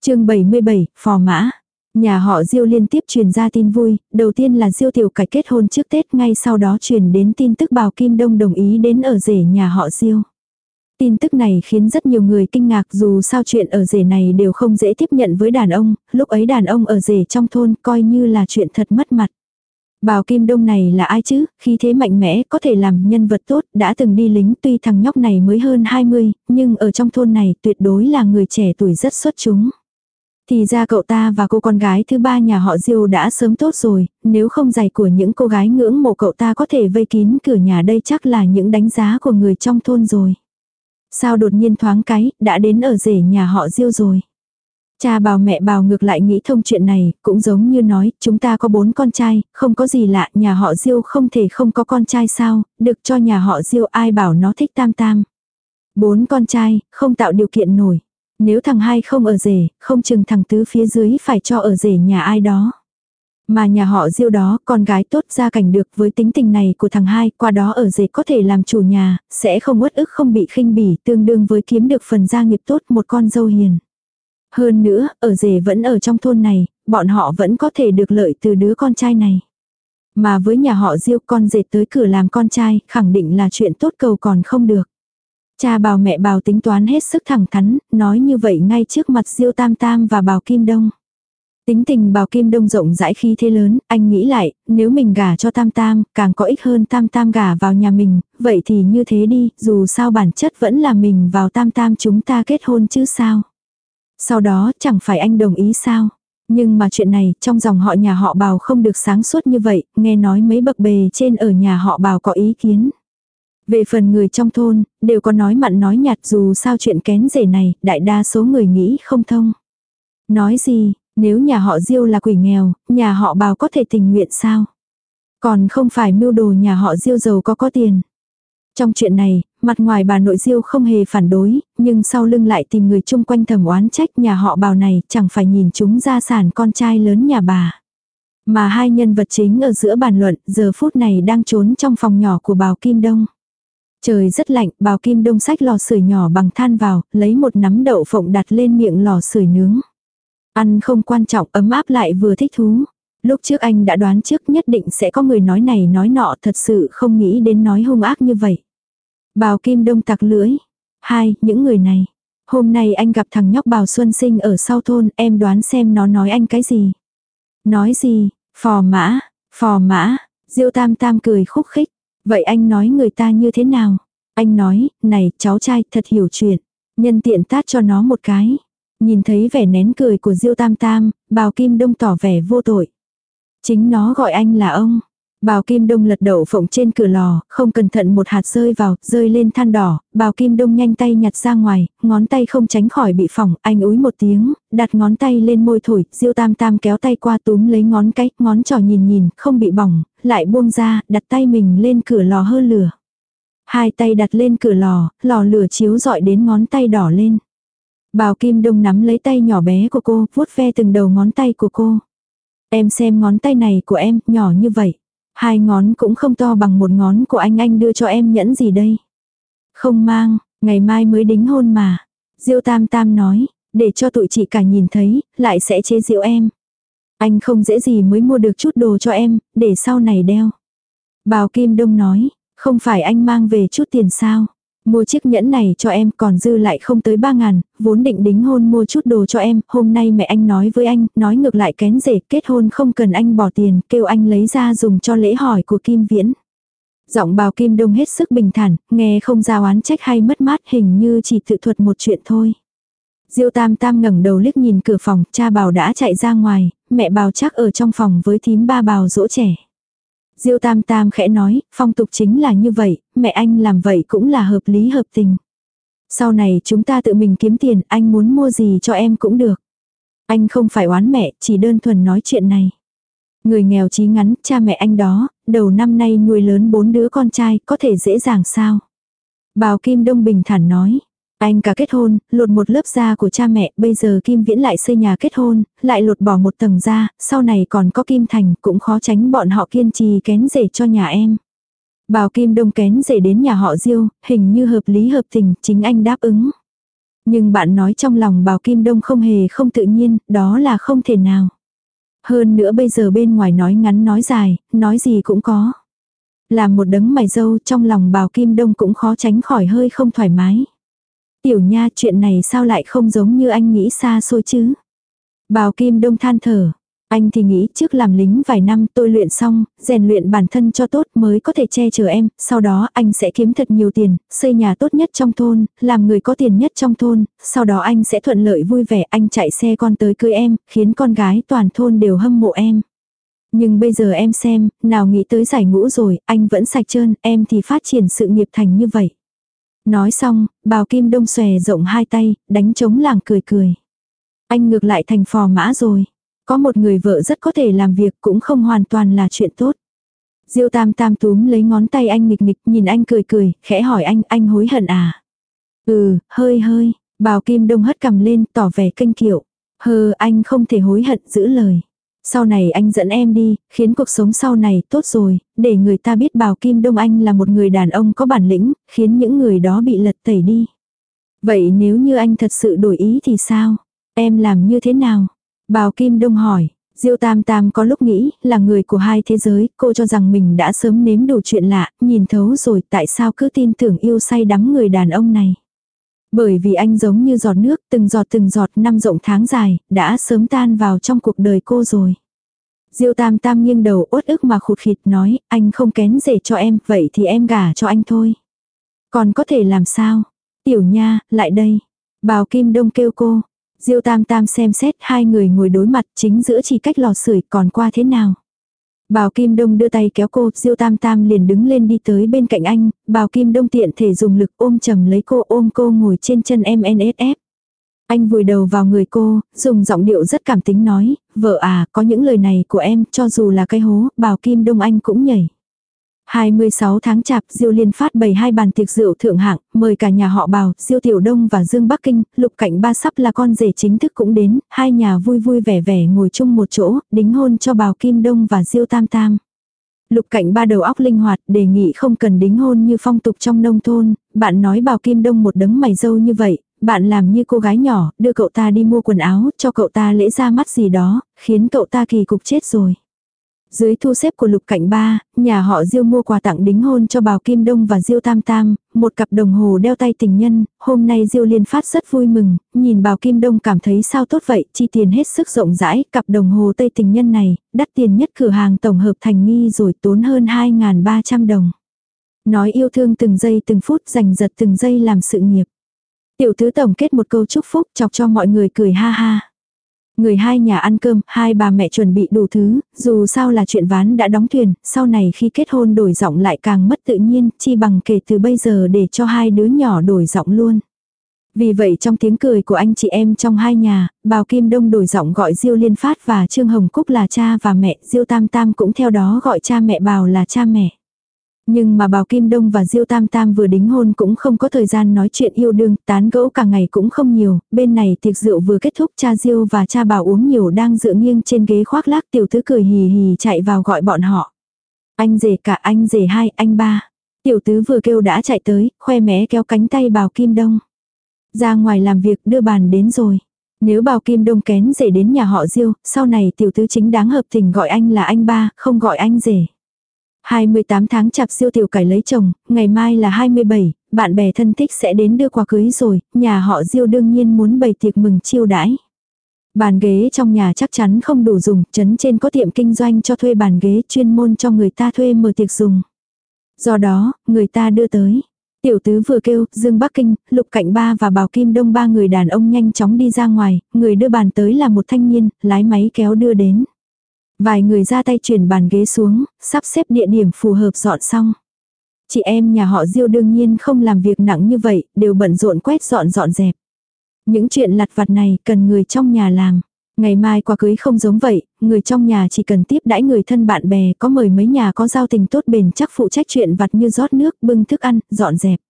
chương 77, Phò Mã. Nhà họ Diêu liên tiếp truyền ra tin vui, đầu tiên là Diêu tiểu cải kết hôn trước Tết, ngay sau đó truyền đến tin tức Bào Kim Đông đồng ý đến ở rể nhà họ Diêu. Tin tức này khiến rất nhiều người kinh ngạc dù sao chuyện ở rể này đều không dễ tiếp nhận với đàn ông, lúc ấy đàn ông ở rể trong thôn coi như là chuyện thật mất mặt. Bào Kim Đông này là ai chứ, khi thế mạnh mẽ, có thể làm nhân vật tốt, đã từng đi lính tuy thằng nhóc này mới hơn 20, nhưng ở trong thôn này tuyệt đối là người trẻ tuổi rất xuất chúng. Thì ra cậu ta và cô con gái thứ ba nhà họ Diêu đã sớm tốt rồi, nếu không giày của những cô gái ngưỡng mộ cậu ta có thể vây kín cửa nhà đây chắc là những đánh giá của người trong thôn rồi. Sao đột nhiên thoáng cái, đã đến ở rể nhà họ Diêu rồi. Cha bào mẹ bào ngược lại nghĩ thông chuyện này, cũng giống như nói, chúng ta có bốn con trai, không có gì lạ, nhà họ Diêu không thể không có con trai sao, được cho nhà họ Diêu ai bảo nó thích tam tam. Bốn con trai, không tạo điều kiện nổi. Nếu thằng hai không ở rể, không chừng thằng tứ phía dưới phải cho ở rể nhà ai đó. Mà nhà họ diêu đó, con gái tốt ra cảnh được với tính tình này của thằng hai, qua đó ở rể có thể làm chủ nhà, sẽ không uất ức không bị khinh bỉ, tương đương với kiếm được phần gia nghiệp tốt một con dâu hiền. Hơn nữa, ở rể vẫn ở trong thôn này, bọn họ vẫn có thể được lợi từ đứa con trai này. Mà với nhà họ diêu con rể tới cửa làm con trai, khẳng định là chuyện tốt cầu còn không được. Cha bào mẹ bào tính toán hết sức thẳng thắn, nói như vậy ngay trước mặt Diêu Tam Tam và bào Kim Đông. Tính tình bào Kim Đông rộng rãi khi thế lớn, anh nghĩ lại, nếu mình gả cho Tam Tam, càng có ích hơn Tam Tam gả vào nhà mình, vậy thì như thế đi, dù sao bản chất vẫn là mình vào Tam Tam chúng ta kết hôn chứ sao. Sau đó chẳng phải anh đồng ý sao. Nhưng mà chuyện này, trong dòng họ nhà họ bào không được sáng suốt như vậy, nghe nói mấy bậc bề trên ở nhà họ bào có ý kiến. Về phần người trong thôn, đều có nói mặn nói nhạt dù sao chuyện kén rể này, đại đa số người nghĩ không thông. Nói gì, nếu nhà họ Diêu là quỷ nghèo, nhà họ bào có thể tình nguyện sao? Còn không phải mưu đồ nhà họ Diêu giàu có có tiền. Trong chuyện này, mặt ngoài bà nội Diêu không hề phản đối, nhưng sau lưng lại tìm người chung quanh thầm oán trách nhà họ bào này chẳng phải nhìn chúng gia sản con trai lớn nhà bà. Mà hai nhân vật chính ở giữa bàn luận giờ phút này đang trốn trong phòng nhỏ của bào Kim Đông. Trời rất lạnh, bào Kim Đông sách lò sưởi nhỏ bằng than vào, lấy một nắm đậu phộng đặt lên miệng lò sưởi nướng. Ăn không quan trọng, ấm áp lại vừa thích thú. Lúc trước anh đã đoán trước nhất định sẽ có người nói này nói nọ thật sự không nghĩ đến nói hung ác như vậy. Bào Kim Đông tặc lưỡi. Hai, những người này. Hôm nay anh gặp thằng nhóc Bào Xuân Sinh ở sau thôn, em đoán xem nó nói anh cái gì. Nói gì, phò mã, phò mã, Diêu Tam Tam cười khúc khích. Vậy anh nói người ta như thế nào? Anh nói, này, cháu trai thật hiểu chuyện. Nhân tiện tát cho nó một cái. Nhìn thấy vẻ nén cười của Diêu Tam Tam, Bào Kim Đông tỏ vẻ vô tội. Chính nó gọi anh là ông. Bào Kim Đông lật đậu phộng trên cửa lò, không cẩn thận một hạt rơi vào, rơi lên than đỏ, Bào Kim Đông nhanh tay nhặt ra ngoài, ngón tay không tránh khỏi bị phỏng, anh úi một tiếng, đặt ngón tay lên môi thổi, Diêu Tam Tam kéo tay qua túm lấy ngón cái, ngón trỏ nhìn nhìn, không bị bỏng, lại buông ra, đặt tay mình lên cửa lò hơ lửa. Hai tay đặt lên cửa lò, lò lửa chiếu dọi đến ngón tay đỏ lên. Bào Kim Đông nắm lấy tay nhỏ bé của cô, vuốt ve từng đầu ngón tay của cô. Em xem ngón tay này của em, nhỏ như vậy. Hai ngón cũng không to bằng một ngón của anh anh đưa cho em nhẫn gì đây. Không mang, ngày mai mới đính hôn mà. Diêu Tam Tam nói, để cho tụi chị cả nhìn thấy, lại sẽ chế giễu em. Anh không dễ gì mới mua được chút đồ cho em, để sau này đeo. Bào Kim Đông nói, không phải anh mang về chút tiền sao. Mua chiếc nhẫn này cho em còn dư lại không tới ba ngàn, vốn định đính hôn mua chút đồ cho em, hôm nay mẹ anh nói với anh, nói ngược lại kén rể kết hôn không cần anh bỏ tiền, kêu anh lấy ra dùng cho lễ hỏi của Kim Viễn. Giọng bào Kim Đông hết sức bình thản, nghe không ra oán trách hay mất mát hình như chỉ tự thuật một chuyện thôi. Diêu Tam Tam ngẩng đầu liếc nhìn cửa phòng, cha bảo đã chạy ra ngoài, mẹ bào chắc ở trong phòng với thím ba bào dỗ trẻ. Diêu Tam Tam khẽ nói, phong tục chính là như vậy, mẹ anh làm vậy cũng là hợp lý hợp tình. Sau này chúng ta tự mình kiếm tiền, anh muốn mua gì cho em cũng được. Anh không phải oán mẹ, chỉ đơn thuần nói chuyện này. Người nghèo chí ngắn, cha mẹ anh đó, đầu năm nay nuôi lớn bốn đứa con trai, có thể dễ dàng sao? Bào Kim Đông bình thản nói, anh cả kết hôn, lột một lớp da của cha mẹ, bây giờ Kim Viễn lại xây nhà kết hôn, lại lột bỏ một tầng da, sau này còn có Kim Thành, cũng khó tránh bọn họ kiên trì kén rể cho nhà em. Bào Kim Đông kén rể đến nhà họ Diêu, hình như hợp lý hợp tình, chính anh đáp ứng. Nhưng bạn nói trong lòng Bào Kim Đông không hề không tự nhiên, đó là không thể nào. Hơn nữa bây giờ bên ngoài nói ngắn nói dài, nói gì cũng có. Làm một đấng mày dâu trong lòng Bào Kim Đông cũng khó tránh khỏi hơi không thoải mái. Tiểu nha chuyện này sao lại không giống như anh nghĩ xa xôi chứ. Bào Kim Đông than thở. Anh thì nghĩ trước làm lính vài năm tôi luyện xong, rèn luyện bản thân cho tốt mới có thể che chở em, sau đó anh sẽ kiếm thật nhiều tiền, xây nhà tốt nhất trong thôn, làm người có tiền nhất trong thôn, sau đó anh sẽ thuận lợi vui vẻ anh chạy xe con tới cưới em, khiến con gái toàn thôn đều hâm mộ em. Nhưng bây giờ em xem, nào nghĩ tới giải ngũ rồi, anh vẫn sạch trơn, em thì phát triển sự nghiệp thành như vậy. Nói xong, bào kim đông xòe rộng hai tay, đánh trống làng cười cười. Anh ngược lại thành phò mã rồi. Có một người vợ rất có thể làm việc cũng không hoàn toàn là chuyện tốt. Diêu tam tam túm lấy ngón tay anh nghịch nghịch nhìn anh cười cười, khẽ hỏi anh, anh hối hận à? Ừ, hơi hơi, bào kim đông hất cầm lên tỏ vẻ kênh kiệu. hờ anh không thể hối hận giữ lời. Sau này anh dẫn em đi, khiến cuộc sống sau này tốt rồi, để người ta biết Bào Kim Đông Anh là một người đàn ông có bản lĩnh, khiến những người đó bị lật tẩy đi. Vậy nếu như anh thật sự đổi ý thì sao? Em làm như thế nào? Bào Kim Đông hỏi. Diêu Tam Tam có lúc nghĩ là người của hai thế giới, cô cho rằng mình đã sớm nếm đủ chuyện lạ, nhìn thấu rồi tại sao cứ tin tưởng yêu say đắm người đàn ông này. Bởi vì anh giống như giọt nước, từng giọt từng giọt năm rộng tháng dài, đã sớm tan vào trong cuộc đời cô rồi. Diêu Tam Tam nghiêng đầu uất ức mà khụt khịt nói, anh không kén rể cho em, vậy thì em gả cho anh thôi. Còn có thể làm sao? Tiểu nha, lại đây. Bào Kim Đông kêu cô. Diêu Tam Tam xem xét hai người ngồi đối mặt chính giữa chỉ cách lò sưởi còn qua thế nào. Bào Kim Đông đưa tay kéo cô, Diêu Tam Tam liền đứng lên đi tới bên cạnh anh, Bào Kim Đông tiện thể dùng lực ôm chầm lấy cô ôm cô ngồi trên chân MNSF. Anh vùi đầu vào người cô, dùng giọng điệu rất cảm tính nói, vợ à, có những lời này của em, cho dù là cái hố, Bào Kim Đông anh cũng nhảy. 26 tháng chạp, Diêu Liên phát bày hai bàn tiệc rượu thượng hạng, mời cả nhà họ Bào, Diêu Tiểu Đông và Dương Bắc Kinh, Lục Cảnh Ba sắp là con rể chính thức cũng đến, hai nhà vui vui vẻ vẻ ngồi chung một chỗ, đính hôn cho Bào Kim Đông và Diêu Tam Tam. Lục Cảnh Ba đầu óc linh hoạt, đề nghị không cần đính hôn như phong tục trong nông thôn, bạn nói Bào Kim Đông một đấng mày dâu như vậy, bạn làm như cô gái nhỏ, đưa cậu ta đi mua quần áo, cho cậu ta lễ ra mắt gì đó, khiến cậu ta kỳ cục chết rồi. Dưới thu xếp của Lục Cảnh Ba, nhà họ Diêu mua quà tặng đính hôn cho Bào Kim Đông và Diêu Tam Tam, một cặp đồng hồ đeo tay tình nhân, hôm nay Diêu Liên Phát rất vui mừng, nhìn Bào Kim Đông cảm thấy sao tốt vậy, chi tiền hết sức rộng rãi, cặp đồng hồ tây tình nhân này, đắt tiền nhất cửa hàng tổng hợp thành nghi rồi tốn hơn 2.300 đồng. Nói yêu thương từng giây từng phút dành giật từng giây làm sự nghiệp. Tiểu tứ tổng kết một câu chúc phúc chọc cho mọi người cười ha ha. Người hai nhà ăn cơm, hai bà mẹ chuẩn bị đủ thứ, dù sao là chuyện ván đã đóng thuyền, sau này khi kết hôn đổi giọng lại càng mất tự nhiên, chi bằng kể từ bây giờ để cho hai đứa nhỏ đổi giọng luôn. Vì vậy trong tiếng cười của anh chị em trong hai nhà, Bào Kim Đông đổi giọng gọi Diêu Liên Phát và Trương Hồng Cúc là cha và mẹ, Diêu Tam Tam cũng theo đó gọi cha mẹ Bào là cha mẹ. Nhưng mà Bào Kim Đông và Diêu Tam Tam vừa đính hôn cũng không có thời gian nói chuyện yêu đương, tán gẫu cả ngày cũng không nhiều, bên này tiệc rượu vừa kết thúc cha Diêu và cha Bào uống nhiều đang dựa nghiêng trên ghế khoác lác tiểu tứ cười hì hì chạy vào gọi bọn họ. Anh rể cả anh rể hai, anh ba. Tiểu tứ vừa kêu đã chạy tới, khoe mẽ kéo cánh tay Bào Kim Đông. Ra ngoài làm việc đưa bàn đến rồi. Nếu Bào Kim Đông kén rể đến nhà họ Diêu, sau này tiểu tứ chính đáng hợp tình gọi anh là anh ba, không gọi anh rể. 28 tháng chạp siêu tiểu cải lấy chồng, ngày mai là 27, bạn bè thân thích sẽ đến đưa quà cưới rồi, nhà họ Diêu đương nhiên muốn bày tiệc mừng chiêu đãi. Bàn ghế trong nhà chắc chắn không đủ dùng, chấn trên có tiệm kinh doanh cho thuê bàn ghế chuyên môn cho người ta thuê mở tiệc dùng. Do đó, người ta đưa tới. Tiểu tứ vừa kêu, Dương Bắc Kinh, Lục Cạnh Ba và Bảo Kim Đông ba người đàn ông nhanh chóng đi ra ngoài, người đưa bàn tới là một thanh niên, lái máy kéo đưa đến. Vài người ra tay chuyển bàn ghế xuống, sắp xếp địa điểm phù hợp dọn xong. Chị em nhà họ Diêu đương nhiên không làm việc nặng như vậy, đều bận rộn quét dọn dọn dẹp. Những chuyện lặt vặt này cần người trong nhà làm. Ngày mai qua cưới không giống vậy, người trong nhà chỉ cần tiếp đãi người thân bạn bè có mời mấy nhà có giao tình tốt bền chắc phụ trách chuyện vặt như rót nước, bưng thức ăn, dọn dẹp.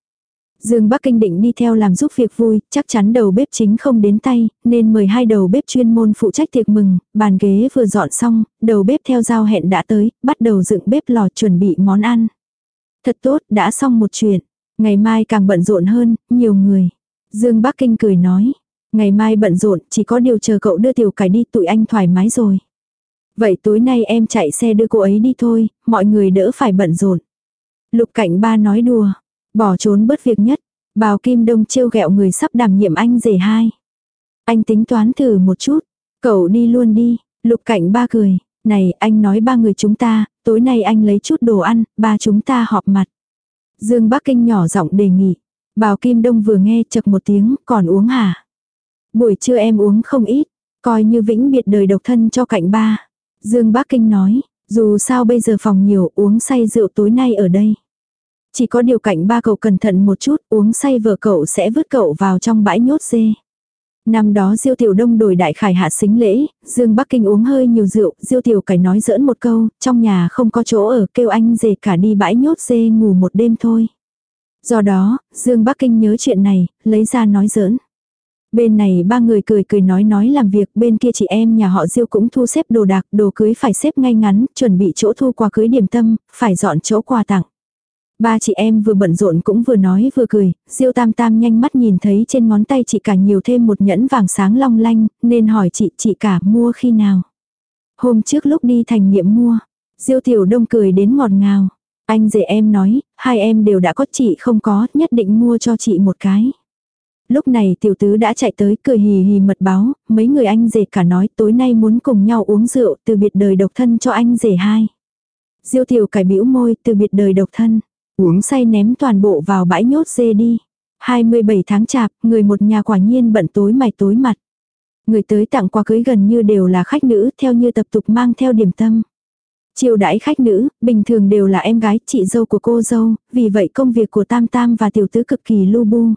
Dương Bắc Kinh định đi theo làm giúp việc vui, chắc chắn đầu bếp chính không đến tay, nên mời hai đầu bếp chuyên môn phụ trách tiệc mừng, bàn ghế vừa dọn xong, đầu bếp theo giao hẹn đã tới, bắt đầu dựng bếp lò chuẩn bị món ăn. Thật tốt, đã xong một chuyện. Ngày mai càng bận rộn hơn, nhiều người. Dương Bắc Kinh cười nói, ngày mai bận rộn, chỉ có điều chờ cậu đưa tiểu cải đi tụi anh thoải mái rồi. Vậy tối nay em chạy xe đưa cô ấy đi thôi, mọi người đỡ phải bận rộn. Lục cảnh ba nói đùa, Bỏ trốn bớt việc nhất. Bào Kim Đông trêu ghẹo người sắp đảm nhiệm anh rể hai. Anh tính toán thử một chút. Cậu đi luôn đi. Lục cảnh ba cười. Này anh nói ba người chúng ta, tối nay anh lấy chút đồ ăn, ba chúng ta họp mặt. Dương Bắc Kinh nhỏ giọng đề nghị. Bào Kim Đông vừa nghe chật một tiếng, còn uống hả? Buổi trưa em uống không ít, coi như vĩnh biệt đời độc thân cho cạnh ba. Dương Bắc Kinh nói, dù sao bây giờ phòng nhiều uống say rượu tối nay ở đây. Chỉ có điều cảnh ba cậu cẩn thận một chút, uống say vợ cậu sẽ vứt cậu vào trong bãi nhốt dê. Năm đó Diêu Tiểu Đông đổi đại khải hạ xính lễ, Dương Bắc Kinh uống hơi nhiều rượu, Diêu Tiểu Cải nói giỡn một câu, trong nhà không có chỗ ở, kêu anh dề cả đi bãi nhốt dê ngủ một đêm thôi. Do đó, Dương Bắc Kinh nhớ chuyện này, lấy ra nói giỡn. Bên này ba người cười cười nói nói làm việc, bên kia chị em nhà họ Diêu cũng thu xếp đồ đạc, đồ cưới phải xếp ngay ngắn, chuẩn bị chỗ thu quà cưới điểm tâm, phải dọn chỗ quà tặng. Ba chị em vừa bận rộn cũng vừa nói vừa cười, Diêu Tam Tam nhanh mắt nhìn thấy trên ngón tay chị cả nhiều thêm một nhẫn vàng sáng long lanh, nên hỏi chị chị cả mua khi nào. Hôm trước lúc đi thành nghiệm mua, Diêu Tiểu Đông cười đến ngọt ngào. Anh rể em nói, hai em đều đã có chị không có, nhất định mua cho chị một cái. Lúc này tiểu tứ đã chạy tới cười hì hì mật báo, mấy người anh rể cả nói tối nay muốn cùng nhau uống rượu từ biệt đời độc thân cho anh rể hai. Diêu tiểu cải bĩu môi từ biệt đời độc thân, uống say ném toàn bộ vào bãi nhốt dê đi. 27 tháng chạp, người một nhà quả nhiên bận tối mày tối mặt. Người tới tặng quà cưới gần như đều là khách nữ, theo như tập tục mang theo điểm tâm. chiều đãi khách nữ, bình thường đều là em gái, chị dâu của cô dâu, vì vậy công việc của Tam Tam và tiểu tứ cực kỳ lu bu.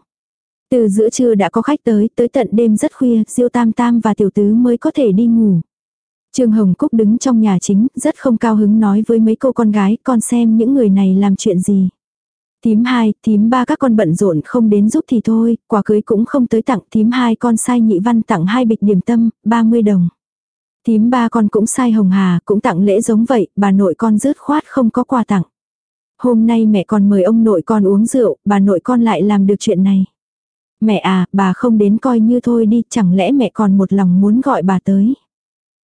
Từ giữa trưa đã có khách tới, tới tận đêm rất khuya, Diêu Tam Tam và tiểu tứ mới có thể đi ngủ. Trương Hồng Cúc đứng trong nhà chính, rất không cao hứng nói với mấy cô con gái, con xem những người này làm chuyện gì. Tím hai, tím ba các con bận rộn không đến giúp thì thôi, quà cưới cũng không tới tặng tím hai con sai nhị văn tặng hai bịch điểm tâm, 30 đồng. Tím ba con cũng sai hồng hà, cũng tặng lễ giống vậy, bà nội con rớt khoát không có quà tặng. Hôm nay mẹ con mời ông nội con uống rượu, bà nội con lại làm được chuyện này. Mẹ à, bà không đến coi như thôi đi, chẳng lẽ mẹ còn một lòng muốn gọi bà tới.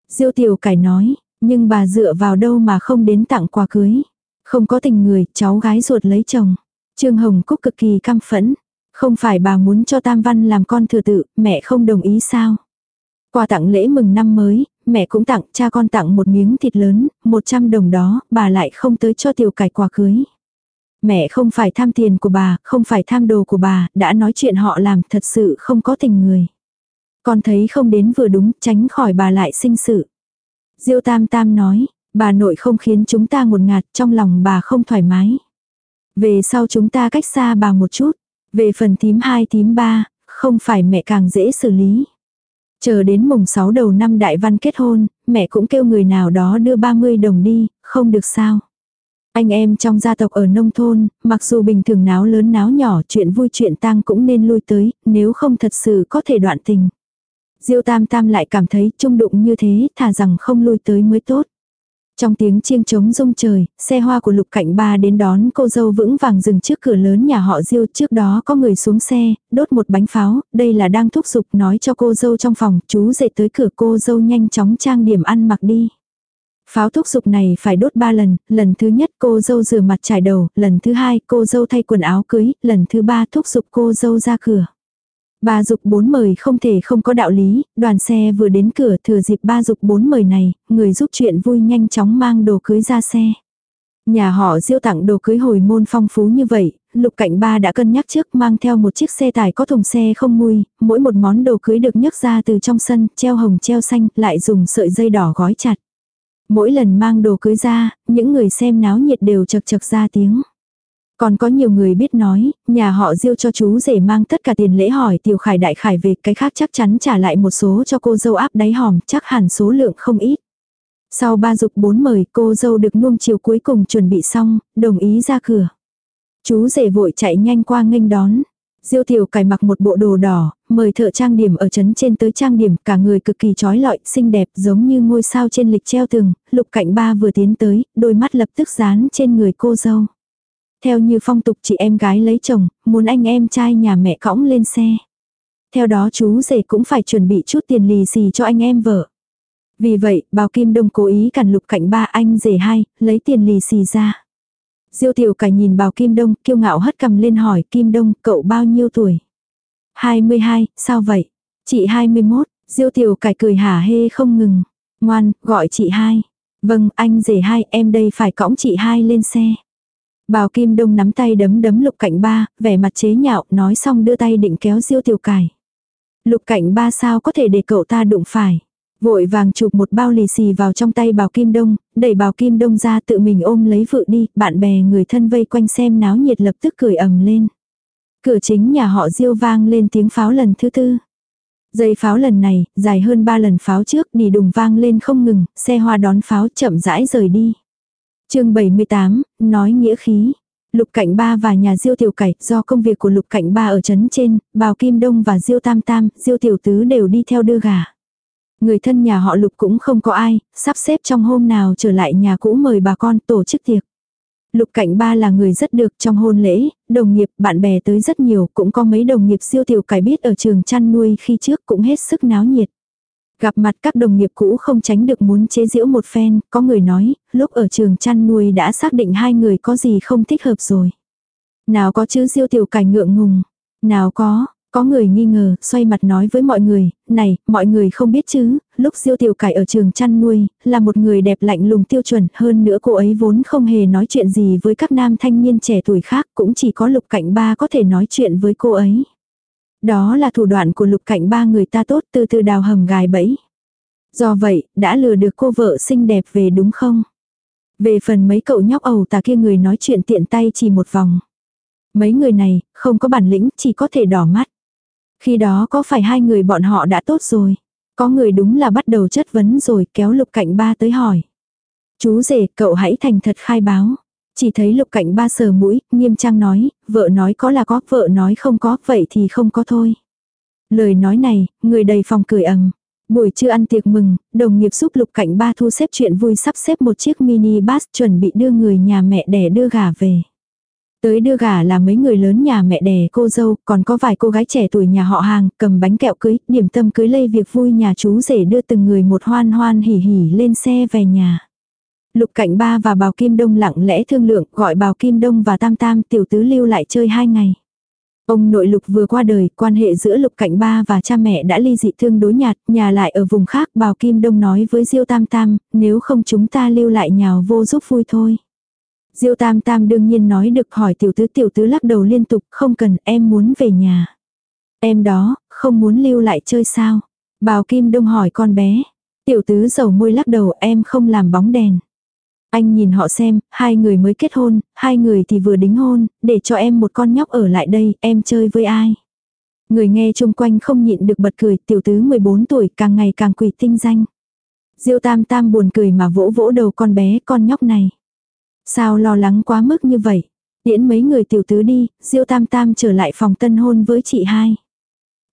Diêu tiểu cải nói, nhưng bà dựa vào đâu mà không đến tặng quà cưới. Không có tình người, cháu gái ruột lấy chồng. Trương Hồng Cúc cực kỳ căm phẫn. Không phải bà muốn cho Tam Văn làm con thừa tự, mẹ không đồng ý sao? Quà tặng lễ mừng năm mới, mẹ cũng tặng, cha con tặng một miếng thịt lớn, 100 đồng đó, bà lại không tới cho tiểu cải quà cưới. Mẹ không phải tham tiền của bà, không phải tham đồ của bà, đã nói chuyện họ làm thật sự không có tình người. Con thấy không đến vừa đúng, tránh khỏi bà lại sinh sự. Diêu Tam Tam nói, bà nội không khiến chúng ta ngột ngạt, trong lòng bà không thoải mái. Về sau chúng ta cách xa bà một chút. Về phần thím 2 thím 3, không phải mẹ càng dễ xử lý. Chờ đến mùng 6 đầu năm đại văn kết hôn, mẹ cũng kêu người nào đó đưa 30 đồng đi, không được sao. Anh em trong gia tộc ở nông thôn, mặc dù bình thường náo lớn náo nhỏ chuyện vui chuyện tang cũng nên lui tới, nếu không thật sự có thể đoạn tình. Diêu Tam Tam lại cảm thấy trung đụng như thế, thà rằng không lui tới mới tốt. Trong tiếng chiêng trống rung trời, xe hoa của lục cạnh ba đến đón cô dâu vững vàng dừng trước cửa lớn nhà họ Diêu. Trước đó có người xuống xe, đốt một bánh pháo, đây là đang thúc giục nói cho cô dâu trong phòng, chú dậy tới cửa cô dâu nhanh chóng trang điểm ăn mặc đi. Pháo thúc giục này phải đốt ba lần, lần thứ nhất cô dâu rửa mặt trải đầu, lần thứ hai cô dâu thay quần áo cưới, lần thứ ba thúc giục cô dâu ra cửa. Ba dục bốn mời không thể không có đạo lý, đoàn xe vừa đến cửa thừa dịp ba dục bốn mời này, người giúp chuyện vui nhanh chóng mang đồ cưới ra xe. Nhà họ diêu tặng đồ cưới hồi môn phong phú như vậy, lục cạnh ba đã cân nhắc trước mang theo một chiếc xe tải có thùng xe không mùi, mỗi một món đồ cưới được nhấc ra từ trong sân, treo hồng treo xanh, lại dùng sợi dây đỏ gói chặt. Mỗi lần mang đồ cưới ra, những người xem náo nhiệt đều chật chật ra tiếng. Còn có nhiều người biết nói, nhà họ diêu cho chú rể mang tất cả tiền lễ hỏi tiểu khải đại khải về cái khác chắc chắn trả lại một số cho cô dâu áp đáy hòm chắc hẳn số lượng không ít. Sau ba dục bốn mời cô dâu được nuông chiều cuối cùng chuẩn bị xong, đồng ý ra cửa. Chú rể vội chạy nhanh qua nghênh đón. Diêu tiểu cải mặc một bộ đồ đỏ, mời thợ trang điểm ở trấn trên tới trang điểm, cả người cực kỳ trói lọi, xinh đẹp giống như ngôi sao trên lịch treo tường, lục cạnh ba vừa tiến tới, đôi mắt lập tức dán trên người cô dâu. Theo như phong tục chị em gái lấy chồng, muốn anh em trai nhà mẹ cõng lên xe. Theo đó chú rể cũng phải chuẩn bị chút tiền lì xì cho anh em vợ. Vì vậy, bào Kim Đông cố ý cản lục cạnh ba anh rể hai, lấy tiền lì xì ra. Diêu tiểu cải nhìn bào Kim Đông, kiêu ngạo hất cầm lên hỏi Kim Đông, cậu bao nhiêu tuổi? 22, sao vậy? Chị 21, Diêu tiểu cải cười hả hê không ngừng. Ngoan, gọi chị hai. Vâng, anh rể hai, em đây phải cõng chị hai lên xe. Bào Kim Đông nắm tay đấm đấm lục cạnh ba, vẻ mặt chế nhạo, nói xong đưa tay định kéo diêu tiểu cải. Lục cạnh ba sao có thể để cậu ta đụng phải. Vội vàng chụp một bao lì xì vào trong tay bào Kim Đông, đẩy bào Kim Đông ra tự mình ôm lấy vợ đi, bạn bè người thân vây quanh xem náo nhiệt lập tức cười ầm lên. Cửa chính nhà họ diêu vang lên tiếng pháo lần thứ tư. Dây pháo lần này, dài hơn ba lần pháo trước, đi đùng vang lên không ngừng, xe hoa đón pháo chậm rãi rời đi chương 78, nói nghĩa khí. Lục Cảnh Ba và nhà Diêu Tiểu Cải, do công việc của Lục Cảnh Ba ở trấn trên, Bào Kim Đông và Diêu Tam Tam, Diêu Tiểu Tứ đều đi theo đưa gà. Người thân nhà họ Lục cũng không có ai, sắp xếp trong hôm nào trở lại nhà cũ mời bà con tổ chức tiệc. Lục Cảnh Ba là người rất được trong hôn lễ, đồng nghiệp, bạn bè tới rất nhiều, cũng có mấy đồng nghiệp diêu tiểu cải biết ở trường chăn nuôi khi trước cũng hết sức náo nhiệt. Gặp mặt các đồng nghiệp cũ không tránh được muốn chế giễu một phen, có người nói, lúc ở trường chăn nuôi đã xác định hai người có gì không thích hợp rồi. Nào có chứ diêu tiểu cảnh ngượng ngùng. Nào có, có người nghi ngờ, xoay mặt nói với mọi người, này, mọi người không biết chứ, lúc diêu tiểu cải ở trường chăn nuôi, là một người đẹp lạnh lùng tiêu chuẩn, hơn nữa cô ấy vốn không hề nói chuyện gì với các nam thanh niên trẻ tuổi khác, cũng chỉ có lục cạnh ba có thể nói chuyện với cô ấy. Đó là thủ đoạn của lục cạnh ba người ta tốt từ từ đào hầm gài bẫy. Do vậy, đã lừa được cô vợ xinh đẹp về đúng không? Về phần mấy cậu nhóc ẩu tà kia người nói chuyện tiện tay chỉ một vòng. Mấy người này, không có bản lĩnh, chỉ có thể đỏ mắt. Khi đó có phải hai người bọn họ đã tốt rồi? Có người đúng là bắt đầu chất vấn rồi kéo lục cạnh ba tới hỏi. Chú rể, cậu hãy thành thật khai báo. Chỉ thấy lục cạnh ba sờ mũi, nghiêm trang nói, vợ nói có là có, vợ nói không có, vậy thì không có thôi. Lời nói này, người đầy phòng cười ầm. Buổi trưa ăn tiệc mừng, đồng nghiệp giúp lục cạnh ba thu xếp chuyện vui sắp xếp một chiếc mini bus chuẩn bị đưa người nhà mẹ đẻ đưa gà về. Tới đưa gà là mấy người lớn nhà mẹ đẻ cô dâu, còn có vài cô gái trẻ tuổi nhà họ hàng, cầm bánh kẹo cưới, điểm tâm cưới lây việc vui nhà chú rể đưa từng người một hoan hoan hỉ hỉ lên xe về nhà. Lục Cảnh Ba và Bào Kim Đông lặng lẽ thương lượng gọi Bào Kim Đông và Tam Tam tiểu tứ lưu lại chơi hai ngày. Ông nội Lục vừa qua đời, quan hệ giữa Lục Cảnh Ba và cha mẹ đã ly dị thương đối nhạt, nhà lại ở vùng khác. Bào Kim Đông nói với Diêu Tam Tam, nếu không chúng ta lưu lại nhào vô giúp vui thôi. Diêu Tam Tam đương nhiên nói được hỏi tiểu tứ tiểu tứ lắc đầu liên tục, không cần, em muốn về nhà. Em đó, không muốn lưu lại chơi sao? Bào Kim Đông hỏi con bé. Tiểu tứ dầu môi lắc đầu em không làm bóng đèn. Anh nhìn họ xem, hai người mới kết hôn, hai người thì vừa đính hôn, để cho em một con nhóc ở lại đây, em chơi với ai. Người nghe chung quanh không nhịn được bật cười, tiểu tứ 14 tuổi càng ngày càng quỷ tinh danh. Diêu tam tam buồn cười mà vỗ vỗ đầu con bé, con nhóc này. Sao lo lắng quá mức như vậy? Điễn mấy người tiểu tứ đi, Diêu tam tam trở lại phòng tân hôn với chị hai.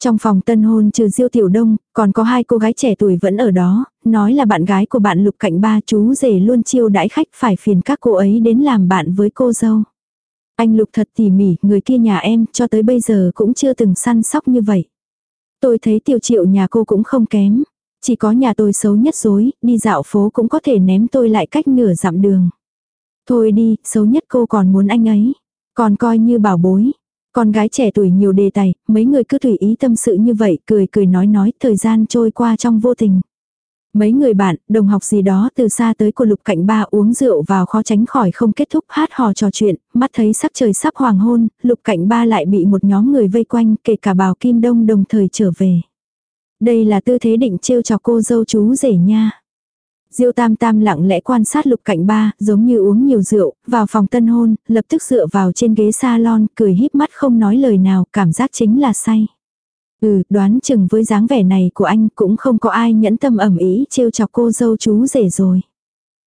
Trong phòng tân hôn trừ Diêu Tiểu Đông, còn có hai cô gái trẻ tuổi vẫn ở đó, nói là bạn gái của bạn Lục Cạnh Ba chú rể luôn chiêu đãi khách phải phiền các cô ấy đến làm bạn với cô dâu. Anh Lục thật tỉ mỉ, người kia nhà em cho tới bây giờ cũng chưa từng săn sóc như vậy. Tôi thấy tiểu triệu nhà cô cũng không kém. Chỉ có nhà tôi xấu nhất dối, đi dạo phố cũng có thể ném tôi lại cách nửa dặm đường. Thôi đi, xấu nhất cô còn muốn anh ấy. Còn coi như bảo bối. Con gái trẻ tuổi nhiều đề tài, mấy người cứ tùy ý tâm sự như vậy, cười cười nói nói, thời gian trôi qua trong vô tình. Mấy người bạn, đồng học gì đó từ xa tới của lục cạnh ba uống rượu vào khó tránh khỏi không kết thúc hát hò trò chuyện, mắt thấy sắc trời sắp hoàng hôn, lục cạnh ba lại bị một nhóm người vây quanh, kể cả bào kim đông đồng thời trở về. Đây là tư thế định trêu chọc cô dâu chú rể nha. Diêu Tam Tam lặng lẽ quan sát lục cảnh ba, giống như uống nhiều rượu, vào phòng tân hôn, lập tức dựa vào trên ghế salon, cười híp mắt không nói lời nào, cảm giác chính là say. Ừ, đoán chừng với dáng vẻ này của anh cũng không có ai nhẫn tâm ẩm ý trêu chọc cô dâu chú rể rồi.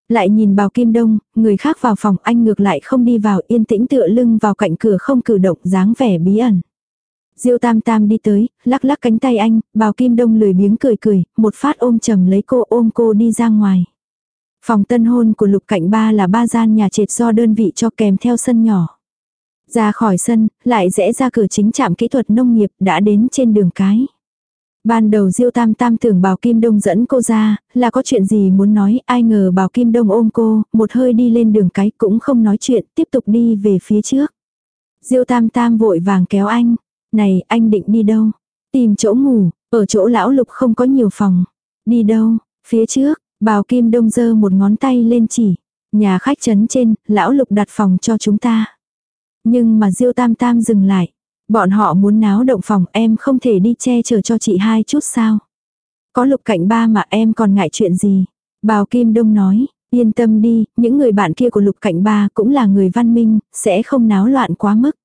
Lại nhìn bào kim đông, người khác vào phòng anh ngược lại không đi vào yên tĩnh tựa lưng vào cạnh cửa không cử động dáng vẻ bí ẩn. Diêu tam tam đi tới, lắc lắc cánh tay anh, bào kim đông lười biếng cười cười, một phát ôm chầm lấy cô ôm cô đi ra ngoài. Phòng tân hôn của lục cạnh ba là ba gian nhà trệt do đơn vị cho kèm theo sân nhỏ. Ra khỏi sân, lại rẽ ra cửa chính trạm kỹ thuật nông nghiệp đã đến trên đường cái. Ban đầu Diêu Tam Tam tưởng Bào Kim Đông dẫn cô ra, là có chuyện gì muốn nói, ai ngờ Bào Kim Đông ôm cô, một hơi đi lên đường cái cũng không nói chuyện, tiếp tục đi về phía trước. Diêu Tam Tam vội vàng kéo anh, này, anh định đi đâu? Tìm chỗ ngủ, ở chỗ lão lục không có nhiều phòng. Đi đâu? Phía trước, bào kim đông dơ một ngón tay lên chỉ. Nhà khách trấn trên, lão lục đặt phòng cho chúng ta. Nhưng mà diêu tam tam dừng lại. Bọn họ muốn náo động phòng em không thể đi che chở cho chị hai chút sao. Có lục cạnh ba mà em còn ngại chuyện gì. Bào Kim Đông nói, yên tâm đi, những người bạn kia của lục cạnh ba cũng là người văn minh, sẽ không náo loạn quá mức.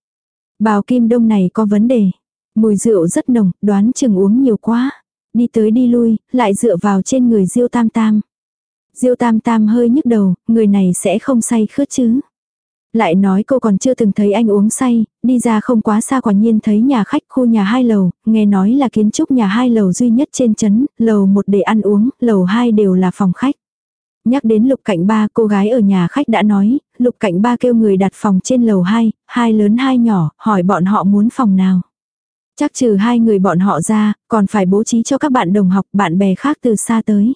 Bào kim đông này có vấn đề. Mùi rượu rất nồng, đoán chừng uống nhiều quá. Đi tới đi lui, lại dựa vào trên người Diêu Tam Tam. Diêu Tam Tam hơi nhức đầu, người này sẽ không say khướt chứ. Lại nói cô còn chưa từng thấy anh uống say, đi ra không quá xa quả nhiên thấy nhà khách khu nhà hai lầu, nghe nói là kiến trúc nhà hai lầu duy nhất trên chấn, lầu một để ăn uống, lầu hai đều là phòng khách. Nhắc đến lục cạnh ba cô gái ở nhà khách đã nói, lục cạnh ba kêu người đặt phòng trên lầu hai, hai lớn hai nhỏ, hỏi bọn họ muốn phòng nào. Chắc trừ hai người bọn họ ra, còn phải bố trí cho các bạn đồng học, bạn bè khác từ xa tới.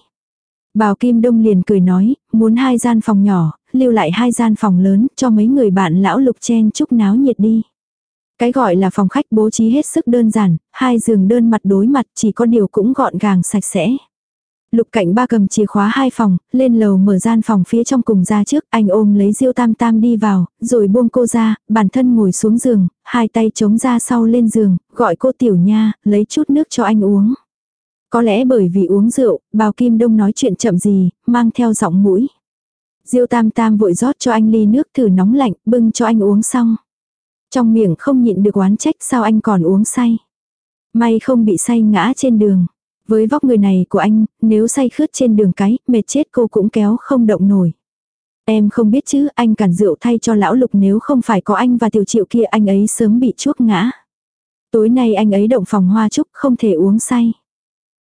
Bào Kim Đông liền cười nói, muốn hai gian phòng nhỏ, lưu lại hai gian phòng lớn cho mấy người bạn lão lục chen chúc náo nhiệt đi. Cái gọi là phòng khách bố trí hết sức đơn giản, hai giường đơn mặt đối mặt chỉ có điều cũng gọn gàng sạch sẽ. Lục cạnh ba cầm chìa khóa hai phòng, lên lầu mở gian phòng phía trong cùng ra trước, anh ôm lấy diêu tam tam đi vào, rồi buông cô ra, bản thân ngồi xuống giường, hai tay chống ra sau lên giường, gọi cô tiểu nha, lấy chút nước cho anh uống. Có lẽ bởi vì uống rượu, bào kim đông nói chuyện chậm gì, mang theo giọng mũi. Diêu tam tam vội rót cho anh ly nước thử nóng lạnh, bưng cho anh uống xong. Trong miệng không nhịn được oán trách sao anh còn uống say. May không bị say ngã trên đường. Với vóc người này của anh, nếu say khướt trên đường cái, mệt chết cô cũng kéo không động nổi. Em không biết chứ, anh cản rượu thay cho lão lục nếu không phải có anh và tiểu triệu kia anh ấy sớm bị chuốc ngã. Tối nay anh ấy động phòng hoa trúc không thể uống say.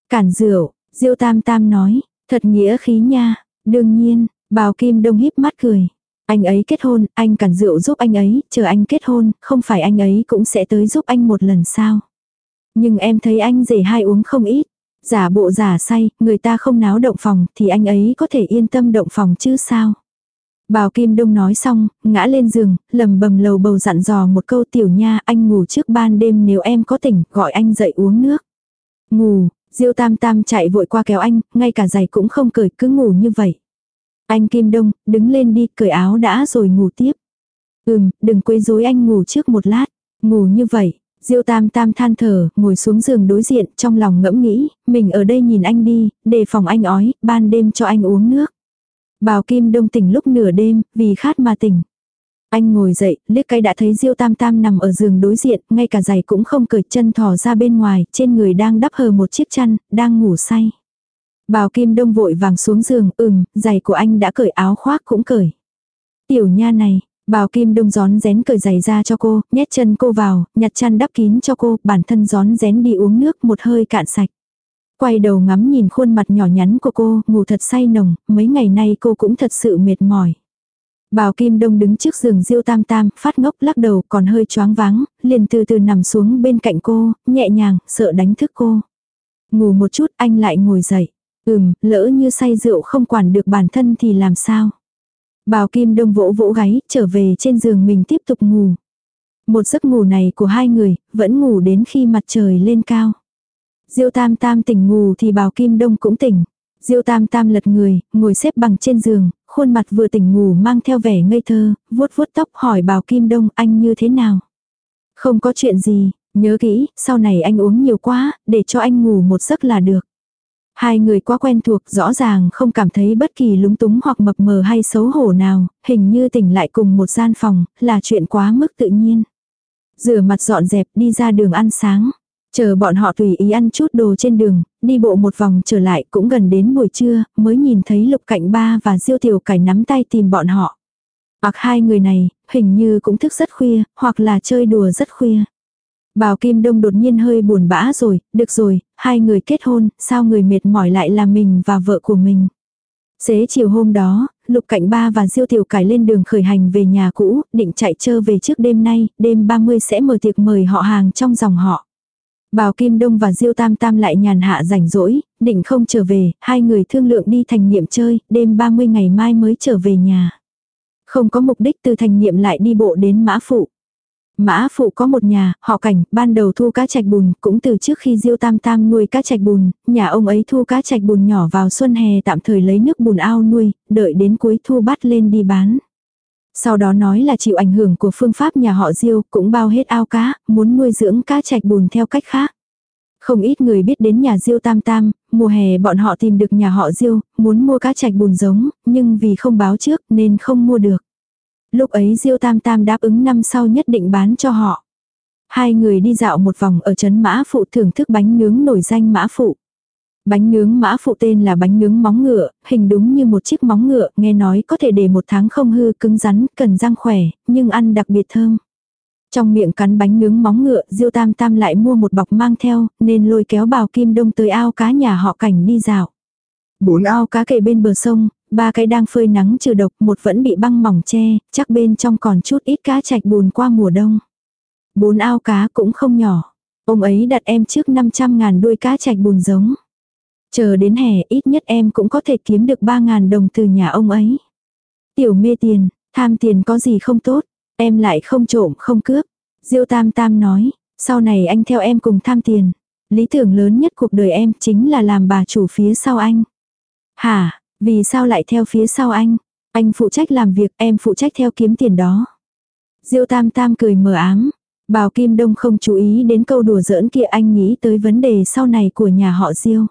Cản rượu, Diêu Tam Tam nói, thật nghĩa khí nha, đương nhiên, Bào Kim Đông híp mắt cười. Anh ấy kết hôn, anh cản rượu giúp anh ấy, chờ anh kết hôn, không phải anh ấy cũng sẽ tới giúp anh một lần sao. Nhưng em thấy anh rể hai uống không ít. Giả bộ giả say, người ta không náo động phòng thì anh ấy có thể yên tâm động phòng chứ sao. Bào Kim Đông nói xong, ngã lên giường, lầm bầm lầu bầu dặn dò một câu tiểu nha anh ngủ trước ban đêm nếu em có tỉnh gọi anh dậy uống nước. Ngủ, Diêu Tam Tam chạy vội qua kéo anh, ngay cả giày cũng không cởi cứ ngủ như vậy. Anh Kim Đông, đứng lên đi, cởi áo đã rồi ngủ tiếp. Ừm, đừng quấy rối anh ngủ trước một lát. Ngủ như vậy, Diêu Tam Tam than thở, ngồi xuống giường đối diện, trong lòng ngẫm nghĩ, mình ở đây nhìn anh đi, đề phòng anh ói, ban đêm cho anh uống nước. Bào Kim Đông tỉnh lúc nửa đêm, vì khát mà tỉnh. Anh ngồi dậy, liếc cái đã thấy Diêu Tam Tam nằm ở giường đối diện, ngay cả giày cũng không cởi chân thò ra bên ngoài, trên người đang đắp hờ một chiếc chăn, đang ngủ say. Bào Kim Đông vội vàng xuống giường, ừm, giày của anh đã cởi áo khoác cũng cởi. Tiểu nha này, Bào Kim Đông gión rén cởi giày ra cho cô, nhét chân cô vào, nhặt chăn đắp kín cho cô, bản thân gión rén đi uống nước một hơi cạn sạch. Quay đầu ngắm nhìn khuôn mặt nhỏ nhắn của cô, ngủ thật say nồng, mấy ngày nay cô cũng thật sự mệt mỏi. Bào Kim Đông đứng trước giường Diêu Tam Tam, phát ngốc lắc đầu còn hơi choáng váng, liền từ từ nằm xuống bên cạnh cô, nhẹ nhàng, sợ đánh thức cô. Ngủ một chút anh lại ngồi dậy. Ừm, lỡ như say rượu không quản được bản thân thì làm sao? Bào Kim Đông vỗ vỗ gáy, trở về trên giường mình tiếp tục ngủ. Một giấc ngủ này của hai người, vẫn ngủ đến khi mặt trời lên cao. Diêu Tam Tam tỉnh ngủ thì Bào Kim Đông cũng tỉnh. Diêu Tam Tam lật người, ngồi xếp bằng trên giường, khuôn mặt vừa tỉnh ngủ mang theo vẻ ngây thơ, vuốt vuốt tóc hỏi Bào Kim Đông anh như thế nào. Không có chuyện gì, nhớ kỹ, sau này anh uống nhiều quá, để cho anh ngủ một giấc là được. Hai người quá quen thuộc rõ ràng không cảm thấy bất kỳ lúng túng hoặc mập mờ hay xấu hổ nào, hình như tỉnh lại cùng một gian phòng, là chuyện quá mức tự nhiên. Rửa mặt dọn dẹp đi ra đường ăn sáng. Chờ bọn họ tùy ý ăn chút đồ trên đường, đi bộ một vòng trở lại cũng gần đến buổi trưa, mới nhìn thấy lục cạnh ba và diêu tiểu cải nắm tay tìm bọn họ. Hoặc hai người này, hình như cũng thức rất khuya, hoặc là chơi đùa rất khuya. Bào Kim Đông đột nhiên hơi buồn bã rồi, được rồi, hai người kết hôn, sao người mệt mỏi lại là mình và vợ của mình. Xế chiều hôm đó, Lục Cạnh Ba và Diêu Tiểu Cải lên đường khởi hành về nhà cũ, định chạy trơ về trước đêm nay, đêm 30 sẽ mở tiệc mời họ hàng trong dòng họ. Bào Kim Đông và Diêu Tam Tam lại nhàn hạ rảnh rỗi, định không trở về, hai người thương lượng đi thành niệm chơi, đêm 30 ngày mai mới trở về nhà. Không có mục đích từ thành niệm lại đi bộ đến mã phụ. Mã phụ có một nhà, họ cảnh, ban đầu thu cá trạch bùn, cũng từ trước khi Diêu Tam Tam nuôi cá trạch bùn, nhà ông ấy thu cá trạch bùn nhỏ vào xuân hè tạm thời lấy nước bùn ao nuôi, đợi đến cuối thu bắt lên đi bán. Sau đó nói là chịu ảnh hưởng của phương pháp nhà họ Diêu, cũng bao hết ao cá, muốn nuôi dưỡng cá trạch bùn theo cách khác. Không ít người biết đến nhà Diêu Tam Tam, mùa hè bọn họ tìm được nhà họ Diêu, muốn mua cá trạch bùn giống, nhưng vì không báo trước nên không mua được. Lúc ấy Diêu Tam Tam đáp ứng năm sau nhất định bán cho họ. Hai người đi dạo một vòng ở trấn Mã Phụ thưởng thức bánh nướng nổi danh Mã Phụ. Bánh nướng Mã Phụ tên là bánh nướng móng ngựa, hình đúng như một chiếc móng ngựa, nghe nói có thể để một tháng không hư cứng rắn, cần răng khỏe, nhưng ăn đặc biệt thơm. Trong miệng cắn bánh nướng móng ngựa, Diêu Tam Tam lại mua một bọc mang theo, nên lôi kéo bào kim đông tới ao cá nhà họ cảnh đi dạo. Bốn ao cá kề bên bờ sông, ba cái đang phơi nắng trừ độc, một vẫn bị băng mỏng che, chắc bên trong còn chút ít cá chạch bùn qua mùa đông. Bốn ao cá cũng không nhỏ. Ông ấy đặt em trước 500 ngàn đuôi cá chạch bùn giống. Chờ đến hè ít nhất em cũng có thể kiếm được 3 ngàn đồng từ nhà ông ấy. Tiểu mê tiền, tham tiền có gì không tốt, em lại không trộm không cướp. Diêu Tam Tam nói, sau này anh theo em cùng tham tiền. Lý tưởng lớn nhất cuộc đời em chính là làm bà chủ phía sau anh. Hả, vì sao lại theo phía sau anh? Anh phụ trách làm việc, em phụ trách theo kiếm tiền đó. Diêu Tam Tam cười mờ ám. Bào Kim Đông không chú ý đến câu đùa giỡn kia anh nghĩ tới vấn đề sau này của nhà họ Diêu.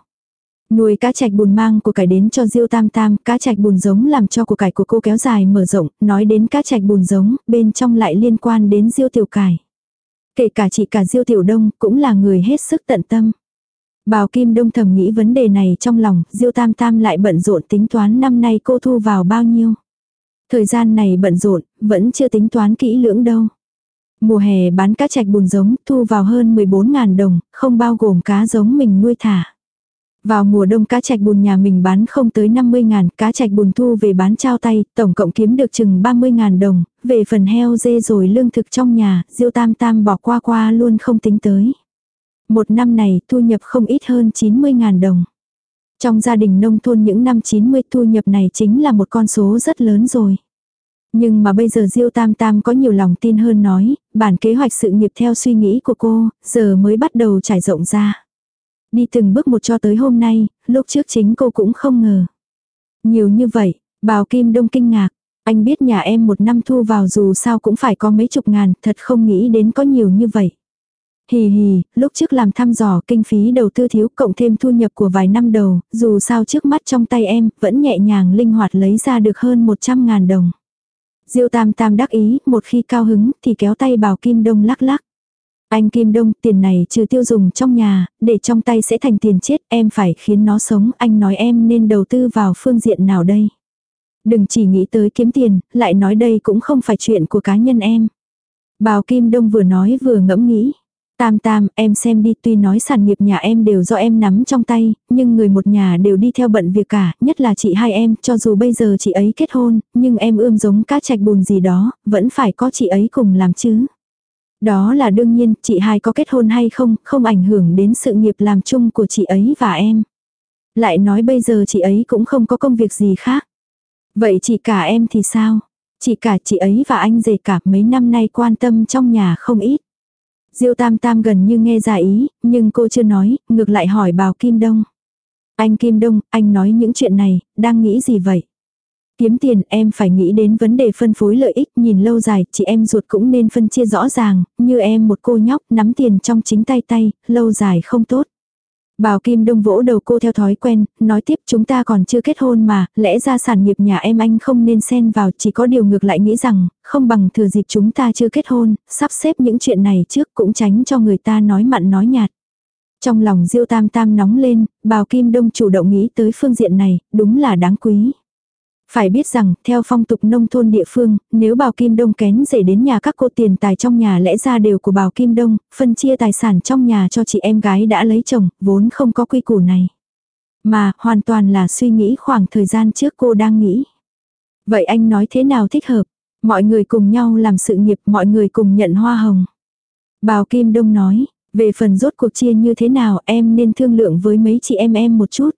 Nuôi cá trạch bùn mang của cải đến cho Diêu Tam Tam, cá trạch bùn giống làm cho của cải của cô kéo dài mở rộng, nói đến cá trạch bùn giống, bên trong lại liên quan đến Diêu Tiểu Cải. Kể cả chị cả Diêu Tiểu Đông cũng là người hết sức tận tâm. Bào Kim Đông thầm nghĩ vấn đề này trong lòng, Diêu Tam Tam lại bận rộn tính toán năm nay cô thu vào bao nhiêu. Thời gian này bận rộn, vẫn chưa tính toán kỹ lưỡng đâu. Mùa hè bán cá trạch bùn giống thu vào hơn 14.000 đồng, không bao gồm cá giống mình nuôi thả. Vào mùa đông cá trạch bùn nhà mình bán không tới 50 ngàn, cá trạch bùn thu về bán trao tay, tổng cộng kiếm được chừng 30 ngàn đồng, về phần heo dê rồi lương thực trong nhà, diêu tam tam bỏ qua qua luôn không tính tới. Một năm này thu nhập không ít hơn 90 ngàn đồng. Trong gia đình nông thôn những năm 90 thu nhập này chính là một con số rất lớn rồi. Nhưng mà bây giờ Diêu Tam Tam có nhiều lòng tin hơn nói, bản kế hoạch sự nghiệp theo suy nghĩ của cô, giờ mới bắt đầu trải rộng ra. Đi từng bước một cho tới hôm nay, lúc trước chính cô cũng không ngờ. Nhiều như vậy, bào Kim Đông kinh ngạc. Anh biết nhà em một năm thu vào dù sao cũng phải có mấy chục ngàn, thật không nghĩ đến có nhiều như vậy. Hì hì, lúc trước làm thăm dò kinh phí đầu tư thiếu cộng thêm thu nhập của vài năm đầu, dù sao trước mắt trong tay em vẫn nhẹ nhàng linh hoạt lấy ra được hơn 100 ngàn đồng. Diêu tam tam đắc ý, một khi cao hứng thì kéo tay bảo Kim Đông lắc lắc. Anh Kim Đông, tiền này trừ tiêu dùng trong nhà, để trong tay sẽ thành tiền chết, em phải khiến nó sống, anh nói em nên đầu tư vào phương diện nào đây. Đừng chỉ nghĩ tới kiếm tiền, lại nói đây cũng không phải chuyện của cá nhân em. Bào Kim Đông vừa nói vừa ngẫm nghĩ. Tam tam, em xem đi tuy nói sản nghiệp nhà em đều do em nắm trong tay, nhưng người một nhà đều đi theo bận việc cả, nhất là chị hai em, cho dù bây giờ chị ấy kết hôn, nhưng em ươm giống cá trạch bùn gì đó, vẫn phải có chị ấy cùng làm chứ. Đó là đương nhiên, chị hai có kết hôn hay không, không ảnh hưởng đến sự nghiệp làm chung của chị ấy và em. Lại nói bây giờ chị ấy cũng không có công việc gì khác. Vậy chị cả em thì sao? Chị cả chị ấy và anh rể cả mấy năm nay quan tâm trong nhà không ít. Diêu Tam Tam gần như nghe ra ý, nhưng cô chưa nói, ngược lại hỏi bào Kim Đông. Anh Kim Đông, anh nói những chuyện này, đang nghĩ gì vậy? Kiếm tiền em phải nghĩ đến vấn đề phân phối lợi ích nhìn lâu dài, chị em ruột cũng nên phân chia rõ ràng, như em một cô nhóc nắm tiền trong chính tay tay, lâu dài không tốt. Bào Kim Đông vỗ đầu cô theo thói quen, nói tiếp chúng ta còn chưa kết hôn mà, lẽ ra sản nghiệp nhà em anh không nên xen vào, chỉ có điều ngược lại nghĩ rằng, không bằng thừa dịp chúng ta chưa kết hôn, sắp xếp những chuyện này trước cũng tránh cho người ta nói mặn nói nhạt. Trong lòng Diêu Tam Tam nóng lên, Bào Kim Đông chủ động nghĩ tới phương diện này, đúng là đáng quý. Phải biết rằng, theo phong tục nông thôn địa phương, nếu bào Kim Đông kén rể đến nhà các cô tiền tài trong nhà lẽ ra đều của bào Kim Đông, phân chia tài sản trong nhà cho chị em gái đã lấy chồng, vốn không có quy củ này. Mà, hoàn toàn là suy nghĩ khoảng thời gian trước cô đang nghĩ. Vậy anh nói thế nào thích hợp? Mọi người cùng nhau làm sự nghiệp, mọi người cùng nhận hoa hồng. Bào Kim Đông nói, về phần rốt cuộc chia như thế nào em nên thương lượng với mấy chị em em một chút.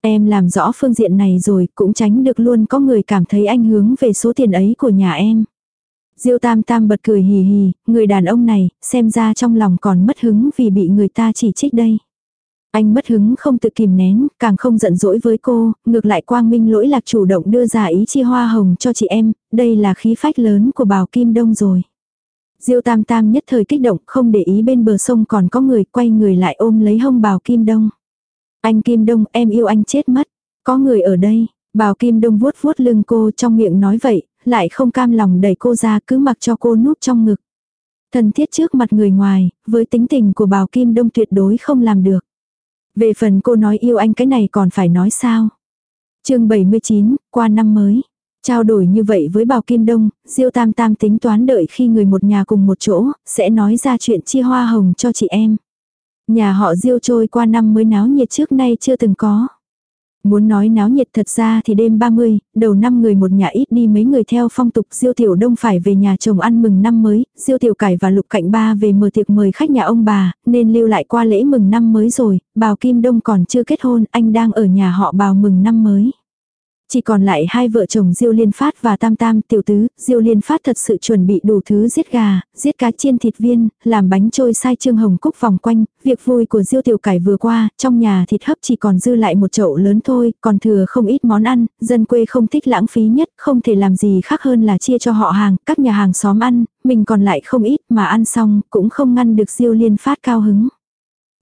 Em làm rõ phương diện này rồi cũng tránh được luôn có người cảm thấy anh hướng về số tiền ấy của nhà em. Diêu Tam Tam bật cười hì hì, người đàn ông này, xem ra trong lòng còn mất hứng vì bị người ta chỉ trích đây. Anh mất hứng không tự kìm nén, càng không giận dỗi với cô, ngược lại quang minh lỗi lạc chủ động đưa ra ý chi hoa hồng cho chị em, đây là khí phách lớn của bào Kim Đông rồi. Diêu Tam Tam nhất thời kích động không để ý bên bờ sông còn có người quay người lại ôm lấy hông bào Kim Đông. Anh Kim Đông em yêu anh chết mất. Có người ở đây. Bào Kim Đông vuốt vuốt lưng cô trong miệng nói vậy, lại không cam lòng đẩy cô ra cứ mặc cho cô núp trong ngực. Thân thiết trước mặt người ngoài, với tính tình của bào Kim Đông tuyệt đối không làm được. Về phần cô nói yêu anh cái này còn phải nói sao. chương 79, qua năm mới. Trao đổi như vậy với Bào Kim Đông, Diêu Tam Tam tính toán đợi khi người một nhà cùng một chỗ, sẽ nói ra chuyện chia hoa hồng cho chị em. Nhà họ Diêu trôi qua năm mới náo nhiệt trước nay chưa từng có. Muốn nói náo nhiệt thật ra thì đêm 30, đầu năm người một nhà ít đi mấy người theo phong tục Diêu Tiểu Đông phải về nhà chồng ăn mừng năm mới, Diêu Tiểu Cải và Lục Cạnh Ba về mở tiệc mời khách nhà ông bà, nên lưu lại qua lễ mừng năm mới rồi, Bào Kim Đông còn chưa kết hôn, anh đang ở nhà họ Bào mừng năm mới. Chỉ còn lại hai vợ chồng Diêu Liên Phát và Tam Tam tiểu tứ, Diêu Liên Phát thật sự chuẩn bị đủ thứ giết gà, giết cá chiên thịt viên, làm bánh trôi sai trương hồng cúc vòng quanh, việc vui của Diêu Tiểu Cải vừa qua, trong nhà thịt hấp chỉ còn dư lại một chậu lớn thôi, còn thừa không ít món ăn, dân quê không thích lãng phí nhất, không thể làm gì khác hơn là chia cho họ hàng, các nhà hàng xóm ăn, mình còn lại không ít mà ăn xong cũng không ngăn được Diêu Liên Phát cao hứng.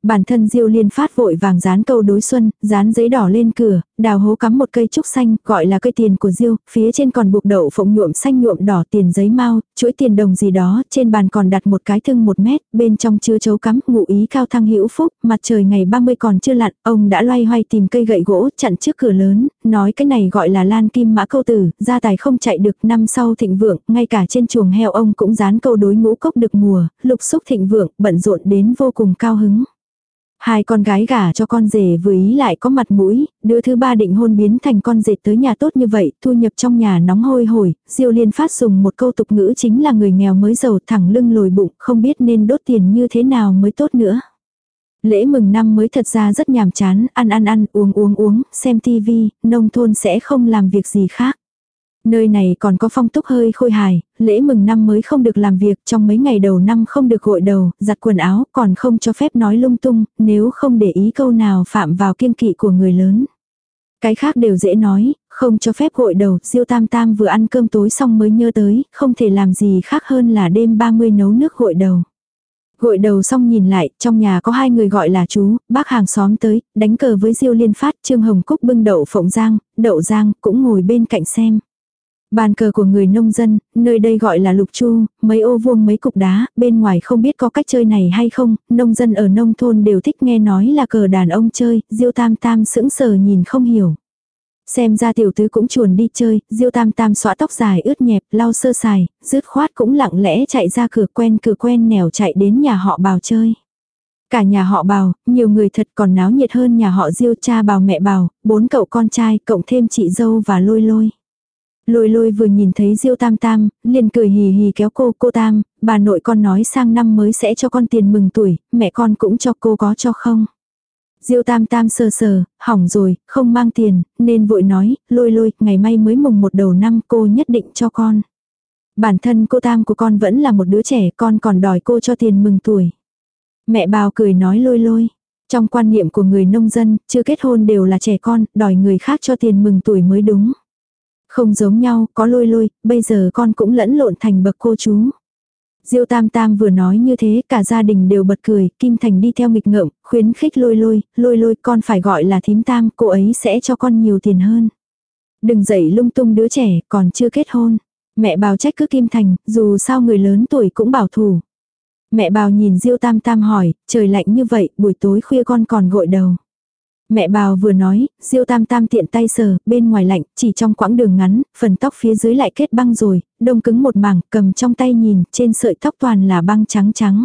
Bản thân Diêu Liên phát vội vàng dán câu đối xuân, dán giấy đỏ lên cửa, đào hố cắm một cây trúc xanh, gọi là cây tiền của Diêu, phía trên còn buộc đậu phộng nhuộm xanh nhuộm đỏ tiền giấy mau, chuỗi tiền đồng gì đó, trên bàn còn đặt một cái thưng một mét, bên trong chứa chấu cắm, ngụ ý cao thăng hữu phúc, mặt trời ngày 30 còn chưa lặn, ông đã loay hoay tìm cây gậy gỗ chặn trước cửa lớn, nói cái này gọi là lan kim mã câu tử, gia tài không chạy được năm sau thịnh vượng, ngay cả trên chuồng heo ông cũng dán câu đối ngũ cốc được mùa, lục xúc thịnh vượng, bận rộn đến vô cùng cao hứng. Hai con gái gả cho con rể vừa ý lại có mặt mũi, đứa thứ ba định hôn biến thành con rể tới nhà tốt như vậy, thu nhập trong nhà nóng hôi hổi, Diêu Liên phát dùng một câu tục ngữ chính là người nghèo mới giàu thẳng lưng lồi bụng, không biết nên đốt tiền như thế nào mới tốt nữa. Lễ mừng năm mới thật ra rất nhàm chán, ăn ăn ăn, uống uống uống, xem tivi, nông thôn sẽ không làm việc gì khác. Nơi này còn có phong túc hơi khôi hài, lễ mừng năm mới không được làm việc, trong mấy ngày đầu năm không được gội đầu, giặt quần áo, còn không cho phép nói lung tung, nếu không để ý câu nào phạm vào kiên kỵ của người lớn. Cái khác đều dễ nói, không cho phép gội đầu, Diêu Tam Tam vừa ăn cơm tối xong mới nhớ tới, không thể làm gì khác hơn là đêm 30 nấu nước gội đầu. Gội đầu xong nhìn lại, trong nhà có hai người gọi là chú, bác hàng xóm tới, đánh cờ với Diêu Liên Phát, Trương Hồng Cúc bưng đậu phộng giang, đậu giang, cũng ngồi bên cạnh xem. Bàn cờ của người nông dân, nơi đây gọi là lục chu, mấy ô vuông mấy cục đá, bên ngoài không biết có cách chơi này hay không, nông dân ở nông thôn đều thích nghe nói là cờ đàn ông chơi, diêu tam tam sững sờ nhìn không hiểu. Xem ra tiểu tứ cũng chuồn đi chơi, diêu tam tam xõa tóc dài ướt nhẹp, lau sơ sài dứt khoát cũng lặng lẽ chạy ra cửa quen cửa quen nẻo chạy đến nhà họ bào chơi. Cả nhà họ bào, nhiều người thật còn náo nhiệt hơn nhà họ diêu cha bào mẹ bào, bốn cậu con trai, cộng thêm chị dâu và lôi lôi. Lôi lôi vừa nhìn thấy Diêu Tam Tam, liền cười hì hì kéo cô, cô Tam, bà nội con nói sang năm mới sẽ cho con tiền mừng tuổi, mẹ con cũng cho cô có cho không. Diêu Tam Tam sờ sờ, hỏng rồi, không mang tiền, nên vội nói, lôi lôi, ngày mai mới mùng một đầu năm cô nhất định cho con. Bản thân cô Tam của con vẫn là một đứa trẻ, con còn đòi cô cho tiền mừng tuổi. Mẹ bào cười nói lôi lôi. Trong quan niệm của người nông dân, chưa kết hôn đều là trẻ con, đòi người khác cho tiền mừng tuổi mới đúng. Không giống nhau, có lôi lôi, bây giờ con cũng lẫn lộn thành bậc cô chú. Diêu Tam Tam vừa nói như thế, cả gia đình đều bật cười, Kim Thành đi theo nghịch ngợm, khuyến khích lôi lôi, lôi lôi con phải gọi là thím Tam, cô ấy sẽ cho con nhiều tiền hơn. Đừng dậy lung tung đứa trẻ, còn chưa kết hôn. Mẹ bào trách cứ Kim Thành, dù sao người lớn tuổi cũng bảo thủ. Mẹ bào nhìn Diêu Tam Tam hỏi, trời lạnh như vậy, buổi tối khuya con còn gội đầu. Mẹ bào vừa nói, diêu tam tam tiện tay sờ, bên ngoài lạnh, chỉ trong quãng đường ngắn, phần tóc phía dưới lại kết băng rồi, đông cứng một mảng, cầm trong tay nhìn, trên sợi tóc toàn là băng trắng trắng.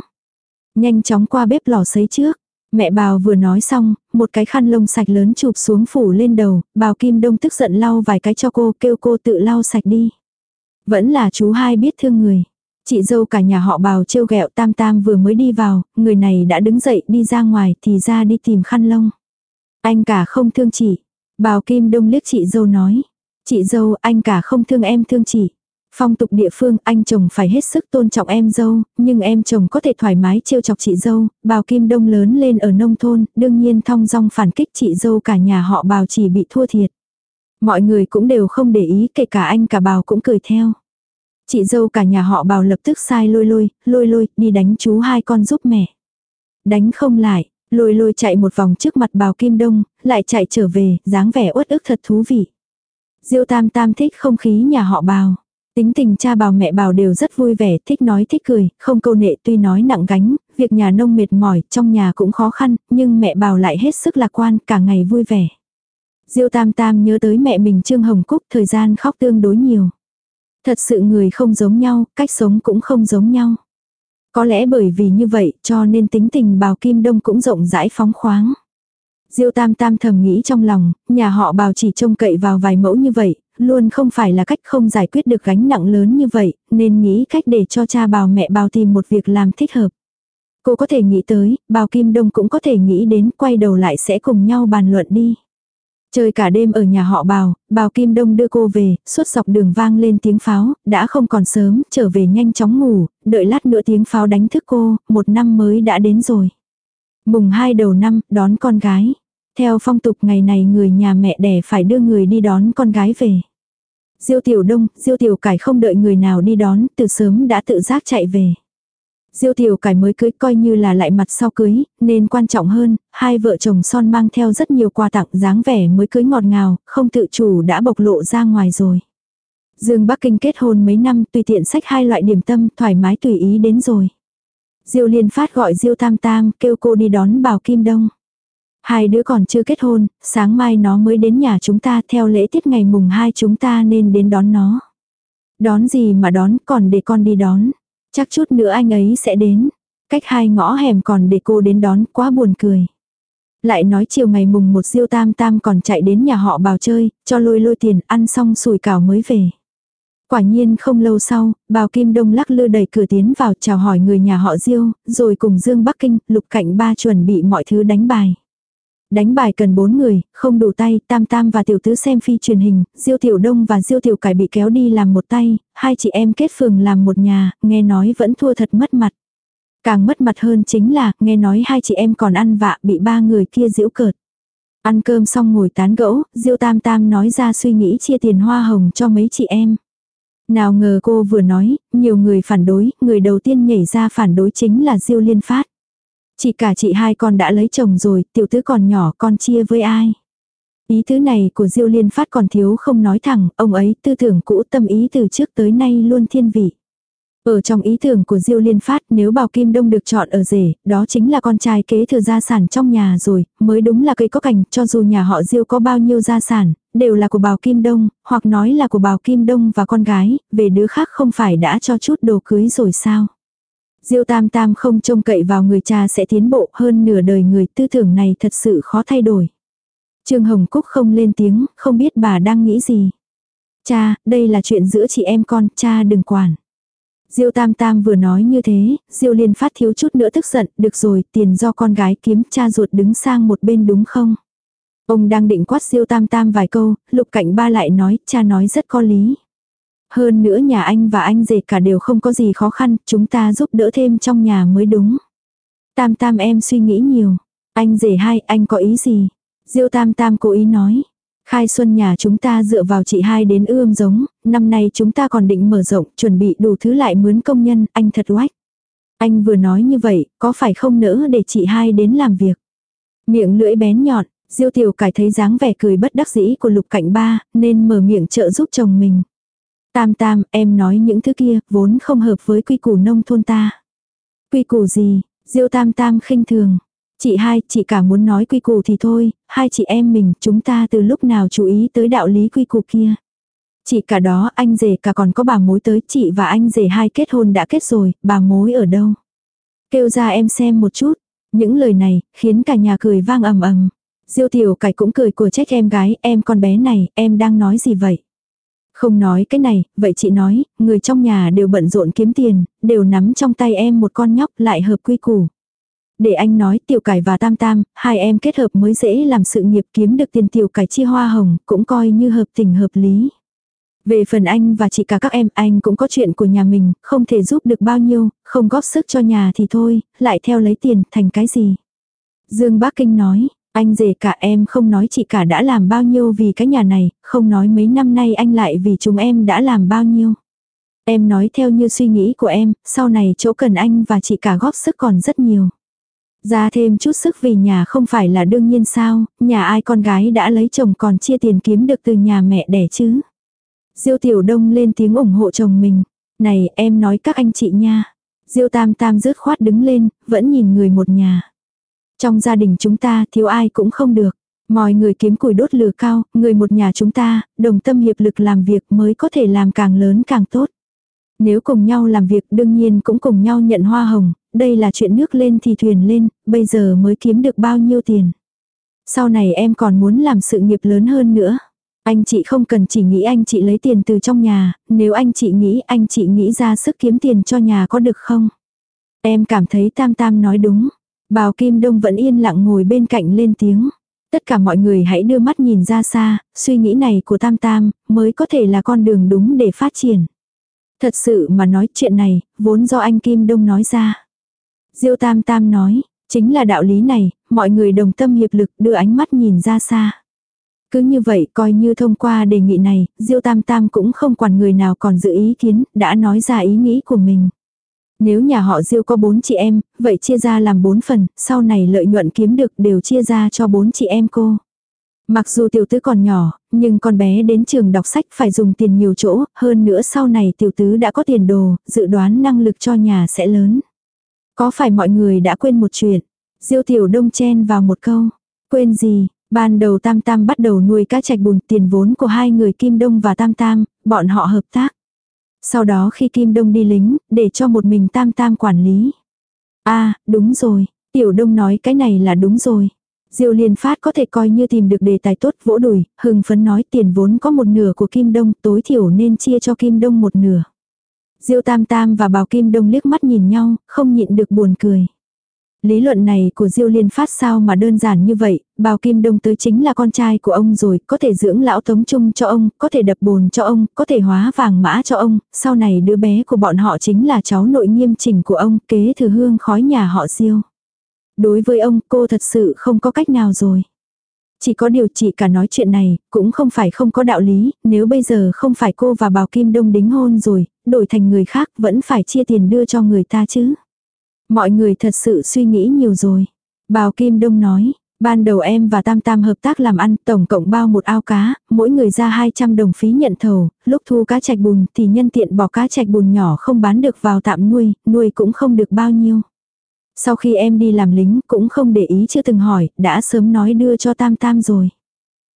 Nhanh chóng qua bếp lò sấy trước. Mẹ bào vừa nói xong, một cái khăn lông sạch lớn chụp xuống phủ lên đầu, bào kim đông tức giận lau vài cái cho cô, kêu cô tự lau sạch đi. Vẫn là chú hai biết thương người. Chị dâu cả nhà họ bào trêu ghẹo tam tam vừa mới đi vào, người này đã đứng dậy đi ra ngoài thì ra đi tìm khăn lông. Anh cả không thương chị. Bào Kim Đông liếc chị dâu nói. Chị dâu anh cả không thương em thương chị. Phong tục địa phương anh chồng phải hết sức tôn trọng em dâu, nhưng em chồng có thể thoải mái trêu chọc chị dâu, bào kim đông lớn lên ở nông thôn, đương nhiên thong dong phản kích chị dâu cả nhà họ bào chỉ bị thua thiệt. Mọi người cũng đều không để ý, kể cả anh cả bào cũng cười theo. Chị dâu cả nhà họ bào lập tức sai lôi lôi, lôi lôi, đi đánh chú hai con giúp mẹ. Đánh không lại, Lôi lôi chạy một vòng trước mặt bào kim đông, lại chạy trở về, dáng vẻ uất ức thật thú vị. Diêu tam tam thích không khí nhà họ bào. Tính tình cha bào mẹ bào đều rất vui vẻ, thích nói thích cười, không câu nệ tuy nói nặng gánh, việc nhà nông mệt mỏi, trong nhà cũng khó khăn, nhưng mẹ bào lại hết sức lạc quan, cả ngày vui vẻ. Diêu tam tam nhớ tới mẹ mình Trương Hồng Cúc, thời gian khóc tương đối nhiều. Thật sự người không giống nhau, cách sống cũng không giống nhau. Có lẽ bởi vì như vậy cho nên tính tình bào kim đông cũng rộng rãi phóng khoáng. Diêu tam tam thầm nghĩ trong lòng, nhà họ bào chỉ trông cậy vào vài mẫu như vậy, luôn không phải là cách không giải quyết được gánh nặng lớn như vậy, nên nghĩ cách để cho cha bào mẹ bào tìm một việc làm thích hợp. Cô có thể nghĩ tới, bào Kim Đông cũng có thể nghĩ đến, quay đầu lại sẽ cùng nhau bàn luận đi. Chơi cả đêm ở nhà họ bào, bào Kim Đông đưa cô về, suốt dọc đường vang lên tiếng pháo, đã không còn sớm, trở về nhanh chóng ngủ, đợi lát nữa tiếng pháo đánh thức cô, một năm mới đã đến rồi. Mùng hai đầu năm, đón con gái. Theo phong tục ngày này người nhà mẹ đẻ phải đưa người đi đón con gái về. Diêu Tiểu Đông, Diêu Tiểu Cải không đợi người nào đi đón, từ sớm đã tự giác chạy về. Diêu Tiểu Cải mới cưới coi như là lại mặt sau cưới, nên quan trọng hơn, hai vợ chồng son mang theo rất nhiều quà tặng dáng vẻ mới cưới ngọt ngào, không tự chủ đã bộc lộ ra ngoài rồi. Dương Bắc Kinh kết hôn mấy năm tùy tiện sách hai loại điểm tâm thoải mái tùy ý đến rồi. Diêu Liên Phát gọi Diêu Tam Tam kêu cô đi đón Bảo Kim Đông. Hai đứa còn chưa kết hôn, sáng mai nó mới đến nhà chúng ta theo lễ tiết ngày mùng hai chúng ta nên đến đón nó. Đón gì mà đón còn để con đi đón. Chắc chút nữa anh ấy sẽ đến. Cách hai ngõ hẻm còn để cô đến đón quá buồn cười. Lại nói chiều ngày mùng một diêu tam tam còn chạy đến nhà họ bào chơi, cho lôi lôi tiền ăn xong sủi cảo mới về. Quả nhiên không lâu sau, bào Kim Đông lắc lư đẩy cửa tiến vào chào hỏi người nhà họ Diêu, rồi cùng Dương Bắc Kinh, lục cạnh ba chuẩn bị mọi thứ đánh bài. Đánh bài cần bốn người, không đủ tay, Tam Tam và Tiểu Tứ xem phi truyền hình, Diêu Tiểu Đông và Diêu Tiểu Cải bị kéo đi làm một tay, hai chị em kết phường làm một nhà, nghe nói vẫn thua thật mất mặt. Càng mất mặt hơn chính là, nghe nói hai chị em còn ăn vạ bị ba người kia giễu cợt. Ăn cơm xong ngồi tán gẫu, Diêu Tam Tam nói ra suy nghĩ chia tiền hoa hồng cho mấy chị em. Nào ngờ cô vừa nói, nhiều người phản đối, người đầu tiên nhảy ra phản đối chính là Diêu Liên Phát. Chị cả chị hai con đã lấy chồng rồi, tiểu tứ còn nhỏ con chia với ai. Ý thứ này của Diêu Liên Phát còn thiếu không nói thẳng, ông ấy tư tưởng cũ tâm ý từ trước tới nay luôn thiên vị. Ở trong ý tưởng của Diêu Liên Phát nếu Bào Kim Đông được chọn ở rể, đó chính là con trai kế thừa gia sản trong nhà rồi, mới đúng là cây có cành, cho dù nhà họ Diêu có bao nhiêu gia sản, đều là của Bào Kim Đông, hoặc nói là của Bào Kim Đông và con gái, về đứa khác không phải đã cho chút đồ cưới rồi sao. Diêu Tam Tam không trông cậy vào người cha sẽ tiến bộ hơn nửa đời người tư tưởng này thật sự khó thay đổi. Trương Hồng Cúc không lên tiếng, không biết bà đang nghĩ gì. Cha, đây là chuyện giữa chị em con, cha đừng quản. Diêu Tam Tam vừa nói như thế, Diêu Liên Phát thiếu chút nữa tức giận, được rồi, tiền do con gái kiếm, cha ruột đứng sang một bên đúng không? Ông đang định quát Diêu Tam Tam vài câu, Lục Cảnh Ba lại nói, cha nói rất có lý. Hơn nữa nhà anh và anh rể cả đều không có gì khó khăn, chúng ta giúp đỡ thêm trong nhà mới đúng. Tam tam em suy nghĩ nhiều. Anh rể hai, anh có ý gì? Diêu tam tam cố ý nói. Khai xuân nhà chúng ta dựa vào chị hai đến ươm giống, năm nay chúng ta còn định mở rộng, chuẩn bị đủ thứ lại mướn công nhân, anh thật oách. Anh vừa nói như vậy, có phải không nỡ để chị hai đến làm việc? Miệng lưỡi bén nhọn, Diêu tiểu cải thấy dáng vẻ cười bất đắc dĩ của lục cảnh ba, nên mở miệng trợ giúp chồng mình. Tam tam, em nói những thứ kia, vốn không hợp với quy củ nông thôn ta. Quy củ gì? Diêu tam tam khinh thường. Chị hai, chị cả muốn nói quy củ thì thôi, hai chị em mình, chúng ta từ lúc nào chú ý tới đạo lý quy củ kia. Chị cả đó, anh rể cả còn có bà mối tới, chị và anh rể hai kết hôn đã kết rồi, bà mối ở đâu? Kêu ra em xem một chút. Những lời này, khiến cả nhà cười vang ầm ầm. Diêu tiểu cải cũng cười của trách em gái, em con bé này, em đang nói gì vậy? Không nói cái này, vậy chị nói, người trong nhà đều bận rộn kiếm tiền, đều nắm trong tay em một con nhóc lại hợp quy củ. Để anh nói tiểu cải và tam tam, hai em kết hợp mới dễ làm sự nghiệp kiếm được tiền tiểu cải chia hoa hồng, cũng coi như hợp tình hợp lý. Về phần anh và chị cả các em, anh cũng có chuyện của nhà mình, không thể giúp được bao nhiêu, không góp sức cho nhà thì thôi, lại theo lấy tiền, thành cái gì. Dương Bác Kinh nói, anh rể cả em không nói chị cả đã làm bao nhiêu vì cái nhà này, không nói mấy năm nay anh lại vì chúng em đã làm bao nhiêu. Em nói theo như suy nghĩ của em, sau này chỗ cần anh và chị cả góp sức còn rất nhiều. Ra thêm chút sức vì nhà không phải là đương nhiên sao, nhà ai con gái đã lấy chồng còn chia tiền kiếm được từ nhà mẹ đẻ chứ. Diêu Tiểu Đông lên tiếng ủng hộ chồng mình. Này em nói các anh chị nha. Diêu Tam Tam rớt khoát đứng lên, vẫn nhìn người một nhà. Trong gia đình chúng ta thiếu ai cũng không được. Mọi người kiếm củi đốt lửa cao, người một nhà chúng ta, đồng tâm hiệp lực làm việc mới có thể làm càng lớn càng tốt. Nếu cùng nhau làm việc đương nhiên cũng cùng nhau nhận hoa hồng, đây là chuyện nước lên thì thuyền lên, bây giờ mới kiếm được bao nhiêu tiền. Sau này em còn muốn làm sự nghiệp lớn hơn nữa. Anh chị không cần chỉ nghĩ anh chị lấy tiền từ trong nhà, nếu anh chị nghĩ anh chị nghĩ ra sức kiếm tiền cho nhà có được không? Em cảm thấy Tam Tam nói đúng. Bào Kim Đông vẫn yên lặng ngồi bên cạnh lên tiếng. Tất cả mọi người hãy đưa mắt nhìn ra xa, suy nghĩ này của Tam Tam mới có thể là con đường đúng để phát triển. Thật sự mà nói chuyện này, vốn do anh Kim Đông nói ra. Diêu Tam Tam nói, chính là đạo lý này, mọi người đồng tâm hiệp lực đưa ánh mắt nhìn ra xa. Cứ như vậy coi như thông qua đề nghị này, Diêu Tam Tam cũng không quản người nào còn giữ ý kiến, đã nói ra ý nghĩ của mình. Nếu nhà họ Diêu có bốn chị em, vậy chia ra làm bốn phần, sau này lợi nhuận kiếm được đều chia ra cho bốn chị em cô. Mặc dù tiểu tứ còn nhỏ, nhưng con bé đến trường đọc sách phải dùng tiền nhiều chỗ, hơn nữa sau này tiểu tứ đã có tiền đồ, dự đoán năng lực cho nhà sẽ lớn. Có phải mọi người đã quên một chuyện? Diêu tiểu đông chen vào một câu. Quên gì? Ban đầu Tam Tam bắt đầu nuôi cá trạch bùn tiền vốn của hai người Kim Đông và Tam Tam, bọn họ hợp tác. Sau đó khi Kim Đông đi lính, để cho một mình Tam Tam quản lý. a à, đúng rồi, Tiểu Đông nói cái này là đúng rồi. Diêu Liên Phát có thể coi như tìm được đề tài tốt vỗ đùi, hưng phấn nói tiền vốn có một nửa của Kim Đông, tối thiểu nên chia cho Kim Đông một nửa. Diêu Tam Tam và bảo Kim Đông liếc mắt nhìn nhau, không nhịn được buồn cười. Lý luận này của Diêu Liên Phát sao mà đơn giản như vậy, Bào Kim Đông tới chính là con trai của ông rồi, có thể dưỡng lão tống trung cho ông, có thể đập bồn cho ông, có thể hóa vàng mã cho ông, sau này đứa bé của bọn họ chính là cháu nội nghiêm chỉnh của ông, kế thừa hương khói nhà họ Diêu. Đối với ông cô thật sự không có cách nào rồi. Chỉ có điều chị cả nói chuyện này, cũng không phải không có đạo lý, nếu bây giờ không phải cô và Bào Kim Đông đính hôn rồi, đổi thành người khác vẫn phải chia tiền đưa cho người ta chứ. Mọi người thật sự suy nghĩ nhiều rồi. Bào Kim Đông nói, ban đầu em và Tam Tam hợp tác làm ăn, tổng cộng bao một ao cá, mỗi người ra 200 đồng phí nhận thầu, lúc thu cá chạch bùn thì nhân tiện bỏ cá chạch bùn nhỏ không bán được vào tạm nuôi, nuôi cũng không được bao nhiêu. Sau khi em đi làm lính cũng không để ý chưa từng hỏi, đã sớm nói đưa cho Tam Tam rồi.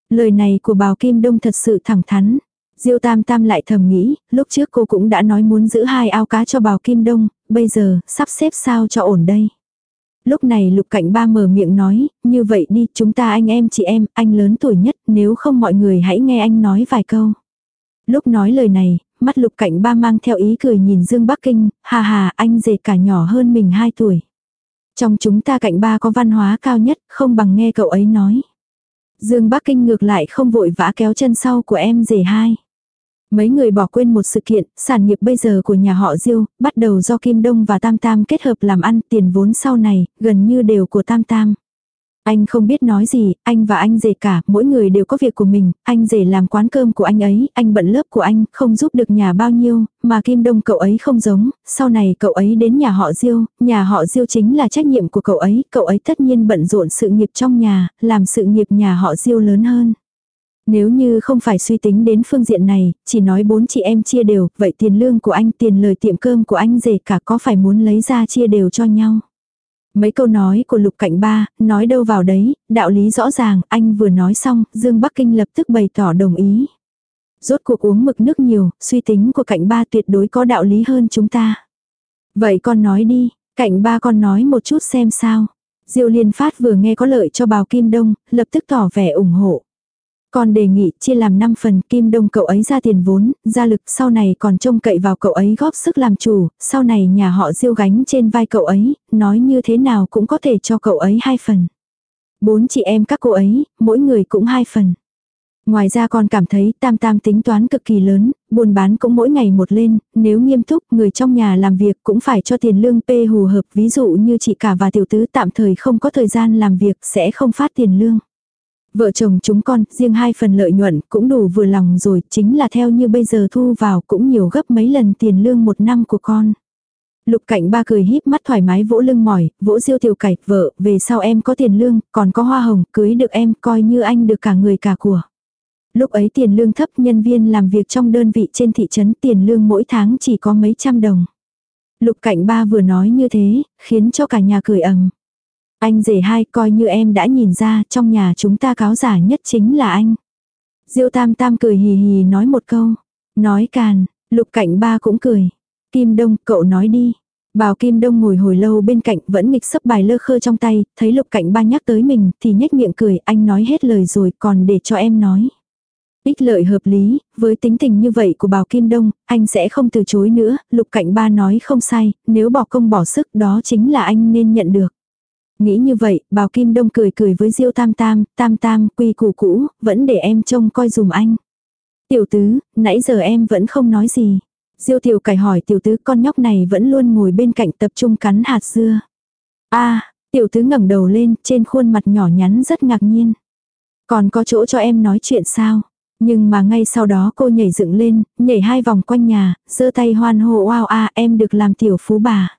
Lời này của bào Kim Đông thật sự thẳng thắn. Diêu Tam Tam lại thầm nghĩ, lúc trước cô cũng đã nói muốn giữ hai ao cá cho bào Kim Đông, bây giờ, sắp xếp sao cho ổn đây. Lúc này lục cạnh ba mở miệng nói, như vậy đi, chúng ta anh em chị em, anh lớn tuổi nhất, nếu không mọi người hãy nghe anh nói vài câu. Lúc nói lời này, mắt lục cạnh ba mang theo ý cười nhìn Dương Bắc Kinh, hà hà, anh rể cả nhỏ hơn mình 2 tuổi. Trong chúng ta cạnh ba có văn hóa cao nhất, không bằng nghe cậu ấy nói. Dương Bắc Kinh ngược lại không vội vã kéo chân sau của em rể hai. Mấy người bỏ quên một sự kiện, sản nghiệp bây giờ của nhà họ Diêu, bắt đầu do Kim Đông và Tam Tam kết hợp làm ăn tiền vốn sau này, gần như đều của Tam Tam. Anh không biết nói gì, anh và anh rể cả, mỗi người đều có việc của mình, anh rể làm quán cơm của anh ấy, anh bận lớp của anh, không giúp được nhà bao nhiêu, mà Kim Đông cậu ấy không giống, sau này cậu ấy đến nhà họ Diêu, nhà họ Diêu chính là trách nhiệm của cậu ấy, cậu ấy tất nhiên bận rộn sự nghiệp trong nhà, làm sự nghiệp nhà họ Diêu lớn hơn. Nếu như không phải suy tính đến phương diện này, chỉ nói bốn chị em chia đều, vậy tiền lương của anh, tiền lời tiệm cơm của anh rể cả có phải muốn lấy ra chia đều cho nhau. Mấy câu nói của lục cạnh ba, nói đâu vào đấy, đạo lý rõ ràng, anh vừa nói xong, Dương Bắc Kinh lập tức bày tỏ đồng ý. Rốt cuộc uống mực nước nhiều, suy tính của cạnh ba tuyệt đối có đạo lý hơn chúng ta. Vậy con nói đi, cạnh ba con nói một chút xem sao. Diêu Liên Phát vừa nghe có lợi cho bào Kim Đông, lập tức tỏ vẻ ủng hộ. Còn đề nghị chia làm 5 phần kim đông cậu ấy ra tiền vốn, ra lực sau này còn trông cậy vào cậu ấy góp sức làm chủ, sau này nhà họ diêu gánh trên vai cậu ấy, nói như thế nào cũng có thể cho cậu ấy hai phần. Bốn chị em các cô ấy, mỗi người cũng hai phần. Ngoài ra còn cảm thấy tam tam tính toán cực kỳ lớn, buôn bán cũng mỗi ngày một lên, nếu nghiêm túc người trong nhà làm việc cũng phải cho tiền lương p hù hợp ví dụ như chị cả và tiểu tứ tạm thời không có thời gian làm việc sẽ không phát tiền lương. Vợ chồng chúng con, riêng hai phần lợi nhuận cũng đủ vừa lòng rồi, chính là theo như bây giờ thu vào cũng nhiều gấp mấy lần tiền lương một năm của con. Lục cảnh ba cười híp mắt thoải mái vỗ lưng mỏi, vỗ diêu tiểu cải, vợ, về sau em có tiền lương, còn có hoa hồng, cưới được em, coi như anh được cả người cả của. Lúc ấy tiền lương thấp nhân viên làm việc trong đơn vị trên thị trấn tiền lương mỗi tháng chỉ có mấy trăm đồng. Lục cảnh ba vừa nói như thế, khiến cho cả nhà cười ầm. Anh rể hai coi như em đã nhìn ra trong nhà chúng ta cáo giả nhất chính là anh. Diêu tam tam cười hì hì nói một câu. Nói càn, lục cảnh ba cũng cười. Kim đông cậu nói đi. Bào Kim Đông ngồi hồi lâu bên cạnh vẫn nghịch sấp bài lơ khơ trong tay, thấy lục cạnh ba nhắc tới mình thì nhếch miệng cười, anh nói hết lời rồi còn để cho em nói. Ích lợi hợp lý, với tính tình như vậy của Bào Kim Đông, anh sẽ không từ chối nữa, lục cạnh ba nói không sai, nếu bỏ công bỏ sức đó chính là anh nên nhận được. Nghĩ như vậy, Bào Kim Đông cười cười với Diêu Tam Tam, Tam Tam, quy củ cũ, vẫn để em trông coi dùm anh. Tiểu tứ, nãy giờ em vẫn không nói gì. Diêu tiểu cải hỏi tiểu tứ con nhóc này vẫn luôn ngồi bên cạnh tập trung cắn hạt dưa. a tiểu tứ ngẩng đầu lên, trên khuôn mặt nhỏ nhắn rất ngạc nhiên. Còn có chỗ cho em nói chuyện sao? Nhưng mà ngay sau đó cô nhảy dựng lên, nhảy hai vòng quanh nhà, giơ tay hoan hô wow a em được làm tiểu phú bà.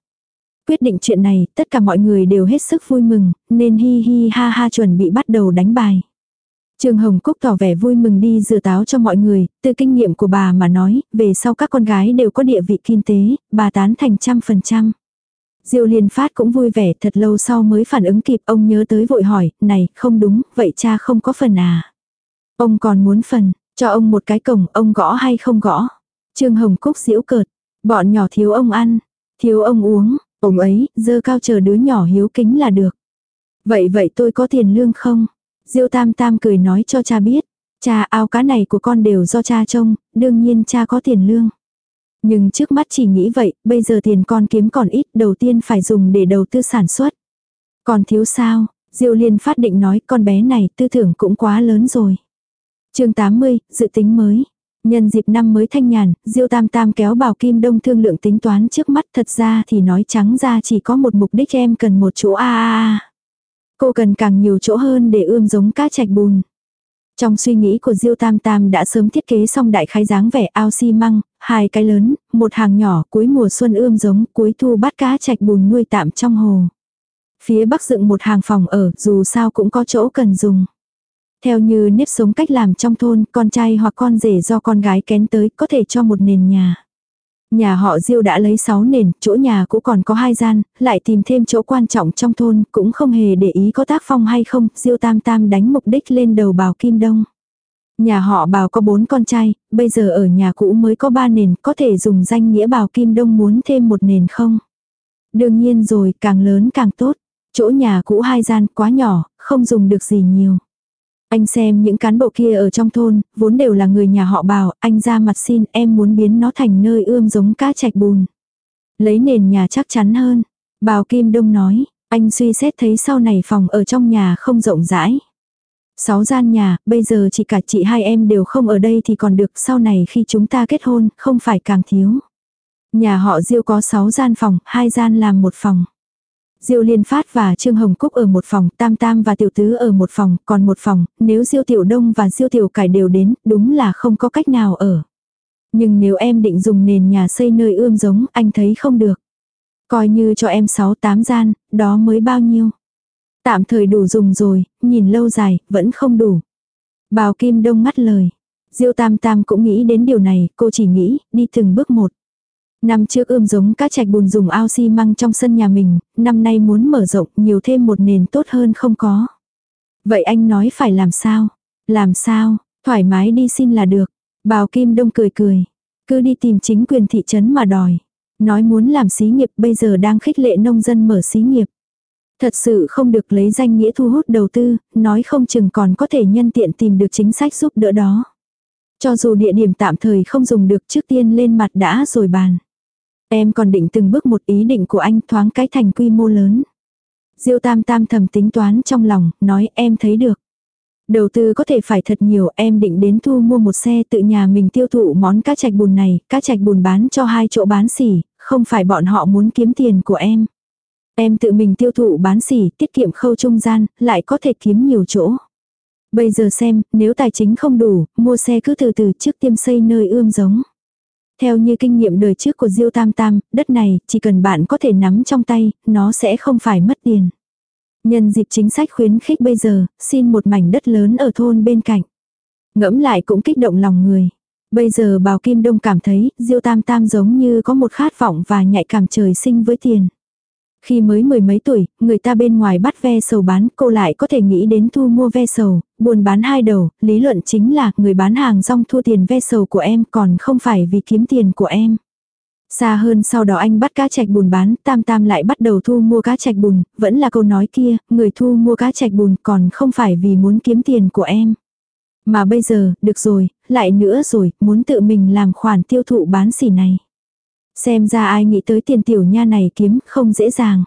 Quyết định chuyện này, tất cả mọi người đều hết sức vui mừng, nên hi hi ha ha chuẩn bị bắt đầu đánh bài. Trương Hồng Cúc tỏ vẻ vui mừng đi rửa táo cho mọi người, từ kinh nghiệm của bà mà nói, về sau các con gái đều có địa vị kinh tế, bà tán thành trăm phần trăm. Diêu Liên Phát cũng vui vẻ thật lâu sau mới phản ứng kịp ông nhớ tới vội hỏi, này, không đúng, vậy cha không có phần à? Ông còn muốn phần, cho ông một cái cổng, ông gõ hay không gõ? Trương Hồng Cúc diễu cợt, bọn nhỏ thiếu ông ăn, thiếu ông uống, ông ấy, dơ cao chờ đứa nhỏ hiếu kính là được. Vậy vậy tôi có tiền lương không? Diêu Tam Tam cười nói cho cha biết, cha ao cá này của con đều do cha trông, đương nhiên cha có tiền lương. Nhưng trước mắt chỉ nghĩ vậy, bây giờ tiền con kiếm còn ít, đầu tiên phải dùng để đầu tư sản xuất. Còn thiếu sao, Diêu Liên phát định nói con bé này tư tưởng cũng quá lớn rồi. chương 80, dự tính mới. Nhân dịp năm mới thanh nhàn, Diêu Tam Tam kéo Bảo Kim Đông thương lượng tính toán trước mắt thật ra thì nói trắng ra chỉ có một mục đích em cần một chỗ a a a. Cô cần càng nhiều chỗ hơn để ươm giống cá trạch bùn. Trong suy nghĩ của Diêu Tam Tam đã sớm thiết kế xong đại khái dáng vẻ ao xi măng, hai cái lớn, một hàng nhỏ, cuối mùa xuân ươm giống, cuối thu bắt cá trạch bùn nuôi tạm trong hồ. Phía bắc dựng một hàng phòng ở, dù sao cũng có chỗ cần dùng. Theo như nếp sống cách làm trong thôn, con trai hoặc con rể do con gái kén tới có thể cho một nền nhà. Nhà họ Diêu đã lấy 6 nền, chỗ nhà cũng còn có hai gian, lại tìm thêm chỗ quan trọng trong thôn, cũng không hề để ý có tác phong hay không, Diêu Tam Tam đánh mục đích lên đầu bào Kim Đông. Nhà họ bào có bốn con trai, bây giờ ở nhà cũ mới có ba nền, có thể dùng danh nghĩa bào Kim Đông muốn thêm một nền không? Đương nhiên rồi, càng lớn càng tốt. Chỗ nhà cũ hai gian quá nhỏ, không dùng được gì nhiều. Anh xem những cán bộ kia ở trong thôn, vốn đều là người nhà họ bào, anh ra mặt xin em muốn biến nó thành nơi ươm giống cá chạch bùn. Lấy nền nhà chắc chắn hơn. Bào Kim Đông nói, anh suy xét thấy sau này phòng ở trong nhà không rộng rãi. Sáu gian nhà, bây giờ chỉ cả chị hai em đều không ở đây thì còn được, sau này khi chúng ta kết hôn, không phải càng thiếu. Nhà họ Diêu có sáu gian phòng, hai gian làm một phòng. Diêu Liên Phát và Trương Hồng Cúc ở một phòng, Tam Tam và Tiểu Tứ ở một phòng, còn một phòng, nếu Diêu Tiểu Đông và Diêu Tiểu Cải đều đến, đúng là không có cách nào ở. Nhưng nếu em định dùng nền nhà xây nơi ươm giống, anh thấy không được. Coi như cho em 6-8 gian, đó mới bao nhiêu. Tạm thời đủ dùng rồi, nhìn lâu dài, vẫn không đủ. Bào Kim Đông ngắt lời. Diêu Tam Tam cũng nghĩ đến điều này, cô chỉ nghĩ, đi từng bước một. Năm trước ươm giống cá trạch bùn dùng ao xi măng trong sân nhà mình, năm nay muốn mở rộng nhiều thêm một nền tốt hơn không có. Vậy anh nói phải làm sao? Làm sao? Thoải mái đi xin là được. Bào Kim Đông cười cười. Cứ đi tìm chính quyền thị trấn mà đòi. Nói muốn làm xí nghiệp bây giờ đang khích lệ nông dân mở xí nghiệp. Thật sự không được lấy danh nghĩa thu hút đầu tư, nói không chừng còn có thể nhân tiện tìm được chính sách giúp đỡ đó. Cho dù địa điểm tạm thời không dùng được trước tiên lên mặt đã rồi bàn. Em còn định từng bước một ý định của anh thoáng cái thành quy mô lớn. Diêu tam tam thầm tính toán trong lòng, nói em thấy được. Đầu tư có thể phải thật nhiều, em định đến thu mua một xe tự nhà mình tiêu thụ món cá chạch bùn này, cá chạch bùn bán cho hai chỗ bán xỉ, không phải bọn họ muốn kiếm tiền của em. Em tự mình tiêu thụ bán xỉ, tiết kiệm khâu trung gian, lại có thể kiếm nhiều chỗ. Bây giờ xem, nếu tài chính không đủ, mua xe cứ từ từ trước tiêm xây nơi ươm giống. Theo như kinh nghiệm đời trước của Diêu Tam Tam, đất này, chỉ cần bạn có thể nắm trong tay, nó sẽ không phải mất tiền. Nhân dịp chính sách khuyến khích bây giờ, xin một mảnh đất lớn ở thôn bên cạnh. Ngẫm lại cũng kích động lòng người. Bây giờ Bào Kim Đông cảm thấy, Diêu Tam Tam giống như có một khát vọng và nhạy cảm trời sinh với tiền. Khi mới mười mấy tuổi, người ta bên ngoài bắt ve sầu bán, cô lại có thể nghĩ đến thu mua ve sầu, buôn bán hai đầu, lý luận chính là người bán hàng rong thu tiền ve sầu của em còn không phải vì kiếm tiền của em. Xa hơn sau đó anh bắt cá chạch bùn bán, tam tam lại bắt đầu thu mua cá chạch bùn, vẫn là câu nói kia, người thu mua cá chạch bùn còn không phải vì muốn kiếm tiền của em. Mà bây giờ, được rồi, lại nữa rồi, muốn tự mình làm khoản tiêu thụ bán xỉ này. Xem ra ai nghĩ tới tiền tiểu nha này kiếm không dễ dàng.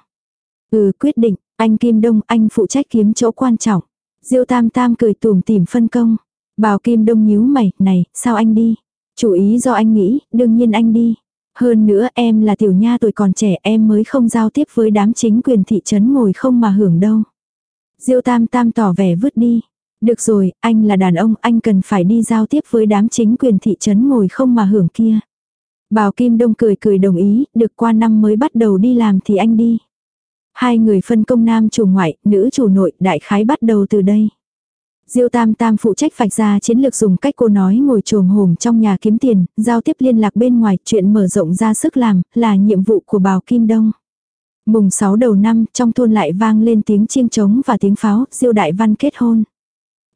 Ừ quyết định, anh Kim Đông anh phụ trách kiếm chỗ quan trọng. Diêu Tam Tam cười tùm tìm phân công. Bảo Kim Đông nhíu mày, này, sao anh đi? Chủ ý do anh nghĩ, đương nhiên anh đi. Hơn nữa em là tiểu nha tuổi còn trẻ em mới không giao tiếp với đám chính quyền thị trấn ngồi không mà hưởng đâu. Diêu Tam Tam tỏ vẻ vứt đi. Được rồi, anh là đàn ông, anh cần phải đi giao tiếp với đám chính quyền thị trấn ngồi không mà hưởng kia. Bào Kim Đông cười cười đồng ý, được qua năm mới bắt đầu đi làm thì anh đi. Hai người phân công nam chủ ngoại, nữ chủ nội, đại khái bắt đầu từ đây. Diêu Tam Tam phụ trách vạch ra chiến lược dùng cách cô nói ngồi trồm hổm trong nhà kiếm tiền, giao tiếp liên lạc bên ngoài, chuyện mở rộng ra sức làm, là nhiệm vụ của Bào Kim Đông. Mùng 6 đầu năm, trong thôn lại vang lên tiếng chiêng trống và tiếng pháo, Diêu Đại Văn kết hôn.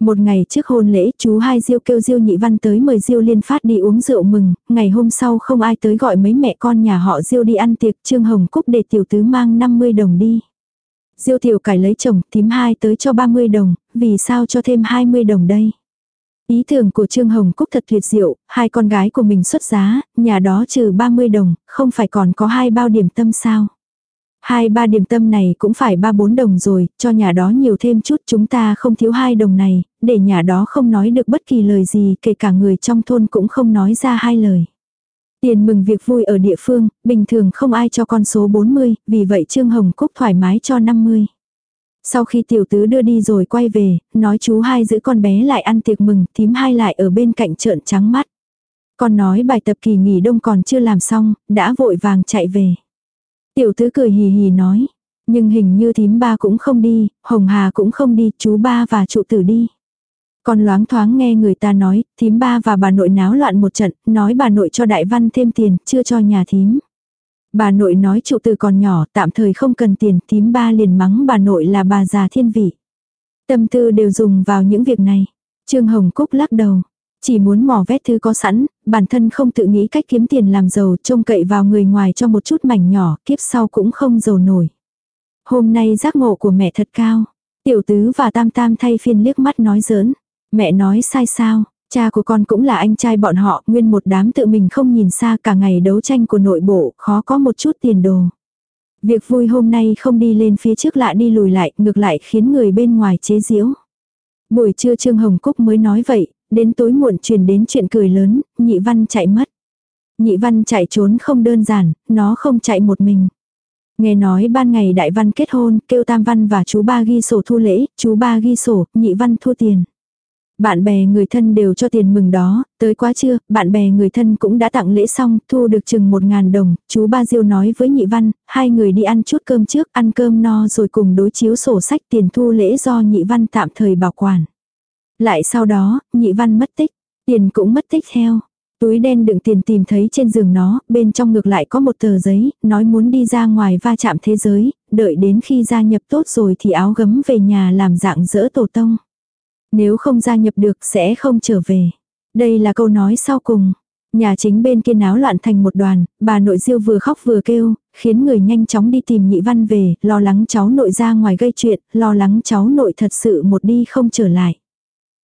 Một ngày trước hôn lễ, chú hai Diêu kêu Diêu Nhị Văn tới mời Diêu Liên Phát đi uống rượu mừng, ngày hôm sau không ai tới gọi mấy mẹ con nhà họ Diêu đi ăn tiệc, Trương Hồng Cúc để tiểu tứ mang 50 đồng đi. Diêu tiểu cải lấy chồng, thím hai tới cho 30 đồng, vì sao cho thêm 20 đồng đây? Ý tưởng của Trương Hồng Cúc thật tuyệt diệu, hai con gái của mình xuất giá, nhà đó trừ 30 đồng, không phải còn có hai bao điểm tâm sao? Hai ba điểm tâm này cũng phải ba bốn đồng rồi, cho nhà đó nhiều thêm chút chúng ta không thiếu hai đồng này, để nhà đó không nói được bất kỳ lời gì, kể cả người trong thôn cũng không nói ra hai lời. Tiền mừng việc vui ở địa phương, bình thường không ai cho con số 40, vì vậy Trương Hồng Cúc thoải mái cho 50. Sau khi tiểu tứ đưa đi rồi quay về, nói chú hai giữ con bé lại ăn tiệc mừng, thím hai lại ở bên cạnh trợn trắng mắt. Con nói bài tập kỳ nghỉ đông còn chưa làm xong, đã vội vàng chạy về. Tiểu tứ cười hì hì nói, nhưng hình như thím ba cũng không đi, Hồng Hà cũng không đi, chú ba và trụ tử đi. Còn loáng thoáng nghe người ta nói, thím ba và bà nội náo loạn một trận, nói bà nội cho đại văn thêm tiền, chưa cho nhà thím. Bà nội nói trụ tử còn nhỏ, tạm thời không cần tiền, thím ba liền mắng bà nội là bà già thiên vị. Tâm tư đều dùng vào những việc này. Trương Hồng Cúc lắc đầu. Chỉ muốn mò vét thứ có sẵn, bản thân không tự nghĩ cách kiếm tiền làm giàu, trông cậy vào người ngoài cho một chút mảnh nhỏ, kiếp sau cũng không giàu nổi. Hôm nay giác ngộ của mẹ thật cao. Tiểu tứ và tam tam thay phiên liếc mắt nói giỡn. Mẹ nói sai sao, cha của con cũng là anh trai bọn họ, nguyên một đám tự mình không nhìn xa cả ngày đấu tranh của nội bộ, khó có một chút tiền đồ. Việc vui hôm nay không đi lên phía trước lại đi lùi lại, ngược lại khiến người bên ngoài chế giễu. Buổi trưa Trương Hồng Cúc mới nói vậy, đến tối muộn truyền đến chuyện cười lớn, nhị văn chạy mất. Nhị văn chạy trốn không đơn giản, nó không chạy một mình. Nghe nói ban ngày đại văn kết hôn, kêu tam văn và chú ba ghi sổ thu lễ, chú ba ghi sổ, nhị văn thua tiền. Bạn bè người thân đều cho tiền mừng đó, tới quá trưa, bạn bè người thân cũng đã tặng lễ xong, thu được chừng một ngàn đồng, chú Ba Diêu nói với Nhị Văn, hai người đi ăn chút cơm trước, ăn cơm no rồi cùng đối chiếu sổ sách tiền thu lễ do Nhị Văn tạm thời bảo quản. Lại sau đó, Nhị Văn mất tích, tiền cũng mất tích theo. Túi đen đựng tiền tìm thấy trên giường nó, bên trong ngược lại có một tờ giấy, nói muốn đi ra ngoài va chạm thế giới, đợi đến khi gia nhập tốt rồi thì áo gấm về nhà làm dạng dỡ tổ tông. Nếu không gia nhập được sẽ không trở về. Đây là câu nói sau cùng. Nhà chính bên kia náo loạn thành một đoàn, bà nội diêu vừa khóc vừa kêu, khiến người nhanh chóng đi tìm nhị văn về, lo lắng cháu nội ra ngoài gây chuyện, lo lắng cháu nội thật sự một đi không trở lại.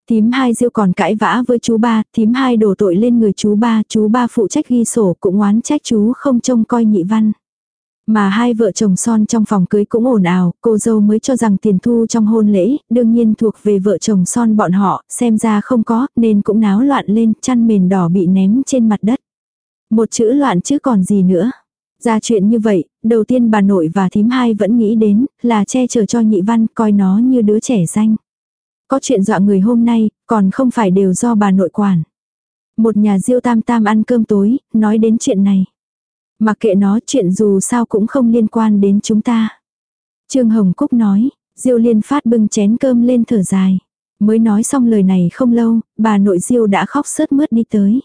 Thím hai diêu còn cãi vã với chú ba, thím hai đổ tội lên người chú ba, chú ba phụ trách ghi sổ cũng oán trách chú không trông coi nhị văn. Mà hai vợ chồng son trong phòng cưới cũng ồn ào, cô dâu mới cho rằng tiền thu trong hôn lễ, đương nhiên thuộc về vợ chồng son bọn họ, xem ra không có, nên cũng náo loạn lên, chăn mền đỏ bị ném trên mặt đất. Một chữ loạn chứ còn gì nữa. Ra chuyện như vậy, đầu tiên bà nội và thím hai vẫn nghĩ đến, là che chở cho nhị văn, coi nó như đứa trẻ danh. Có chuyện dọa người hôm nay, còn không phải đều do bà nội quản. Một nhà diêu tam tam ăn cơm tối, nói đến chuyện này. Mặc kệ nó chuyện dù sao cũng không liên quan đến chúng ta. Trương Hồng Cúc nói, Diêu Liên phát bưng chén cơm lên thở dài. Mới nói xong lời này không lâu, bà nội Diêu đã khóc sớt mướt đi tới.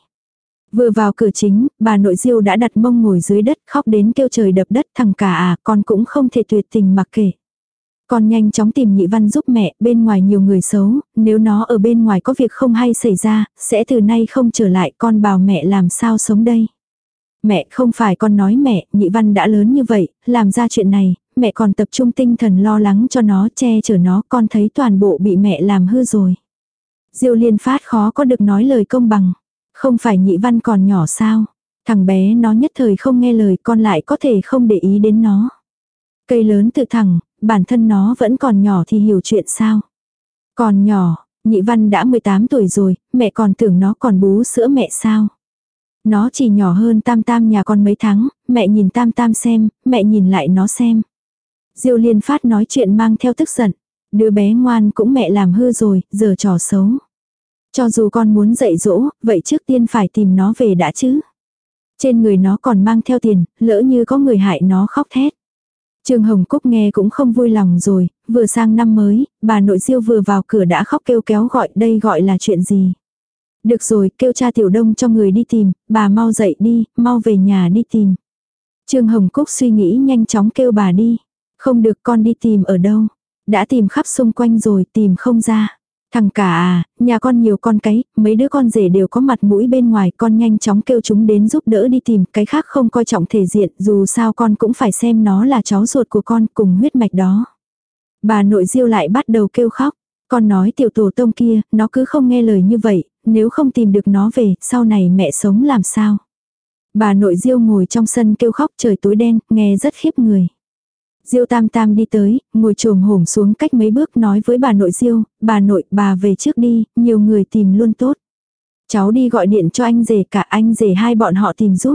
Vừa vào cửa chính, bà nội Diêu đã đặt mông ngồi dưới đất khóc đến kêu trời đập đất thằng cả à, con cũng không thể tuyệt tình mặc kệ. Con nhanh chóng tìm nhị văn giúp mẹ, bên ngoài nhiều người xấu, nếu nó ở bên ngoài có việc không hay xảy ra, sẽ từ nay không trở lại con bảo mẹ làm sao sống đây. Mẹ không phải con nói mẹ, nhị văn đã lớn như vậy, làm ra chuyện này, mẹ còn tập trung tinh thần lo lắng cho nó, che chở nó, con thấy toàn bộ bị mẹ làm hư rồi. Diêu liên phát khó có được nói lời công bằng. Không phải nhị văn còn nhỏ sao? Thằng bé nó nhất thời không nghe lời con lại có thể không để ý đến nó. Cây lớn tự thẳng, bản thân nó vẫn còn nhỏ thì hiểu chuyện sao? Còn nhỏ, nhị văn đã 18 tuổi rồi, mẹ còn tưởng nó còn bú sữa mẹ sao? Nó chỉ nhỏ hơn tam tam nhà con mấy tháng, mẹ nhìn tam tam xem, mẹ nhìn lại nó xem. Diêu liên phát nói chuyện mang theo tức giận. Đứa bé ngoan cũng mẹ làm hư rồi, giờ trò xấu. Cho dù con muốn dạy dỗ, vậy trước tiên phải tìm nó về đã chứ. Trên người nó còn mang theo tiền, lỡ như có người hại nó khóc thét. Trương Hồng Cúc nghe cũng không vui lòng rồi, vừa sang năm mới, bà nội diêu vừa vào cửa đã khóc kêu kéo gọi đây gọi là chuyện gì. Được rồi, kêu cha tiểu đông cho người đi tìm, bà mau dậy đi, mau về nhà đi tìm. Trương Hồng Cúc suy nghĩ nhanh chóng kêu bà đi. Không được con đi tìm ở đâu. Đã tìm khắp xung quanh rồi tìm không ra. Thằng cả à, nhà con nhiều con cái, mấy đứa con rể đều có mặt mũi bên ngoài, con nhanh chóng kêu chúng đến giúp đỡ đi tìm, cái khác không coi trọng thể diện, dù sao con cũng phải xem nó là cháu ruột của con cùng huyết mạch đó. Bà nội diêu lại bắt đầu kêu khóc, con nói tiểu tổ tông kia, nó cứ không nghe lời như vậy, nếu không tìm được nó về, sau này mẹ sống làm sao. Bà nội diêu ngồi trong sân kêu khóc trời tối đen, nghe rất khiếp người. Diêu tam tam đi tới, ngồi trồm hổm xuống cách mấy bước nói với bà nội Diêu, bà nội, bà về trước đi, nhiều người tìm luôn tốt. Cháu đi gọi điện cho anh rể cả anh rể hai bọn họ tìm giúp.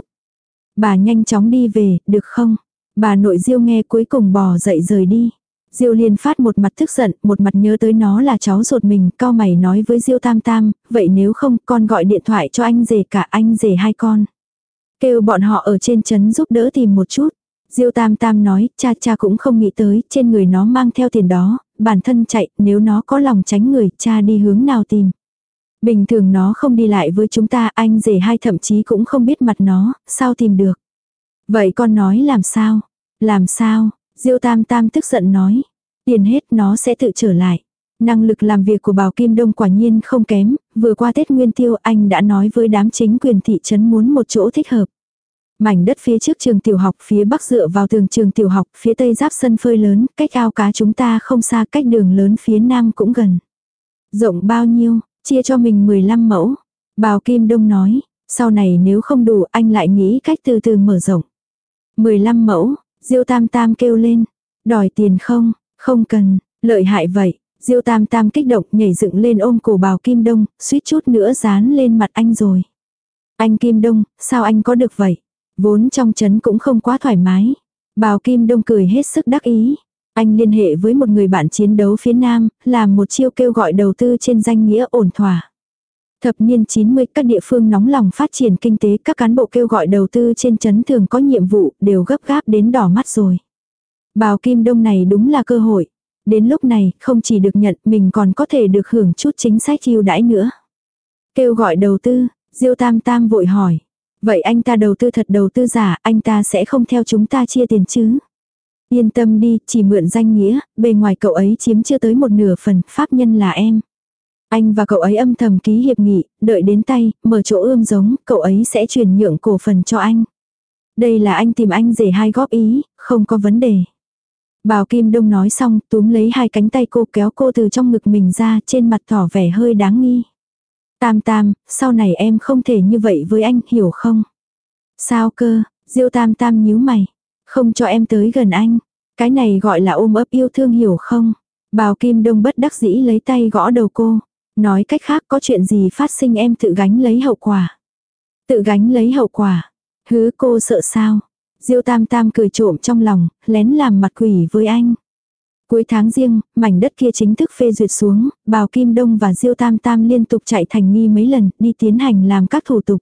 Bà nhanh chóng đi về, được không? Bà nội Diêu nghe cuối cùng bò dậy rời đi. Diêu liên phát một mặt tức giận, một mặt nhớ tới nó là cháu ruột mình, cao mày nói với Diêu tam tam, vậy nếu không con gọi điện thoại cho anh rể cả anh rể hai con. Kêu bọn họ ở trên chấn giúp đỡ tìm một chút. Diêu Tam Tam nói, cha cha cũng không nghĩ tới, trên người nó mang theo tiền đó, bản thân chạy, nếu nó có lòng tránh người, cha đi hướng nào tìm. Bình thường nó không đi lại với chúng ta, anh rể hai thậm chí cũng không biết mặt nó, sao tìm được. Vậy con nói làm sao? Làm sao? Diêu Tam Tam tức giận nói. Tiền hết nó sẽ tự trở lại. Năng lực làm việc của Bảo Kim Đông quả nhiên không kém, vừa qua Tết Nguyên Tiêu anh đã nói với đám chính quyền thị trấn muốn một chỗ thích hợp. Mảnh đất phía trước trường tiểu học phía bắc dựa vào tường trường tiểu học, phía tây giáp sân phơi lớn, cách ao cá chúng ta không xa cách đường lớn phía nam cũng gần. Rộng bao nhiêu, chia cho mình 15 mẫu. Bào Kim Đông nói, sau này nếu không đủ anh lại nghĩ cách từ từ mở rộng. 15 mẫu, Diêu Tam Tam kêu lên, đòi tiền không, không cần, lợi hại vậy. Diêu Tam Tam kích động nhảy dựng lên ôm cổ bào Kim Đông, suýt chút nữa dán lên mặt anh rồi. Anh Kim Đông, sao anh có được vậy? Vốn trong chấn cũng không quá thoải mái. Bào Kim Đông cười hết sức đắc ý. Anh liên hệ với một người bạn chiến đấu phía Nam, làm một chiêu kêu gọi đầu tư trên danh nghĩa ổn thỏa. Thập niên 90 các địa phương nóng lòng phát triển kinh tế các cán bộ kêu gọi đầu tư trên chấn thường có nhiệm vụ đều gấp gáp đến đỏ mắt rồi. Bào Kim Đông này đúng là cơ hội. Đến lúc này không chỉ được nhận mình còn có thể được hưởng chút chính sách ưu đãi nữa. Kêu gọi đầu tư, Diêu Tam Tam vội hỏi. Vậy anh ta đầu tư thật đầu tư giả, anh ta sẽ không theo chúng ta chia tiền chứ? Yên tâm đi, chỉ mượn danh nghĩa, bề ngoài cậu ấy chiếm chưa tới một nửa phần, pháp nhân là em. Anh và cậu ấy âm thầm ký hiệp nghị, đợi đến tay, mở chỗ ươm giống, cậu ấy sẽ chuyển nhượng cổ phần cho anh. Đây là anh tìm anh rể hai góp ý, không có vấn đề. Bào Kim Đông nói xong, túm lấy hai cánh tay cô kéo cô từ trong ngực mình ra, trên mặt tỏ vẻ hơi đáng nghi. Tam tam, sau này em không thể như vậy với anh, hiểu không? Sao cơ, Diêu tam tam nhíu mày. Không cho em tới gần anh. Cái này gọi là ôm ấp yêu thương hiểu không? Bào Kim Đông bất đắc dĩ lấy tay gõ đầu cô. Nói cách khác có chuyện gì phát sinh em tự gánh lấy hậu quả. Tự gánh lấy hậu quả. Hứ cô sợ sao? Diêu tam tam cười trộm trong lòng, lén làm mặt quỷ với anh. Cuối tháng riêng, mảnh đất kia chính thức phê duyệt xuống, Bào Kim Đông và Diêu Tam Tam liên tục chạy thành nghi mấy lần, đi tiến hành làm các thủ tục.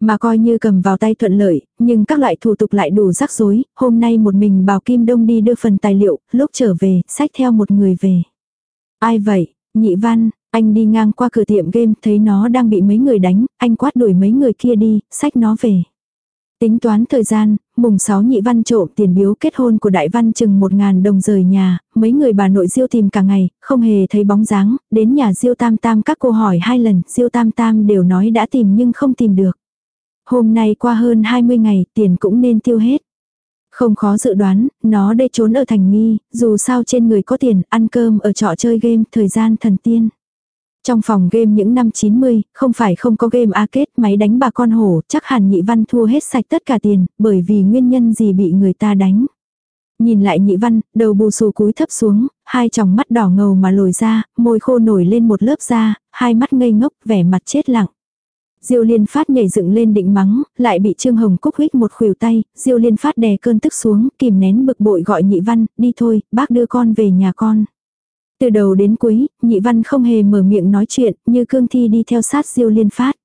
Mà coi như cầm vào tay thuận lợi, nhưng các loại thủ tục lại đủ rắc rối, hôm nay một mình Bào Kim Đông đi đưa phần tài liệu, lúc trở về, sách theo một người về. Ai vậy? Nhị Văn, anh đi ngang qua cửa tiệm game thấy nó đang bị mấy người đánh, anh quát đuổi mấy người kia đi, sách nó về. Tính toán thời gian, mùng 6 nhị văn trộm tiền biếu kết hôn của đại văn chừng 1.000 đồng rời nhà, mấy người bà nội diêu tìm cả ngày, không hề thấy bóng dáng, đến nhà diêu tam tam các cô hỏi hai lần, diêu tam tam đều nói đã tìm nhưng không tìm được. Hôm nay qua hơn 20 ngày, tiền cũng nên tiêu hết. Không khó dự đoán, nó đây trốn ở thành nghi, dù sao trên người có tiền, ăn cơm ở trọ chơi game, thời gian thần tiên. Trong phòng game những năm 90, không phải không có game à arcade, máy đánh bà con hổ, chắc hẳn nhị văn thua hết sạch tất cả tiền, bởi vì nguyên nhân gì bị người ta đánh. Nhìn lại nhị văn, đầu bù xù cúi thấp xuống, hai tròng mắt đỏ ngầu mà lồi ra, môi khô nổi lên một lớp da, hai mắt ngây ngốc, vẻ mặt chết lặng. Diêu Liên Phát nhảy dựng lên định mắng, lại bị Trương Hồng Cúc huých một khuỷu tay, Diêu Liên Phát đè cơn tức xuống, kìm nén bực bội gọi Nhị Văn, đi thôi, bác đưa con về nhà con. Từ đầu đến cuối, Nhị Văn không hề mở miệng nói chuyện, như cương thi đi theo sát Diêu Liên Phát.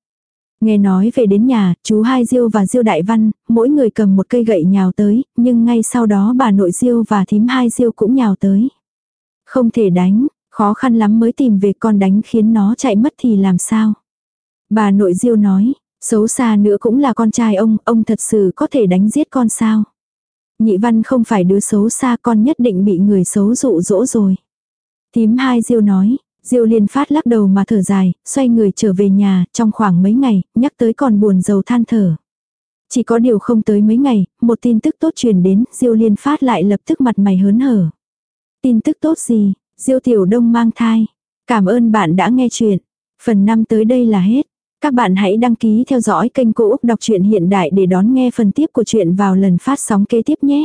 Nghe nói về đến nhà, chú hai Diêu và Diêu Đại Văn, mỗi người cầm một cây gậy nhào tới, nhưng ngay sau đó bà nội Diêu và thím hai Diêu cũng nhào tới. Không thể đánh, khó khăn lắm mới tìm về con đánh khiến nó chạy mất thì làm sao. Bà nội Diêu nói, xấu xa nữa cũng là con trai ông, ông thật sự có thể đánh giết con sao. Nhị văn không phải đứa xấu xa con nhất định bị người xấu dụ dỗ rồi. Tím hai Diêu nói, Diêu liên phát lắc đầu mà thở dài, xoay người trở về nhà, trong khoảng mấy ngày, nhắc tới còn buồn dầu than thở. Chỉ có điều không tới mấy ngày, một tin tức tốt truyền đến, Diêu liên phát lại lập tức mặt mày hớn hở. Tin tức tốt gì? Diêu tiểu đông mang thai. Cảm ơn bạn đã nghe chuyện. Phần 5 tới đây là hết. Các bạn hãy đăng ký theo dõi kênh Cô Úc Đọc truyện Hiện Đại để đón nghe phần tiếp của chuyện vào lần phát sóng kế tiếp nhé.